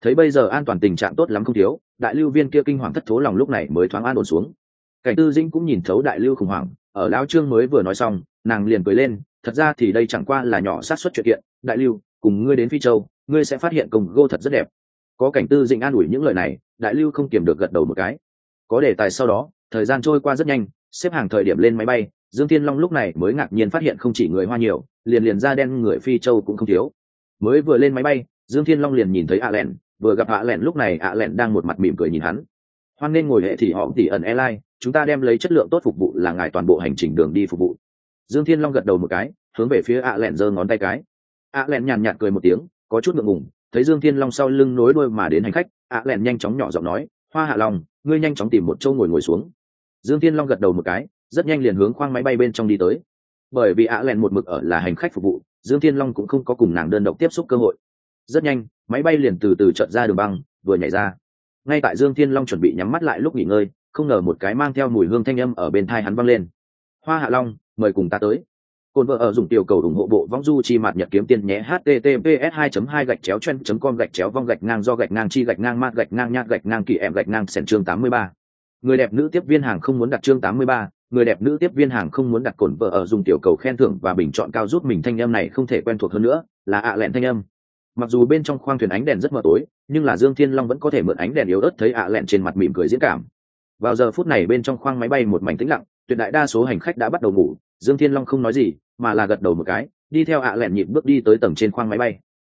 Thấy bây giờ an toàn tình trạng tốt lắm không thiếu, đại lưu viên kia kinh hoàng thất thố lòng lúc này mới thoáng an ổn xuống. Cảnh tư dinh cũng nhìn thấu đại lưu khủng hoảng, ở lao trương mới vừa nói xong, nàng liền cười lên, thật ra thì đây chẳng qua là nhỏ sát xuất chuyện kiện. Đại lưu, cùng ngươi đến phi châu, ngươi sẽ phát hiện congo thật rất đẹp. Có cảnh tư dinh an ủi những lời này, đại lưu không kiềm được gật đầu một cái có đề tài sau đó, thời gian trôi qua rất nhanh, xếp hàng thời điểm lên máy bay, dương thiên long lúc này mới ngạc nhiên phát hiện không chỉ người hoa nhiều, liền liền da đen người phi châu cũng không thiếu. Mới vừa lên máy bay, dương thiên long liền nhìn thấy ạ lẹn vừa gặp ạ lẹn lúc này ạ lẹn đang một mặt mỉm cười nhìn hắn. Hoan nên ngồi hệ thì họ tỉ ẩn airline, chúng ta đem lấy chất lượng tốt phục vụ là ngài toàn bộ hành trình đường đi phục vụ. Dương thiên long gật đầu một cái, hướng về phía ạ lẹn giơ ngón tay cái. Ạ lẹn nhàn nhạt cười một tiếng, có chút ngượng ngùng, thấy dương thiên long sau lưng nối đuôi mà đến hành khách ạ lẹn nhanh chóng nhỏ giọng nói hoa hạ long, ngươi nhanh chóng tìm một chỗ ngồi ngồi xuống. Dương thiên long gật đầu một cái, rất nhanh liền hướng khoang máy bay bên trong đi tới. Bởi vì ạ lẹn một mực ở là hành khách phục vụ, dương thiên long cũng không có cùng nàng đơn độc tiếp xúc cơ hội. Rất nhanh, máy bay liền từ từ trận ra đường băng, vừa nhảy ra. Ngay tại dương thiên long chuẩn bị nhắm mắt lại lúc nghỉ ngơi, không ngờ một cái mang theo mùi hương thanh âm ở bên thai hắn văng lên. Hoa hạ long, mời cùng ta tới. Côn vợ ở dùng tiểu cầu ủng hộ bộ vong du chi mạt nhật kiếm tiền nhé https 2 2 gạch chéo chen com gạch chéo vong gạch ngang do gạch ngang chi gạch ngang ma gạch ngang nhạt gạch ngang kỳ em gạch ngang sẻn chương 83. người đẹp nữ tiếp viên hàng không muốn đặt chương 83, người đẹp nữ tiếp viên hàng không muốn đặt cồn vợ ở dùng tiểu cầu khen thưởng và bình chọn cao giúp mình thanh âm này không thể quen thuộc hơn nữa là ạ lẹn thanh âm mặc dù bên trong khoang thuyền ánh đèn rất mờ tối nhưng là dương thiên long vẫn có thể mượn ánh đèn yếu ớt thấy ạ lẹn trên mặt mỉm cười diễn cảm vào giờ phút này bên trong khoang máy bay một mảnh tĩnh lặng tuyệt đại đa số hành khách đã bắt đầu ngủ dương thiên long không nói gì, mà là gật đầu một cái, đi theo ạ lẹn nhịp bước đi tới tầng trên khoang máy bay.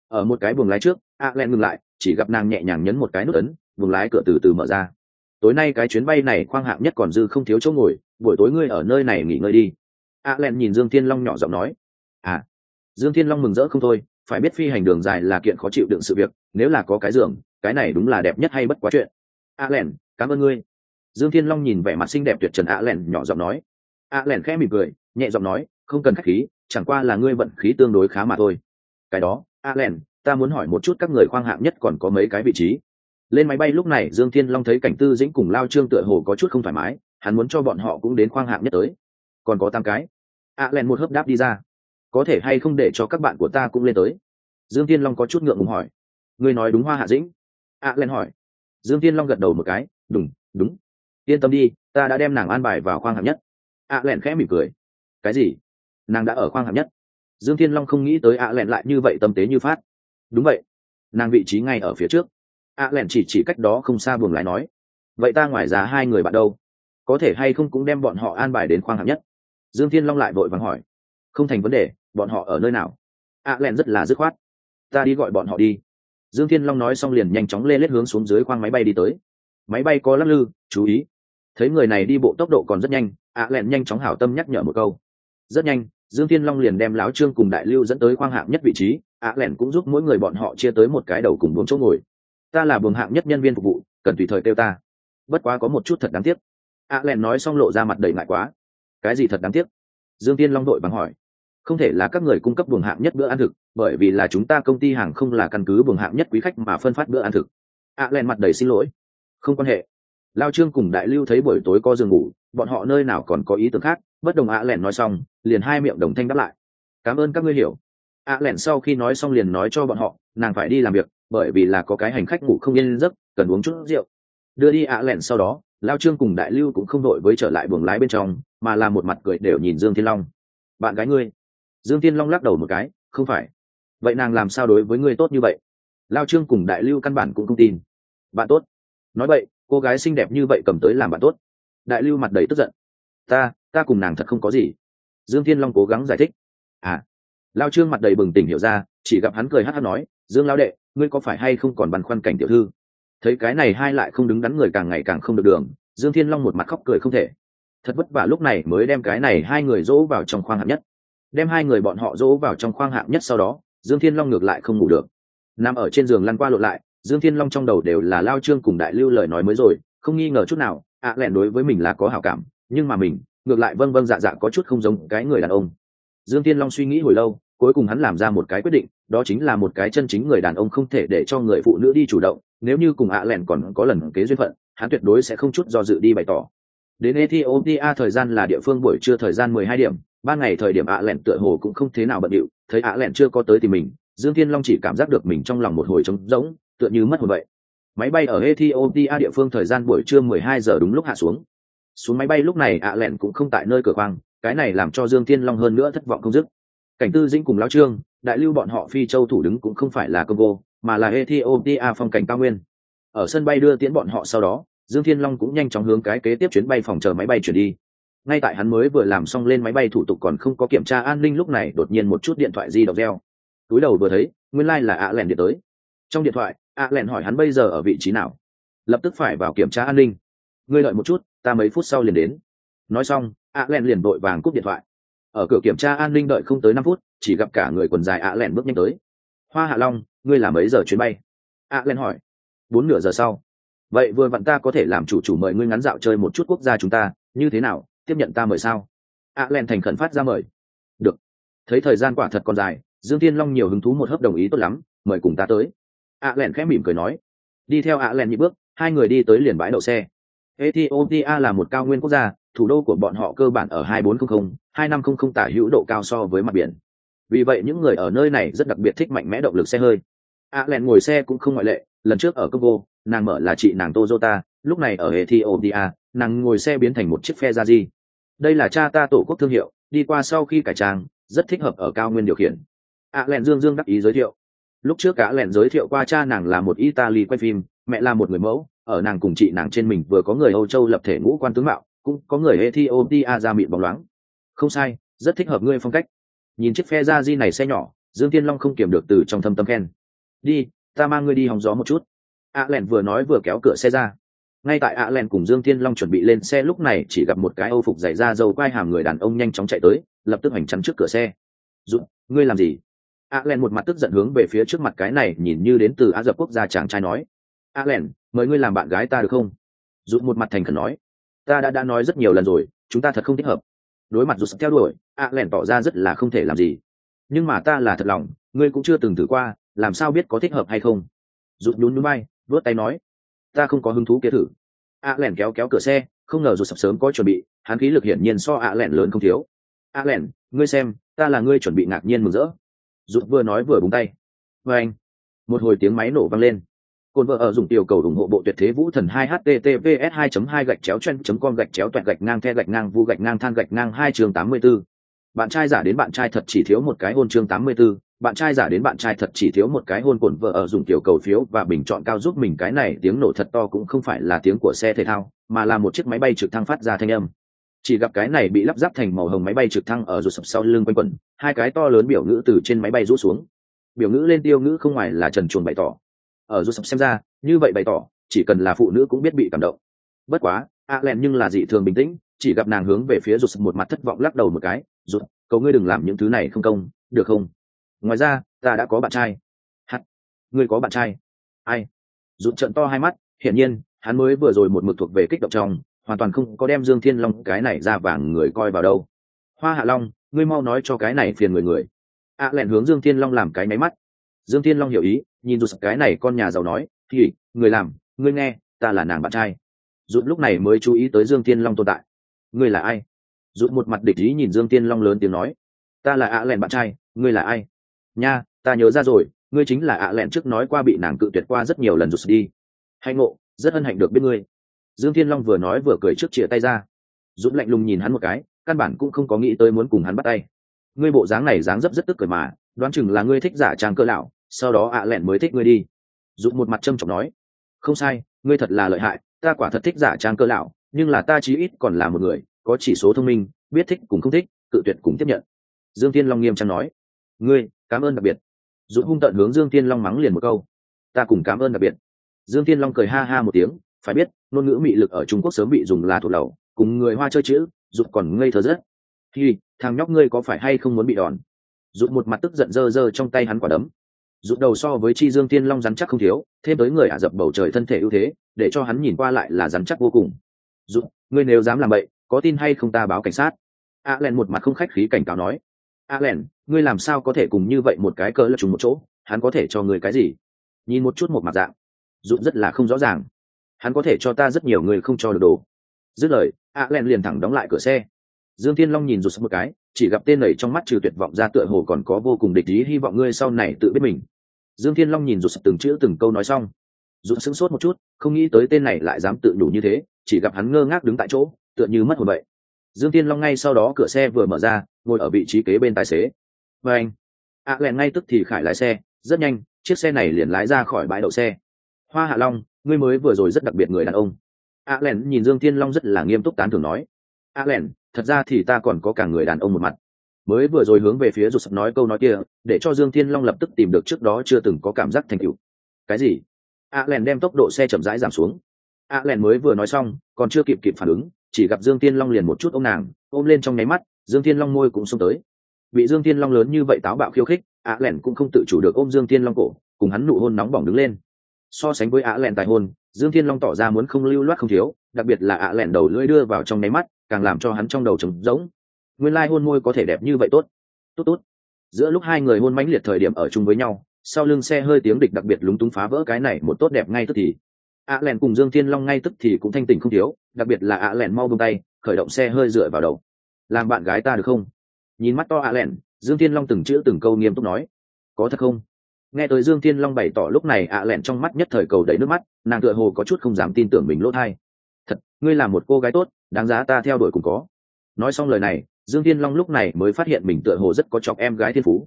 Ở một cái buồng lái trước, ạ lẹn ngừng lại, chỉ gặp nàng nhẹ nhàng nhấn một cái nút ấn, buồng lái cửa từ từ mở ra. Tối nay cái chuyến bay này khoang hạng nhất còn dư không thiếu chỗ ngồi, buổi tối ngươi ở nơi này nghỉ ngơi đi. ạ lẹn nhìn dương thiên long nhỏ giọng nói. À dương thiên long mừng rỡ không thôi, phải biết phi hành đường dài là kiện khó chịu đựng sự việc, nếu là có cái giường, cái này đúng là đẹp nhất hay bất quá chuyện. ạ lẹn, cảm ơn ngươi. Dương thiên long nhìn vẻ mặt xinh đẹp tuyệt trần ạ lẹn nhỏ giọng nói. ạ lẹn khẽ mỉm cười nhẹ giọng nói, không cần khách khí, chẳng qua là ngươi vận khí tương đối khá mà thôi. Cái đó a len ta muốn hỏi một chút các người khoang hạng nhất còn có mấy cái vị trí? Lên máy bay lúc này, dương thiên long thấy cảnh tư dĩnh cùng lao trương tựa hồ có chút không thoải mái, hắn muốn cho bọn họ cũng đến khoang hạng nhất tới. Còn có tám cái. A len một hớp đáp đi ra. Có thể hay không để cho các bạn của ta cũng lên tới? Dương thiên long có chút ngượng ngùng hỏi. Ngươi nói đúng hoa hạ dĩnh. A len hỏi. Dương thiên long gật đầu một cái. Đúng đúng. Yên tâm đi, ta đã đem nàng an bài vào khoang hạng nhất. A len khẽ mỉm cười cái gì? Nàng đã ở khoang hạng nhất. Dương thiên long không nghĩ tới ạ lẹn lại như vậy tâm tế như phát. Đúng vậy. Nàng vị trí ngay ở phía trước. Ạ lẹn chỉ chỉ cách đó không xa buồng lái nói. Vậy ta ngoài ra hai người bạn đâu? Có thể hay không cũng đem bọn họ an bài đến khoang hạng nhất? Dương thiên long lại vội vàng hỏi. Không thành vấn đề, bọn họ ở nơi nào? Ạ lẹn rất là dứt khoát. Ta đi gọi bọn họ đi. Dương thiên long nói xong liền nhanh chóng lê lết hướng xuống dưới khoang máy bay đi tới. Máy bay có lắc lư, chú ý. Thấy người này đi bộ tốc độ còn rất nhanh ạ lẹn nhanh chóng hảo tâm nhắc nhở một câu rất nhanh, dương thiên long liền đem láo trương cùng đại lưu dẫn tới khoang hạng nhất vị trí a lẻn cũng giúp mỗi người bọn họ chia tới một cái đầu cùng bốn chỗ ngồi. Ta là buồng hạng nhất nhân viên phục vụ, cần tùy thời kêu ta. Bất quá có một chút thật đáng tiếc. a lẻn nói xong lộ ra mặt đầy ngại quá. Cái gì thật đáng tiếc? Dương tiên long đội bằng hỏi. Không thể là các người cung cấp buồng hạng nhất bữa ăn thực, bởi vì là chúng ta công ty hàng không là căn cứ buồng hạng nhất quý khách mà phân phát bữa ăn thực. a lẻn mặt đầy xin lỗi. Không quan hệ. Lao trương cùng đại lưu thấy buổi tối có giường ngủ, bọn họ nơi nào còn có ý tưởng khác? Bất đồng ạ lẹn nói xong, liền hai miệng đồng thanh đáp lại. Cảm ơn các ngươi hiểu. ạ lẹn sau khi nói xong liền nói cho bọn họ, nàng phải đi làm việc, bởi vì là có cái hành khách ngủ không yên giấc, cần uống chút rượu. Đưa đi ạ lẹn sau đó, lao trương cùng đại lưu cũng không đội với trở lại buồng lái bên trong, mà là một mặt cười đều nhìn dương thiên long. Bạn gái ngươi. Dương thiên long lắc đầu một cái, không phải. Vậy nàng làm sao đối với ngươi tốt như vậy? Lao trương cùng đại lưu căn bản cũng không tin. Bạn tốt. Nói vậy, cô gái xinh đẹp như vậy cầm tới làm bạn tốt. Đại lưu mặt đầy tức giận. Ta ta cùng nàng thật không có gì. Dương thiên long cố gắng giải thích. À lao trương mặt đầy bừng tỉnh hiểu ra, chỉ gặp hắn cười hát hát nói, dương lao đệ, ngươi có phải hay không còn băn khoăn cảnh tiểu thư? Thấy cái này hai lại không đứng đắn người càng ngày càng không được đường, dương thiên long một mặt khóc cười không thể. Thật vất vả lúc này mới đem cái này hai người dỗ vào trong khoang hạng nhất. Đem hai người bọn họ dỗ vào trong khoang hạng nhất sau đó, dương thiên long ngược lại không ngủ được. Nằm ở trên giường lăn qua lộn lại, dương thiên long trong đầu đều là lao trương cùng đại lưu lời nói mới rồi, không nghi ngờ chút nào, ạ à lẹn đối với mình là có hảo cảm, nhưng mà mình ngược lại vâng vâng dạ dạ có chút không giống cái người đàn ông. Dương thiên long suy nghĩ hồi lâu, cuối cùng hắn làm ra một cái quyết định, đó chính là một cái chân chính người đàn ông không thể để cho người phụ nữ đi chủ động, nếu như cùng ạ à lẹn còn có lần kế duyên phận, hắn tuyệt đối sẽ không chút do dự đi bày tỏ. Đến ethiopia thời gian là địa phương buổi trưa thời gian mười hai điểm ban ngày thời điểm ạ à lẹn tựa hồ cũng không thế nào bận điệu, thấy ạ lẹn chưa có tới thì mình, dương thiên long chỉ cảm giác được mình trong lòng một hồi trống rỗng, tựa như mất hồn vậy. Máy bay ở ethiopia địa phương thời gian buổi trưa 12 giờ đúng lúc hạ xuống xuống máy bay lúc này ạ lẹn cũng không tại nơi cửa khoang, cái này làm cho dương thiên long hơn nữa thất vọng không dứt. Cảnh tư dĩnh cùng lao trương, đại lưu bọn họ phi châu thủ đứng cũng không phải là congo, mà là ethiopia phong cảnh cao nguyên. Ở sân bay đưa tiễn bọn họ sau đó, dương thiên long cũng nhanh chóng hướng cái kế tiếp chuyến bay phòng chờ máy bay chuyển đi. Ngay tại hắn mới vừa làm xong lên máy bay thủ tục còn không có kiểm tra an ninh lúc này, đột nhiên một chút điện thoại di động reo. Túi đầu vừa thấy, nguyên lai、like、là ạ lẹn điện tới. Trong điện thoại, ạ lẹn hỏi hắn bây giờ ở vị trí nào? Lập tức phải vào kiểm tra an ninh. Ngươi đợi một chút ta mấy phút sau liền đến. Nói xong ạ lẹn liền vội vàng cúp điện thoại. Ở cửa kiểm tra an ninh đợi không tới năm phút, chỉ gặp cả người quần dài ạ lẹn bước nhanh tới. Hoa hạ long, ngươi làm mấy giờ chuyến bay? Ạ lẹn hỏi. Bốn nửa giờ sau. Vậy vừa vặn ta có thể làm chủ chủ mời ngươi ngắn dạo chơi một chút quốc gia chúng ta, như thế nào? Tiếp nhận ta mời sao? Ạ lẹn thành khẩn phát ra mời. Được. Thấy thời gian quả thật còn dài, dương tiên long nhiều hứng thú một hớp đồng ý tốt lắm, mời cùng ta tới. Ạ len lẹn khẽ mỉm cười nói. Đi theo ạ len lẹn nhị bước, hai người đi tới liền bãi đậu xe ethiopia là một cao nguyên quốc gia thủ đô của bọn họ cơ bản ở 2400, 2500 tả hữu độ cao so với mặt biển. Vì vậy những người ở nơi này rất đặc biệt thích mạnh mẽ động lực xe hơi. A lẹn ngồi xe cũng không ngoại lệ lần trước ở congo nàng mở là chị nàng toyota lúc này ở ethiopia nàng ngồi xe biến thành một chiếc phe ra di đây là cha ta tổ quốc thương hiệu đi qua sau khi cải trang rất thích hợp ở cao nguyên điều khiển. A lẹn dương dương đắc ý giới thiệu. Lúc trước cả lẹn giới thiệu qua cha nàng là một italy quay phim mẹ là một người mẫu ở nàng cùng chị nàng trên mình vừa có người âu châu lập thể ngũ quan tướng mạo, cũng có người ethiopia da mịn bóng loáng. Không sai, rất thích hợp ngươi phong cách. Nhìn chiếc phe da di này xe nhỏ, dương tiên long không kiểm được từ trong thâm tâm khen. Đi, ta mang ngươi đi hóng gió một chút. Ạ lẹn vừa nói vừa kéo cửa xe ra. Ngay tại ạ lẹn cùng dương thiên long chuẩn bị lên xe lúc này, chỉ gặp một cái âu phục dày da dâu quai hàm người đàn ông nhanh chóng chạy tới, lập tức hành chắn trước cửa xe. Dũng ngươi làm gì? A len một mặt tức giận hướng về phía trước mặt cái này, nhìn như đến từ á dập quốc gia chàng trai nói a len mời ngươi làm bạn gái ta được không? Dụ một mặt thành khẩn nói. Ta đã đã nói rất nhiều lần rồi, chúng ta thật không thích hợp. Đối mặt rụt theo đuổi, a len tỏ ra rất là không thể làm gì. Nhưng mà ta là thật lòng, ngươi cũng chưa từng thử qua, làm sao biết có thích hợp hay không? Rụt nhún nhún bay vớt tay nói. Ta không có hứng thú kia thử. A len kéo kéo cửa xe, không ngờ rụt sập sớm có chuẩn bị, hắn khí lực hiển nhiên so a len lớn không thiếu. A len ngươi xem, ta là ngươi chuẩn bị ngạc nhiên mừng rỡ. Rụt vừa nói vừa búng tay. Vê anh một hồi tiếng máy nổ vang lên. Côn vợ ở dùng tiểu cầu ủng hộ bộ tuyệt thế vũ thần 2 https 2 2 gạch chéo chen com gạch chéo toẹt gạch ngang the gạch ngang vu gạch ngang than gạch ngang hai chương 84. bạn trai giả đến bạn trai thật chỉ thiếu một cái hôn chương 84, bạn trai giả đến bạn trai thật chỉ thiếu một cái hôn cồn vợ ở dùng tiểu cầu phiếu và bình chọn cao giúp mình cái này tiếng nổ thật to cũng không phải là tiếng của xe thể thao mà là một chiếc máy bay trực thăng phát ra thanh âm. Chỉ gặp cái này bị lắp ráp thành màu hồng máy bay trực thăng ở rụt sập sau lưng quanh quẩn hai cái to lớn biểu ngữ từ trên máy bay rũ xuống. Biểu ngữ lên tiêu ngữ không ngoài là trần chuồn bày tỏ ở dù sập xem ra, như vậy bày tỏ, chỉ cần là phụ nữ cũng biết bị cảm động. Bất quá, a len nhưng là dị thường bình tĩnh, chỉ gặp nàng hướng về phía rụt sập một mặt thất vọng lắc đầu một cái rụt cầu ngươi đừng làm những thứ này không công, được không? Ngoài ra, ta đã có bạn trai. Hắt, ngươi có bạn trai? Ai? Rụt trận to hai mắt, hiển nhiên, hắn mới vừa rồi một mực thuộc về kích động trong, hoàn toàn không có đem dương thiên long cái này ra vàng người coi vào đâu. Hoa hạ long, ngươi mau nói cho cái này phiền người người. A à lẹn hướng dương thiên long làm cái máy mắt dương thiên long hiểu ý, nhìn dù cái này con nhà giàu nói thì người làm, ngươi nghe, ta là nàng bạn trai. Dụt lúc này mới chú ý tới dương thiên long tồn tại. Ngươi là ai? Dụt một mặt địch ý nhìn dương thiên long lớn tiếng nói, ta là ạ lẹn bạn trai, ngươi là ai? Nha, ta nhớ ra rồi, ngươi chính là ạ lẹn trước nói qua bị nàng cự tuyệt qua rất nhiều lần rụt đi. Hay ngộ, rất hân hạnh được biết ngươi. Dương thiên long vừa nói vừa cười trước chia tay ra. Dũng lạnh lùng nhìn hắn một cái, căn bản cũng không có nghĩ tới muốn cùng hắn bắt tay. Ngươi bộ dáng này dáng dấp rất tức cười mà đoán chừng là ngươi thích giả trang cơ lão, sau đó ạ lẹn mới thích ngươi đi. Dũng một mặt trâm trọng nói. Không sai, ngươi thật là lợi hại, ta quả thật thích giả trang cơ lão, nhưng là ta chí ít còn là một người, có chỉ số thông minh, biết thích cùng không thích, cự tuyệt cùng tiếp nhận. Dương thiên long nghiêm trang nói. Ngươi, cảm ơn đặc biệt. Dũng hung tận hướng dương thiên long mắng liền một câu. Ta cùng cảm ơn đặc biệt. Dương thiên long cười ha ha một tiếng, phải biết, ngôn ngữ mị lực ở trung quốc sớm bị dùng là thuộc lầu cùng người hoa chơi chữ dục còn ngây thơ rất. Thì thằng nhóc ngươi có phải hay không muốn bị đòn? Rụt một mặt tức giận dơ dơ trong tay hắn quả đấm. Rụt đầu so với chi dương thiên long rắn chắc không thiếu, thêm tới người ả dập bầu trời thân thể ưu thế, để cho hắn nhìn qua lại là rắn chắc vô cùng. Rụt, ngươi nếu dám làm vậy có tin hay không ta báo cảnh sát? A len một mặt không khách khí cảnh cáo nói. A len ngươi làm sao có thể cùng như vậy một cái cỡ lật trùng một chỗ? Hắn có thể cho người cái gì? Nhìn một chút một mặt dạng. Rụt rất là không rõ ràng. Hắn có thể cho ta rất nhiều người không cho được đồ. Dứt lời, a len liền thẳng đóng lại cửa xe. Dương thiên long nhìn rụt một cái chỉ gặp tên này trong mắt trừ tuyệt vọng ra tựa hồ còn có vô cùng địch ý, hy vọng ngươi sau này tự biết mình. Dương thiên long nhìn rụt từng chữ từng câu nói xong, rụt sững sốt một chút, không nghĩ tới tên này lại dám tự đủ như thế, chỉ gặp hắn ngơ ngác đứng tại chỗ, tựa như mất hồn vậy. Dương thiên long ngay sau đó cửa xe vừa mở ra, ngồi ở vị trí kế bên tài xế. Và anh. Ạ lẹn ngay tức thì khải lái xe, rất nhanh, chiếc xe này liền lái ra khỏi bãi đậu xe. Hoa hạ long, ngươi mới vừa rồi rất đặc biệt người đàn ông. Ạ lẹn nhìn dương thiên long rất là nghiêm túc tán thưởng nói. Ạ lẹn thật ra thì ta còn có cả người đàn ông một mặt. Mới vừa rồi hướng về phía rụt nói câu nói kia, để cho dương thiên long lập tức tìm được trước đó chưa từng có cảm giác thành cựu cái gì? A len đem tốc độ xe chậm rãi giảm xuống. A len mới vừa nói xong, còn chưa kịp kịp phản ứng, chỉ gặp dương thiên long liền một chút ô m nàng, ôm lên trong nháy mắt, dương thiên long môi cũng xông tới. Bị dương thiên long lớn như vậy táo bạo khiêu khích, a len cũng không tự chủ được ôm dương thiên long cổ, cùng hắn nụ hôn nóng bỏng đứng lên. So sánh với a len tài hôn, dương thiên long tỏ ra muốn không lưu loát không thiếu, đặc biệt là a len đầu lưỡi đưa vào trong nháy mắt càng làm cho hắn trong đầu trống rỗng. Nguyên lai hôn môi có thể đẹp như vậy tốt. Tốt tốt. Giữa lúc hai người hôn mãnh liệt thời điểm ở chung với nhau, sau lưng xe hơi tiếng địch đặc biệt lúng túng phá vỡ cái này một tốt đẹp ngay tức thì. Ạ lẹn cùng dương thiên long ngay tức thì cũng thanh tỉnh không thiếu, đặc biệt là ạ lẹn mau bông tay, khởi động xe hơi dựa vào đầu. Làm bạn gái ta được không? Nhìn mắt to ạ lẹn dương thiên long từng chữ từng câu nghiêm túc nói. Có thật không? Nghe tới dương thiên long bày tỏ lúc này ạ lẹn trong mắt nhất thời cầu đầy nước mắt, nàng tựa hồ có chút không dám tin tưởng mình lỗ thai ngươi là một cô gái tốt, đáng giá ta theo đuổi cùng có. Nói xong lời này, dương thiên long lúc này mới phát hiện mình tựa hồ rất có chọc em gái thiên phú.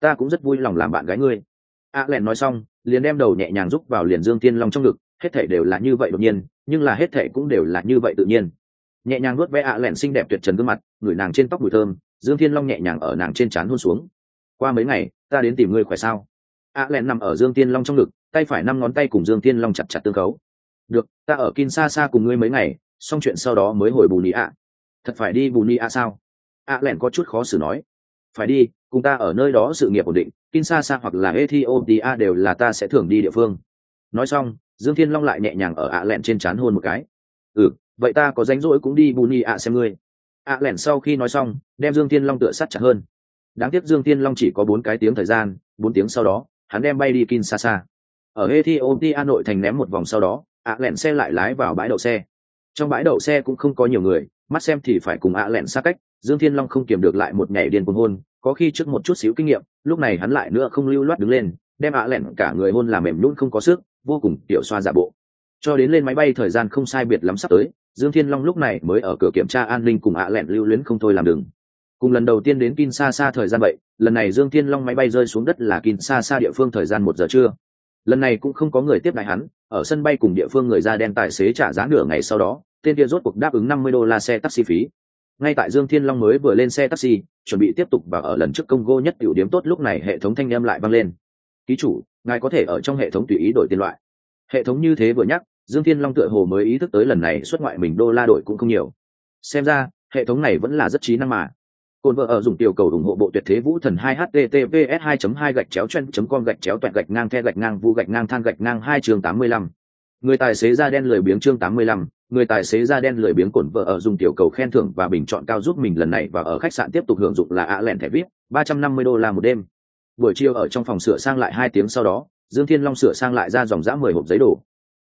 Ta cũng rất vui lòng làm bạn gái ngươi. A à nói xong, liền đem đầu nhẹ nhàng rúc vào liền dương thiên long trong ngực, hết thể đều là như vậy đột nhiên, nhưng là hết thể cũng đều là như vậy tự nhiên. Nhẹ nhàng nuốt ve ạ à xinh đẹp tuyệt trần gương mặt, ngửi nàng trên tóc mùi thơm, dương thiên long nhẹ nhàng ở nàng trên trán hôn xuống. Qua mấy ngày, ta đến tìm ngươi khỏe sao? Ạ à nằm ở dương thiên long trong ngực, tay phải năm ngón tay cùng dương thiên long chặt chặt tương khấu được, ta ở kin xa xa cùng ngươi mấy ngày, xong chuyện sau đó mới hồi bù nị ạ. Thật phải đi bù nị ạ sao? Ạ lẹn có chút khó xử nói. Phải đi, cùng ta ở nơi đó sự nghiệp ổn định, kinshasa hoặc là ethiopia đều là ta sẽ thường đi địa phương. Nói xong, dương thiên long lại nhẹ nhàng ở ạ lẹn trên c h á n hôn một cái. Ừ vậy ta có rảnh rỗi cũng đi bù ni ạ xem ngươi. Ạ lẹn sau khi nói xong, đem dương thiên long tựa sát chặt hơn. Đáng tiếc dương thiên long chỉ có bốn cái tiếng thời gian, bốn tiếng sau đó, hắn đem bay đi kinshasa. Ở ethiopia nội thành ném một vòng sau đó ạ lẹn xe lại lái vào bãi đậu xe. Trong bãi đậu xe cũng không có nhiều người, mắt xem thì phải cùng ạ lẹn xa cách, dương thiên long không kiềm được lại một nhảy điên cuồng hôn, có khi trước một chút xíu kinh nghiệm, lúc này hắn lại nữa không lưu loát đứng lên, đem ạ lẹn cả người hôn làm mềm nhún không có sức, vô cùng tiểu xoa giả bộ. Cho đến lên máy bay thời gian không sai biệt lắm sắp tới, dương thiên long lúc này mới ở cửa kiểm tra an ninh cùng ạ lẹn lưu luyến không thôi làm đường. Cùng lần đầu tiên đến kin thời gian vậy, lần này dương thiên long máy bay rơi xuống đất là kin địa phương thời gian một giờ trưa lần này cũng không có người tiếp đại hắn, ở sân bay cùng địa phương người da đen tài xế trả giá nửa ngày sau đó, tên kia rốt cuộc đáp ứng năm mươi đô la xe taxi phí. Ngay tại dương thiên long mới vừa lên xe taxi, chuẩn bị tiếp tục vào ở lần trước công gô nhất tiểu điếm tốt lúc này hệ thống thanh âm lại vang lên. Ký chủ, ngài có thể ở trong hệ thống tùy ý đổi tiền loại. Hệ thống như thế vừa nhắc, dương thiên long tựa hồ mới ý thức tới lần này xuất ngoại mình đô la đổi cũng không nhiều. Xem ra, hệ thống này vẫn là rất trí năng mà. Côn vợ ở dùng tiểu cầu ủng hộ bộ tuyệt thế vũ thần 2 https 2 2 gạch chéo chen com gạch chéo toẹt gạch ngang the gạch ngang vu gạch ngang than gạch ngang hai chương 85. người tài xế da đen lười biếng chương 85, người tài xế da đen lười biếng cổn vợ ở dùng tiểu cầu khen thưởng và bình chọn cao giúp mình lần này và ở khách sạn tiếp tục hưởng dụng là ạ lẹn thẻ vip ba trăm năm mươi đô la một đêm. Buổi chiều ở trong phòng sửa sang lại hai tiếng sau đó dương thiên long sửa sang lại ra dòng dã mười hộp giấy đồ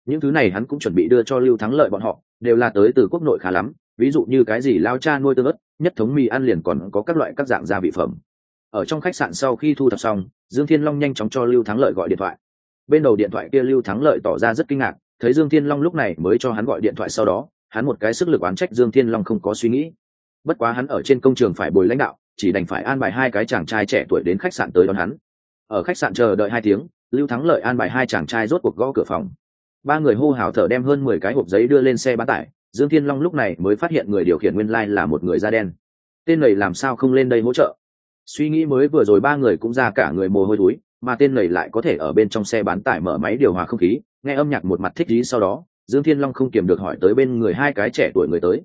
những thứ này hắn cũng chuẩn bị đưa cho lưu thắng lợi bọn họ đều là tới từ quốc nội khá lắm ví dụ như cái gì lao cha nuôi tương ớt, nhất thống mì ăn liền còn có các loại các dạng gia vị phẩm. Ở trong khách sạn sau khi thu thập xong, dương thiên long nhanh chóng cho lưu thắng lợi gọi điện thoại. Bên đầu điện thoại kia lưu thắng lợi tỏ ra rất kinh ngạc, thấy dương thiên long lúc này mới cho hắn gọi điện thoại sau đó, hắn một cái sức lực oán trách dương thiên long không có suy nghĩ. Bất quá hắn ở trên công trường phải bồi lãnh đạo, chỉ đành phải an bài hai cái chàng trai trẻ tuổi đến khách sạn tới đón hắn. Ở khách sạn chờ đợi hai tiếng, lưu thắng lợi an bài hai chàng trai rốt cuộc gõ cửa phòng. Ba người hô hào thở đem hơn mười cái hộp giấy đưa lên xe bán tải dương thiên long lúc này mới phát hiện người điều khiển nguyên lai là một người da đen. Tên này làm sao không lên đây hỗ trợ? Suy nghĩ mới vừa rồi ba người cũng ra cả người mồ hôi túi, mà tên này lại có thể ở bên trong xe bán tải mở máy điều hòa không khí, nghe âm nhạc một mặt thích lý sau đó, dương thiên long không kiềm được hỏi tới bên người hai cái trẻ tuổi người tới.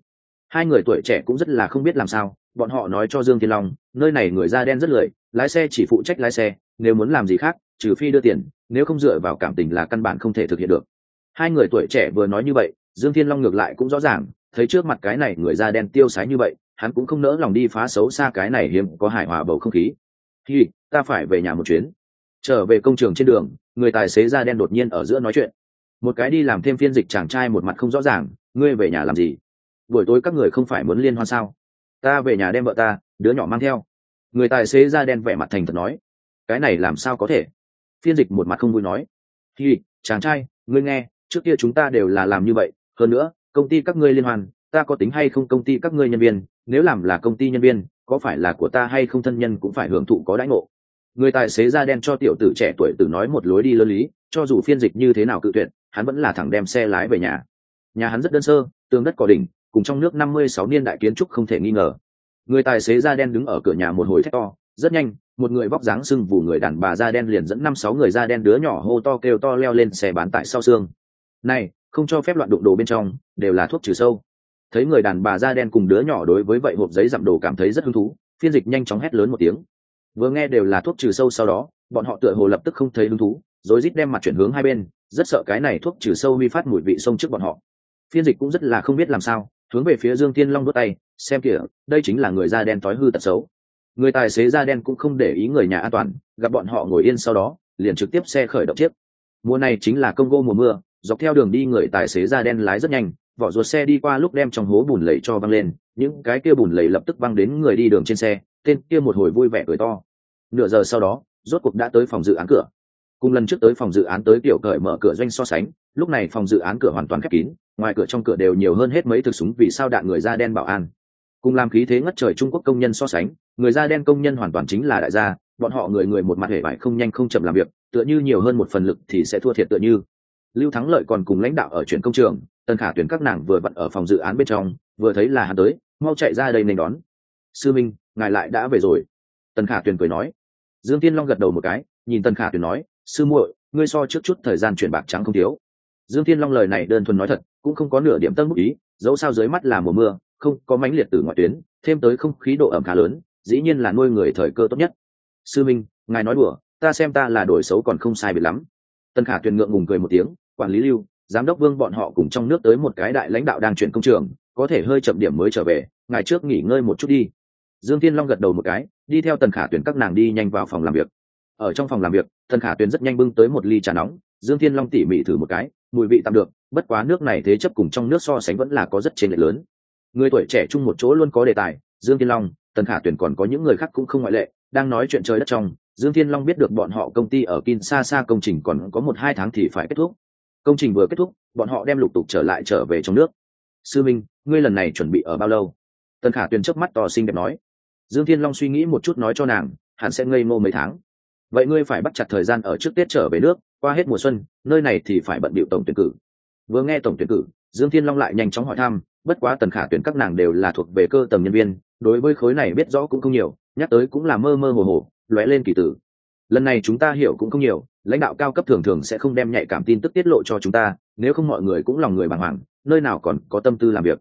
Hai người tuổi trẻ cũng rất là không biết làm sao, bọn họ nói cho dương thiên long, nơi này người da đen rất lười, lái xe chỉ phụ trách lái xe, nếu muốn làm gì khác, trừ phi đưa tiền, nếu không dựa vào cảm tình là căn bản không thể thực hiện được. Hai người tuổi trẻ vừa nói như vậy dương thiên long ngược lại cũng rõ ràng thấy trước mặt cái này người da đen tiêu sái như vậy hắn cũng không nỡ lòng đi phá xấu xa cái này hiếm có hài hòa bầu không khí. Thì, ta phải về nhà một chuyến. Trở về công trường trên đường người tài xế da đen đột nhiên ở giữa nói chuyện. Một cái đi làm thêm phiên dịch chàng trai một mặt không rõ ràng ngươi về nhà làm gì? Buổi tối các người không phải muốn liên hoan sao? Ta về nhà đem vợ ta đứa nhỏ mang theo. Người tài xế da đen vẻ mặt thành thật nói. Cái này làm sao có thể? Phiên dịch một mặt không vui nói. Thì, chàng trai ngươi nghe trước kia chúng ta đều là làm như vậy hơn nữa công ty các ngươi liên hoàn, ta có tính hay không công ty các ngươi nhân viên nếu làm là công ty nhân viên có phải là của ta hay không thân nhân cũng phải hưởng thụ có đãi ngộ. Người tài xế da đen cho tiểu tử trẻ tuổi tử nói một lối đi lơ lý cho dù phiên dịch như thế nào cự tuyệt hắn vẫn là thẳng đem xe lái về nhà. Nhà hắn rất đơn sơ tường đất cỏ đỉnh cùng trong nước năm mươi sáu niên đại kiến trúc không thể nghi ngờ. Người tài xế da đen đứng ở cửa nhà một hồi thét to rất nhanh một người vóc dáng sưng vù người đàn bà da đen liền dẫn năm sáu người da đen đứa nhỏ hô to kêu to leo lên xe bán tải sau xương. Này không cho phép loạn đụng đồ bên trong, đều là thuốc trừ sâu. Thấy người đàn bà da đen cùng đứa nhỏ đối với vậy hộp giấy dặm đồ cảm thấy rất hứng thú, phiên dịch nhanh chóng hét lớn một tiếng. Vừa nghe đều là thuốc trừ sâu sau đó, bọn họ tựa hồ lập tức không thấy hứng thú, rồi rít đem mặt chuyển hướng hai bên, rất sợ cái này thuốc trừ sâu huy phát mùi vị sông trước bọn họ. Phiên dịch cũng rất là không biết làm sao, hướng về phía dương tiên long đốt tay, xem kìa, đây chính là người da đen tối hư tật xấu. Người tài xế da đen cũng không để ý người nhà an toàn, gặp bọn họ ngồi yên sau đó, liền trực tiếp xe khởi động chiếc. Mùa này chính là công gô mùa mưa dọc theo đường đi người tài xế da đen lái rất nhanh, vỏ ruột xe đi qua lúc đem trong hố bùn lầy cho văng lên, những cái kia bùn lầy lập tức văng đến người đi đường trên xe, tên kia một hồi vui vẻ cười to. Nửa giờ sau đó, rốt cuộc đã tới phòng dự án cửa. Cùng lần trước tới phòng dự án tới tiểu cởi mở cửa doanh so sánh, lúc này phòng dự án cửa hoàn toàn khép kín, ngoài cửa trong cửa đều nhiều hơn hết mấy thực súng vì sao đạn người da đen bảo an. Cùng làm khí thế ngất trời trung quốc công nhân so sánh, người da đen công nhân hoàn toàn chính là đại gia, bọn họ người người một mặt hề vải không nhanh không chậm làm việc, tựa như nhiều hơn một phần lực thì sẽ thua thiệt tựa như lưu thắng lợi còn cùng lãnh đạo ở chuyển công trường, Tần khả tuyển các nàng vừa vặn ở phòng dự án bên trong, vừa thấy là hắn tới, mau chạy ra đây nên đón. Sư minh, ngài lại đã về rồi. Tần khả tuyển cười nói. Dương tiên long gật đầu một cái, nhìn tần khả tuyển nói, sư muội, ngươi so trước chút thời gian chuyển bạc trắng không thiếu. Dương tiên long lời này đơn thuần nói thật, cũng không có nửa điểm tân bút ý, dẫu sao dưới mắt là mùa mưa, không có mãnh liệt từ ngoại tuyến, thêm tới không khí độ ẩm khá lớn, dĩ nhiên là nuôi người thời cơ tốt nhất. Sư minh, ngài nói đùa, ta xem ta là đổi xấu còn không sai biệt lắm tần khả tuyền ngượng ngùng cười một tiếng, quản lý lưu, giám đốc vương bọn họ cùng trong nước tới một cái đại lãnh đạo đang chuyển công trường, có thể hơi chậm điểm mới trở về, ngài trước nghỉ ngơi một chút đi. Dương tiên long gật đầu một cái, đi theo tần khả Tuyền các nàng đi nhanh vào phòng làm việc. Ở trong phòng làm việc, tần khả Tuyền rất nhanh bưng tới một ly trà nóng, dương tiên long tỉ mỉ thử một cái, mùi vị tạm được, bất quá nước này thế chấp cùng trong nước so sánh vẫn là có rất trên lệ lớn. Người tuổi trẻ chung một chỗ luôn có đề tài, dương tiên long, tần khả Tuyền còn có những người khác cũng không ngoại lệ, đang nói chuyện trời đất trong dương thiên long biết được bọn họ công ty ở kinshasa công trình còn có một hai tháng thì phải kết thúc. Công trình vừa kết thúc, bọn họ đem lục tục trở lại trở về trong nước. Sư minh, ngươi lần này chuẩn bị ở bao lâu? Tần khả tuyền chớp mắt to xinh đẹp nói. Dương thiên long suy nghĩ một chút nói cho nàng hắn sẽ ngây ngô mấy tháng. Vậy ngươi phải bắt chặt thời gian ở trước tết trở về nước, qua hết mùa xuân, nơi này thì phải bận bịu tổng tuyển cử. Vừa nghe tổng tuyển cử, dương thiên long lại nhanh chóng hỏi thăm, bất quá tần khả tuyển các nàng đều là thuộc về cơ tầng nhân viên, đối với khối này biết rõ cũng không nhiều nhắc tới cũng là mơ mơ hồ hồ, lóe lên kỳ tử. Lần này chúng ta hiểu cũng không nhiều, lãnh đạo cao cấp thường thường sẽ không đem nhạy cảm tin tức tiết lộ cho chúng ta, nếu không mọi người cũng lòng người bàng hoàng, nơi nào còn có tâm tư làm việc.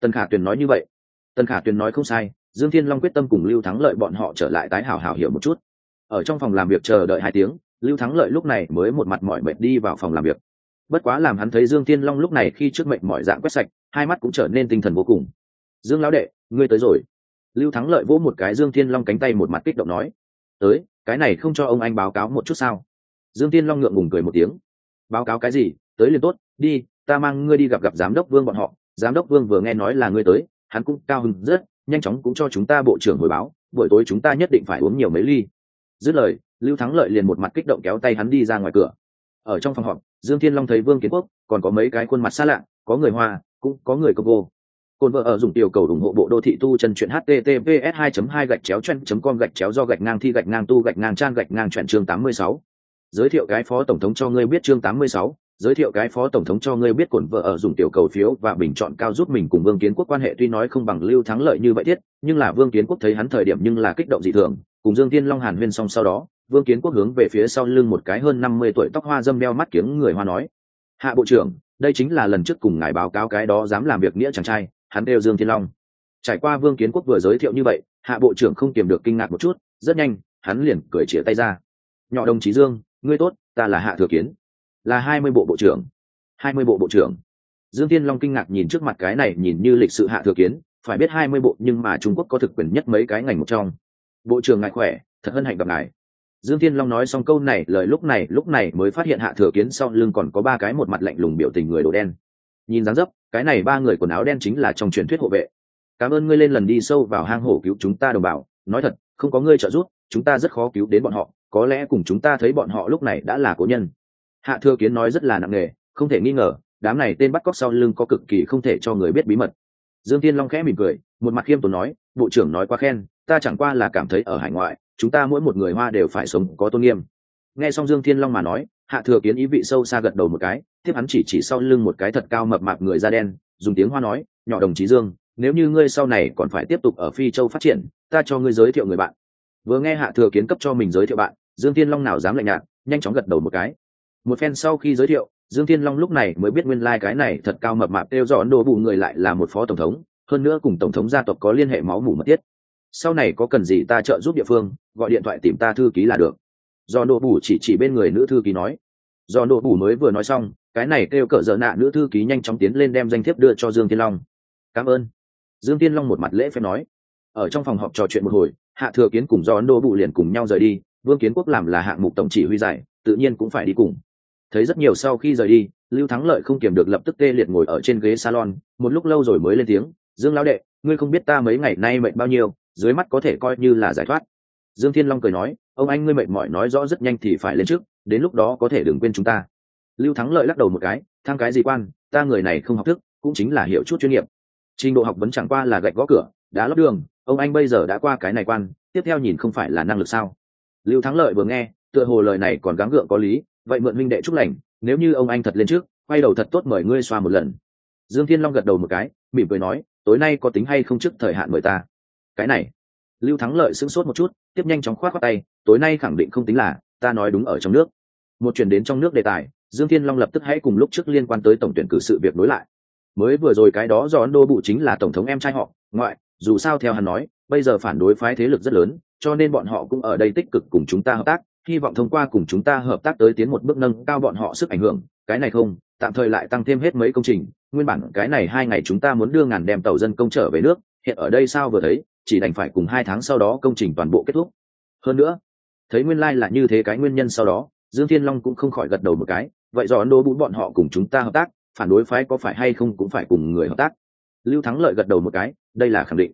Tần khả tuyền nói như vậy. Tần khả tuyền nói không sai, dương thiên long quyết tâm cùng lưu thắng lợi bọn họ trở lại tái hảo hảo hiểu một chút. Ở trong phòng làm việc chờ đợi hai tiếng, lưu thắng lợi lúc này mới một mặt mỏi mệt đi vào phòng làm việc. Bất quá làm hắn thấy dương thiên long lúc này khi trước mệnh mọi dạng quét sạch, hai mắt cũng trở nên tinh thần vô cùng. Dương lão đệ, ngươi tới rồi lưu thắng lợi vỗ một cái dương thiên long cánh tay một mặt kích động nói, tới, cái này không cho ông anh báo cáo một chút sao? Dương Thiên long ngượng ngùng cười một tiếng, báo cáo cái gì? Tới liền tốt, đi, ta mang ngươi đi gặp gặp giám đốc vương bọn họ. Giám đốc vương vừa nghe nói là ngươi tới, hắn cũng cao hứng rất, nhanh chóng cũng cho chúng ta bộ trưởng hồi báo, buổi tối chúng ta nhất định phải uống nhiều mấy ly. Dứt lời, lưu thắng lợi liền một mặt kích động kéo tay hắn đi ra ngoài cửa. Ở trong phòng họp, dương thiên long thấy vương kiến quốc, còn có mấy cái khuôn mặt xa lạ, có người hoa, cũng có người cô Côn vợ ở dùng tiểu cầu ủng hộ bộ đô thị tu chân truyện https 2 2 gạch chéo chen com gạch chéo do gạch ngang thi gạch ngang tu gạch ngang trang gạch ngang chuyện chương 86. Giới thiệu cái phó tổng thống cho ngươi biết chương 86, giới thiệu cái phó tổng thống cho ngươi biết cổn vợ ở dùng tiểu cầu phiếu và bình chọn cao giúp mình cùng Vương Kiến Quốc quan hệ tuy nói không bằng Lưu Thắng lợi như vậy thiết, nhưng là Vương Kiến Quốc thấy hắn thời điểm nhưng là kích động dị thường, cùng Dương Tiên Long Hàn Huyên xong sau đó, Vương Kiến Quốc hướng về phía sau lưng một cái hơn 50 tuổi tóc hoa dâm đeo mắt kiếng người hoa nói: "Hạ bộ trưởng, đây chính là lần trước cùng ngài báo cáo cái đó dám làm việc nghĩa chàng trai, hắn đều dương thiên long. Trải qua vương kiến quốc vừa giới thiệu như vậy, hạ bộ trưởng không kiềm được kinh ngạc một chút, rất nhanh, hắn liền cười chĩa tay ra. Nhỏ đồng chí dương, ngươi tốt, ta là hạ thừa kiến, là hai mươi bộ bộ trưởng, hai mươi bộ bộ trưởng. Dương thiên long kinh ngạc nhìn trước mặt cái này, nhìn như lịch sự hạ thừa kiến, phải biết hai mươi bộ, nhưng mà trung quốc có thực quyền nhất mấy cái ngành một trong. Bộ trưởng ngại khỏe, thật hân hạnh gặp ngài. Dương thiên long nói xong câu này, lời lúc này lúc này mới phát hiện hạ thừa kiến sau lưng còn có ba cái một mặt lạnh lùng biểu tình người đồ đen nhìn dáng dấp, cái này ba người quần áo đen chính là trong truyền thuyết hộ vệ. Cảm ơn ngươi lên lần đi sâu vào hang hổ cứu chúng ta đồng bào. Nói thật, không có ngươi trợ giúp, chúng ta rất khó cứu đến bọn họ. Có lẽ cùng chúng ta thấy bọn họ lúc này đã là cố nhân. Hạ thừa kiến nói rất là nặng nề, không thể nghi ngờ, đám này tên bắt cóc sau lưng có cực kỳ không thể cho người biết bí mật. Dương tiên long khẽ mỉm cười, một mặt khiêm tốn nói, bộ trưởng nói quá khen, ta chẳng qua là cảm thấy ở hải ngoại, chúng ta mỗi một người hoa đều phải sống có tôn nghiêm. Nghe xong dương thiên long mà nói hạ thừa kiến ý vị sâu xa gật đầu một cái, tiếp hắn chỉ chỉ sau lưng một cái thật cao mập mạp người da đen, dùng tiếng hoa nói, nhỏ đồng chí dương, nếu như ngươi sau này còn phải tiếp tục ở phi châu phát triển, ta cho ngươi giới thiệu người bạn. Vừa nghe hạ thừa kiến cấp cho mình giới thiệu bạn, dương thiên long nào dám lạnh nhạt, nhanh chóng gật đầu một cái. Một phen sau khi giới thiệu, dương thiên long lúc này mới biết nguyên lai、like、cái này thật cao mập mạp đeo do ấn độ bù người lại là một phó tổng thống, hơn nữa cùng tổng thống gia tộc có liên hệ máu mủ mật thiết. Sau này có cần gì ta trợ giúp địa phương, gọi điện thoại tìm ta thư ký là được do nộ bù chỉ chỉ bên người nữ thư ký nói. Do nộ bù mới vừa nói xong, cái này kêu cỡ dở nạ nữ thư ký nhanh chóng tiến lên đem danh thiếp đưa cho dương thiên long. Cảm ơn. Dương thiên long một mặt lễ phép nói. Ở trong phòng họp trò chuyện một hồi, hạ thừa kiến cùng do nô bù liền cùng nhau rời đi, vương kiến quốc làm là hạng mục tổng chỉ huy giải, tự nhiên cũng phải đi cùng. Thấy rất nhiều sau khi rời đi, lưu thắng lợi không kiềm được lập tức tê liệt ngồi ở trên ghế salon, một lúc lâu rồi mới lên tiếng, dương lão đệ, ngươi không biết ta mấy ngày nay mệnh bao nhiêu, dưới mắt có thể coi như là giải thoát. Dương thiên long cười nói ông anh ngươi mệt mỏi nói rõ rất nhanh thì phải lên trước, đến lúc đó có thể đừng quên chúng ta. Lưu thắng lợi lắc đầu một cái, thang cái gì quan, ta người này không học thức, cũng chính là hiểu chút chuyên nghiệp. Trình độ học vấn chẳng qua là gạch gõ cửa, đá lót đường, ông anh bây giờ đã qua cái này quan, tiếp theo nhìn không phải là năng lực sao? Lưu thắng lợi vừa nghe, tựa hồ lời này còn gắng gượng có lý, vậy mượn minh đệ chúc lành, nếu như ông anh thật lên trước, quay đầu thật tốt mời ngươi xoa một lần. Dương thiên long gật đầu một cái, mỉm cười nói, tối nay có tính hay không trước thời hạn mời ta? Cái này lưu thắng lợi sững sốt một chút, tiếp nhanh chóng khoát khoát tay, tối nay khẳng định không tính là ta nói đúng ở trong nước. Một chuyển đến trong nước đề tài, dương thiên long lập tức hãy cùng lúc trước liên quan tới tổng tuyển cử sự việc đối lại. Mới vừa rồi cái đó do ấn đô bụ chính là tổng thống em trai họ, ngoại, dù sao theo hắn nói, bây giờ phản đối phái thế lực rất lớn, cho nên bọn họ cũng ở đây tích cực cùng chúng ta hợp tác, hy vọng thông qua cùng chúng ta hợp tác tới tiến một bước nâng cao bọn họ sức ảnh hưởng. Cái này không, tạm thời lại tăng thêm hết mấy công trình, nguyên bản cái này hai ngày chúng ta muốn đưa ngàn đem tàu dân công trở về nước, hiện ở đây sao vừa thấy chỉ đành phải cùng hai tháng sau đó công trình toàn bộ kết thúc. Hơn nữa, thấy nguyên lai、like、là như thế cái nguyên nhân sau đó, dương thiên long cũng không khỏi gật đầu một cái, vậy do ấn độ bún bọn họ cùng chúng ta hợp tác, phản đối phái có phải hay không cũng phải cùng người hợp tác. Lưu thắng lợi gật đầu một cái, đây là khẳng định.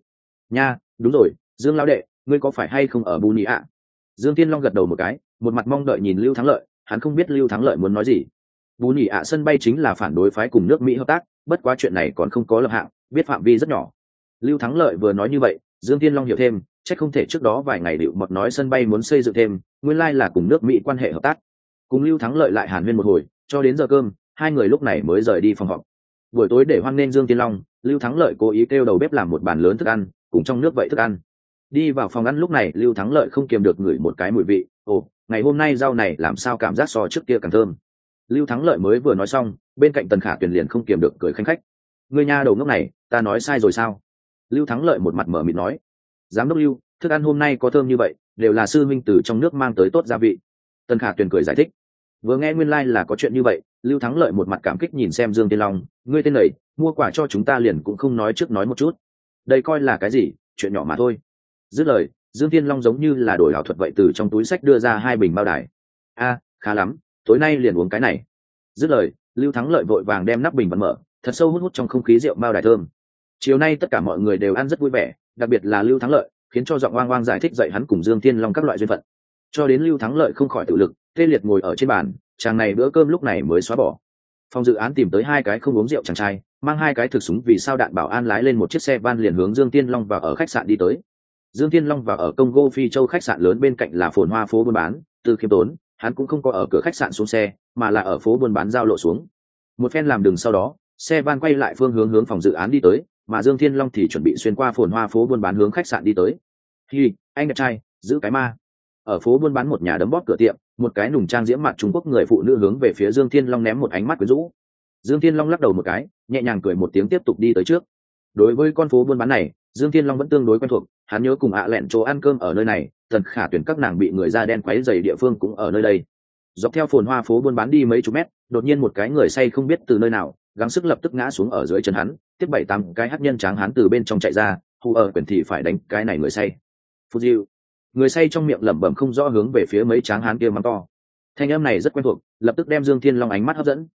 Nha, đúng rồi, dương lão đệ, ngươi có phải hay không ở bù nhị ạ? Dương thiên long gật đầu một cái, một mặt mong đợi nhìn lưu thắng lợi, hắn không biết lưu thắng lợi muốn nói gì. Bù nhị ạ sân bay chính là phản đối phái cùng nước mỹ hợp tác, bất quá chuyện này còn không có lập hạng, biết phạm vi rất nhỏ. Lưu thắng lợi vừa nói như vậy dương thiên long hiểu thêm c h ắ c không thể trước đó vài ngày điệu mật nói sân bay muốn xây dựng thêm, nguyên lai là cùng nước mỹ quan hệ hợp tác. Cùng lưu thắng lợi lại hàn huyên một hồi, cho đến giờ cơm, hai người lúc này mới rời đi phòng họp. Buổi tối để hoan nghênh dương tiên long, lưu thắng lợi cố ý kêu đầu bếp làm một bàn lớn thức ăn, cùng trong nước vậy thức ăn. Đi vào phòng ăn lúc này, lưu thắng lợi không kiềm được ngửi một cái mùi vị, ồ, ngày hôm nay rau này làm sao cảm giác so trước kia càng thơm. Lưu thắng lợi mới vừa nói xong, bên cạnh tần khả tuyển liền không kiềm được cười khanh khách. Người nhà đầu ngốc này, ta nói sai rồi sao? Lưu thắng lợi một mặt mở mịt nói, giám đốc lưu, thức ăn hôm nay có thơm như vậy, đều là sư minh từ trong nước mang tới tốt gia vị. Tần khả tuyền cười giải thích, vừa nghe nguyên lai、like、là có chuyện như vậy, lưu thắng lợi một mặt cảm kích nhìn xem dương tiên long, ngươi tên này, mua quả cho chúng ta liền cũng không nói trước nói một chút. Đây coi là cái gì, chuyện nhỏ mà thôi. Dứt lời, dương tiên long giống như là đổi ảo thuật vậy từ trong túi sách đưa ra hai bình bao đài. A, khá lắm, tối nay liền uống cái này. Dứt lời, lưu thắng lợi vội vàng đem nắp bình vẫn mở, thật sâu hút hút trong không khí rượu bao đài thơm chiều nay tất cả mọi người đều ăn rất vui vẻ, đặc biệt là lưu thắng lợi, khiến cho giọng oang oang giải thích dạy hắn cùng dương tiên long các loại duyên phận. Cho đến lưu thắng lợi không khỏi tự lực, tê liệt ngồi ở trên bàn, chàng này bữa cơm lúc này mới xóa bỏ. Phòng dự án tìm tới hai cái không uống rượu chàng trai, mang hai cái thực súng vì sao đạn bảo an lái lên một chiếc xe van liền hướng dương tiên long và ở khách sạn đi tới. Dương tiên long và ở congo phi châu khách sạn lớn bên cạnh là phồn hoa phố buôn bán từ khiêm tốn, hắn cũng không có ở cửa khách sạn xuống xe, mà là ở phố buôn bán giao lộ xuống. Một phen làm đường sau đó, xe van quay lại phương hướng hướng phòng dự án đi tới mà dương thiên long thì chuẩn bị xuyên qua phồn hoa phố buôn bán hướng khách sạn đi tới. Hi, anh đẹp trai, giữ cái ma. Ở phố buôn bán một nhà đấm bóp cửa tiệm, một cái nùng trang diễm mặt trung quốc người phụ nữ hướng về phía dương thiên long ném một ánh mắt quyến rũ. Dương thiên long lắc đầu một cái, nhẹ nhàng cười một tiếng tiếp tục đi tới trước. Đối với con phố buôn bán này, dương thiên long vẫn tương đối quen thuộc, hắn nhớ cùng ạ lẹn chỗ ăn cơm ở nơi này, tần khả tuyển các nàng bị người da đen quấy dày địa phương cũng ở nơi đây dọc theo phồn hoa phố buôn bán đi mấy chục mét, đột nhiên một cái người say không biết từ nơi nào, gắng sức lập tức ngã xuống ở dưới chân hắn, tiếp bảy tám cái hát nhân tráng hắn từ bên trong chạy ra, hù ở quyển thì phải đánh cái này người say. Phù diệu người say trong miệng lẩm bẩm không rõ hướng về phía mấy tráng hán kia mắng to. Thanh âm này rất quen thuộc, lập tức đem dương thiên long ánh mắt hấp dẫn.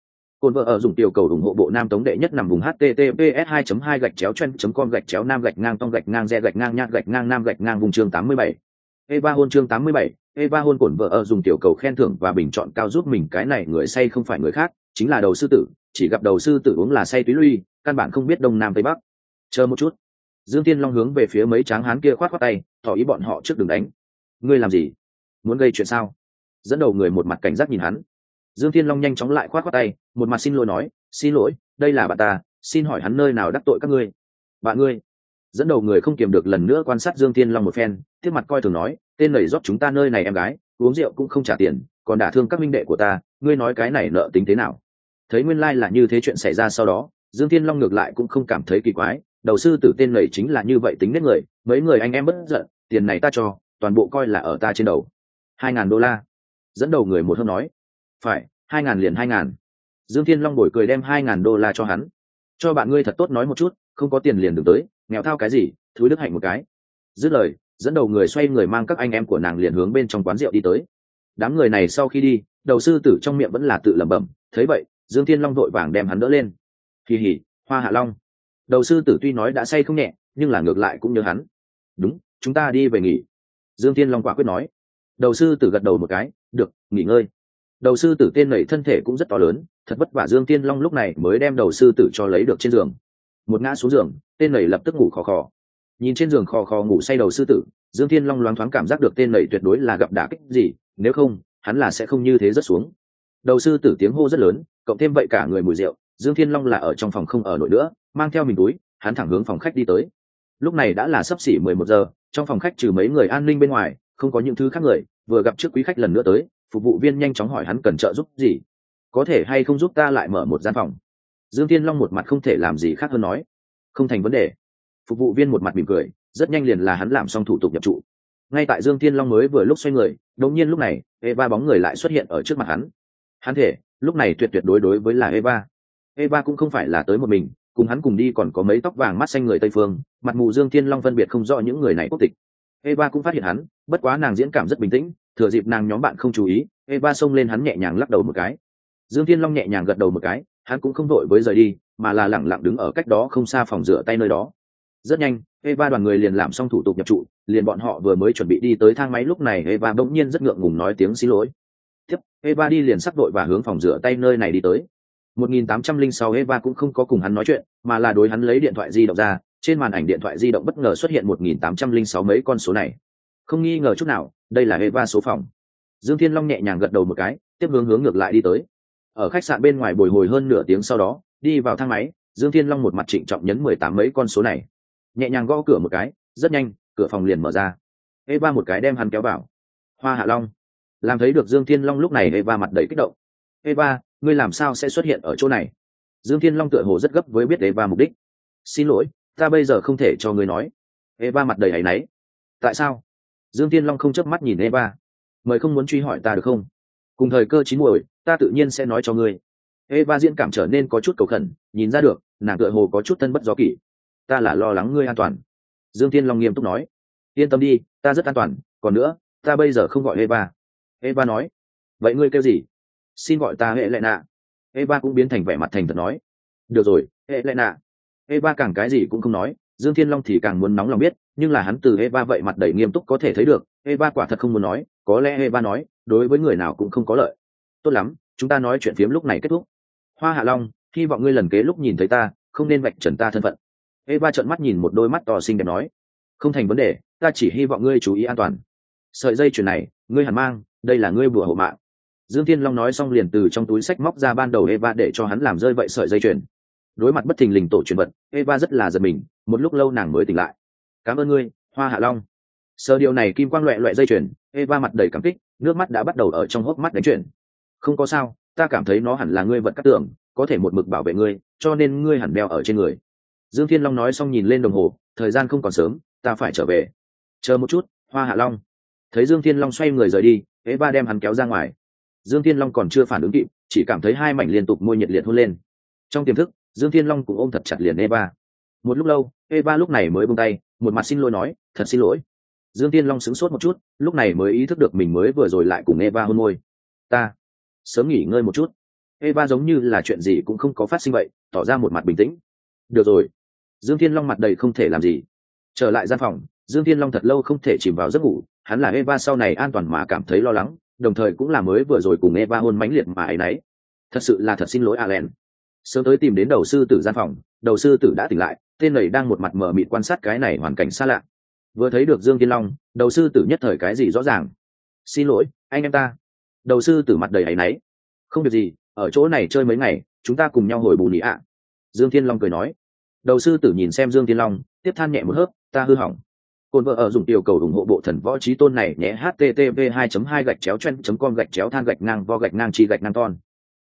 Cồn vợ ở dùng tiểu cầu ủng hộ bộ nam tống đệ nhất nằm vùng https 2 2 gạch chéo chen com gạch chéo nam gạch ngang tông gạch ngang re gạch ngang nhát gạch ngang nam gạch ngang vùng chương 87. Eva hôn chương 87, Eva hôn cổn vợ ở dùng tiểu cầu khen thưởng và bình chọn cao giúp mình cái này người say không phải người khác, chính là đầu sư tử, chỉ gặp đầu sư tử uống là say túy lui, căn bản không biết đông nam tây bắc. Chờ một chút. Dương Tiên Long hướng về phía mấy tráng hán kia khoát khoát tay, tỏ ý bọn họ trước đừng đánh. Ngươi làm gì? Muốn gây chuyện sao? Dẫn đầu người một mặt cảnh giác nhìn hắn. Dương Tiên Long nhanh chóng lại khoát khoát tay, một mặt xin lỗi nói, "Xin lỗi, đây là bạn ta, xin hỏi hắn nơi nào đắc tội các ngươi?" "Bạn ngươi?" Dẫn đầu người không kiềm được lần nữa quan sát Dương Tiên Long một phen, tiếp mặt coi thường nói, "Tên nảy rót chúng ta nơi này em gái, uống rượu cũng không trả tiền, còn đả thương các minh đệ của ta, ngươi nói cái này nợ tính thế nào?" Thấy nguyên lai là như thế chuyện xảy ra sau đó, Dương Tiên Long ngược lại cũng không cảm thấy kỳ quái, đầu sư tử tên nảy chính là như vậy tính nết người, mấy người anh em bất giận, tiền này ta cho, toàn bộ coi là ở ta trên đầu. Hai ngàn đô la. Dẫn đầu người một hôm nói, phải, hai ngàn liền hai ngàn dương thiên long bồi cười đem hai ngàn đô la cho hắn cho bạn ngươi thật tốt nói một chút không có tiền liền đừng tới nghèo thao cái gì, thứ đức hạnh một cái. Dứt lời, dẫn đầu người xoay người mang các anh em của nàng liền hướng bên trong quán rượu đi tới. Đám người này sau khi đi, đầu sư tử trong miệng vẫn là tự lẩm bẩm, thấy vậy, dương thiên long vội vàng đem hắn đỡ lên. Kỳ hỉ hoa hạ long. Đầu sư tử tuy nói đã say không nhẹ, nhưng là ngược lại cũng nhớ hắn. Đúng, chúng ta đi về nghỉ. Dương thiên long quả quyết nói. Đầu sư tử gật đầu một cái, được, nghỉ ngơi. Đầu sư tử tên nảy thân thể cũng rất to lớn, thật vất vả dương tiên long lúc này mới đem đầu sư tử cho lấy được trên giường một ngã xuống giường, tên nảy lập tức ngủ khò khò. Nhìn trên giường khò khò ngủ say đầu sư tử, dương Thiên long loáng thoáng cảm giác được tên nảy tuyệt đối là gặp đả kích gì, nếu không, hắn là sẽ không như thế rất xuống. Đầu sư tử tiếng hô rất lớn, cộng thêm vậy cả người mùi rượu, dương thiên long là ở trong phòng không ở nổi nữa, mang theo mình túi, hắn thẳng hướng phòng khách đi tới. Lúc này đã là sắp xỉ mười một giờ, trong phòng khách trừ mấy người an ninh bên ngoài, không có những thứ khác người, vừa gặp trước quý khách lần nữa tới, phục vụ viên nhanh chóng hỏi hắn cần trợ giúp gì. Có thể hay không giúp ta lại mở một gian phòng? Dương Thiên long một mặt không thể làm gì khác hơn nói, không thành vấn đề. Phục vụ viên một mặt mỉm cười, rất nhanh liền là hắn làm xong thủ tục nhập trụ. Ngay tại dương Thiên long mới vừa lúc xoay người, đột nhiên lúc này, eva bóng người lại xuất hiện ở trước mặt hắn. Hắn thể, lúc này tuyệt tuyệt đối đối với là eva. Eva cũng không phải là tới một mình, cùng hắn cùng đi còn có mấy tóc vàng mắt xanh người tây phương, mặt mù dương Thiên long phân biệt không rõ những người này quốc tịch. Eva cũng phát hiện hắn, bất quá nàng diễn cảm rất bình tĩnh, thừa dịp nàng nhóm bạn không chú ý, eva xông lên hắn nhẹ nhàng lắc đầu một cái. Dương thiên long nhẹ nhàng gật đầu một cái hắn cũng không vội với rời đi mà là lẳng lặng đứng ở cách đó không xa phòng rửa tay nơi đó rất nhanh eva đoàn người liền làm xong thủ tục nhập trụ liền bọn họ vừa mới chuẩn bị đi tới thang máy lúc này eva bỗng nhiên rất ngượng ngùng nói tiếng xin lỗi tiếp eva đi liền sắc đội và hướng phòng rửa tay nơi này đi tới 1806 Eva cũng không có cùng hắn nói chuyện, mà là đối hắn lấy điện thoại di động ra, trên màn ảnh điện thoại di động bất ngờ xuất hiện 1806 mấy con số này. Không nghi ngờ chút nào, đây là Eva số phòng. Dương Thiên Long nhẹ nhàng gật đầu một cái, tiếp hướng hướng ngược lại đi tới. Ở khách sạn bên ngoài bồi hồi hơn nửa tiếng sau đó, đi vào thang máy, Dương Thiên Long một mặt trịnh trọng nhấn 18 mấy con số này. Nhẹ nhàng gõ cửa một cái, rất nhanh, cửa phòng liền mở ra. Eva một cái đem hắn kéo vào. Hoa Hạ Long. Làm thấy được Dương Thiên Long lúc này Eva mặt đầy kích động. Eva, ngươi làm sao sẽ xuất hiện ở chỗ này? Dương Thiên Long tựa hồ rất gấp với biết Eva mục đích. Xin lỗi, ta bây giờ không thể cho ngươi nói. Eva mặt đầy áy náy. Tại sao? Dương Thiên Long không chớp mắt nhìn Eva. Mời không muốn truy hỏi ta được không? Cùng thời cơ chín muồi, ta tự nhiên sẽ nói cho ngươi. Eva diễn cảm trở nên có chút cầu khẩn, nhìn ra được, nàng tựa hồ có chút thân bất do kỷ. Ta là lo lắng ngươi an toàn. Dương Thiên Long nghiêm túc nói. Yên tâm đi, ta rất an toàn, còn nữa, ta bây giờ không gọi Eva. Eva nói. Vậy ngươi kêu gì? Xin gọi ta hệ lệ nạ. Eva cũng biến thành vẻ mặt thành thật nói. Được rồi, hệ lệ nạ. Eva càng cái gì cũng không nói, Dương Thiên Long thì càng muốn nóng lòng biết, nhưng là hắn từ Eva vậy mặt đầy nghiêm túc có thể thấy được, Eva quả thật không muốn nói, có lẽ Eva nói, đối với người nào cũng không có lợi. Tốt lắm, chúng ta nói chuyện phiếm lúc này kết thúc. Hoa Hạ Long, hy vọng ngươi lần kế lúc nhìn thấy ta, không nên vạch trần ta thân phận. Eva trợn mắt nhìn một đôi mắt to xinh đẹp nói, không thành vấn đề, ta chỉ hy vọng ngươi chú ý an toàn. Sợi dây chuyền này, ngươi hẳn mang, đây là ngươi bùa hộ mạng. Dương Thiên Long nói xong liền từ trong túi sách móc ra ban đầu Eva để cho hắn làm rơi vậy sợi dây chuyền đối mặt bất thình lình tổ truyền vật eva rất là giật mình một lúc lâu nàng mới tỉnh lại cảm ơn ngươi hoa hạ long sơ điều này kim quang loẹ loẹ dây chuyền eva mặt đầy cảm kích nước mắt đã bắt đầu ở trong hốc mắt đánh chuyển không có sao, ta cảm thấy nó hẳn là ngươi vật cắt tưởng có thể một mực bảo vệ ngươi, cho nên ngươi hẳn đeo ở trên người. Dương thiên long nói xong nhìn lên đồng hồ, thời gian không còn sớm, ta phải trở về. Chờ một chút, hoa hạ long. Thấy dương thiên long xoay người rời đi eva đem hắn kéo ra ngoài. Dương thiên long còn chưa phản ứng kịp, chỉ cảm thấy hai mảnh liên tục môi nhiệt liệt hôn lên. Trong tiềm thức, dương thiên long cũng ôm thật chặt liền eva một lúc lâu eva lúc này mới buông tay, một mặt xin lỗi nói, thật xin lỗi. Dương thiên long sững sốt một chút, lúc này mới ý thức được mình mới vừa rồi lại cùng eva hôn môi. Ta sớm nghỉ ngơi một chút eva giống như là chuyện gì cũng không có phát sinh vậy tỏ ra một mặt bình tĩnh được rồi dương thiên long mặt đầy không thể làm gì trở lại gian phòng dương thiên long thật lâu không thể chìm vào giấc ngủ hắn là eva sau này an toàn mà cảm thấy lo lắng đồng thời cũng là mới vừa rồi cùng eva hôn mãnh liệt mà ấy y thật sự là thật xin lỗi Allen. Sớm tới tìm đến đầu sư tử gian phòng, đầu sư tử đã tỉnh lại, tên này đang một mặt mờ mịt quan sát cái này hoàn cảnh xa lạ. Vừa thấy được Dương Thiên Long, đầu sư tử nhất thời cái gì rõ ràng. "Xin lỗi, anh em ta." Đầu sư tử mặt đầy áy náy. "Không việc gì, ở chỗ này chơi mấy ngày, chúng ta cùng nhau hồi bù nhỉ ạ." Dương Thiên Long cười nói. Đầu sư tử nhìn xem Dương Thiên Long, tiếp than nhẹ một hớp, "Ta hư hỏng." Côn vợ ở dùng tiểu cầu ủng hộ bộ thần võ trí tôn này nhé http 2 2 gạch chéo chen com gạch chéo than gạch ngang vo gạch ngang chi gạch ngang ton